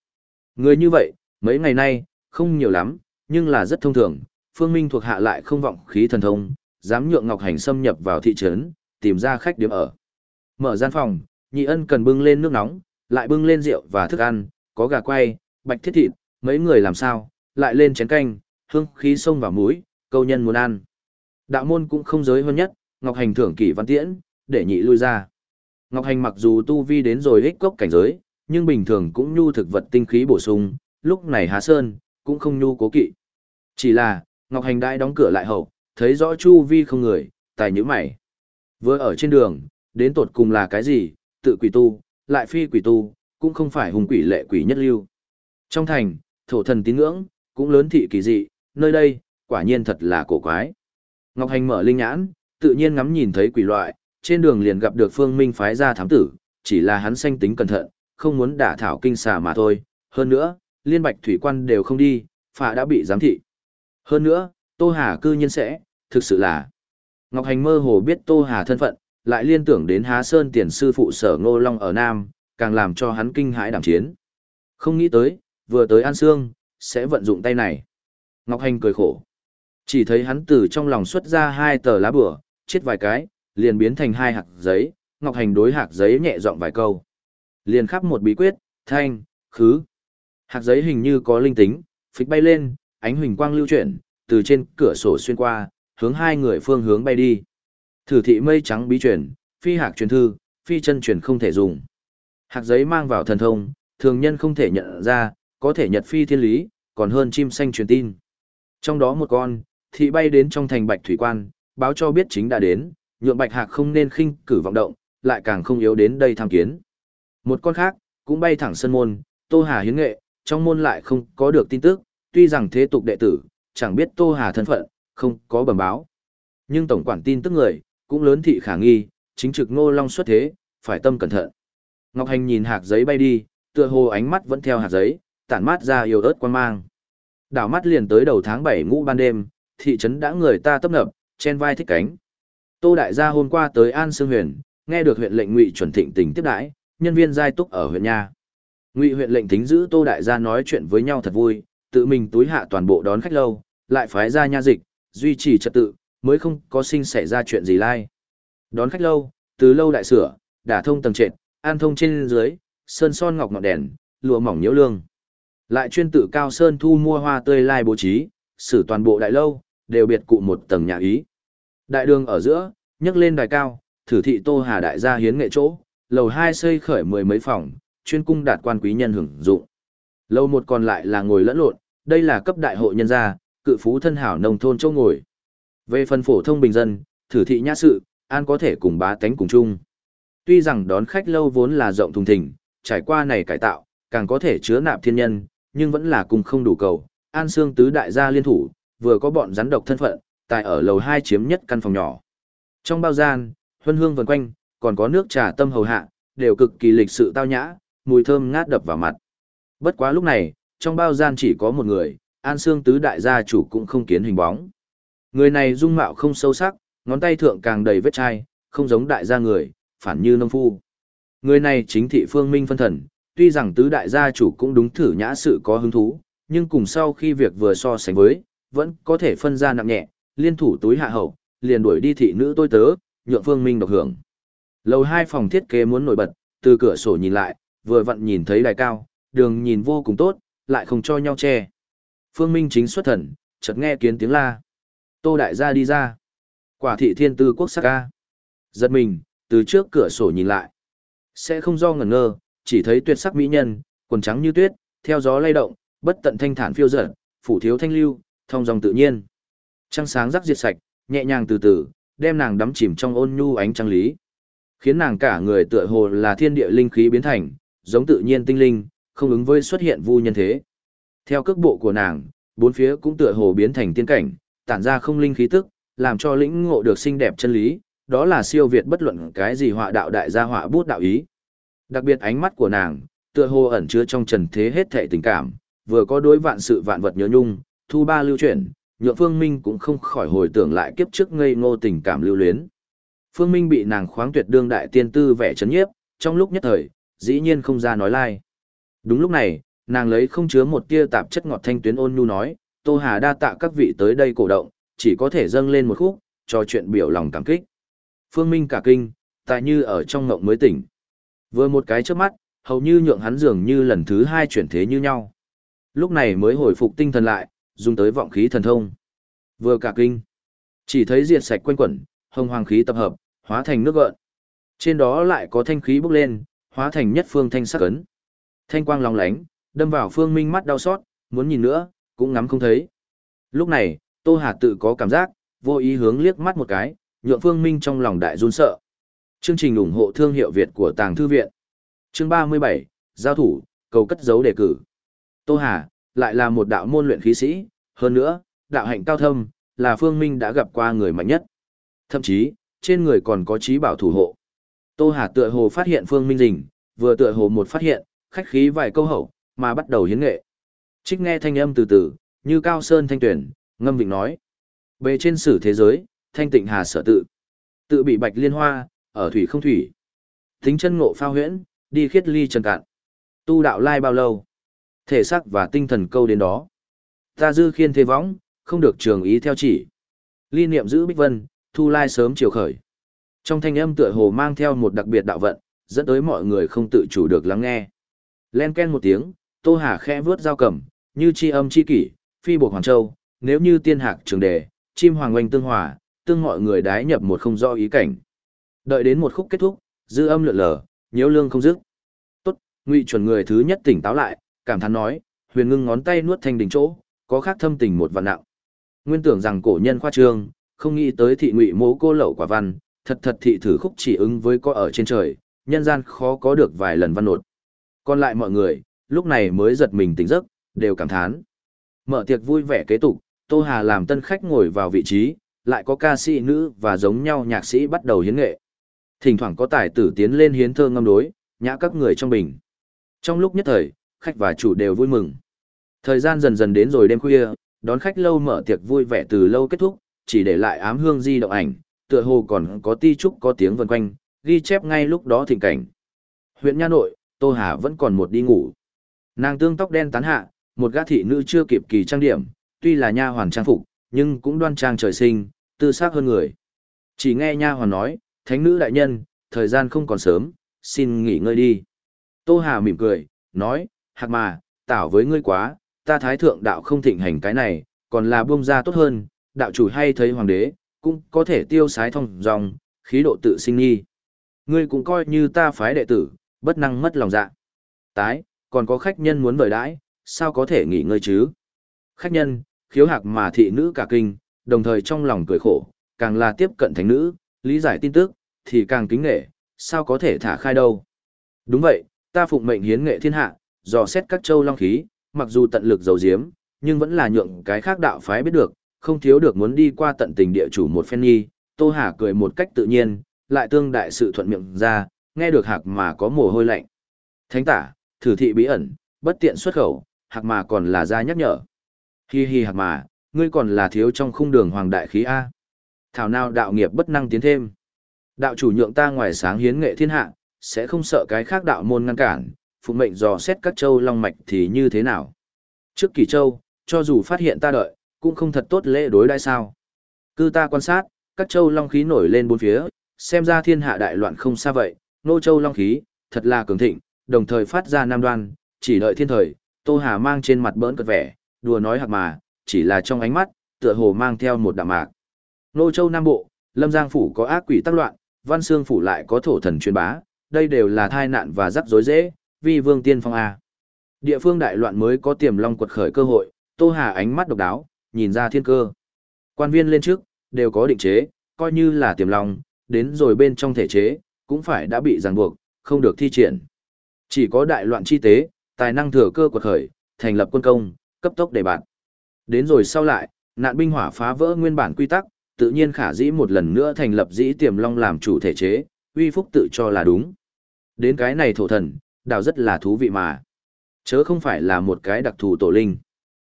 Người như vậy, mấy ngày nay, không nhiều lắm, nhưng là rất thông thường, Phương Minh thuộc hạ lại không vọng khí thần thông, dám nhượng Ngọc Hành xâm nhập vào thị trấn, tìm ra khách điểm ở. Mở gian phòng, nhị ân cần bưng lên nước nóng, lại bưng lên rượu và thức ăn, có gà quay, bạch thiết thịt, mấy người làm sao, lại lên chén canh, hương khí sông vào mũi, câu nhân muốn ăn. Đạo môn cũng không giới hơn nhất, Ngọc Hành thưởng kỷ văn tiễn, để nhị lui ra. Ngọc Hành mặc dù tu vi đến rồi hích cốc cảnh giới, nhưng bình thường cũng nhu thực vật tinh khí bổ sung, lúc này há Sơn, cũng không nhu cố kỵ. Chỉ là, Ngọc Hành đại đóng cửa lại hậu, thấy rõ chu vi không người, tài nhíu mày. Vừa ở trên đường, đến tột cùng là cái gì, tự quỷ tu, lại phi quỷ tu, cũng không phải hùng quỷ lệ quỷ nhất lưu. Trong thành, thổ thần tín ngưỡng, cũng lớn thị kỳ dị, nơi đây, quả nhiên thật là cổ quái. Ngọc Hành mở linh nhãn, tự nhiên ngắm nhìn thấy quỷ loại, trên đường liền gặp được Phương Minh phái ra thám tử, chỉ là hắn sanh tính cẩn thận, không muốn đả thảo kinh xà mà thôi. Hơn nữa, liên bạch thủy quan đều không đi, phà đã bị giám thị. Hơn nữa, Tô Hà cư nhiên sẽ, thực sự là. Ngọc Hành mơ hồ biết Tô Hà thân phận, lại liên tưởng đến Há Sơn tiền sư phụ sở Ngô Long ở Nam, càng làm cho hắn kinh hãi đảm chiến. Không nghĩ tới, vừa tới An Sương, sẽ vận dụng tay này. Ngọc Hành cười khổ. Chỉ thấy hắn từ trong lòng xuất ra hai tờ lá bửa, chết vài cái, liền biến thành hai hạt giấy, Ngọc Hành đối hạt giấy nhẹ giọng vài câu. Liền khắp một bí quyết, thanh, khứ. Hạt giấy hình như có linh tính, phịch bay lên, ánh huỳnh quang lưu chuyển, từ trên cửa sổ xuyên qua, hướng hai người phương hướng bay đi. Thử thị mây trắng bí truyền phi hạc truyền thư, phi chân truyền không thể dùng. Hạt giấy mang vào thần thông, thường nhân không thể nhận ra, có thể nhật phi thiên lý, còn hơn chim xanh truyền tin. Trong đó một con, thị bay đến trong thành bạch thủy quan, báo cho biết chính đã đến, nhượng bạch hạc không nên khinh cử vọng động, lại càng không yếu đến đây tham kiến. Một con khác, cũng bay thẳng sân môn, Tô Hà hiến nghệ, trong môn lại không có được tin tức, tuy rằng thế tục đệ tử, chẳng biết Tô Hà thân phận, không có bẩm báo. Nhưng tổng quản tin tức người, cũng lớn thị khả nghi, chính trực ngô long xuất thế, phải tâm cẩn thận. Ngọc Hành nhìn hạt giấy bay đi, tựa hồ ánh mắt vẫn theo hạt giấy, tản mát ra yêu ớt quan mang. Đảo mắt liền tới đầu tháng 7 ngũ ban đêm, thị trấn đã người ta tấp nập, chen vai thích cánh. Tô đại gia hôm qua tới An Sương Huyền, nghe được huyện lệnh Ngụy chuẩn thịnh tình tiếp đãi, nhân viên giai túc ở huyện nhà Ngụy huyện lệnh tính giữ Tô đại gia nói chuyện với nhau thật vui, tự mình túi hạ toàn bộ đón khách lâu, lại phái ra nha dịch, duy trì trật tự, mới không có sinh xảy ra chuyện gì lai. Đón khách lâu, từ lâu đại sửa, đả thông tầng trệt, an thông trên dưới, sơn son ngọc ngọn đèn, lụa mỏng nhiễu lương. Lại chuyên tự cao sơn thu mua hoa tươi lai bố trí, xử toàn bộ đại lâu, đều biệt cụ một tầng nhà ý. Đại đường ở giữa, nhấc lên đài cao, thử thị Tô Hà đại gia hiến nghệ chỗ, lầu hai xây khởi mười mấy phòng, chuyên cung đạt quan quý nhân hưởng dụng. Lầu một còn lại là ngồi lẫn lộn, đây là cấp đại hội nhân gia, cự phú thân hảo nông thôn châu ngồi. Về phần phổ thông bình dân, thử thị nhã sự, an có thể cùng bá tánh cùng chung. Tuy rằng đón khách lâu vốn là rộng thùng thình, trải qua này cải tạo, càng có thể chứa nạp thiên nhân, nhưng vẫn là cùng không đủ cầu. An Sương tứ đại gia liên thủ, vừa có bọn rắn độc thân phận, tại ở lầu 2 chiếm nhất căn phòng nhỏ. Trong bao gian, huân hương vần quanh, còn có nước trà tâm hầu hạ, đều cực kỳ lịch sự tao nhã, mùi thơm ngát đập vào mặt. Bất quá lúc này, trong bao gian chỉ có một người, An Sương tứ đại gia chủ cũng không kiến hình bóng. Người này dung mạo không sâu sắc, ngón tay thượng càng đầy vết chai, không giống đại gia người, phản như nông phu. Người này chính thị phương minh phân thần, tuy rằng tứ đại gia chủ cũng đúng thử nhã sự có hứng thú, nhưng cùng sau khi việc vừa so sánh với, vẫn có thể phân ra nặng nhẹ, liên thủ túi hạ hậu, liền đuổi đi thị nữ tôi tớ, nhượng phương minh độc hưởng. Lầu hai phòng thiết kế muốn nổi bật, từ cửa sổ nhìn lại, vừa vặn nhìn thấy đài cao, đường nhìn vô cùng tốt, lại không cho nhau che. Phương Minh chính xuất thần, chợt nghe kiến tiếng la. Tô đại gia đi ra. Quả thị thiên tư quốc sắc ca. Giật mình, từ trước cửa sổ nhìn lại. Sẽ không do ngẩn ngơ, chỉ thấy tuyệt sắc mỹ nhân, quần trắng như tuyết, theo gió lay động, bất tận thanh thản phiêu dở, phủ thiếu thanh lưu, thông dòng tự nhiên. Trăng sáng rắc diệt sạch, nhẹ nhàng từ từ, đem nàng đắm chìm trong ôn nhu ánh trăng lý. Khiến nàng cả người tựa hồ là thiên địa linh khí biến thành, giống tự nhiên tinh linh, không ứng với xuất hiện vu nhân thế. Theo cước bộ của nàng, bốn phía cũng tựa hồ biến thành tiên cảnh, tản ra không linh khí tức, làm cho lĩnh ngộ được xinh đẹp chân lý, đó là siêu việt bất luận cái gì họa đạo đại gia họa bút đạo ý. Đặc biệt ánh mắt của nàng, tựa hồ ẩn chứa trong trần thế hết thảy tình cảm, vừa có đối vạn sự vạn vật nhớ nhung, thu ba lưu chuyển, nhượng Phương Minh cũng không khỏi hồi tưởng lại kiếp trước ngây ngô tình cảm lưu luyến. Phương Minh bị nàng khoáng tuyệt đương đại tiên tư vẻ chấn nhiếp, trong lúc nhất thời, dĩ nhiên không ra nói lai. Đúng lúc này, nàng lấy không chứa một tia tạp chất ngọt thanh tuyến ôn nhu nói, Tô Hà đa tạ các vị tới đây cổ động, chỉ có thể dâng lên một khúc, cho chuyện biểu lòng cảm kích. Phương Minh cả kinh, tại như ở trong ngộng mới tỉnh. Vừa một cái trước mắt, hầu như nhượng hắn dường như lần thứ hai chuyển thế như nhau. Lúc này mới hồi phục tinh thần lại, dùng tới vọng khí thần thông. Vừa cả kinh, chỉ thấy diệt sạch quanh quẩn, hồng hoàng khí tập hợp, hóa thành nước gợn. Trên đó lại có thanh khí bốc lên, hóa thành nhất phương thanh sắc cấn. Thanh quang long lánh, đâm vào phương minh mắt đau xót, muốn nhìn nữa, cũng ngắm không thấy. Lúc này, Tô Hà tự có cảm giác, vô ý hướng liếc mắt một cái, nhượng phương minh trong lòng đại run sợ. Chương trình ủng hộ thương hiệu Việt của Tàng Thư Viện. Chương 37, Giao thủ, cầu cất dấu đề cử. Tô Hà, lại là một đạo môn luyện khí sĩ, hơn nữa, đạo hạnh cao thâm, là phương minh đã gặp qua người mạnh nhất. Thậm chí, trên người còn có trí bảo thủ hộ. Tô Hà tựa hồ phát hiện phương minh rình, vừa tựa hồ một phát hiện, khách khí vài câu hậu, mà bắt đầu hiến nghệ. Trích nghe thanh âm từ từ, như cao sơn thanh tuyển, ngâm vịnh nói. Bề trên sử thế giới, thanh tịnh hà sở tự. Tự bị bạch liên hoa, ở thủy không thủy. Tính chân ngộ phao huyễn, đi khiết ly trần cạn. Tu đạo lai bao lâu? Thể xác và tinh thần câu đến đó. Ta dư khiên thế võng, không được trường ý theo chỉ. Ly niệm giữ bích vân, thu lai sớm chiều khởi. Trong thanh âm tựa hồ mang theo một đặc biệt đạo vận, dẫn tới mọi người không tự chủ được lắng nghe. Len ken một tiếng, Tô Hà khẽ vướt dao cầm, như chi âm chi kỷ, phi buộc Hoàng Châu, nếu như tiên hạc trường đề, chim hoàng oanh tương hòa, tương mọi người đái nhập một không do ý cảnh. Đợi đến một khúc kết thúc, dư âm lượn lờ, nhiễu lương không dứt. Tốt, ngụy chuẩn người thứ nhất tỉnh táo lại, cảm thán nói, huyền ngưng ngón tay nuốt thanh đỉnh chỗ, có khác thâm tình một vạn nặng. Nguyên tưởng rằng cổ nhân khoa trương, không nghĩ tới thị ngụy mố cô lậu quả văn, thật thật thị thử khúc chỉ ứng với có ở trên trời, nhân gian khó có được vài lần văn nột. Còn lại mọi người, lúc này mới giật mình tỉnh giấc, đều cảm thán. Mở tiệc vui vẻ kế tục, Tô Hà làm tân khách ngồi vào vị trí, lại có ca sĩ nữ và giống nhau nhạc sĩ bắt đầu hiến nghệ. Thỉnh thoảng có tài tử tiến lên hiến thơ ngâm đối, nhã các người trong bình. Trong lúc nhất thời, khách và chủ đều vui mừng. Thời gian dần dần đến rồi đêm khuya, đón khách lâu mở tiệc vui vẻ từ lâu kết thúc, chỉ để lại ám hương di động ảnh, tựa hồ còn có ti trúc có tiếng vần quanh, ghi chép ngay lúc đó thỉnh cảnh. Huyện Nha Nội, Tô Hà vẫn còn một đi ngủ. Nàng tương tóc đen tán hạ, một gã thị nữ chưa kịp kỳ trang điểm, tuy là nha hoàn trang phục, nhưng cũng đoan trang trời sinh, tư sắc hơn người. Chỉ nghe nha hoàn nói, thánh nữ đại nhân, thời gian không còn sớm, xin nghỉ ngơi đi. Tô Hà mỉm cười, nói, hạc mà, tảo với ngươi quá, ta thái thượng đạo không thịnh hành cái này, còn là buông ra tốt hơn, đạo chủ hay thấy hoàng đế, cũng có thể tiêu sái thông dòng, khí độ tự sinh nghi. Ngươi cũng coi như ta phái đệ tử, bất năng mất lòng dạ. Tái, còn có khách nhân muốn mời đãi, sao có thể nghỉ ngơi chứ? Khách nhân, khiếu hạc mà thị nữ cả kinh, đồng thời trong lòng cười khổ, càng là tiếp cận thánh nữ, lý giải tin tức, thì càng kính nghệ, sao có thể thả khai đâu. Đúng vậy, ta phụng mệnh hiến nghệ thiên hạ, dò xét các châu long khí, mặc dù tận lực dầu diếm, nhưng vẫn là nhượng cái khác đạo phái biết được, không thiếu được muốn đi qua tận tình địa chủ một phen nghi. Tô Hà cười một cách tự nhiên, lại tương đại sự thuận miệng ra, nghe được hạc mà có mồ hôi lạnh. Thánh tả, thử thị bí ẩn, bất tiện xuất khẩu, hạc mà còn là ra nhắc nhở. Hi hi hạc mà, ngươi còn là thiếu trong khung đường hoàng đại khí A. Thảo nào đạo nghiệp bất năng tiến thêm. Đạo chủ nhượng ta ngoài sáng hiến nghệ thiên hạ, sẽ không sợ cái khác đạo môn ngăn cản, phụ mệnh dò xét các châu long mạch thì như thế nào. Trước kỳ châu, cho dù phát hiện ta đợi, cũng không thật tốt lễ đối đãi sao. Cư ta quan sát, các châu long khí nổi lên bốn phía, xem ra thiên hạ đại loạn không xa vậy, nô châu long khí, thật là cường thịnh, đồng thời phát ra nam đoan, chỉ đợi thiên thời, Tô Hà mang trên mặt bỡn cợt vẻ, đùa nói hạc mà, chỉ là trong ánh mắt, tựa hồ mang theo một đạm mạc. Nô châu Nam Bộ, Lâm Giang Phủ có ác quỷ tác loạn, Văn Sương Phủ lại có thổ thần truyền bá, đây đều là thai nạn và rắc rối dễ, vì vương tiên phong A. Địa phương đại loạn mới có tiềm long quật khởi cơ hội, Tô Hà ánh mắt độc đáo, nhìn ra thiên cơ. Quan viên lên trước, đều có định chế, coi như là tiềm long, đến rồi bên trong thể chế, cũng phải đã bị ràng buộc, không được thi triển. Chỉ có đại loạn chi tế, tài năng thừa cơ quật khởi, thành lập quân công, cấp tốc đề bạn. Đến rồi sau lại, nạn binh hỏa phá vỡ nguyên bản quy tắc, tự nhiên khả dĩ một lần nữa thành lập dĩ tiềm long làm chủ thể chế, uy phúc tự cho là đúng. Đến cái này thổ thần, đào rất là thú vị mà. Chớ không phải là một cái đặc thù tổ linh.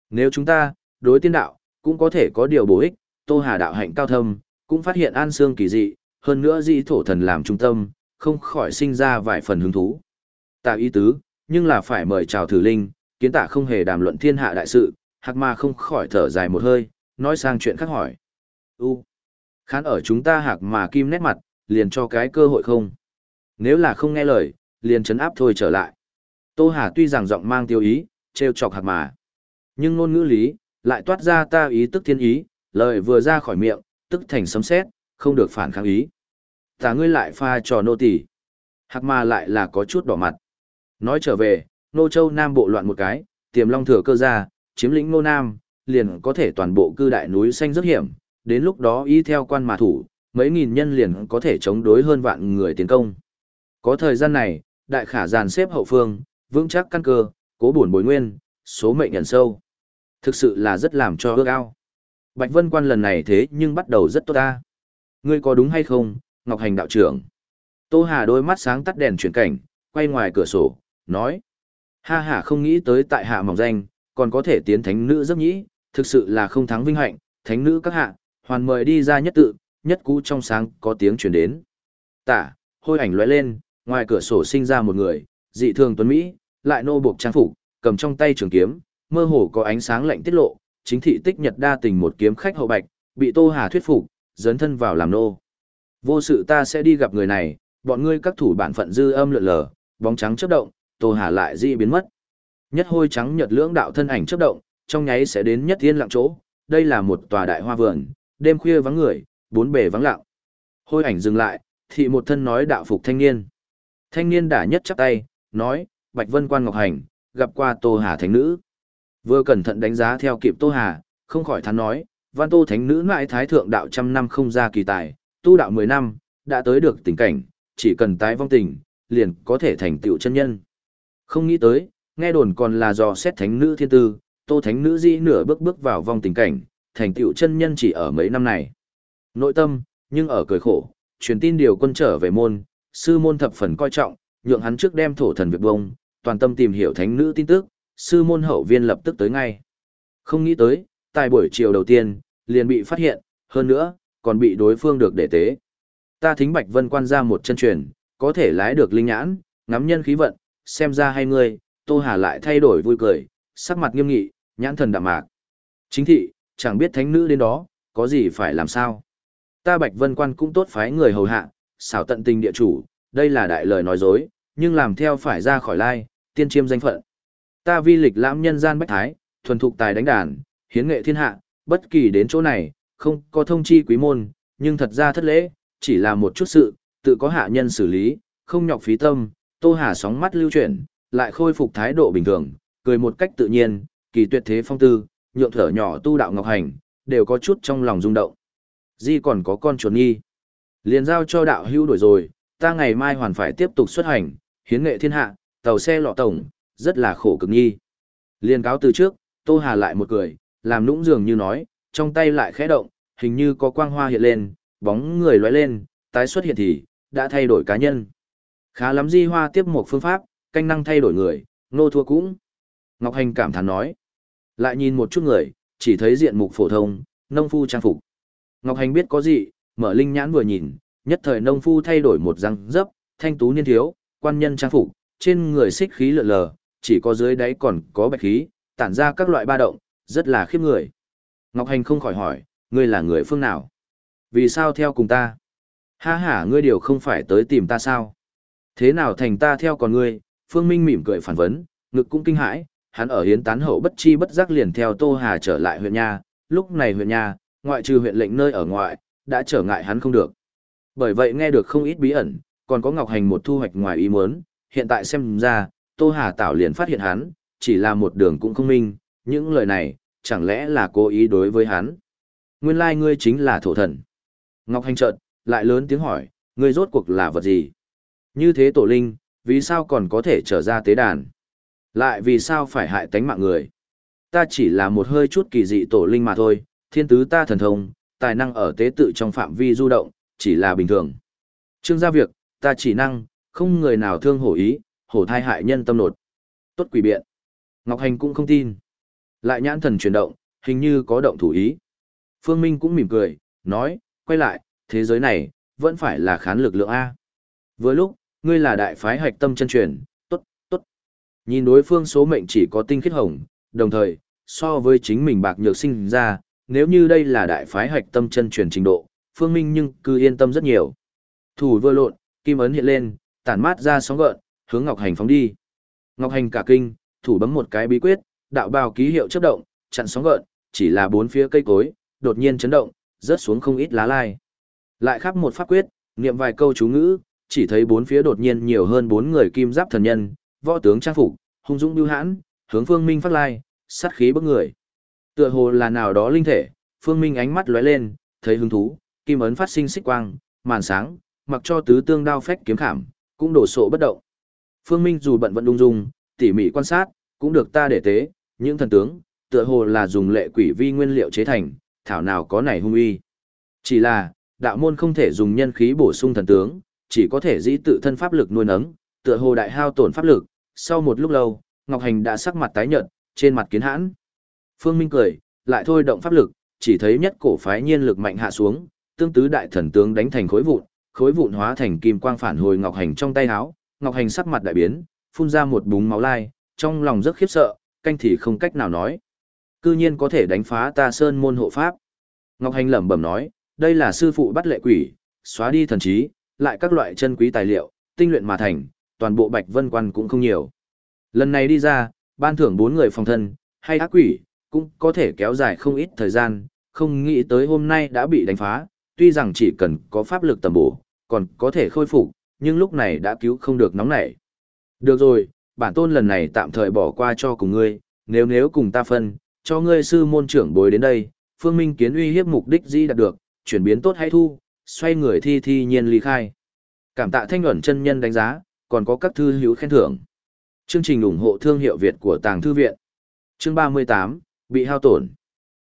Nếu chúng ta, đối tiên đạo, cũng có thể có điều bổ ích, Tô Hà đạo hạnh cao thâm, cũng phát hiện an xương kỳ dị, hơn nữa dĩ thổ thần làm trung tâm, không khỏi sinh ra vài phần hứng thú. Tạ ý tứ, nhưng là phải mời chào thử linh, kiến tạ không hề đàm luận thiên hạ đại sự, hạc ma không khỏi thở dài một hơi, nói sang chuyện khác hỏi. U, khán ở chúng ta hạc mà kim nét mặt, liền cho cái cơ hội không? Nếu là không nghe lời, liền chấn áp thôi trở lại. Tô Hà tuy rằng giọng mang tiêu ý, trêu chọc hạc mà. Nhưng ngôn ngữ lý, lại toát ra ta ý tức thiên ý, lời vừa ra khỏi miệng, tức thành sấm sét, không được phản kháng ý. Ta ngươi lại pha trò nô tỳ. Hạc mà lại là có chút đỏ mặt. Nói trở về, nô châu Nam bộ loạn một cái, tiềm long thừa cơ ra, chiếm lĩnh nô Nam, liền có thể toàn bộ cư đại núi xanh rất hiểm, đến lúc đó y theo quan mà thủ, mấy nghìn nhân liền có thể chống đối hơn vạn người tiến công. Có thời gian này, đại khả dàn xếp hậu phương, vững chắc căn cơ, cố bổn bối nguyên, số mệnh nhận sâu. Thực sự là rất làm cho ước ao. Bạch Vân Quan lần này thế nhưng bắt đầu rất tốt ta. Ngươi có đúng hay không, Ngọc Hành đạo trưởng? Tô Hà đôi mắt sáng tắt đèn chuyển cảnh, quay ngoài cửa sổ, nói. Ha ha không nghĩ tới tại hạ mỏng danh, còn có thể tiến thánh nữ giấc nhĩ, thực sự là không thắng vinh hạnh, thánh nữ các hạ, hoàn mời đi ra nhất tự, nhất cũ trong sáng có tiếng chuyển đến. Tả, hôi ảnh lóe lên, ngoài cửa sổ sinh ra một người, dị thường tuấn Mỹ, lại nô buộc trang phục, cầm trong tay trường kiếm, mơ hồ có ánh sáng lạnh tiết lộ, chính thị tích nhật đa tình một kiếm khách hậu bạch, bị Tô Hà thuyết phục, dấn thân vào làm nô. Vô sự ta sẽ đi gặp người này, bọn ngươi các thủ bản phận dư âm lượn lờ, bóng trắng chớp động, Tô Hà lại dị biến mất. Nhất hôi trắng nhật lưỡng đạo thân ảnh chớp động, trong nháy sẽ đến nhất thiên lặng chỗ, đây là một tòa đại hoa vườn, đêm khuya vắng người, bốn bề vắng lặng. Hôi ảnh dừng lại, thị một thân nói đạo phục thanh niên. Thanh niên đã nhất chắp tay, nói, Bạch Vân Quan Ngọc Hành, gặp qua Tô Hà Thánh Nữ. Vừa cẩn thận đánh giá theo kịp Tô Hà, không khỏi thán nói, Văn Tô Thánh Nữ mãi thái thượng đạo trăm năm không ra kỳ tài, tu đạo mười năm, đã tới được tình cảnh, chỉ cần tái vong tình, liền có thể thành tựu chân nhân. Không nghĩ tới, nghe đồn còn là do xét thánh nữ thiên tư, tô thánh nữ di nửa bước bước vào vong tình cảnh, thành tựu chân nhân chỉ ở mấy năm này. Nội tâm, nhưng ở cười khổ, truyền tin điều quân trở về môn, sư môn thập phần coi trọng, nhượng hắn trước đem thổ thần việc bông, toàn tâm tìm hiểu thánh nữ tin tức, sư môn hậu viên lập tức tới ngay. Không nghĩ tới, tại buổi chiều đầu tiên, liền bị phát hiện, hơn nữa, còn bị đối phương được để tế. Ta thính Bạch Vân quan ra một chân truyền, có thể lái được linh nhãn, ngắm nhân khí vận, xem ra hay ngươi, Tô Hà lại thay đổi vui cười, sắc mặt nghiêm nghị, nhãn thần đạm mạc. Chính thị, chẳng biết thánh nữ đến đó, có gì phải làm sao. Ta Bạch Vân quan cũng tốt phái người hầu hạ, xảo tận tình địa chủ, đây là đại lời nói dối, nhưng làm theo phải ra khỏi lai, tiên chiêm danh phận. Ta vi lịch lãm nhân gian bách thái, thuần thục tài đánh đàn, hiến nghệ thiên hạ, bất kỳ đến chỗ này, không có thông chi quý môn, nhưng thật ra thất lễ, chỉ là một chút sự, tự có hạ nhân xử lý, không nhọc phí tâm, Tô Hà sóng mắt lưu chuyển, lại khôi phục thái độ bình thường, cười một cách tự nhiên, kỳ tuyệt thế phong tư, nhượng thở nhỏ tu đạo ngọc hành, đều có chút trong lòng rung động. Di còn có con chuột nghi. Liền giao cho đạo hữu đổi rồi, ta ngày mai hoàn phải tiếp tục xuất hành, hiến nghệ thiên hạ, tàu xe lọ tổng, rất là khổ cực nghi. Liên cáo từ trước, Tô Hà lại một cười, làm nũng dường như nói, trong tay lại khẽ động, hình như có quang hoa hiện lên, bóng người lóe lên, tái xuất hiện thì, đã thay đổi cá nhân. Khá lắm di hoa tiếp một phương pháp, canh năng thay đổi người, nô thua cũng. Ngọc Hành cảm thán nói. Lại nhìn một chút người, chỉ thấy diện mục phổ thông, nông phu trang phục. Ngọc Hành biết có gì, mở linh nhãn vừa nhìn, nhất thời nông phu thay đổi một răng dấp, thanh tú niên thiếu, quan nhân trang phục, trên người xích khí lượn lờ, chỉ có dưới đáy còn có bạch khí, tản ra các loại ba động, rất là khiếp người. Ngọc Hành không khỏi hỏi, ngươi là người phương nào? Vì sao theo cùng ta? Ha ha, ngươi điều không phải tới tìm ta sao? Thế nào thành ta theo còn ngươi? Phương Minh mỉm cười phản vấn, ngực cũng kinh hãi, hắn ở hiến tán hậu bất chi bất giác liền theo Tô Hà trở lại huyện nha, lúc này huyện nha, ngoại trừ huyện lệnh nơi ở ngoại, đã trở ngại hắn không được. Bởi vậy nghe được không ít bí ẩn, còn có Ngọc Hành một thu hoạch ngoài ý muốn, hiện tại xem ra, Tô Hà Tảo liền phát hiện hắn, chỉ là một đường cũng không minh, những lời này, chẳng lẽ là cố ý đối với hắn. Nguyên lai ngươi chính là thổ thần. Ngọc Hành trợn, lại lớn tiếng hỏi, ngươi rốt cuộc là vật gì? Như thế tổ linh, vì sao còn có thể trở ra tế đàn? Lại vì sao phải hại tánh mạng người? Ta chỉ là một hơi chút kỳ dị tổ linh mà thôi, thiên tứ ta thần thông, tài năng ở tế tự trong phạm vi du động, chỉ là bình thường. Trương gia việc, ta chỉ năng, không người nào thương hổ ý, hổ thai hại nhân tâm nột. Tốt quỷ biện. Ngọc Hành cũng không tin. Lại nhãn thần chuyển động, hình như có động thủ ý. Phương Minh cũng mỉm cười, nói, quay lại, thế giới này, vẫn phải là khán lực lượng A. Với lúc, ngươi là đại phái hạch tâm chân truyền, tốt, tốt. Nhìn đối phương số mệnh chỉ có tinh khiết hồng, đồng thời, so với chính mình bạc nhược sinh ra, nếu như đây là đại phái hạch tâm chân truyền trình độ, Phương Minh nhưng cứ yên tâm rất nhiều. Thủ vừa lộn, kim ấn hiện lên, tản mát ra sóng gợn, hướng Ngọc Hành phóng đi. Ngọc Hành cả kinh, thủ bấm một cái bí quyết, đạo bào ký hiệu chớp động, chặn sóng gợn, chỉ là bốn phía cây cối, đột nhiên chấn động, rớt xuống không ít lá lai. Lại khắp một pháp quyết, niệm vài câu chú ngữ, chỉ thấy bốn phía đột nhiên nhiều hơn bốn người kim giáp thần nhân, võ tướng trang phục, hung dũng bưu hãn, hướng Phương Minh phát lai, sát khí bức người. Tựa hồ là nào đó linh thể, Phương Minh ánh mắt lóe lên, thấy hứng thú, kim ấn phát sinh xích quang, màn sáng, mặc cho tứ tương đao phách kiếm khảm, cũng đổ sộ bất động. Phương Minh dù bận vận đung dung, tỉ mỉ quan sát, cũng được ta để tế, những thần tướng, tựa hồ là dùng lệ quỷ vi nguyên liệu chế thành, thảo nào có này hung uy. Chỉ là, đạo môn không thể dùng nhân khí bổ sung thần tướng, chỉ có thể dĩ tự thân pháp lực nuôi nấng, tựa hồ đại hao tổn pháp lực. Sau một lúc lâu, Ngọc Hành đã sắc mặt tái nhợt, trên mặt kiến hãn. Phương Minh cười, lại thôi động pháp lực, chỉ thấy nhất cổ phái nhiên lực mạnh hạ xuống, tương tứ đại thần tướng đánh thành khối vụn, khối vụn hóa thành kim quang phản hồi Ngọc Hành trong tay áo, Ngọc Hành sắc mặt đại biến, phun ra một búng máu lai, trong lòng rất khiếp sợ, canh thì không cách nào nói. Cư nhiên có thể đánh phá ta sơn môn hộ pháp. Ngọc Hành lẩm bẩm nói, đây là sư phụ bắt lệ quỷ, xóa đi thần trí, lại các loại chân quý tài liệu, tinh luyện mà thành, toàn bộ Bạch Vân Quan cũng không nhiều. Lần này đi ra, ban thưởng bốn người phòng thân, hay ác quỷ, cũng có thể kéo dài không ít thời gian, không nghĩ tới hôm nay đã bị đánh phá, tuy rằng chỉ cần có pháp lực tầm bổ, còn có thể khôi phục, nhưng lúc này đã cứu không được nóng nảy. Được rồi, bản tôn lần này tạm thời bỏ qua cho cùng ngươi, nếu nếu cùng ta phân, cho ngươi sư môn trưởng bối đến đây, phương minh kiến uy hiếp mục đích gì đạt được, chuyển biến tốt hay thu, xoay người thi thi nhiên ly khai. Cảm tạ thanh ẩn chân nhân đánh giá, còn có các thư hữu khen thưởng. Chương trình ủng hộ thương hiệu Việt của Tàng Thư Viện. Chương 38, bị hao tổn.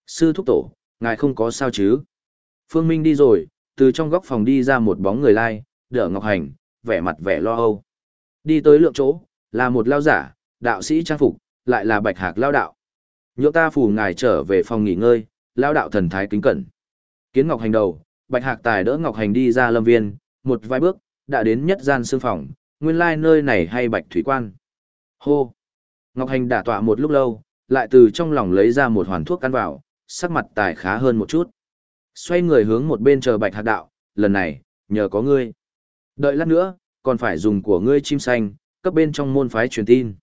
Sư thúc tổ, ngài không có sao chứ? Phương Minh đi rồi, từ trong góc phòng đi ra một bóng người lai, đỡ Ngọc Hành, vẻ mặt vẻ lo âu. Đi tới lượng chỗ, là một lao giả, đạo sĩ trang phục, lại là bạch hạc lao đạo. Nhượng ta phù ngài trở về phòng nghỉ ngơi, lao đạo thần thái kính cẩn. Kiến Ngọc Hành đầu, bạch hạc tài đỡ Ngọc Hành đi ra lâm viên, một vài bước, đã đến nhất gian xương phòng, nguyên lai nơi này hay bạch thủy quan. Hô! Ngọc Hành đả tọa một lúc lâu, lại từ trong lòng lấy ra một hoàn thuốc ăn vào, sắc mặt tài khá hơn một chút. Xoay người hướng một bên chờ bạch hạc đạo, lần này, nhờ có ngươi. Đợi lát nữa, còn phải dùng của ngươi chim xanh, cấp bên trong môn phái truyền tin.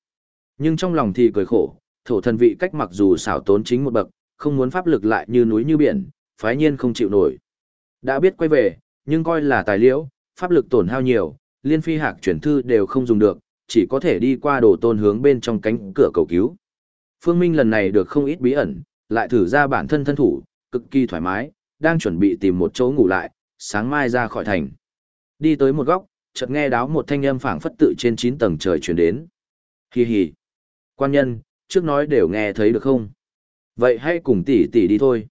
Nhưng trong lòng thì cười khổ, thổ thần vị cách mặc dù xảo tốn chính một bậc, không muốn pháp lực lại như núi như biển, phái nhiên không chịu nổi. Đã biết quay về, nhưng coi là tài liệu, pháp lực tổn hao nhiều, liên phi hạc chuyển thư đều không dùng được, chỉ có thể đi qua đồ tôn hướng bên trong cánh cửa cầu cứu. Phương Minh lần này được không ít bí ẩn, lại thử ra bản thân thân thủ, cực kỳ thoải mái, đang chuẩn bị tìm một chỗ ngủ lại, sáng mai ra khỏi thành. Đi tới một góc, chợt nghe đáo một thanh âm phảng phất tự trên 9 tầng trời truyền đến. Hi hi. Quan nhân, trước nói đều nghe thấy được không? Vậy hãy cùng tỷ tỷ đi thôi.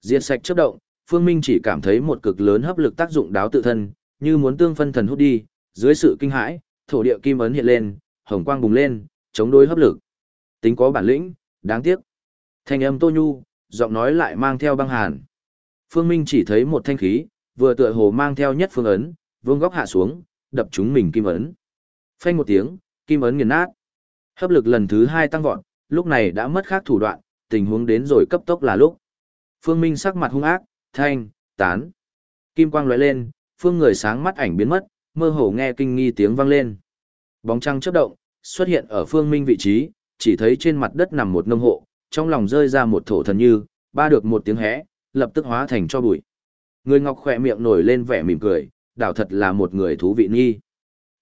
Diệt sạch chấp động, Phương Minh chỉ cảm thấy một cực lớn hấp lực tác dụng đáo tự thân, như muốn tương phân thần hút đi, dưới sự kinh hãi, thổ địa kim ấn hiện lên, hồng quang bùng lên, chống đối hấp lực. Tính có bản lĩnh, đáng tiếc. Thanh âm Tô Nhu, giọng nói lại mang theo băng hàn. Phương Minh chỉ thấy một thanh khí, vừa tựa hồ mang theo nhất phương ấn, vương góc hạ xuống, đập chúng mình kim ấn. Phanh một tiếng, kim ấn nghiền nát. Hấp lực lần thứ hai tăng vọt, lúc này đã mất khác thủ đoạn, tình huống đến rồi cấp tốc là lúc. Phương Minh sắc mặt hung ác, thanh, tán. Kim quang lóe lên, phương người sáng mắt ảnh biến mất, mơ hồ nghe kinh nghi tiếng vang lên. Bóng trăng chớp động, xuất hiện ở phương minh vị trí, chỉ thấy trên mặt đất nằm một nông hộ, trong lòng rơi ra một thổ thần như, ba được một tiếng hẽ, lập tức hóa thành cho bụi. Người ngọc khỏe miệng nổi lên vẻ mỉm cười, đảo thật là một người thú vị nghi.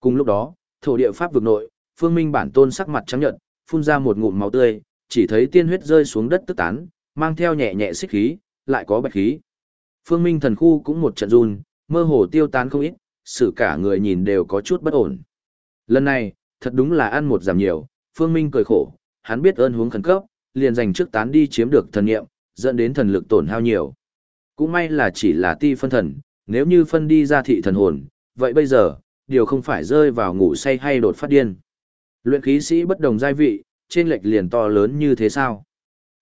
Cùng lúc đó, thổ địa pháp vực nội, phương minh bản tôn sắc mặt trắng nhợt, phun ra một ngụm máu tươi, chỉ thấy tiên huyết rơi xuống đất tức tán, mang theo nhẹ nhẹ xích khí, lại có bạch khí. Phương minh thần khu cũng một trận run, mơ hồ tiêu tán không ít, sự cả người nhìn đều có chút bất ổn. Lần này, thật đúng là ăn một giảm nhiều, phương minh cười khổ, hắn biết ơn huống khẩn cấp, liền dành trước tán đi chiếm được thần nghiệm, dẫn đến thần lực tổn hao nhiều. Cũng may là chỉ là ti phân thần, nếu như phân đi ra thị thần hồn, vậy bây giờ, điều không phải rơi vào ngủ say hay đột phát điên. Luyện khí sĩ bất đồng giai vị, trên lệch liền to lớn như thế sao?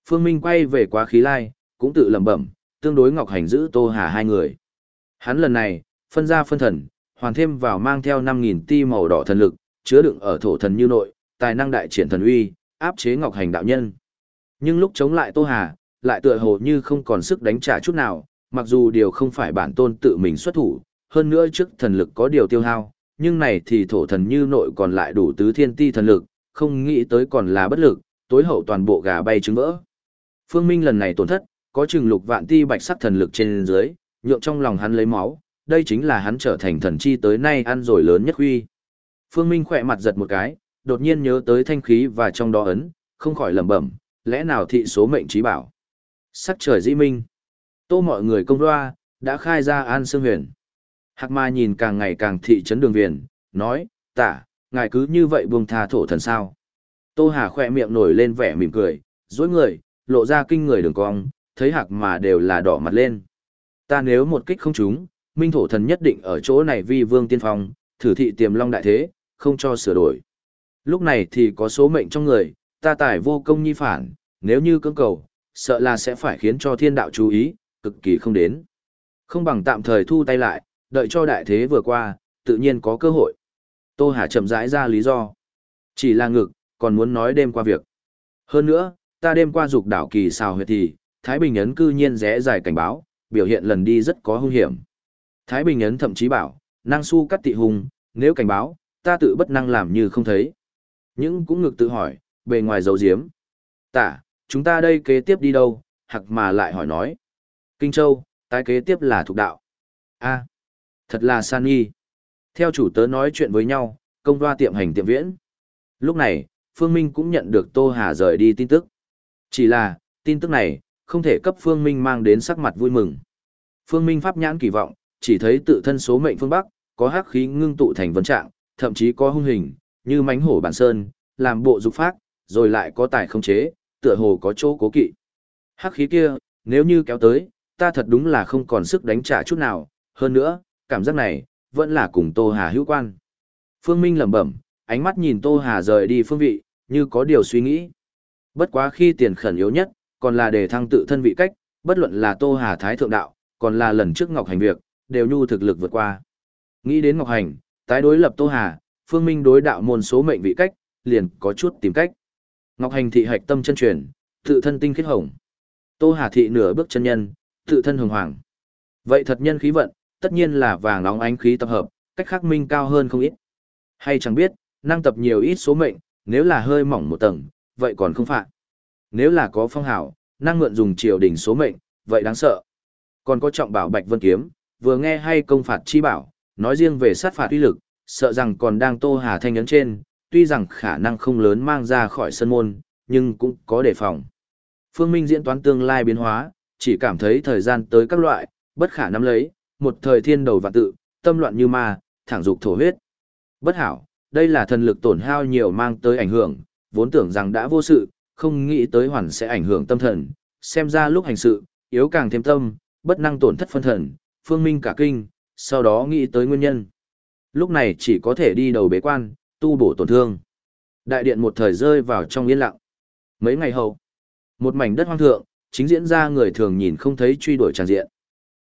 Phương Minh quay về quá khí lai, cũng tự lẩm bẩm, tương đối Ngọc Hành giữ Tô Hà hai người. Hắn lần này, phân ra phân thần, hoàn thêm vào mang theo 5.000 ti màu đỏ thần lực, chứa đựng ở thổ thần như nội, tài năng đại triển thần uy, áp chế Ngọc Hành đạo nhân. Nhưng lúc chống lại Tô Hà, lại tựa hồ như không còn sức đánh trả chút nào, mặc dù điều không phải bản tôn tự mình xuất thủ, hơn nữa trước thần lực có điều tiêu hao, nhưng này thì thổ thần như nội còn lại đủ tứ thiên ti thần lực, không nghĩ tới còn là bất lực, tối hậu toàn bộ gà bay trứng vỡ. Phương Minh lần này tổn thất, có chừng lục vạn ti bạch sắc thần lực trên dưới, nhượng trong lòng hắn lấy máu, đây chính là hắn trở thành thần chi tới nay ăn rồi lớn nhất huy. Phương Minh khỏe mặt giật một cái, đột nhiên nhớ tới thanh khí và trong đó ấn, không khỏi lẩm bẩm, lẽ nào thị số mệnh trí bảo. Sắc trời dĩ minh. Tô mọi người công đoa, đã khai ra an sương huyền. Hạc ma nhìn càng ngày càng thị trấn đường viền, nói, tả, ngài cứ như vậy buông tha thổ thần sao. Tô Hà khỏe miệng nổi lên vẻ mỉm cười, dối người, lộ ra kinh người đường cong, thấy hạc mà đều là đỏ mặt lên. Ta nếu một kích không trúng, minh thổ thần nhất định ở chỗ này vi vương tiên phong, thử thị tiềm long đại thế, không cho sửa đổi. Lúc này thì có số mệnh trong người, ta tải vô công nhi phản, nếu như cưỡng cầu, sợ là sẽ phải khiến cho thiên đạo chú ý, cực kỳ không đến. Không bằng tạm thời thu tay lại, đợi cho đại thế vừa qua, tự nhiên có cơ hội. Tô Hà chậm rãi ra lý do. Chỉ là ngực, còn muốn nói đêm qua việc. Hơn nữa, ta đêm qua dục đảo kỳ xào huyệt thì, Thái Bình Ấn cư nhiên rẽ dài cảnh báo, biểu hiện lần đi rất có hung hiểm. Thái Bình Ấn thậm chí bảo, năng su cắt tị hùng, nếu cảnh báo, ta tự bất năng làm như không thấy. Nhưng cũng ngược tự hỏi, bề ngoài dấu diếm. Tả, chúng ta đây kế tiếp đi đâu, hoặc mà lại hỏi nói. Kinh Châu, tái kế tiếp là thuộc đạo. a thật là san nghi. Theo chủ tớ nói chuyện với nhau, công đoa tiệm hành tiệm viễn. Lúc này, Phương Minh cũng nhận được Tô Hà rời đi tin tức. Chỉ là, tin tức này, không thể cấp Phương Minh mang đến sắc mặt vui mừng. Phương Minh pháp nhãn kỳ vọng, chỉ thấy tự thân số mệnh phương Bắc, có hắc khí ngưng tụ thành vấn trạng, thậm chí có hung hình, như mánh hổ bản sơn, làm bộ dục phát, rồi lại có tài không chế, tựa hồ có chỗ cố kỵ. Hắc khí kia, nếu như kéo tới, ta thật đúng là không còn sức đánh trả chút nào, hơn nữa, cảm giác này, vẫn là cùng Tô Hà hữu quan. Phương Minh lẩm bẩm, ánh mắt nhìn Tô Hà rời đi phương vị, như có điều suy nghĩ. Bất quá khi tiền khẩn yếu nhất, còn là để thăng tự thân vị cách, bất luận là Tô Hà Thái Thượng Đạo, còn là lần trước Ngọc Hành việc, đều nhu thực lực vượt qua. Nghĩ đến Ngọc Hành, tái đối lập Tô Hà, Phương Minh đối đạo môn số mệnh vị cách, liền có chút tìm cách. Ngọc Hành thị hạch tâm chân truyền, tự thân tinh khiết hồng. Tô Hà thị nửa bước chân nhân, tự thân hồng hoàng. Vậy thật nhân khí vận, tất nhiên là vàng nóng ánh khí tập hợp, cách khắc minh cao hơn không ít. Hay chẳng biết, năng tập nhiều ít số mệnh, nếu là hơi mỏng một tầng, vậy còn không phạm. Nếu là có phong hảo, năng mượn dùng triều đỉnh số mệnh, vậy đáng sợ. Còn có trọng bảo Bạch Vân Kiếm, vừa nghe hay công phạt chi bảo, nói riêng về sát phạt uy lực, sợ rằng còn đang tô hà thanh nhấn trên, tuy rằng khả năng không lớn mang ra khỏi sân môn, nhưng cũng có đề phòng. Phương Minh diễn toán tương lai biến hóa, chỉ cảm thấy thời gian tới các loại, bất khả nắm lấy, một thời thiên đầu vạn tự, tâm loạn như ma, thẳng dục thổ huyết. Bất hảo, đây là thần lực tổn hao nhiều mang tới ảnh hưởng, vốn tưởng rằng đã vô sự, không nghĩ tới hoàn sẽ ảnh hưởng tâm thần, xem ra lúc hành sự, yếu càng thêm tâm, bất năng tổn thất phân thần, phương minh cả kinh, sau đó nghĩ tới nguyên nhân. Lúc này chỉ có thể đi đầu bế quan, tu bổ tổn thương. Đại điện một thời rơi vào trong yên lặng. Mấy ngày hậu, một mảnh đất hoang thượng, chính diễn ra người thường nhìn không thấy truy đuổi tràn diện.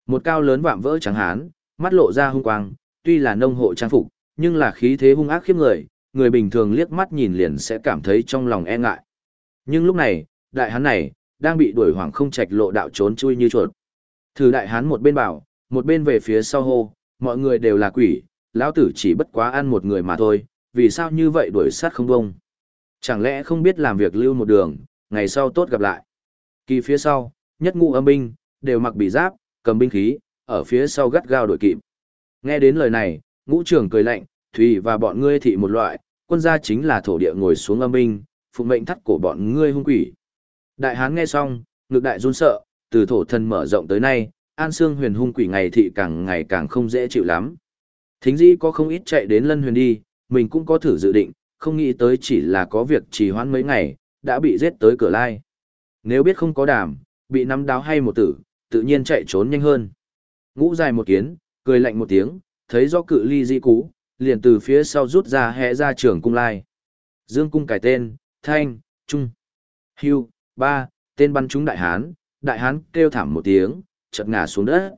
Một cao lớn vạm vỡ trắng hán, mắt lộ ra hung quang, tuy là nông hộ trang phục, nhưng là khí thế hung ác khiếp người, người bình thường liếc mắt nhìn liền sẽ cảm thấy trong lòng e ngại. Nhưng lúc này, đại hán này, đang bị đuổi hoảng không trạch lộ đạo trốn chui như chuột. Thử đại hán một bên bảo, một bên về phía sau hô, mọi người đều là quỷ, lão tử chỉ bất quá ăn một người mà thôi, vì sao như vậy đuổi sát không bông. Chẳng lẽ không biết làm việc lưu một đường, ngày sau tốt gặp lại. Kỳ phía sau, nhất ngũ âm binh, đều mặc bị giáp, cầm binh khí, ở phía sau gắt gao đuổi kịp. Nghe đến lời này, ngũ trưởng cười lạnh, Thùy và bọn ngươi thị một loại, quân gia chính là thổ địa ngồi xuống âm binh, phụ mệnh thắt cổ bọn ngươi hung quỷ. Đại hán nghe xong, ngực đại run sợ, từ thổ thần mở rộng tới nay, an xương huyền hung quỷ ngày thị càng ngày càng không dễ chịu lắm. Thính dĩ có không ít chạy đến lân huyền đi, mình cũng có thử dự định, không nghĩ tới chỉ là có việc trì hoãn mấy ngày, đã bị giết tới cửa lai. Nếu biết không có đảm, bị nắm đáo hay một tử, tự nhiên chạy trốn nhanh hơn. Ngũ dài một kiến, cười lạnh một tiếng, thấy do cự ly di cú, liền từ phía sau rút ra hẽ ra trường cung lai. Dương cung cải tên, thanh, trung, hưu, ba, tên bắn chúng đại hán, đại hán kêu thảm một tiếng, chợt ngã xuống đất.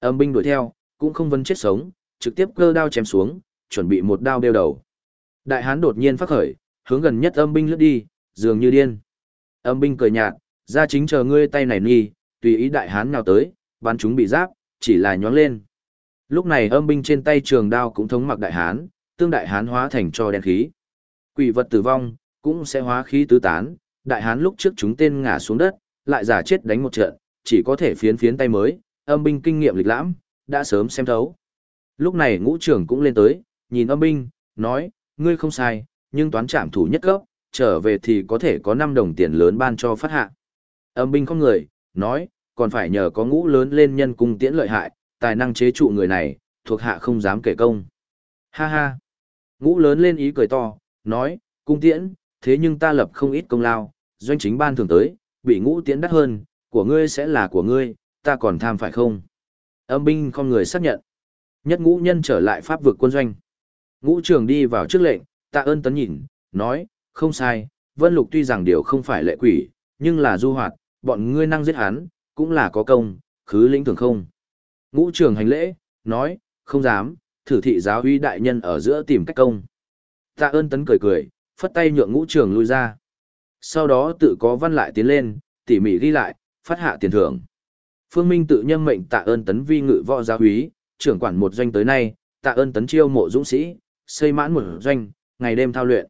Âm binh đuổi theo, cũng không vấn chết sống, trực tiếp cơ đao chém xuống, chuẩn bị một đao đeo đầu. Đại hán đột nhiên phát khởi, hướng gần nhất âm binh lướt đi, dường như điên. Âm binh cười nhạt, ra chính chờ ngươi tay này nghi, tùy ý đại hán nào tới, bắn chúng bị giáp, chỉ là nhón lên. Lúc này âm binh trên tay trường đao cũng thống mặc đại hán, tương đại hán hóa thành cho đen khí. Quỷ vật tử vong, cũng sẽ hóa khí tứ tán, đại hán lúc trước chúng tên ngã xuống đất, lại giả chết đánh một trận, chỉ có thể phiến phiến tay mới, âm binh kinh nghiệm lịch lãm, đã sớm xem thấu. Lúc này ngũ trưởng cũng lên tới, nhìn âm binh, nói, ngươi không sai, nhưng toán trảm thủ nhất cấp, trở về thì có thể có 5 đồng tiền lớn ban cho phát hạ. Âm binh không người, nói, còn phải nhờ có ngũ lớn lên nhân cung tiễn lợi hại, tài năng chế trụ người này, thuộc hạ không dám kể công. Ha ha. Ngũ lớn lên ý cười to, nói, cung tiễn, thế nhưng ta lập không ít công lao, doanh chính ban thường tới, bị ngũ tiễn đắt hơn, của ngươi sẽ là của ngươi, ta còn tham phải không? Âm binh không người xác nhận. Nhất ngũ nhân trở lại pháp vực quân doanh. Ngũ trưởng đi vào trước lệnh, tạ ơn tấn nhìn, nói, không sai, Vân Lục tuy rằng điều không phải lệ quỷ, nhưng là du hoạt, bọn ngươi năng giết hắn, cũng là có công, khứ lĩnh thường không. Ngũ trưởng hành lễ, nói, không dám, thử thị giáo huy đại nhân ở giữa tìm cách công. Tạ ơn tấn cười cười, phất tay nhượng ngũ trường lui ra. Sau đó tự có văn lại tiến lên, tỉ mỉ ghi lại, phát hạ tiền thưởng. Phương Minh tự nhâm mệnh tạ ơn tấn vi ngự võ giáo úy, trưởng quản một doanh tới nay, tạ ơn tấn chiêu mộ dũng sĩ, xây mãn một doanh, ngày đêm thao luyện.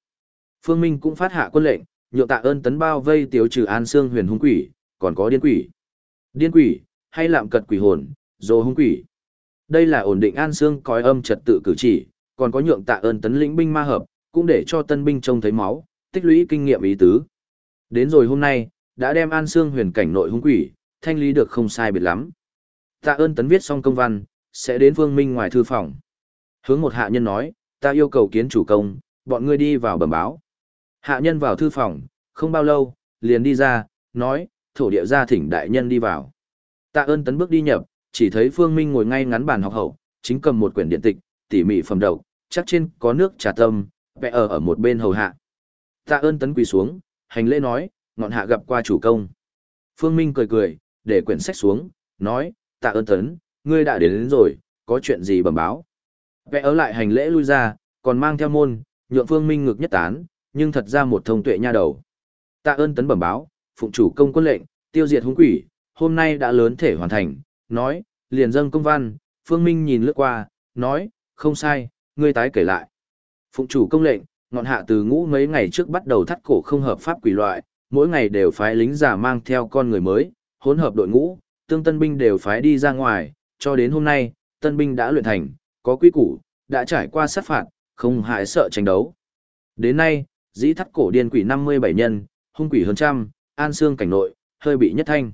Phương Minh cũng phát hạ quân lệnh, nhượng tạ ơn tấn bao vây tiêu trừ an xương huyền hung quỷ, còn có điên quỷ. Điên quỷ, hay lạm cật quỷ hồn, dồ hung quỷ. Đây là ổn định an xương cõi âm trật tự cử chỉ, còn có nhượng tạ ơn tấn lĩnh binh ma hợp, cũng để cho tân binh trông thấy máu, tích lũy kinh nghiệm ý tứ. Đến rồi hôm nay, đã đem an xương huyền cảnh nội hung quỷ, thanh lý được không sai biệt lắm. Tạ ơn tấn viết xong công văn, sẽ đến vương Minh ngoài thư phòng. Hướng một hạ nhân nói, ta yêu cầu kiến chủ công, bọn ngươi đi vào bẩm báo. Hạ nhân vào thư phòng, không bao lâu, liền đi ra, nói, thổ địa gia thỉnh đại nhân đi vào. Tạ ơn tấn bước đi nhập, chỉ thấy Phương Minh ngồi ngay ngắn bàn học hậu, chính cầm một quyển điện tịch, tỉ mỉ phẩm đầu, chắc trên có nước trà tâm, vẽ ở ở một bên hầu hạ. Tạ ơn tấn quỳ xuống, hành lễ nói, ngọn hạ gặp qua chủ công. Phương Minh cười cười, để quyển sách xuống, nói, tạ ơn tấn, ngươi đã đến, đến rồi, có chuyện gì bẩm báo. Vẽ ở lại hành lễ lui ra, còn mang theo môn, nhượng Phương Minh ngực nhất tán, nhưng thật ra một thông tuệ nha đầu. Tạ ơn tấn bẩm báo, phụng chủ công quân lệnh, tiêu diệt hung quỷ, hôm nay đã lớn thể hoàn thành, nói, liền dâng công văn, Phương Minh nhìn lướt qua, nói, không sai, ngươi tái kể lại. Phụng chủ công lệnh, ngọn hạ từ ngũ mấy ngày trước bắt đầu thắt cổ không hợp pháp quỷ loại, mỗi ngày đều phái lính giả mang theo con người mới, hỗn hợp đội ngũ, tương tân binh đều phái đi ra ngoài, cho đến hôm nay, tân binh đã luyện thành, có quy củ, đã trải qua sát phạt, không hại sợ tranh đấu. Đến nay, dĩ thắt cổ điên quỷ 57 nhân, hung quỷ hơn trăm, an xương cảnh nội, hơi bị nhất thanh.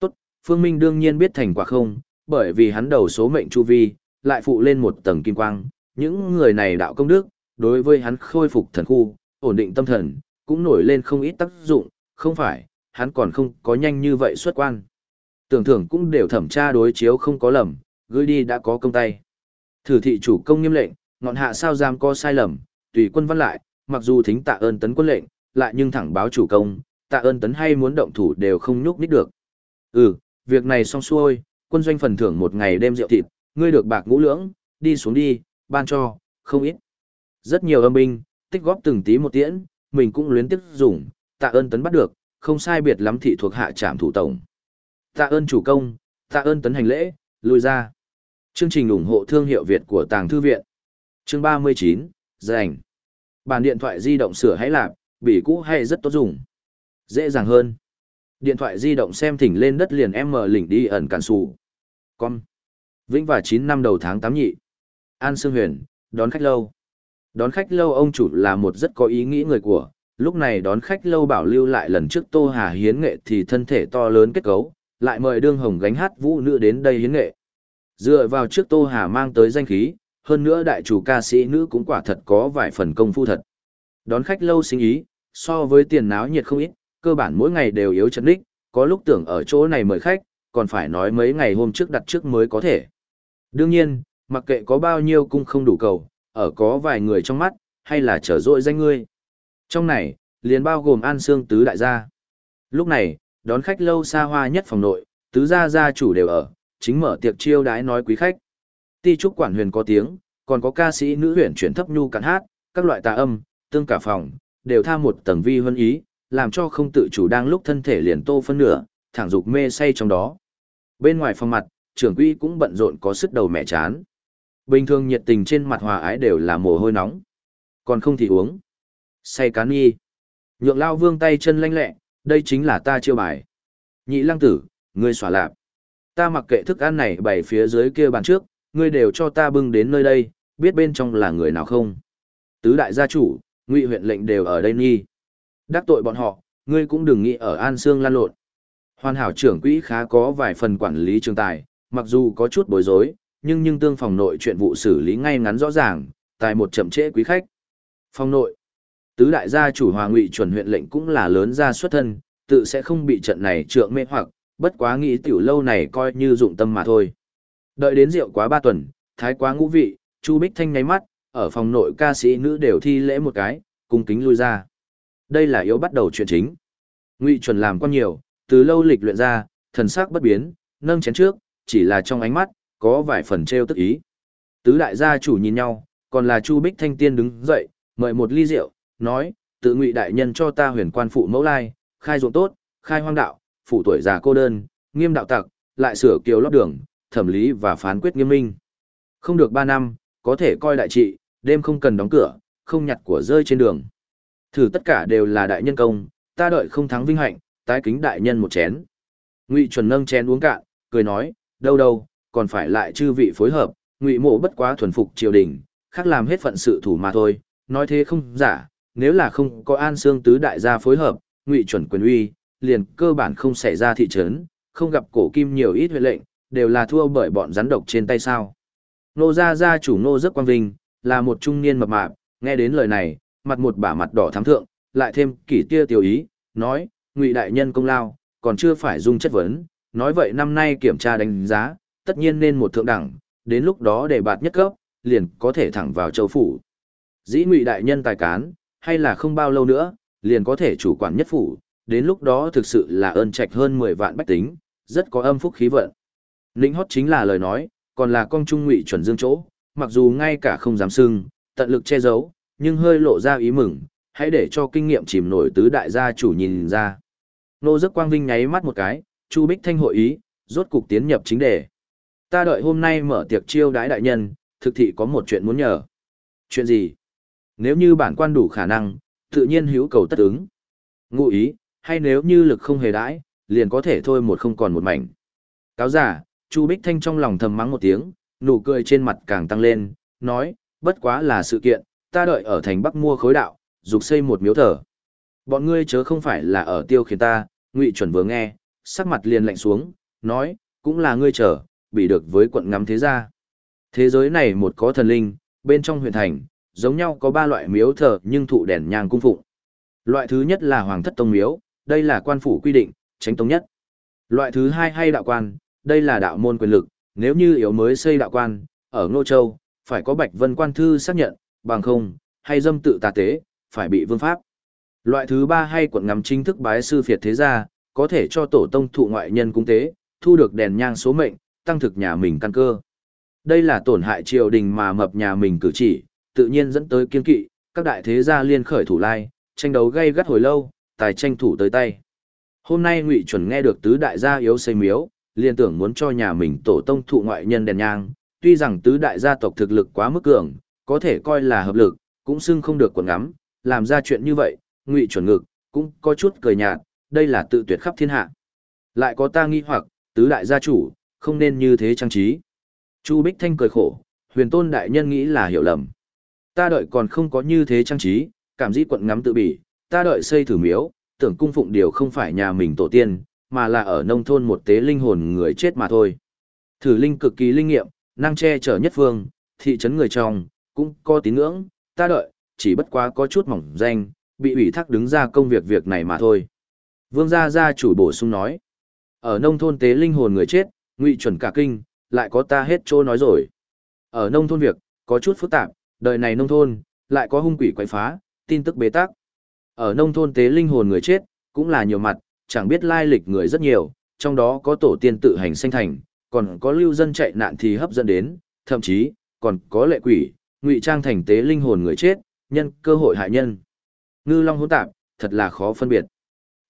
Tốt, Phương Minh đương nhiên biết thành quả không, bởi vì hắn đầu số mệnh chu vi, lại phụ lên một tầng kim quang, những người này đạo công đức, đối với hắn khôi phục thần khu, ổn định tâm thần, cũng nổi lên không ít tác dụng, không phải, hắn còn không có nhanh như vậy xuất quan. Tưởng thưởng cũng đều thẩm tra đối chiếu không có lầm, gửi đi đã có công tay. Thử thị chủ công nghiêm lệnh, ngọn hạ sao giam có sai lầm, tùy quân văn lại, mặc dù thính tạ ơn tấn quân lệnh, lại nhưng thẳng báo chủ công, tạ ơn tấn hay muốn động thủ đều không nhúc nít được. Ừ, việc này xong xuôi, quân doanh phần thưởng một ngày đêm rượu thịt, ngươi được bạc ngũ lưỡng, đi xuống đi, ban cho, không ít. Rất nhiều âm binh, tích góp từng tí một tiễn, mình cũng luyến tiếc dùng, tạ ơn tấn bắt được, không sai biệt lắm thị thuộc hạ trạm thủ tổng. Tạ ơn chủ công, tạ ơn tấn hành lễ, lùi ra. Chương trình ủng hộ thương hiệu Việt của Tàng Thư Viện. Chương 39, Dành. Bản điện thoại di động sửa hãy lạp, bị cũ hay rất tốt dùng. Dễ dàng hơn. Điện thoại di động xem thỉnh lên đất liền em mở lỉnh đi ẩn cản sù. Con. Vĩnh và 9 năm đầu tháng 8 nhị. An Sương Huyền, đón khách lâu. Đón khách lâu ông chủ là một rất có ý nghĩ người của, lúc này đón khách lâu bảo lưu lại lần trước Tô Hà hiến nghệ thì thân thể to lớn kết cấu, lại mời đương hồng gánh hát vũ nữ đến đây hiến nghệ. Dựa vào trước Tô Hà mang tới danh khí, hơn nữa đại chủ ca sĩ nữ cũng quả thật có vài phần công phu thật. Đón khách lâu sinh ý, so với tiền náo nhiệt không ít, cơ bản mỗi ngày đều yếu chấn đích, có lúc tưởng ở chỗ này mời khách, còn phải nói mấy ngày hôm trước đặt trước mới có thể. Đương nhiên, mặc kệ có bao nhiêu cung không đủ cầu, ở có vài người trong mắt, hay là trở dội danh ngươi. Trong này, liền bao gồm An Sương Tứ Đại gia. Lúc này, đón khách lâu xa hoa nhất phòng nội, Tứ gia gia chủ đều ở, chính mở tiệc chiêu đái nói quý khách. Ti trúc quản huyền có tiếng, còn có ca sĩ nữ huyền chuyển thấp nhu cắn hát, các loại tà âm, tương cả phòng, đều tha một tầng vi huân ý, làm cho không tự chủ đang lúc thân thể liền tô phân nửa, thẳng dục mê say trong đó. Bên ngoài phòng mặt, trưởng quỹ cũng bận rộn có sức đầu mẹ chán. Bình thường nhiệt tình trên mặt hòa ái đều là mồ hôi nóng. Còn không thì uống. Say cán nghi. Nhượng lao vương tay chân lanh lẹ, đây chính là ta chiêu bài. Nhị lăng tử, ngươi xỏa lạp. Ta mặc kệ thức ăn này bày phía dưới kia bàn trước, ngươi đều cho ta bưng đến nơi đây, biết bên trong là người nào không. Tứ đại gia chủ, ngụy huyện lệnh đều ở đây nghi. Đắc tội bọn họ, ngươi cũng đừng nghĩ ở An Sương lan lộn. Hoàn hảo trưởng quỹ khá có vài phần quản lý trường tài, mặc dù có chút bối rối, nhưng nhưng tương phòng nội chuyện vụ xử lý ngay ngắn rõ ràng, tại một chậm trễ quý khách. Phòng nội, tứ đại gia chủ hòa ngụy chuẩn huyện lệnh cũng là lớn gia xuất thân, tự sẽ không bị trận này trượng mê hoặc, bất quá nghĩ tiểu lâu này coi như dụng tâm mà thôi. Đợi đến rượu quá ba tuần, thái quá ngũ vị, Chu Bích Thanh nháy mắt, ở phòng nội ca sĩ nữ đều thi lễ một cái, cung kính lui ra. Đây là yếu bắt đầu chuyện chính. Ngụy chuẩn làm quan nhiều, từ lâu lịch luyện ra, thần sắc bất biến, nâng chén trước, chỉ là trong ánh mắt, có vài phần trêu tức ý. Tứ đại gia chủ nhìn nhau, còn là Chu Bích Thanh Tiên đứng dậy, mời một ly rượu, nói, tự ngụy đại nhân cho ta huyền quan phụ mẫu lai, khai ruộng tốt, khai hoang đạo, phụ tuổi già cô đơn, nghiêm đạo tặc, lại sửa kiều lót đường, thẩm lý và phán quyết nghiêm minh. Không được ba năm, có thể coi đại trị, đêm không cần đóng cửa, không nhặt của rơi trên đường. Thử tất cả đều là đại nhân công, ta đợi không thắng vinh hạnh, tái kính đại nhân một chén. Ngụy chuẩn nâng chén uống cạn, cười nói, đâu đâu, còn phải lại chư vị phối hợp, ngụy mộ bất quá thuần phục triều đình, khác làm hết phận sự thủ mà thôi, nói thế không giả, nếu là không có an xương tứ đại gia phối hợp, ngụy chuẩn quyền uy, liền cơ bản không xảy ra thị trấn, không gặp cổ kim nhiều ít huệ lệnh, đều là thua bởi bọn rắn độc trên tay sao. Nô gia gia chủ nô rất quang vinh, là một trung niên mập mạp, nghe đến lời này, mặt một bả mặt đỏ thắm thượng, lại thêm kỷ tia tiểu ý, nói, ngụy đại nhân công lao, còn chưa phải dung chất vấn, nói vậy năm nay kiểm tra đánh giá, tất nhiên nên một thượng đẳng, đến lúc đó để bạt nhất cấp, liền có thể thẳng vào châu phủ. Dĩ ngụy đại nhân tài cán, hay là không bao lâu nữa, liền có thể chủ quản nhất phủ, đến lúc đó thực sự là ơn trạch hơn 10 vạn bách tính, rất có âm phúc khí vận. Ninh hót chính là lời nói, còn là con trung ngụy chuẩn dương chỗ, mặc dù ngay cả không dám sưng, tận lực che giấu, nhưng hơi lộ ra ý mừng, hãy để cho kinh nghiệm chìm nổi tứ đại gia chủ nhìn ra. Nô giấc quang vinh nháy mắt một cái, Chu Bích Thanh hội ý, rốt cục tiến nhập chính đề. Ta đợi hôm nay mở tiệc chiêu đãi đại nhân, thực thị có một chuyện muốn nhờ. Chuyện gì? Nếu như bản quan đủ khả năng, tự nhiên hữu cầu tất ứng. Ngụ ý, hay nếu như lực không hề đãi, liền có thể thôi một không còn một mảnh. Cáo giả, Chu Bích Thanh trong lòng thầm mắng một tiếng, nụ cười trên mặt càng tăng lên, nói, bất quá là sự kiện, ta đợi ở thành Bắc mua khối đạo, dục xây một miếu thờ. Bọn ngươi chớ không phải là ở tiêu khiến ta, ngụy chuẩn vừa nghe, sắc mặt liền lạnh xuống, nói, cũng là ngươi chờ, bị được với quận ngắm thế gia. Thế giới này một có thần linh, bên trong huyện thành, giống nhau có ba loại miếu thờ nhưng thụ đèn nhang cung phụng. Loại thứ nhất là hoàng thất tông miếu, đây là quan phủ quy định, tránh tông nhất. Loại thứ hai hay đạo quan, đây là đạo môn quyền lực, nếu như yếu mới xây đạo quan, ở Ngô Châu, phải có Bạch Vân quan thư xác nhận, bằng không, hay dâm tự tà tế, phải bị vương pháp. Loại thứ ba hay quận ngắm chính thức bái sư phiệt thế gia, có thể cho tổ tông thụ ngoại nhân cung tế, thu được đèn nhang số mệnh, tăng thực nhà mình căn cơ. Đây là tổn hại triều đình mà mập nhà mình cử chỉ, tự nhiên dẫn tới kiên kỵ, các đại thế gia liên khởi thủ lai, tranh đấu gay gắt hồi lâu, tài tranh thủ tới tay. Hôm nay Ngụy Chuẩn nghe được tứ đại gia yếu xây miếu, liền tưởng muốn cho nhà mình tổ tông thụ ngoại nhân đèn nhang, tuy rằng tứ đại gia tộc thực lực quá mức cường, có thể coi là hợp lực, cũng xưng không được quần ngắm, làm ra chuyện như vậy, Ngụy Chuẩn ngực, cũng có chút cười nhạt, đây là tự tuyệt khắp thiên hạ. Lại có ta nghi hoặc, tứ đại gia chủ, không nên như thế trang trí. Chu Bích Thanh cười khổ, huyền tôn đại nhân nghĩ là hiểu lầm. Ta đợi còn không có như thế trang trí, cảm dĩ quận ngắm tự bỉ, ta đợi xây thử miếu, tưởng cung phụng điều không phải nhà mình tổ tiên, mà là ở nông thôn một tế linh hồn người chết mà thôi. Thử linh cực kỳ linh nghiệm, năng che chở nhất phương, thị trấn người trong, cũng có tín ngưỡng, ta đợi, chỉ bất quá có chút mỏng danh, bị ủy thác đứng ra công việc việc này mà thôi. Vương gia gia chủ bổ sung nói, ở nông thôn tế linh hồn người chết, ngụy chuẩn cả kinh, lại có ta hết chỗ nói rồi. Ở nông thôn việc, có chút phức tạp, đời này nông thôn, lại có hung quỷ quậy phá, tin tức bế tắc. Ở nông thôn tế linh hồn người chết, cũng là nhiều mặt, chẳng biết lai lịch người rất nhiều, trong đó có tổ tiên tự hành sanh thành, còn có lưu dân chạy nạn thì hấp dẫn đến, thậm chí, còn có lệ quỷ, ngụy trang thành tế linh hồn người chết, nhân cơ hội hại nhân. Ngư long hỗn tạp, thật là khó phân biệt.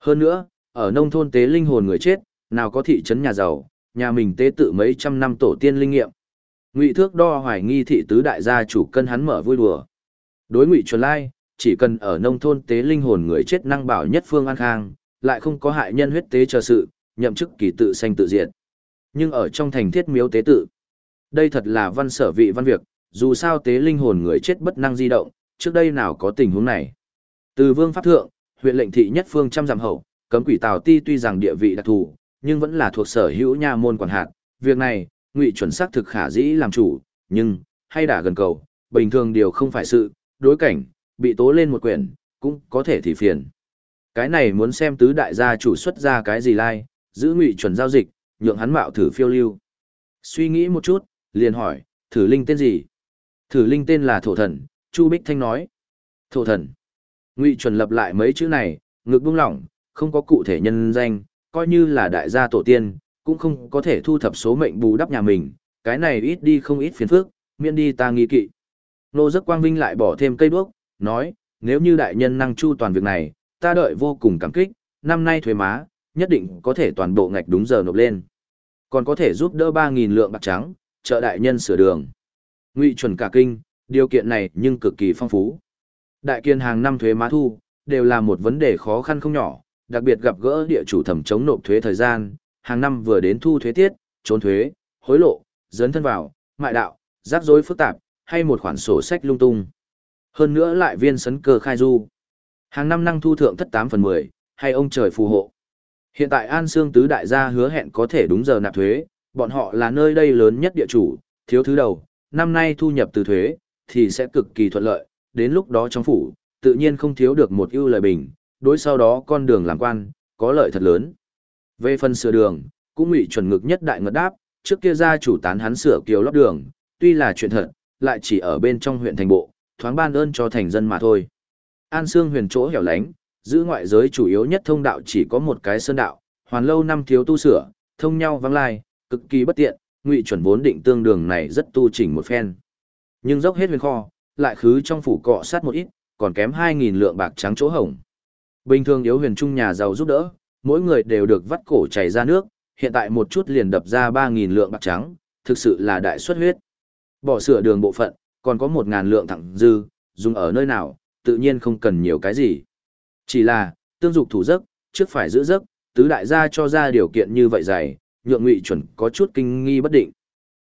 Hơn nữa, ở nông thôn tế linh hồn người chết, nào có thị trấn nhà giàu, nhà mình tế tự mấy trăm năm tổ tiên linh nghiệm. Ngụy Thước đo hoài nghi thị tứ đại gia chủ cân hắn mở vui đùa. Đối Ngụy Chuẩn Lai, chỉ cần ở nông thôn tế linh hồn người chết năng bảo nhất phương an khang, lại không có hại nhân huyết tế chờ sự, nhậm chức kỳ tự sanh tự diệt. Nhưng ở trong thành thiết miếu tế tự, đây thật là văn sở vị văn việc, dù sao tế linh hồn người chết bất năng di động, trước đây nào có tình huống này. Từ vương pháp thượng, huyện lệnh thị nhất phương trăm giảm hậu, cấm quỷ tào ti tuy rằng địa vị đặc thù, nhưng vẫn là thuộc sở hữu nha môn quản hạt. Việc này, ngụy chuẩn xác thực khả dĩ làm chủ, nhưng, hay đã gần cầu, bình thường điều không phải sự, đối cảnh, bị tố lên một quyển, cũng có thể thì phiền. Cái này muốn xem tứ đại gia chủ xuất ra cái gì lai, like, giữ ngụy chuẩn giao dịch, nhượng hắn mạo thử phiêu lưu. Suy nghĩ một chút, liền hỏi, thử linh tên gì? Thử linh tên là thổ thần, Chu Bích Thanh nói. Thổ thần. Ngụy chuẩn lập lại mấy chữ này, ngực buông lỏng, không có cụ thể nhân danh, coi như là đại gia tổ tiên, cũng không có thể thu thập số mệnh bù đắp nhà mình, cái này ít đi không ít phiền phức, miễn đi ta nghi kỵ. Nô giấc quang vinh lại bỏ thêm cây đuốc, nói, nếu như đại nhân năng chu toàn việc này, ta đợi vô cùng cảm kích, năm nay thuế má, nhất định có thể toàn bộ ngạch đúng giờ nộp lên. Còn có thể giúp đỡ 3.000 lượng bạc trắng, trợ đại nhân sửa đường. Ngụy chuẩn cả kinh, điều kiện này nhưng cực kỳ phong phú. Đại kiên hàng năm thuế má thu, đều là một vấn đề khó khăn không nhỏ, đặc biệt gặp gỡ địa chủ thẩm chống nộp thuế thời gian, hàng năm vừa đến thu thuế tiết, trốn thuế, hối lộ, dấn thân vào, mại đạo, rắc rối phức tạp, hay một khoản sổ sách lung tung. Hơn nữa lại viên sấn cơ khai du. Hàng năm năng thu thượng thất 8 phần 10, hay ông trời phù hộ. Hiện tại An Sương Tứ Đại gia hứa hẹn có thể đúng giờ nạp thuế, Bọn họ là nơi đây lớn nhất địa chủ, thiếu thứ đầu, năm nay thu nhập từ thuế, thì sẽ cực kỳ thuận lợi, đến lúc đó trong phủ, tự nhiên không thiếu được một ưu lời bình, đối sau đó con đường làm quan, có lợi thật lớn. Về phần sửa đường, cũng ngụy chuẩn ngực nhất đại ngật đáp, trước kia gia chủ tán hắn sửa kiều lót đường, tuy là chuyện thật, lại chỉ ở bên trong huyện thành bộ, thoáng ban ơn cho thành dân mà thôi. An Sương huyền chỗ hẻo lánh, giữ ngoại giới chủ yếu nhất thông đạo chỉ có một cái sơn đạo, hoàn lâu năm thiếu tu sửa, thông nhau vắng lai, cực kỳ bất tiện, ngụy chuẩn vốn định tương đường này rất tu chỉnh một phen. Nhưng dốc hết huyền kho, lại khứ trong phủ cọ sát một ít, còn kém 2.000 lượng bạc trắng chỗ hồng. Bình thường yếu huyền trung nhà giàu giúp đỡ, mỗi người đều được vắt cổ chảy ra nước, hiện tại một chút liền đập ra 3.000 lượng bạc trắng, thực sự là đại xuất huyết. Bỏ sửa đường bộ phận, còn có 1.000 lượng thẳng dư, dùng ở nơi nào, tự nhiên không cần nhiều cái gì. Chỉ là, tương dục thủ giấc, trước phải giữ giấc, tứ đại gia cho ra điều kiện như vậy dày, nhượng ngụy chuẩn có chút kinh nghi bất định.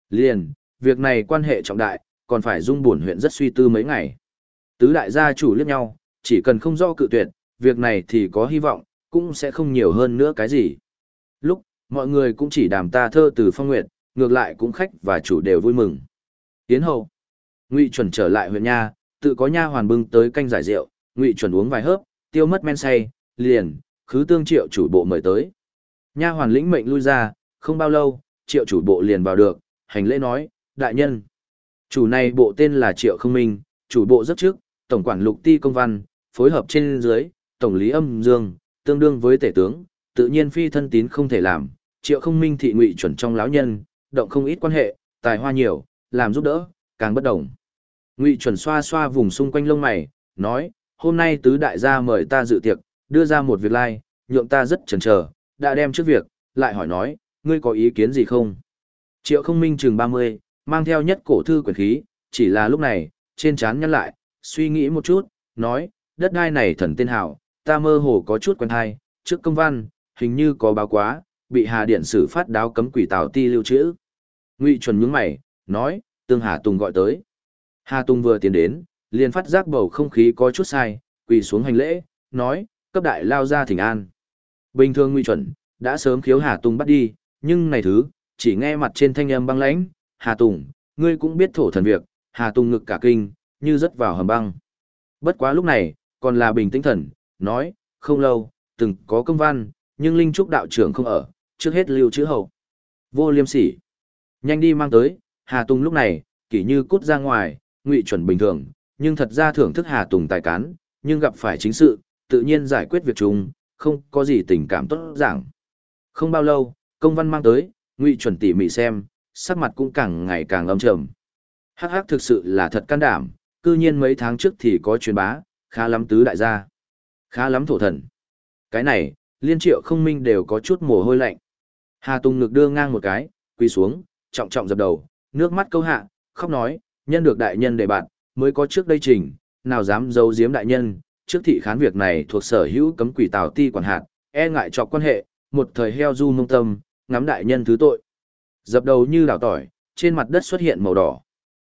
Liền, việc này quan hệ trọng đại, còn phải dung buồn huyện rất suy tư mấy ngày. Tứ đại gia chủ liếc nhau, chỉ cần không do cự tuyệt, việc này thì có hy vọng, cũng sẽ không nhiều hơn nữa cái gì. Lúc, mọi người cũng chỉ đàm ta thơ từ phong nguyệt, ngược lại cũng khách và chủ đều vui mừng. Tiến hậu, Ngụy chuẩn trở lại huyện nha, tự có nha hoàn bưng tới canh giải rượu, Ngụy chuẩn uống vài hớp, tiêu mất men say, liền, khứ tương triệu chủ bộ mời tới. Nha hoàn lĩnh mệnh lui ra, không bao lâu, triệu chủ bộ liền vào được, hành lễ nói, đại nhân. Chủ này bộ tên là Triệu Không Minh, chủ bộ rất trước, tổng quản lục ti công văn, phối hợp trên dưới, tổng lý âm dương, tương đương với tể tướng, tự nhiên phi thân tín không thể làm, Triệu Không Minh thị ngụy chuẩn trong lão nhân, động không ít quan hệ, tài hoa nhiều, làm giúp đỡ, càng bất đồng. Ngụy chuẩn xoa xoa vùng xung quanh lông mày, nói, hôm nay tứ đại gia mời ta dự tiệc, đưa ra một việc lai, like, nhượng ta rất chần chờ, đã đem trước việc, lại hỏi nói, ngươi có ý kiến gì không? Triệu không minh chừng 30, mang theo nhất cổ thư quyền khí, chỉ là lúc này, trên trán nhăn lại, suy nghĩ một chút, nói, đất đai này thần tên hảo, ta mơ hồ có chút quen hay, trước công văn, hình như có báo quá, bị Hà Điện xử phát đáo cấm quỷ tào ti lưu trữ. Ngụy chuẩn nhướng mày, nói, tương Hà Tùng gọi tới. Hà Tùng vừa tiến đến, liền phát giác bầu không khí có chút sai, quỳ xuống hành lễ, nói, cấp đại lao ra thỉnh an. Bình thường Ngụy chuẩn, đã sớm khiếu Hà Tùng bắt đi, nhưng này thứ, chỉ nghe mặt trên thanh âm băng lãnh, Hà Tùng, ngươi cũng biết thổ thần việc, Hà Tùng ngực cả kinh, như rớt vào hầm băng. Bất quá lúc này, còn là bình tĩnh thần, nói, không lâu, từng có công văn, nhưng Linh Trúc đạo trưởng không ở, trước hết lưu chữ hậu. Vô liêm sỉ. Nhanh đi mang tới, Hà Tùng lúc này, kỷ như cút ra ngoài, ngụy chuẩn bình thường, nhưng thật ra thưởng thức Hà Tùng tài cán, nhưng gặp phải chính sự, tự nhiên giải quyết việc chung, không có gì tình cảm tốt giảng. Không bao lâu, công văn mang tới, ngụy chuẩn tỉ mỉ xem, sắc mặt cũng càng ngày càng âm trầm. Hắc hắc thực sự là thật can đảm, cư nhiên mấy tháng trước thì có truyền bá, khá lắm tứ đại gia. Khá lắm thổ thần. Cái này, liên triệu không minh đều có chút mồ hôi lạnh. Hà Tùng ngực đưa ngang một cái, quỳ xuống, trọng trọng dập đầu, nước mắt câu hạ, khóc nói, nhân được đại nhân để bạn, mới có trước đây trình, nào dám giấu giếm đại nhân, trước thị khán việc này thuộc sở hữu cấm quỷ tào ti quản hạt, e ngại trọc quan hệ, một thời heo du mông tâm, ngắm đại nhân thứ tội. Dập đầu như đào tỏi, trên mặt đất xuất hiện màu đỏ.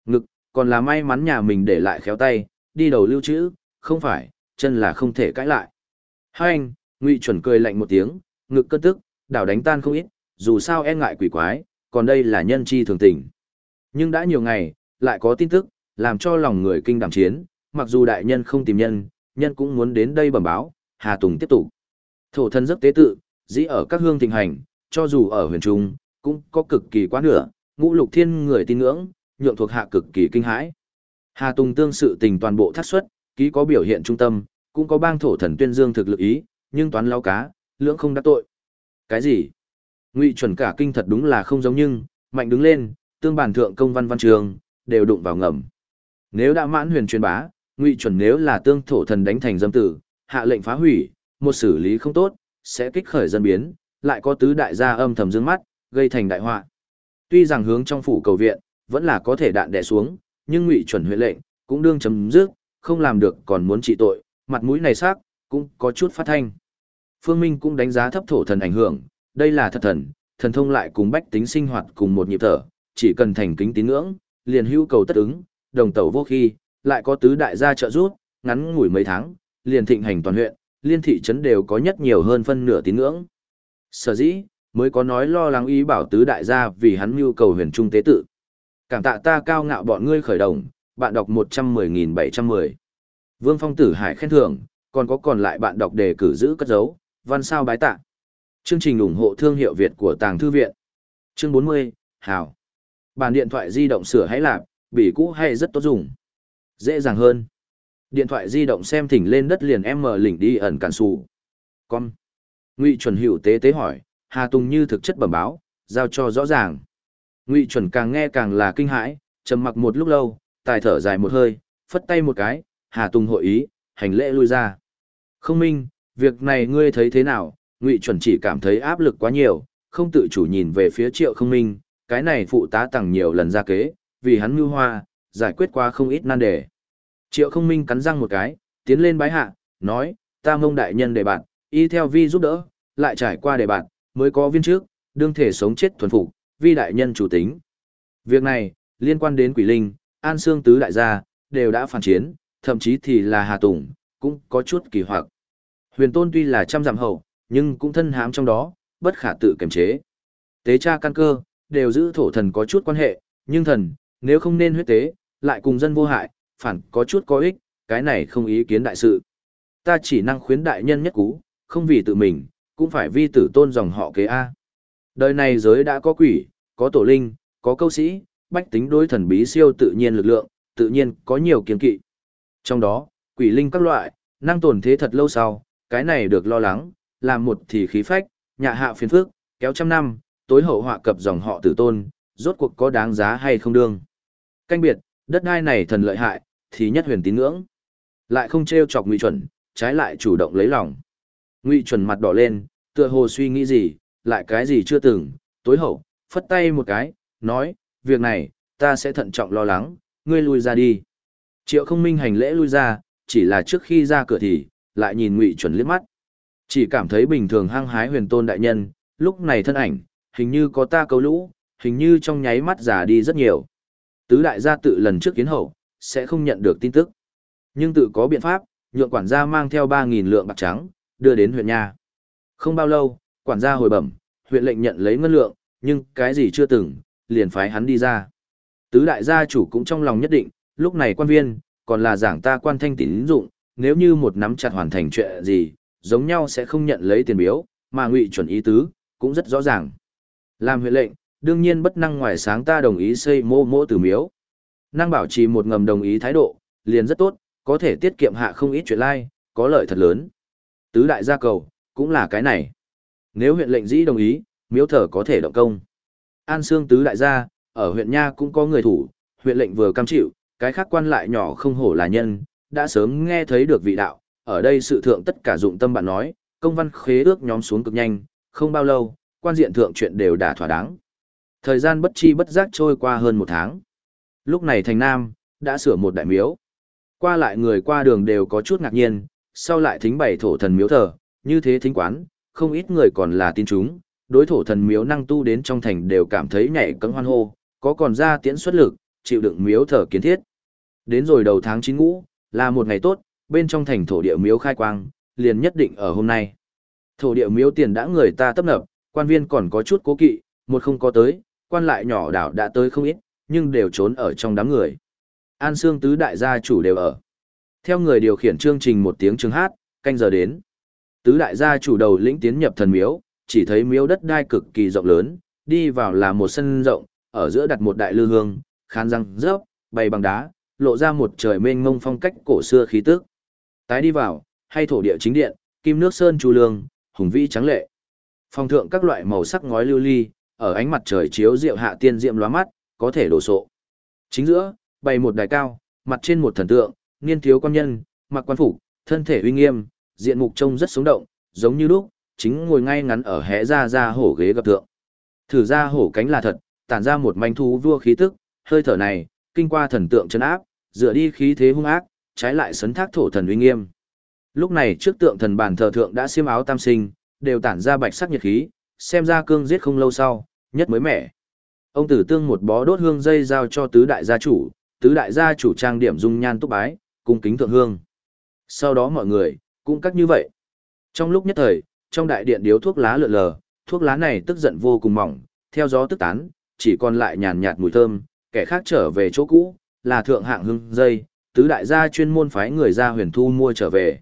Ngực, còn là may mắn nhà mình để lại khéo tay, đi đầu lưu trữ, không phải, chân là không thể cãi lại. Hai anh, Ngụy chuẩn cười lạnh một tiếng, ngực cơn tức, đảo đánh tan không ít, dù sao e ngại quỷ quái, còn đây là nhân chi thường tình. Nhưng đã nhiều ngày, lại có tin tức, làm cho lòng người kinh đảm chiến, mặc dù đại nhân không tìm nhân, nhân cũng muốn đến đây bẩm báo, Hà Tùng tiếp tục. Thổ thân rất tế tự, dĩ ở các hương thịnh hành, cho dù ở huyền trung, cũng có cực kỳ quá nửa, ngũ lục thiên người tin ngưỡng, nhượng thuộc hạ cực kỳ kinh hãi. Hà Tùng tương sự tình toàn bộ thắt xuất, ký có biểu hiện trung tâm, cũng có bang thổ thần tuyên dương thực lực ý, nhưng toán lao cá, lưỡng không đắc tội. Cái gì? Ngụy chuẩn cả kinh thật đúng là không giống nhưng, mạnh đứng lên, tương bản thượng công văn văn trường, đều đụng vào ngầm. Nếu đã mãn huyền truyền bá, Ngụy chuẩn nếu là tương thổ thần đánh thành dâm tử, hạ lệnh phá hủy, một xử lý không tốt, sẽ kích khởi dân biến, lại có tứ đại gia âm thầm dương mắt, gây thành đại họa. Tuy rằng hướng trong phủ cầu viện, vẫn là có thể đạn đè xuống, nhưng ngụy chuẩn huệ lệnh, cũng đương chấm dứt, không làm được còn muốn trị tội, mặt mũi này sắc, cũng có chút phát thanh. Phương Minh cũng đánh giá thấp thổ thần ảnh hưởng, đây là thật thần, thần thông lại cùng bách tính sinh hoạt cùng một nhịp thở, chỉ cần thành kính tín ngưỡng, liền hữu cầu tất ứng, đồng tẩu vô khi, lại có tứ đại gia trợ giúp, ngắn ngủi mấy tháng, liền thịnh hành toàn huyện, liên thị trấn đều có nhất nhiều hơn phân nửa tín ngưỡng. Sở dĩ, mới có nói lo lắng ý bảo tứ đại gia vì hắn nhu cầu huyền trung tế tự. Cảm tạ ta cao ngạo bọn ngươi khởi động, bạn đọc 110.710. Vương Phong Tử Hải khen thưởng, còn có còn lại bạn đọc đề cử giữ cất dấu, văn sao bái tạ. Chương trình ủng hộ thương hiệu Việt của Tàng Thư Viện. Chương 40, Hảo. bàn điện thoại di động sửa hãy lạp, bị cũ hay rất tốt dùng. Dễ dàng hơn. Điện thoại di động xem thỉnh lên đất liền em mở lỉnh đi ẩn cản sụ. Con. Ngụy chuẩn hữu tế tế hỏi, Hà Tùng như thực chất bẩm báo, giao cho rõ ràng. Ngụy chuẩn càng nghe càng là kinh hãi, trầm mặc một lúc lâu, tài thở dài một hơi, phất tay một cái, Hà Tùng hội ý, hành lễ lui ra. Không minh, việc này ngươi thấy thế nào, Ngụy chuẩn chỉ cảm thấy áp lực quá nhiều, không tự chủ nhìn về phía triệu không minh, cái này phụ tá tặng nhiều lần ra kế, vì hắn mưu hoa, giải quyết qua không ít nan đề. Triệu không minh cắn răng một cái, tiến lên bái hạ, nói, ta mông đại nhân đề bạn, y theo vi giúp đỡ, lại trải qua đề bạn, mới có viên trước, đương thể sống chết thuần phục, vi đại nhân chủ tính. Việc này, liên quan đến quỷ linh, an xương tứ đại gia, đều đã phản chiến, thậm chí thì là Hà Tùng, cũng có chút kỳ hoặc. Huyền Tôn tuy là trăm giảm hậu, nhưng cũng thân hám trong đó, bất khả tự kiềm chế. Tế cha căn cơ, đều giữ thổ thần có chút quan hệ, nhưng thần, nếu không nên huyết tế, lại cùng dân vô hại, phản có chút có ích, cái này không ý kiến đại sự. Ta chỉ năng khuyến đại nhân nhất cú, không vì tự mình, cũng phải vi tử tôn dòng họ kế A. Đời này giới đã có quỷ, có tổ linh, có câu sĩ, bách tính đối thần bí siêu tự nhiên lực lượng, tự nhiên có nhiều kiên kỵ. Trong đó, quỷ linh các loại, năng tồn thế thật lâu sau, cái này được lo lắng, làm một thì khí phách, nhà hạ phiền phước, kéo trăm năm, tối hậu họa cập dòng họ tử tôn, rốt cuộc có đáng giá hay không đương. Canh biệt, đất đai này thần lợi hại, thì nhất huyền tín ngưỡng. Lại không treo chọc ngụy chuẩn, trái lại chủ động lấy lòng. Ngụy chuẩn mặt đỏ lên, tựa hồ suy nghĩ gì, lại cái gì chưa từng, tối hậu, phất tay một cái, nói, việc này, ta sẽ thận trọng lo lắng, ngươi lui ra đi. Triệu không minh hành lễ lui ra, chỉ là trước khi ra cửa thì, lại nhìn ngụy chuẩn liếc mắt. Chỉ cảm thấy bình thường hăng hái huyền tôn đại nhân, lúc này thân ảnh, hình như có ta câu lũ, hình như trong nháy mắt già đi rất nhiều. Tứ đại gia tự lần trước kiến hậu, sẽ không nhận được tin tức. Nhưng tự có biện pháp, nhượng quản gia mang theo 3.000 lượng bạc trắng, đưa đến huyện nhà. Không bao lâu, quản gia hồi bẩm, huyện lệnh nhận lấy ngân lượng, nhưng cái gì chưa từng, liền phái hắn đi ra. Tứ đại gia chủ cũng trong lòng nhất định, lúc này quan viên, còn là giảng ta quan thanh tín dụng, nếu như một nắm chặt hoàn thành chuyện gì, giống nhau sẽ không nhận lấy tiền biếu, mà ngụy chuẩn ý tứ, cũng rất rõ ràng. Làm huyện lệnh, đương nhiên bất năng ngoài sáng ta đồng ý xây mô mô từ miếu. Năng bảo trì một ngầm đồng ý thái độ, liền rất tốt, có thể tiết kiệm hạ không ít chuyện lai, có lợi thật lớn. Tứ đại gia cầu, cũng là cái này. Nếu huyện lệnh dĩ đồng ý, miếu thờ có thể động công. An Sương tứ đại gia, ở huyện Nha cũng có người thủ, huyện lệnh vừa cam chịu, cái khác quan lại nhỏ không hổ là nhân, đã sớm nghe thấy được vị đạo, ở đây sự thượng tất cả dụng tâm bạn nói, công văn khế ước nhóm xuống cực nhanh, không bao lâu, quan diện thượng chuyện đều đã thỏa đáng. Thời gian bất chi bất giác trôi qua hơn một tháng. Lúc này thành Nam, đã sửa một đại miếu. Qua lại người qua đường đều có chút ngạc nhiên, sau lại thính bày thổ thần miếu thờ, như thế thính quán, không ít người còn là tin chúng, đối thổ thần miếu năng tu đến trong thành đều cảm thấy nhảy cấm hoan hô, có còn ra tiễn xuất lực, chịu đựng miếu thở kiến thiết. Đến rồi đầu tháng 9 ngũ, là một ngày tốt, bên trong thành thổ địa miếu khai quang, liền nhất định ở hôm nay. Thổ địa miếu tiền đã người ta tấp nập, quan viên còn có chút cố kỵ, một không có tới, quan lại nhỏ đảo đã tới không ít, nhưng đều trốn ở trong đám người. An Sương tứ đại gia chủ đều ở. Theo người điều khiển chương trình một tiếng chương hát, canh giờ đến. Tứ đại gia chủ đầu lĩnh tiến nhập thần miếu, chỉ thấy miếu đất đai cực kỳ rộng lớn, đi vào là một sân rộng, ở giữa đặt một đại lư hương, khán răng rớp, bày bằng đá, lộ ra một trời mênh mông phong cách cổ xưa khí tức. Tái đi vào, hay thổ địa chính điện, kim nước sơn chu lương, hùng vĩ trắng lệ. Phong thượng các loại màu sắc ngói lưu ly, ở ánh mặt trời chiếu rượu hạ tiên diệm lóa mắt, có thể đổ sộ. Chính giữa, bày một đài cao, mặt trên một thần tượng, niên thiếu quan nhân, mặc quan phục, thân thể uy nghiêm, diện mục trông rất sống động, giống như lúc, chính ngồi ngay ngắn ở hẽ ra ra hổ ghế gặp tượng. Thử ra hổ cánh là thật, tản ra một manh thú vua khí tức, hơi thở này, kinh qua thần tượng chân áp, dựa đi khí thế hung ác, trái lại sấn thác thổ thần uy nghiêm. Lúc này trước tượng thần bản thờ thượng đã xiêm áo tam sinh, đều tản ra bạch sắc nhiệt khí, xem ra cương giết không lâu sau, nhất mới mẻ. Ông tử tương một bó đốt hương dây giao cho tứ đại gia chủ, tứ đại gia chủ trang điểm dung nhan túc bái, cung kính thượng hương. Sau đó mọi người, cũng cách như vậy. Trong lúc nhất thời, trong đại điện điếu thuốc lá lượn lờ, thuốc lá này tức giận vô cùng mỏng, theo gió tức tán, chỉ còn lại nhàn nhạt mùi thơm, kẻ khác trở về chỗ cũ, là thượng hạng hưng dây, tứ đại gia chuyên môn phái người ra huyền thu mua trở về.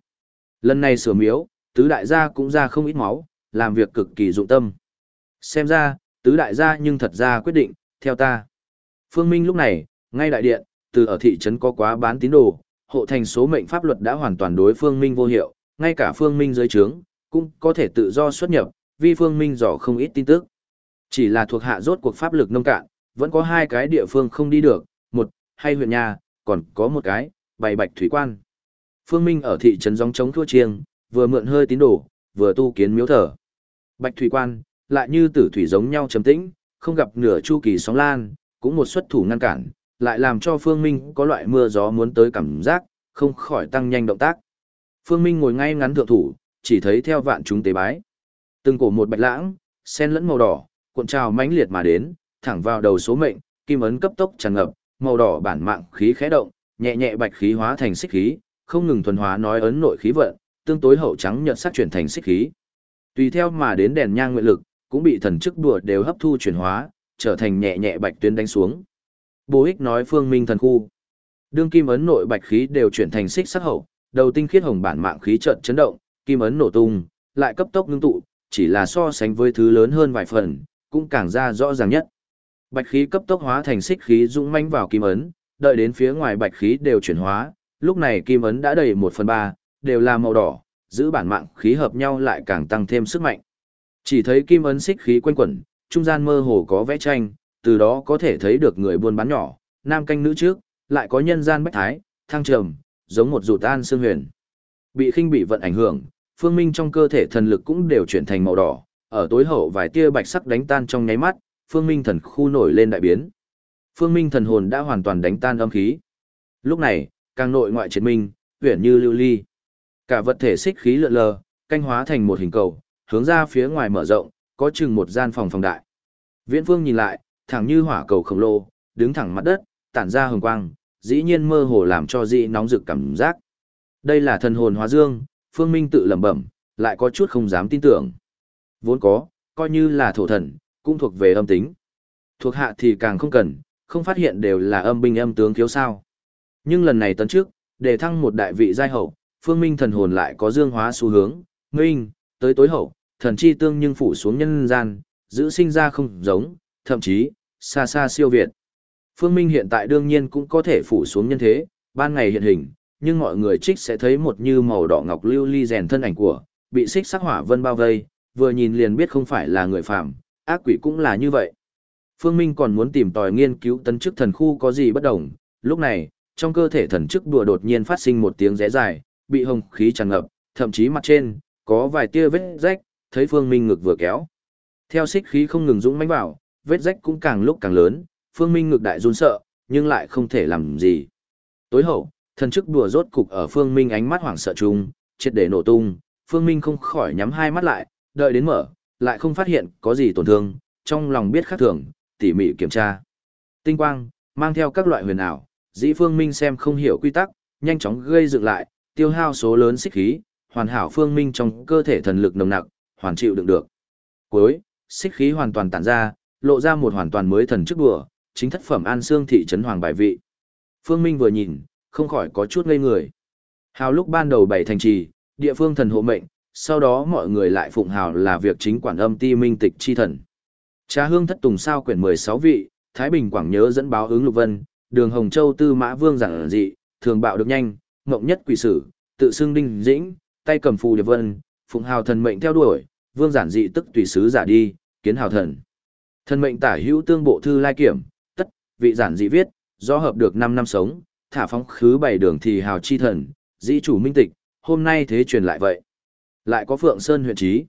Lần này sửa miếu, tứ đại gia cũng ra không ít máu, làm việc cực kỳ dụng tâm. Xem ra, tứ đại gia nhưng thật ra quyết định, theo ta. Phương Minh lúc này, ngay đại điện, từ ở thị trấn có quá bán tín đồ, hộ thành số mệnh pháp luật đã hoàn toàn đối Phương Minh vô hiệu, ngay cả Phương Minh dưới trướng, cũng có thể tự do xuất nhập, Vi Phương Minh dò không ít tin tức. Chỉ là thuộc hạ rốt cuộc pháp lực nông cạn, vẫn có hai cái địa phương không đi được, một, hay huyện nhà, còn có một cái, bày bạch thủy quan. Phương Minh ở thị trấn gióng trống thua chiêng, vừa mượn hơi tín đồ, vừa tu kiến miếu thở. Bạch thủy quan, lại như tử thủy giống nhau trầm tĩnh, không gặp nửa chu kỳ sóng lan, cũng một xuất thủ ngăn cản, lại làm cho Phương Minh có loại mưa gió muốn tới cảm giác, không khỏi tăng nhanh động tác. Phương Minh ngồi ngay ngắn thượng thủ, chỉ thấy theo vạn chúng tế bái. Từng cổ một bạch lãng, sen lẫn màu đỏ, cuộn trào mãnh liệt mà đến, thẳng vào đầu số mệnh, kim ấn cấp tốc tràn ngập, màu đỏ bản mạng khí khẽ động, nhẹ nhẹ bạch khí hóa thành xích khí, không ngừng thuần hóa nói ấn nội khí vận, tương tối hậu trắng nhợt sắc chuyển thành xích khí. Tùy theo mà đến đèn nhang nguyện lực, cũng bị thần chức đùa đều hấp thu chuyển hóa, trở thành nhẹ nhẹ bạch tuyến đánh xuống. Bố ích nói phương minh thần khu. Đương kim ấn nội bạch khí đều chuyển thành xích sắc hậu, đầu tinh khiết hồng bản mạng khí chợt chấn động, kim ấn nổ tung, lại cấp tốc ngưng tụ, chỉ là so sánh với thứ lớn hơn vài phần, cũng càng ra rõ ràng nhất. Bạch khí cấp tốc hóa thành xích khí dũng mãnh vào kim ấn, đợi đến phía ngoài bạch khí đều chuyển hóa, lúc này kim ấn đã đầy 1 phần 3, đều là màu đỏ, giữ bản mạng khí hợp nhau lại càng tăng thêm sức mạnh. Chỉ thấy kim ấn xích khí quanh quẩn, trung gian mơ hồ có vẽ tranh, từ đó có thể thấy được người buôn bán nhỏ, nam canh nữ trước, lại có nhân gian bách thái, thăng trầm, giống một rụt tan xương huyền. Bị khinh bị vận ảnh hưởng, phương minh trong cơ thể thần lực cũng đều chuyển thành màu đỏ, ở tối hậu vài tia bạch sắc đánh tan trong nháy mắt, phương minh thần khu nổi lên đại biến. Phương minh thần hồn đã hoàn toàn đánh tan âm khí. Lúc này, càng nội ngoại triệt minh, uyển như lưu ly. Cả vật thể xích khí lượn lờ, canh hóa thành một hình cầu, hướng ra phía ngoài mở rộng, có chừng một gian phòng phòng đại. Viễn Phương nhìn lại, thẳng như hỏa cầu khổng lồ, đứng thẳng mặt đất, tản ra hồng quang, dĩ nhiên mơ hồ làm cho dị nóng rực cảm giác. Đây là thần hồn hóa dương, Phương Minh tự lẩm bẩm, lại có chút không dám tin tưởng. Vốn có, coi như là thổ thần, cũng thuộc về âm tính. Thuộc hạ thì càng không cần, không phát hiện đều là âm binh âm tướng thiếu sao. Nhưng lần này tấn trước, để thăng một đại vị giai hậu, Phương Minh thần hồn lại có dương hóa xu hướng, minh, tới tối hậu, thần chi tương nhưng phủ xuống nhân gian, giữ sinh ra không giống, thậm chí, xa xa siêu việt. Phương Minh hiện tại đương nhiên cũng có thể phủ xuống nhân thế, ban ngày hiện hình, nhưng mọi người trích sẽ thấy một như màu đỏ ngọc lưu ly rèn thân ảnh của, bị xích sắc hỏa vân bao vây, vừa nhìn liền biết không phải là người phạm, ác quỷ cũng là như vậy. Phương Minh còn muốn tìm tòi nghiên cứu tấn chức thần khu có gì bất đồng, lúc này, trong cơ thể thần chức đùa đột nhiên phát sinh một tiếng rẽ dài, bị hồng khí tràn ngập, thậm chí mặt trên, có vài tia vết rách, thấy Phương Minh ngực vừa kéo. Theo xích khí không ngừng dũng mãnh vào, vết rách cũng càng lúc càng lớn, Phương Minh ngực đại run sợ, nhưng lại không thể làm gì. Tối hậu, thần chức đùa rốt cục ở Phương Minh ánh mắt hoảng sợ chung, triệt để nổ tung, Phương Minh không khỏi nhắm hai mắt lại, đợi đến mở, lại không phát hiện có gì tổn thương, trong lòng biết khác thường, tỉ mỉ kiểm tra. Tinh quang, mang theo các loại huyền ảo, dĩ Phương Minh xem không hiểu quy tắc, nhanh chóng gây dựng lại, tiêu hao số lớn xích khí, hoàn hảo Phương Minh trong cơ thể thần lực nồng nặc, hoàn chịu đựng được. Cuối, xích khí hoàn toàn tản ra, lộ ra một hoàn toàn mới thần chức đùa, chính thất phẩm an xương thị trấn hoàng bài vị. Phương Minh vừa nhìn, không khỏi có chút ngây người. Hào lúc ban đầu bảy thành trì, địa phương thần hộ mệnh, sau đó mọi người lại phụng hào là việc chính quản âm ti minh tịch chi thần. Trà hương thất tùng sao quyển 16 vị, Thái Bình Quảng nhớ dẫn báo ứng lục vân, đường Hồng Châu tư mã vương giảng dị, thường bạo được nhanh, ngộng nhất quỷ sử, tự xưng đinh dĩnh, tay cầm phù điệp vân, phụng hào thần mệnh theo đuổi, vương giản dị tức tùy sứ giả đi, kiến hào thần. Thần mệnh tả hữu tương bộ thư lai kiểm, tất, vị giản dị viết, do hợp được 5 năm sống, thả phóng khứ bảy đường thì hào chi thần, dĩ chủ minh tịch, hôm nay thế truyền lại vậy. Lại có Phượng Sơn huyện trí,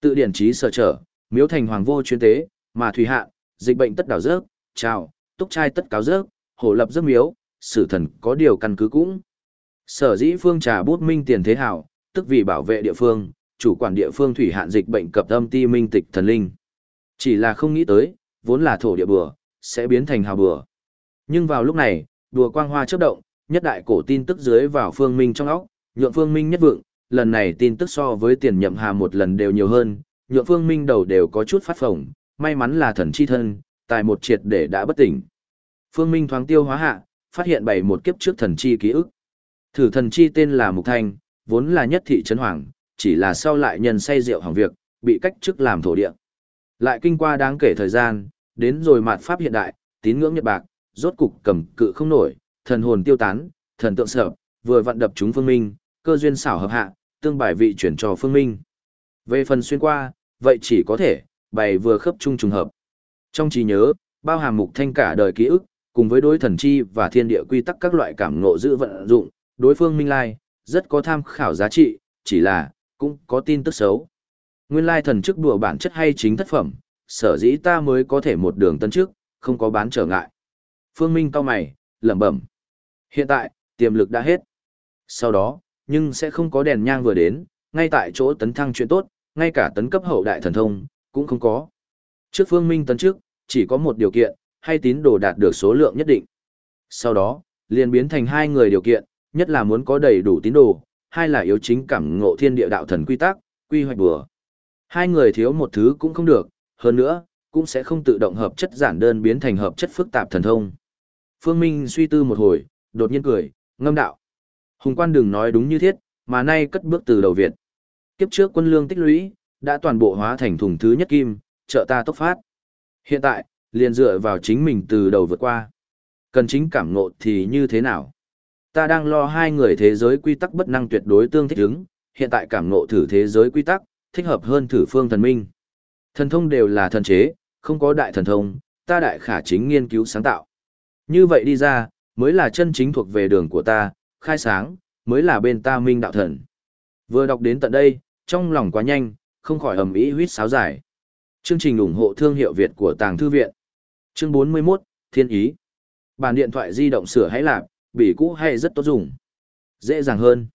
tự điển trí sở trở, miếu thành hoàng vô chuyên tế, mà thủy hạ, dịch bệnh tất đảo rớt, chào, túc trai tất cáo rớt, hổ lập rớt miếu, sử thần có điều căn cứ cũng. Sở dĩ phương trà bút minh tiền thế hảo, tức vì bảo vệ địa phương, chủ quản địa phương thủy hạn dịch bệnh cập âm ti minh tịch thần linh. Chỉ là không nghĩ tới, vốn là thổ địa bừa, sẽ biến thành hào bừa. Nhưng vào lúc này, đùa quang hoa chớp động, nhất đại cổ tin tức dưới vào phương minh trong óc, nhượng phương minh nhất vượng, lần này tin tức so với tiền nhậm hà một lần đều nhiều hơn, nhượng Phương Minh đầu đều có chút phát phồng, may mắn là thần chi thân, tài một triệt để đã bất tỉnh. Phương Minh thoáng tiêu hóa hạ, phát hiện bảy một kiếp trước thần chi ký ức. Thử thần chi tên là Mục Thanh, vốn là nhất thị trấn hoàng, chỉ là sau lại nhân say rượu hỏng việc, bị cách chức làm thổ địa. Lại kinh qua đáng kể thời gian, đến rồi mạt pháp hiện đại, tín ngưỡng nhật bạc, rốt cục cầm cự không nổi, thần hồn tiêu tán, thần tượng sợ, vừa vận đập chúng Phương Minh, cơ duyên xảo hợp hạ, tương bài vị chuyển cho Phương Minh. Về phần xuyên qua, vậy chỉ có thể, bày vừa khớp chung trùng hợp. Trong trí nhớ, bao hàm mục thanh cả đời ký ức, cùng với đối thần chi và thiên địa quy tắc các loại cảm ngộ giữ vận dụng, đối phương Minh Lai, rất có tham khảo giá trị, chỉ là, cũng có tin tức xấu. Nguyên lai thần chức đùa bản chất hay chính thất phẩm, sở dĩ ta mới có thể một đường tân trước, không có bán trở ngại. Phương Minh cao mày, lẩm bẩm. Hiện tại, tiềm lực đã hết. Sau đó, nhưng sẽ không có đèn nhang vừa đến, ngay tại chỗ tấn thăng chuyện tốt, ngay cả tấn cấp hậu đại thần thông, cũng không có. Trước Phương Minh tấn trước, chỉ có một điều kiện, hay tín đồ đạt được số lượng nhất định. Sau đó, liền biến thành hai người điều kiện, nhất là muốn có đầy đủ tín đồ, hai là yếu chính cảm ngộ thiên địa đạo thần quy tắc, quy hoạch bừa. Hai người thiếu một thứ cũng không được, hơn nữa, cũng sẽ không tự động hợp chất giản đơn biến thành hợp chất phức tạp thần thông. Phương Minh suy tư một hồi, đột nhiên cười, ngâm đạo. Hùng quan đừng nói đúng như thiết, mà nay cất bước từ đầu Việt. Kiếp trước quân lương tích lũy, đã toàn bộ hóa thành thùng thứ nhất kim, trợ ta tốc phát. Hiện tại, liền dựa vào chính mình từ đầu vượt qua. Cần chính cảm ngộ thì như thế nào? Ta đang lo hai người thế giới quy tắc bất năng tuyệt đối tương thích ứng, hiện tại cảm ngộ thử thế giới quy tắc, thích hợp hơn thử phương thần minh. Thần thông đều là thần chế, không có đại thần thông, ta đại khả chính nghiên cứu sáng tạo. Như vậy đi ra, mới là chân chính thuộc về đường của ta, khai sáng, mới là bên ta minh đạo thần. Vừa đọc đến tận đây, trong lòng quá nhanh, không khỏi ầm ĩ huýt sáo dài. Chương trình ủng hộ thương hiệu Việt của Tàng Thư Viện. Chương 41, Thiên Ý. bàn điện thoại di động sửa hãy lạp, bỉ cũ hay rất tốt dùng. Dễ dàng hơn.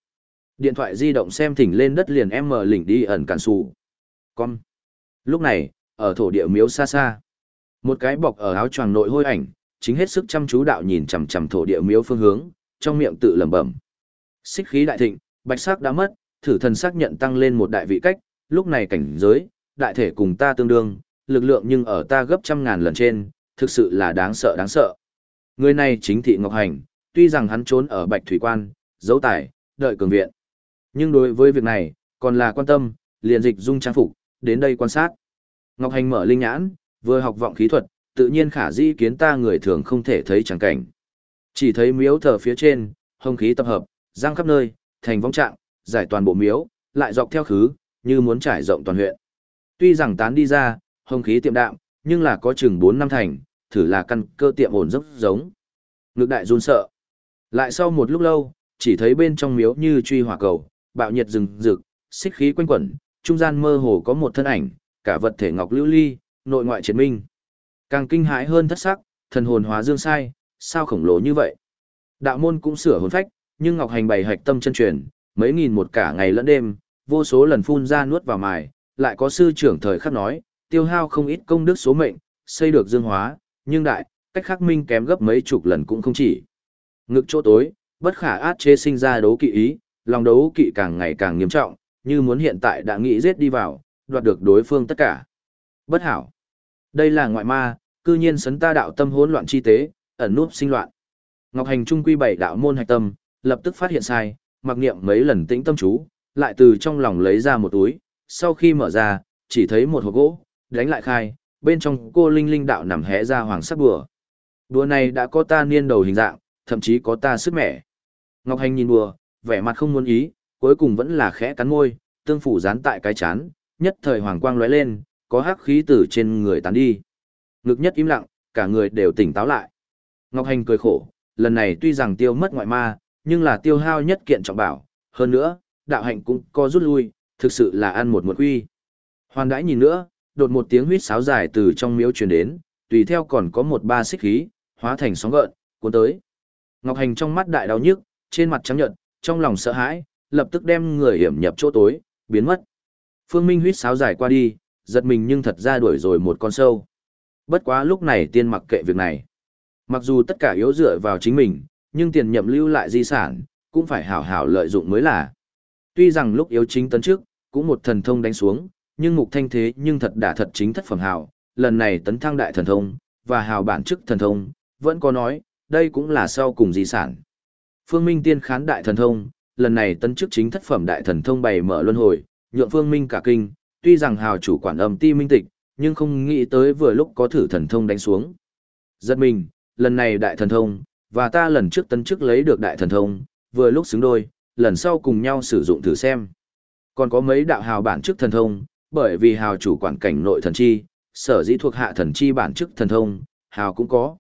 Điện thoại di động xem thỉnh lên đất liền em mở lỉnh đi ẩn cản sụ. Con. Lúc này, ở thổ địa miếu xa xa. Một cái bọc ở áo choàng nội hôi ảnh, chính hết sức chăm chú đạo nhìn chằm chằm thổ địa miếu phương hướng, trong miệng tự lẩm bẩm. Xích khí đại thịnh, bạch sắc đã mất, thử thần xác nhận tăng lên một đại vị cách, lúc này cảnh giới, đại thể cùng ta tương đương, lực lượng nhưng ở ta gấp trăm ngàn lần trên, thực sự là đáng sợ đáng sợ. Người này chính thị Ngọc Hành, tuy rằng hắn trốn ở Bạch Thủy Quan, giấu tài, đợi cường viện. Nhưng đối với việc này, còn là quan tâm, liền dịch dung trang phục, đến đây quan sát. Ngọc Hành mở linh nhãn, vừa học vọng khí thuật, tự nhiên khả di kiến ta người thường không thể thấy chẳng cảnh. Chỉ thấy miếu thờ phía trên, hồng khí tập hợp, giang khắp nơi, thành vong trạng, giải toàn bộ miếu, lại dọc theo khứ, như muốn trải rộng toàn huyện. Tuy rằng tán đi ra, hồng khí tiệm đạm, nhưng là có chừng 4 năm thành, thử là căn cơ tiệm ổn dốc giống. Ngực đại run sợ. Lại sau một lúc lâu, chỉ thấy bên trong miếu như truy hỏa cầu, bạo nhiệt rừng rực, xích khí quanh quẩn, trung gian mơ hồ có một thân ảnh, cả vật thể ngọc lưu ly, nội ngoại triệt minh. Càng kinh hãi hơn thất sắc, thần hồn hóa dương sai, sao khổng lồ như vậy. Đạo môn cũng sửa hồn phách, nhưng Ngọc Hành bày hạch tâm chân truyền, mấy nghìn một cả ngày lẫn đêm, vô số lần phun ra nuốt vào mài, lại có sư trưởng thời khắc nói, tiêu hao không ít công đức số mệnh, xây được dương hóa, nhưng đại, cách khắc minh kém gấp mấy chục lần cũng không chỉ. Ngực chỗ tối, bất khả át chế sinh ra đấu kỵ ý, lòng đấu kỵ càng ngày càng nghiêm trọng, như muốn hiện tại đã nghĩ giết đi vào, đoạt được đối phương tất cả. Bất hảo. Đây là ngoại ma, cư nhiên sấn ta đạo tâm hỗn loạn chi tế, ẩn núp sinh loạn. Ngọc Hành Trung quy bảy đạo môn hạch tâm, lập tức phát hiện sai, mặc niệm mấy lần tĩnh tâm chú, lại từ trong lòng lấy ra một túi, sau khi mở ra, chỉ thấy một hộp gỗ, đánh lại khai, bên trong cô linh linh đạo nằm hé ra hoàng sắc bùa. Bùa này đã có ta niên đầu hình dạng, thậm chí có ta sức mẻ. Ngọc Hành nhìn bùa, vẻ mặt không muốn ý, cuối cùng vẫn là khẽ cắn môi, tương phủ dán tại cái chán, nhất thời hoàng quang lóe lên, có hắc khí từ trên người tán đi. Ngực nhất im lặng, cả người đều tỉnh táo lại. Ngọc Hành cười khổ, lần này tuy rằng tiêu mất ngoại ma, nhưng là tiêu hao nhất kiện trọng bảo, hơn nữa, đạo hạnh cũng có rút lui, thực sự là ăn một một quy. Hoàn đãi nhìn nữa, đột một tiếng huýt sáo dài từ trong miếu truyền đến, tùy theo còn có một ba xích khí, hóa thành sóng gợn, cuốn tới. Ngọc Hành trong mắt đại đau nhức, trên mặt trắng nhợt, trong lòng sợ hãi, lập tức đem người hiểm nhập chỗ tối, biến mất. Phương Minh huýt sáo dài qua đi, giật mình nhưng thật ra đuổi rồi một con sâu. Bất quá lúc này tiên mặc kệ việc này. Mặc dù tất cả yếu dựa vào chính mình, nhưng tiền nhậm lưu lại di sản, cũng phải hảo hảo lợi dụng mới là. Tuy rằng lúc yếu chính tấn trước, cũng một thần thông đánh xuống, nhưng mục thanh thế nhưng thật đã thật chính thất phẩm hảo. lần này tấn thăng đại thần thông, và hào bản chức thần thông, vẫn có nói, đây cũng là sau cùng di sản. Phương Minh tiên khán đại thần thông, lần này tấn chức chính thất phẩm đại thần thông bày mở luân hồi, nhượng Phương Minh cả kinh, tuy rằng hào chủ quản âm ti minh tịch, nhưng không nghĩ tới vừa lúc có thử thần thông đánh xuống. Giật mình, lần này đại thần thông, và ta lần trước tấn chức lấy được đại thần thông, vừa lúc xứng đôi, lần sau cùng nhau sử dụng thử xem. Còn có mấy đạo hào bản chức thần thông, bởi vì hào chủ quản cảnh nội thần chi, sở dĩ thuộc hạ thần chi bản chức thần thông, hào cũng có.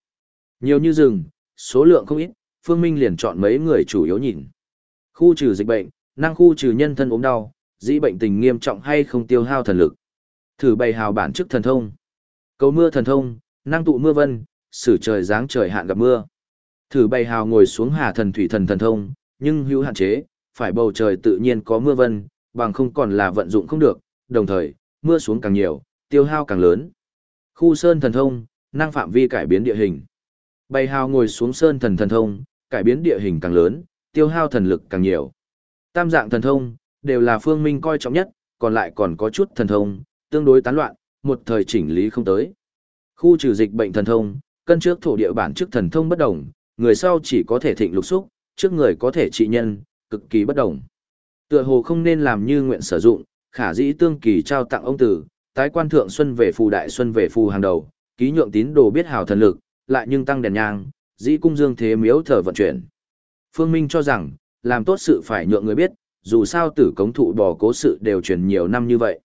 Nhiều như rừng, số lượng không ít, Phương Minh liền chọn mấy người chủ yếu nhìn. Khu trừ dịch bệnh, năng khu trừ nhân thân ốm đau, dĩ bệnh tình nghiêm trọng hay không tiêu hao thần lực. Thử bày hào bản chức thần thông. Cầu mưa thần thông, năng tụ mưa vân, xử trời giáng trời hạn gặp mưa. Thử bày hào ngồi xuống hà thần thủy thần thần thông, nhưng hữu hạn chế, phải bầu trời tự nhiên có mưa vân, bằng không còn là vận dụng không được, đồng thời, mưa xuống càng nhiều, tiêu hao càng lớn. Khu sơn thần thông, năng phạm vi cải biến địa hình. Bày hào ngồi xuống sơn thần thần thông, cải biến địa hình càng lớn, tiêu hao thần lực càng nhiều. Tam dạng thần thông, đều là phương minh coi trọng nhất, còn lại còn có chút thần thông, tương đối tán loạn, một thời chỉnh lý không tới. Khu trừ dịch bệnh thần thông, cân trước thổ địa bản trước thần thông bất đồng, người sau chỉ có thể thịnh lục xúc, trước người có thể trị nhân, cực kỳ bất đồng. Tựa hồ không nên làm như nguyện sử dụng, khả dĩ tương kỳ trao tặng ông tử, tái quan thượng xuân về phù đại xuân về phù hàng đầu, ký nhượng tín đồ biết hào thần lực, lại nhưng tăng đèn nhang, dĩ cung dương thế miếu thờ vận chuyển. Phương Minh cho rằng, làm tốt sự phải nhượng người biết, dù sao tử cống thụ bỏ cố sự đều truyền nhiều năm như vậy.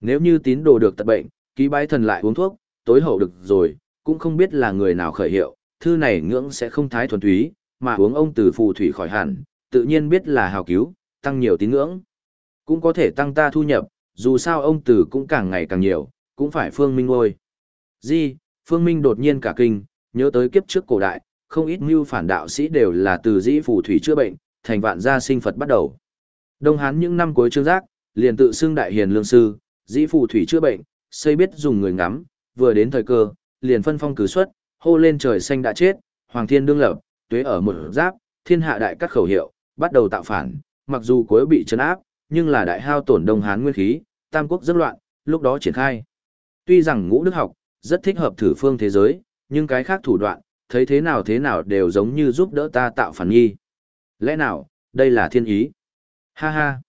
Nếu như tín đồ được tật bệnh, ký bái thần lại uống thuốc, tối hậu được rồi, cũng không biết là người nào khởi hiệu, thư này ngưỡng sẽ không thái thuần túy, mà uống ông từ phù thủy khỏi hẳn, tự nhiên biết là hào cứu, tăng nhiều tín ngưỡng. Cũng có thể tăng ta thu nhập, dù sao ông từ cũng càng ngày càng nhiều, cũng phải Phương Minh ngôi. Di, Phương Minh đột nhiên cả kinh, nhớ tới kiếp trước cổ đại, không ít mưu phản đạo sĩ đều là từ dĩ phù thủy chữa bệnh, thành vạn gia sinh Phật bắt đầu. Đông Hán những năm cuối trương giác, liền tự xưng đại hiền lương sư, dĩ phù thủy chữa bệnh, xây biết dùng người ngắm, vừa đến thời cơ, liền phân phong cử xuất, hô lên trời xanh đã chết, hoàng thiên đương lập, tuế ở một giáp, thiên hạ đại các khẩu hiệu, bắt đầu tạo phản, mặc dù cuối bị trấn áp, nhưng là đại hao tổn Đông Hán nguyên khí, tam quốc rất loạn, lúc đó triển khai. Tuy rằng ngũ đức học, rất thích hợp thử phương thế giới, nhưng cái khác thủ đoạn, thấy thế nào thế nào đều giống như giúp đỡ ta tạo phản nghi. Lẽ nào, đây là thiên ý? Ha ha!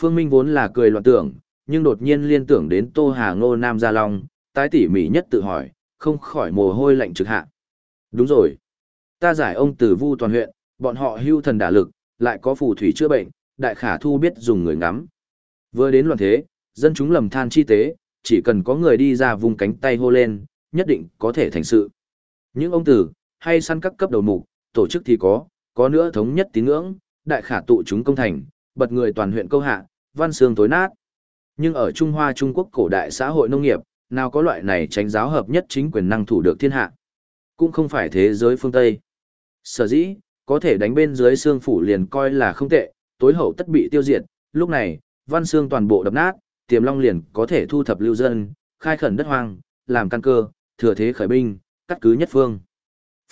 Phương Minh vốn là cười loạn tưởng, nhưng đột nhiên liên tưởng đến Tô Hà Ngô Nam Gia Long, tái tỉ mỉ nhất tự hỏi, không khỏi mồ hôi lạnh trực hạ. Đúng rồi. Ta giải ông từ vu toàn huyện, bọn họ hưu thần đả lực, lại có phù thủy chữa bệnh, đại khả thu biết dùng người ngắm. Vừa đến loạn thế, dân chúng lầm than chi tế, chỉ cần có người đi ra vùng cánh tay hô lên, nhất định có thể thành sự. Những ông tử, hay săn các cấp đầu mục, tổ chức thì có, có nữa thống nhất tín ngưỡng, đại khả tụ chúng công thành, bật người toàn huyện câu hạ, văn xương tối nát. Nhưng ở Trung Hoa Trung Quốc cổ đại xã hội nông nghiệp, nào có loại này tránh giáo hợp nhất chính quyền năng thủ được thiên hạ. Cũng không phải thế giới phương Tây. Sở dĩ, có thể đánh bên dưới xương phủ liền coi là không tệ, tối hậu tất bị tiêu diệt, lúc này, văn xương toàn bộ đập nát, tiềm long liền có thể thu thập lưu dân, khai khẩn đất hoang, làm căn cơ, thừa thế khởi binh, cắt cứ nhất phương.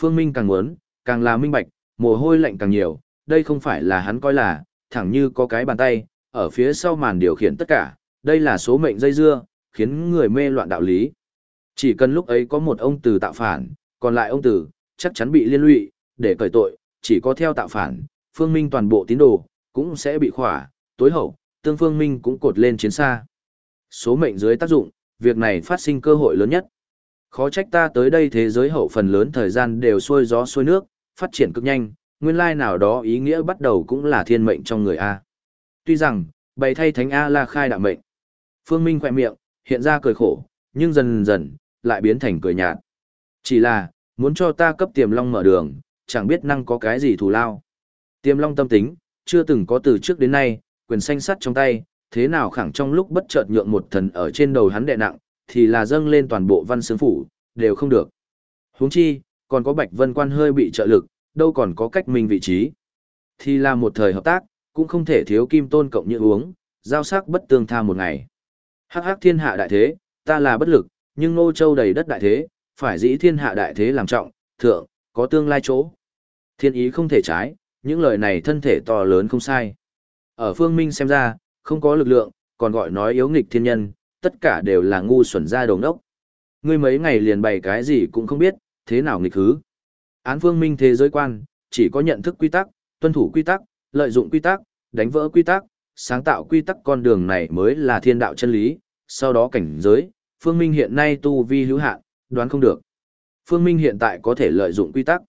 Phương Minh càng muốn, càng là minh bạch, mồ hôi lạnh càng nhiều, đây không phải là hắn coi là, thẳng như có cái bàn tay, ở phía sau màn điều khiển tất cả, đây là số mệnh dây dưa, khiến người mê loạn đạo lý. Chỉ cần lúc ấy có một ông tử tạo phản, còn lại ông tử, chắc chắn bị liên lụy, để cởi tội, chỉ có theo tạo phản, phương minh toàn bộ tín đồ, cũng sẽ bị khỏa, tối hậu, tương phương minh cũng cột lên chiến xa. Số mệnh dưới tác dụng, việc này phát sinh cơ hội lớn nhất. Khó trách ta tới đây thế giới hậu phần lớn thời gian đều xuôi gió xuôi nước, phát triển cực nhanh, nguyên lai nào đó ý nghĩa bắt đầu cũng là thiên mệnh trong người A. Tuy rằng, bày thay thánh A là khai đạo mệnh. Phương Minh khỏe miệng, hiện ra cười khổ, nhưng dần dần, lại biến thành cười nhạt. Chỉ là, muốn cho ta cấp tiềm long mở đường, chẳng biết năng có cái gì thù lao. Tiềm long tâm tính, chưa từng có từ trước đến nay, quyền xanh sắt trong tay, thế nào khẳng trong lúc bất chợt nhượng một thần ở trên đầu hắn đè nặng, thì là dâng lên toàn bộ văn sướng phủ, đều không được. huống chi, còn có bạch vân quan hơi bị trợ lực, đâu còn có cách mình vị trí. Thì là một thời hợp tác, cũng không thể thiếu kim tôn cộng như uống, giao sắc bất tương tha một ngày. Hắc hắc thiên hạ đại thế, ta là bất lực, nhưng Ngô Châu đầy đất đại thế, phải dĩ thiên hạ đại thế làm trọng, thượng, có tương lai chỗ. Thiên ý không thể trái, những lời này thân thể to lớn không sai. Ở phương minh xem ra, không có lực lượng, còn gọi nói yếu nghịch thiên nhân, tất cả đều là ngu xuẩn ra đồng đốc. Ngươi mấy ngày liền bày cái gì cũng không biết, thế nào nghịch hứ. Án phương minh thế giới quan, chỉ có nhận thức quy tắc, tuân thủ quy tắc, lợi dụng quy tắc, đánh vỡ quy tắc, sáng tạo quy tắc con đường này mới là thiên đạo chân lý, sau đó cảnh giới, phương minh hiện nay tu vi hữu hạn, đoán không được. Phương minh hiện tại có thể lợi dụng quy tắc.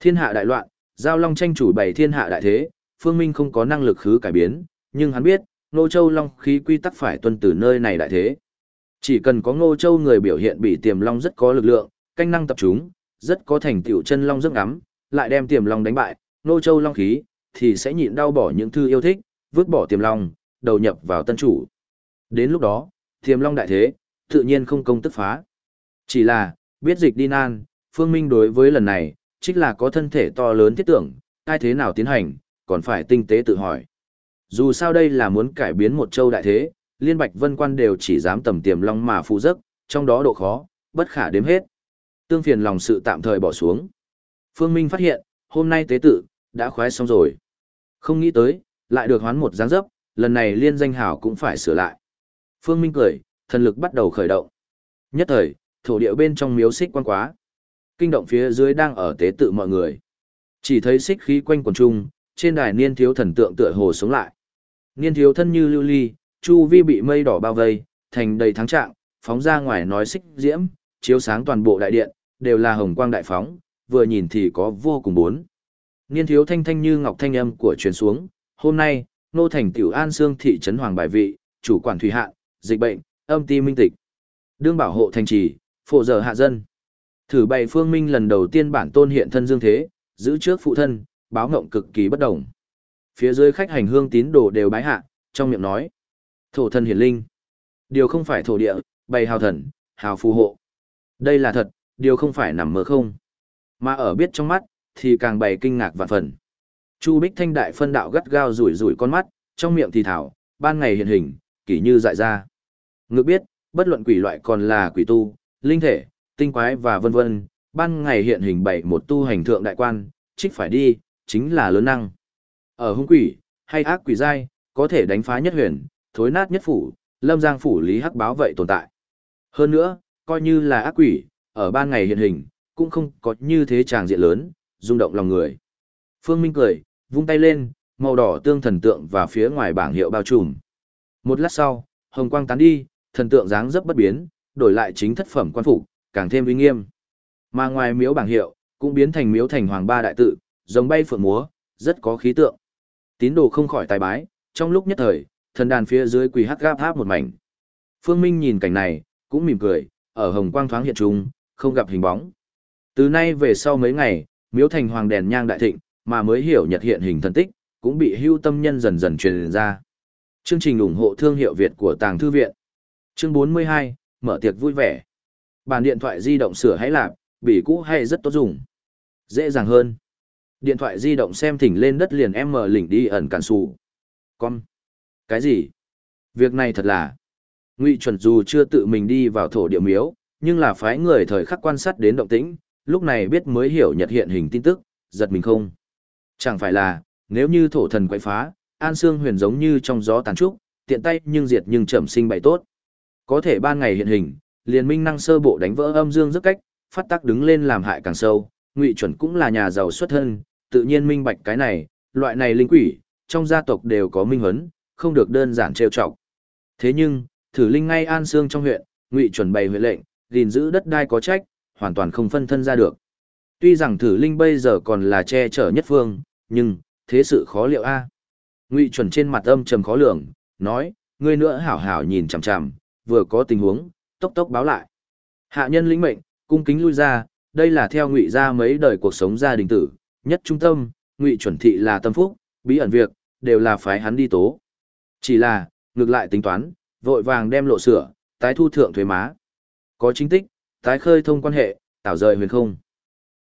Thiên hạ đại loạn, giao long tranh chủ bày thiên hạ đại thế, phương minh không có năng lực khứ cải biến, nhưng hắn biết, Ngô Châu Long khí quy tắc phải tuân từ nơi này đại thế. Chỉ cần có Ngô Châu người biểu hiện bị tiềm long rất có lực lượng, canh năng tập trung, rất có thành tựu chân long rất ngắm, lại đem tiềm long đánh bại, nô Châu Long khí, thì sẽ nhịn đau bỏ những thư yêu thích, vứt bỏ tiềm long, đầu nhập vào tân chủ. Đến lúc đó, tiềm long đại thế, tự nhiên không công tức phá. Chỉ là, biết dịch đi nan, phương minh đối với lần này, chính là có thân thể to lớn thiết tưởng, ai thế nào tiến hành, còn phải tinh tế tự hỏi. Dù sao đây là muốn cải biến một châu đại thế, liên bạch vân quan đều chỉ dám tầm tiềm long mà phụ giấc, trong đó độ khó, bất khả đếm hết. Tương phiền lòng sự tạm thời bỏ xuống. Phương Minh phát hiện, hôm nay tế tự, đã khoái xong rồi. Không nghĩ tới, lại được hoán một dáng dấp, lần này liên danh hảo cũng phải sửa lại. Phương Minh cười, thần lực bắt đầu khởi động. Nhất thời, thổ địa bên trong miếu xích quan quá. Kinh động phía dưới đang ở tế tự mọi người. Chỉ thấy xích khí quanh quần trung, trên đài niên thiếu thần tượng tựa hồ sống lại. Niên thiếu thân như lưu ly, chu vi bị mây đỏ bao vây, thành đầy thắng trạng, phóng ra ngoài nói xích diễm, chiếu sáng toàn bộ đại điện, đều là hồng quang đại phóng, vừa nhìn thì có vô cùng bốn. Niên thiếu thanh thanh như ngọc thanh âm của truyền xuống, hôm nay, nô thành tiểu an xương thị trấn hoàng bài vị, chủ quản thủy hạ, dịch bệnh, âm ti minh tịch. Đương bảo hộ thành trì, phổ giờ hạ dân. Thử bày phương minh lần đầu tiên bản tôn hiện thân dương thế, giữ trước phụ thân, báo ngộng cực kỳ bất đồng. Phía dưới khách hành hương tín đồ đều bái hạ, trong miệng nói. Thổ thần hiển linh. Điều không phải thổ địa, bày hào thần, hào phù hộ. Đây là thật, điều không phải nằm mơ không. Mà ở biết trong mắt, thì càng bày kinh ngạc vạn phần. Chu Bích Thanh đại phân đạo gắt gao rủi rủi con mắt, trong miệng thì thảo, ban ngày hiện hình, kỳ như dại ra. Ngược biết, bất luận quỷ loại còn là quỷ tu, linh thể, tinh quái và vân vân, ban ngày hiện hình bảy một tu hành thượng đại quan, trích phải đi, chính là lớn năng. Ở hung quỷ, hay ác quỷ giai, có thể đánh phá nhất huyền, thối nát nhất phủ, lâm giang phủ lý hắc báo vậy tồn tại. Hơn nữa, coi như là ác quỷ, ở ban ngày hiện hình, cũng không có như thế tràng diện lớn, rung động lòng người. Phương Minh cười, vung tay lên, màu đỏ tương thần tượng và phía ngoài bảng hiệu bao trùm. Một lát sau, hồng quang tán đi, thần tượng dáng dấp bất biến, đổi lại chính thất phẩm quan phục, càng thêm uy nghiêm. Mà ngoài miếu bảng hiệu, cũng biến thành miếu thành hoàng ba đại tự, giống bay phượng múa, rất có khí tượng. Tín đồ không khỏi tài bái, trong lúc nhất thời, thần đàn phía dưới quỳ hắc gáp tháp một mảnh. Phương Minh nhìn cảnh này, cũng mỉm cười, ở hồng quang thoáng hiện trùng, không gặp hình bóng. Từ nay về sau mấy ngày, miếu thành hoàng đèn nhang đại thịnh, mà mới hiểu nhật hiện hình thần tích, cũng bị hưu tâm nhân dần dần truyền ra. Chương trình ủng hộ thương hiệu Việt của Tàng Thư Viện. Chương 42, mở tiệc vui vẻ. Bàn điện thoại di động sửa hãy làm, bị cũ hay rất tốt dùng. Dễ dàng hơn. Điện thoại di động xem thỉnh lên đất liền em mở lỉnh đi ẩn cản sụ. Con. Cái gì? Việc này thật là. Ngụy chuẩn dù chưa tự mình đi vào thổ địa miếu, nhưng là phái người thời khắc quan sát đến động tĩnh, lúc này biết mới hiểu nhật hiện hình tin tức, giật mình không. Chẳng phải là, nếu như thổ thần quậy phá, An Sương huyền giống như trong gió tàn trúc, tiện tay nhưng diệt nhưng trầm sinh bày tốt. Có thể ban ngày hiện hình, liền minh năng sơ bộ đánh vỡ âm dương rất cách, phát tác đứng lên làm hại càng sâu, ngụy chuẩn cũng là nhà giàu xuất thân, tự nhiên minh bạch cái này, loại này linh quỷ, trong gia tộc đều có minh huấn, không được đơn giản trêu chọc. Thế nhưng, thử linh ngay an xương trong huyện, ngụy chuẩn bày huệ lệnh, gìn giữ đất đai có trách, hoàn toàn không phân thân ra được. Tuy rằng thử linh bây giờ còn là che chở nhất phương, nhưng, thế sự khó liệu a. Ngụy chuẩn trên mặt âm trầm khó lường, nói, ngươi nữa hảo hảo nhìn chằm chằm, vừa có tình huống, tốc tốc báo lại. Hạ nhân lĩnh mệnh, cung kính lui ra, đây là theo ngụy ra mấy đời cuộc sống gia đình tử, nhất trung tâm, ngụy chuẩn thị là tâm phúc, bí ẩn việc, đều là phái hắn đi tố. Chỉ là, ngược lại tính toán, vội vàng đem lộ sửa, tái thu thượng thuế má. Có chính tích, tái khơi thông quan hệ, tạo rời huyền không.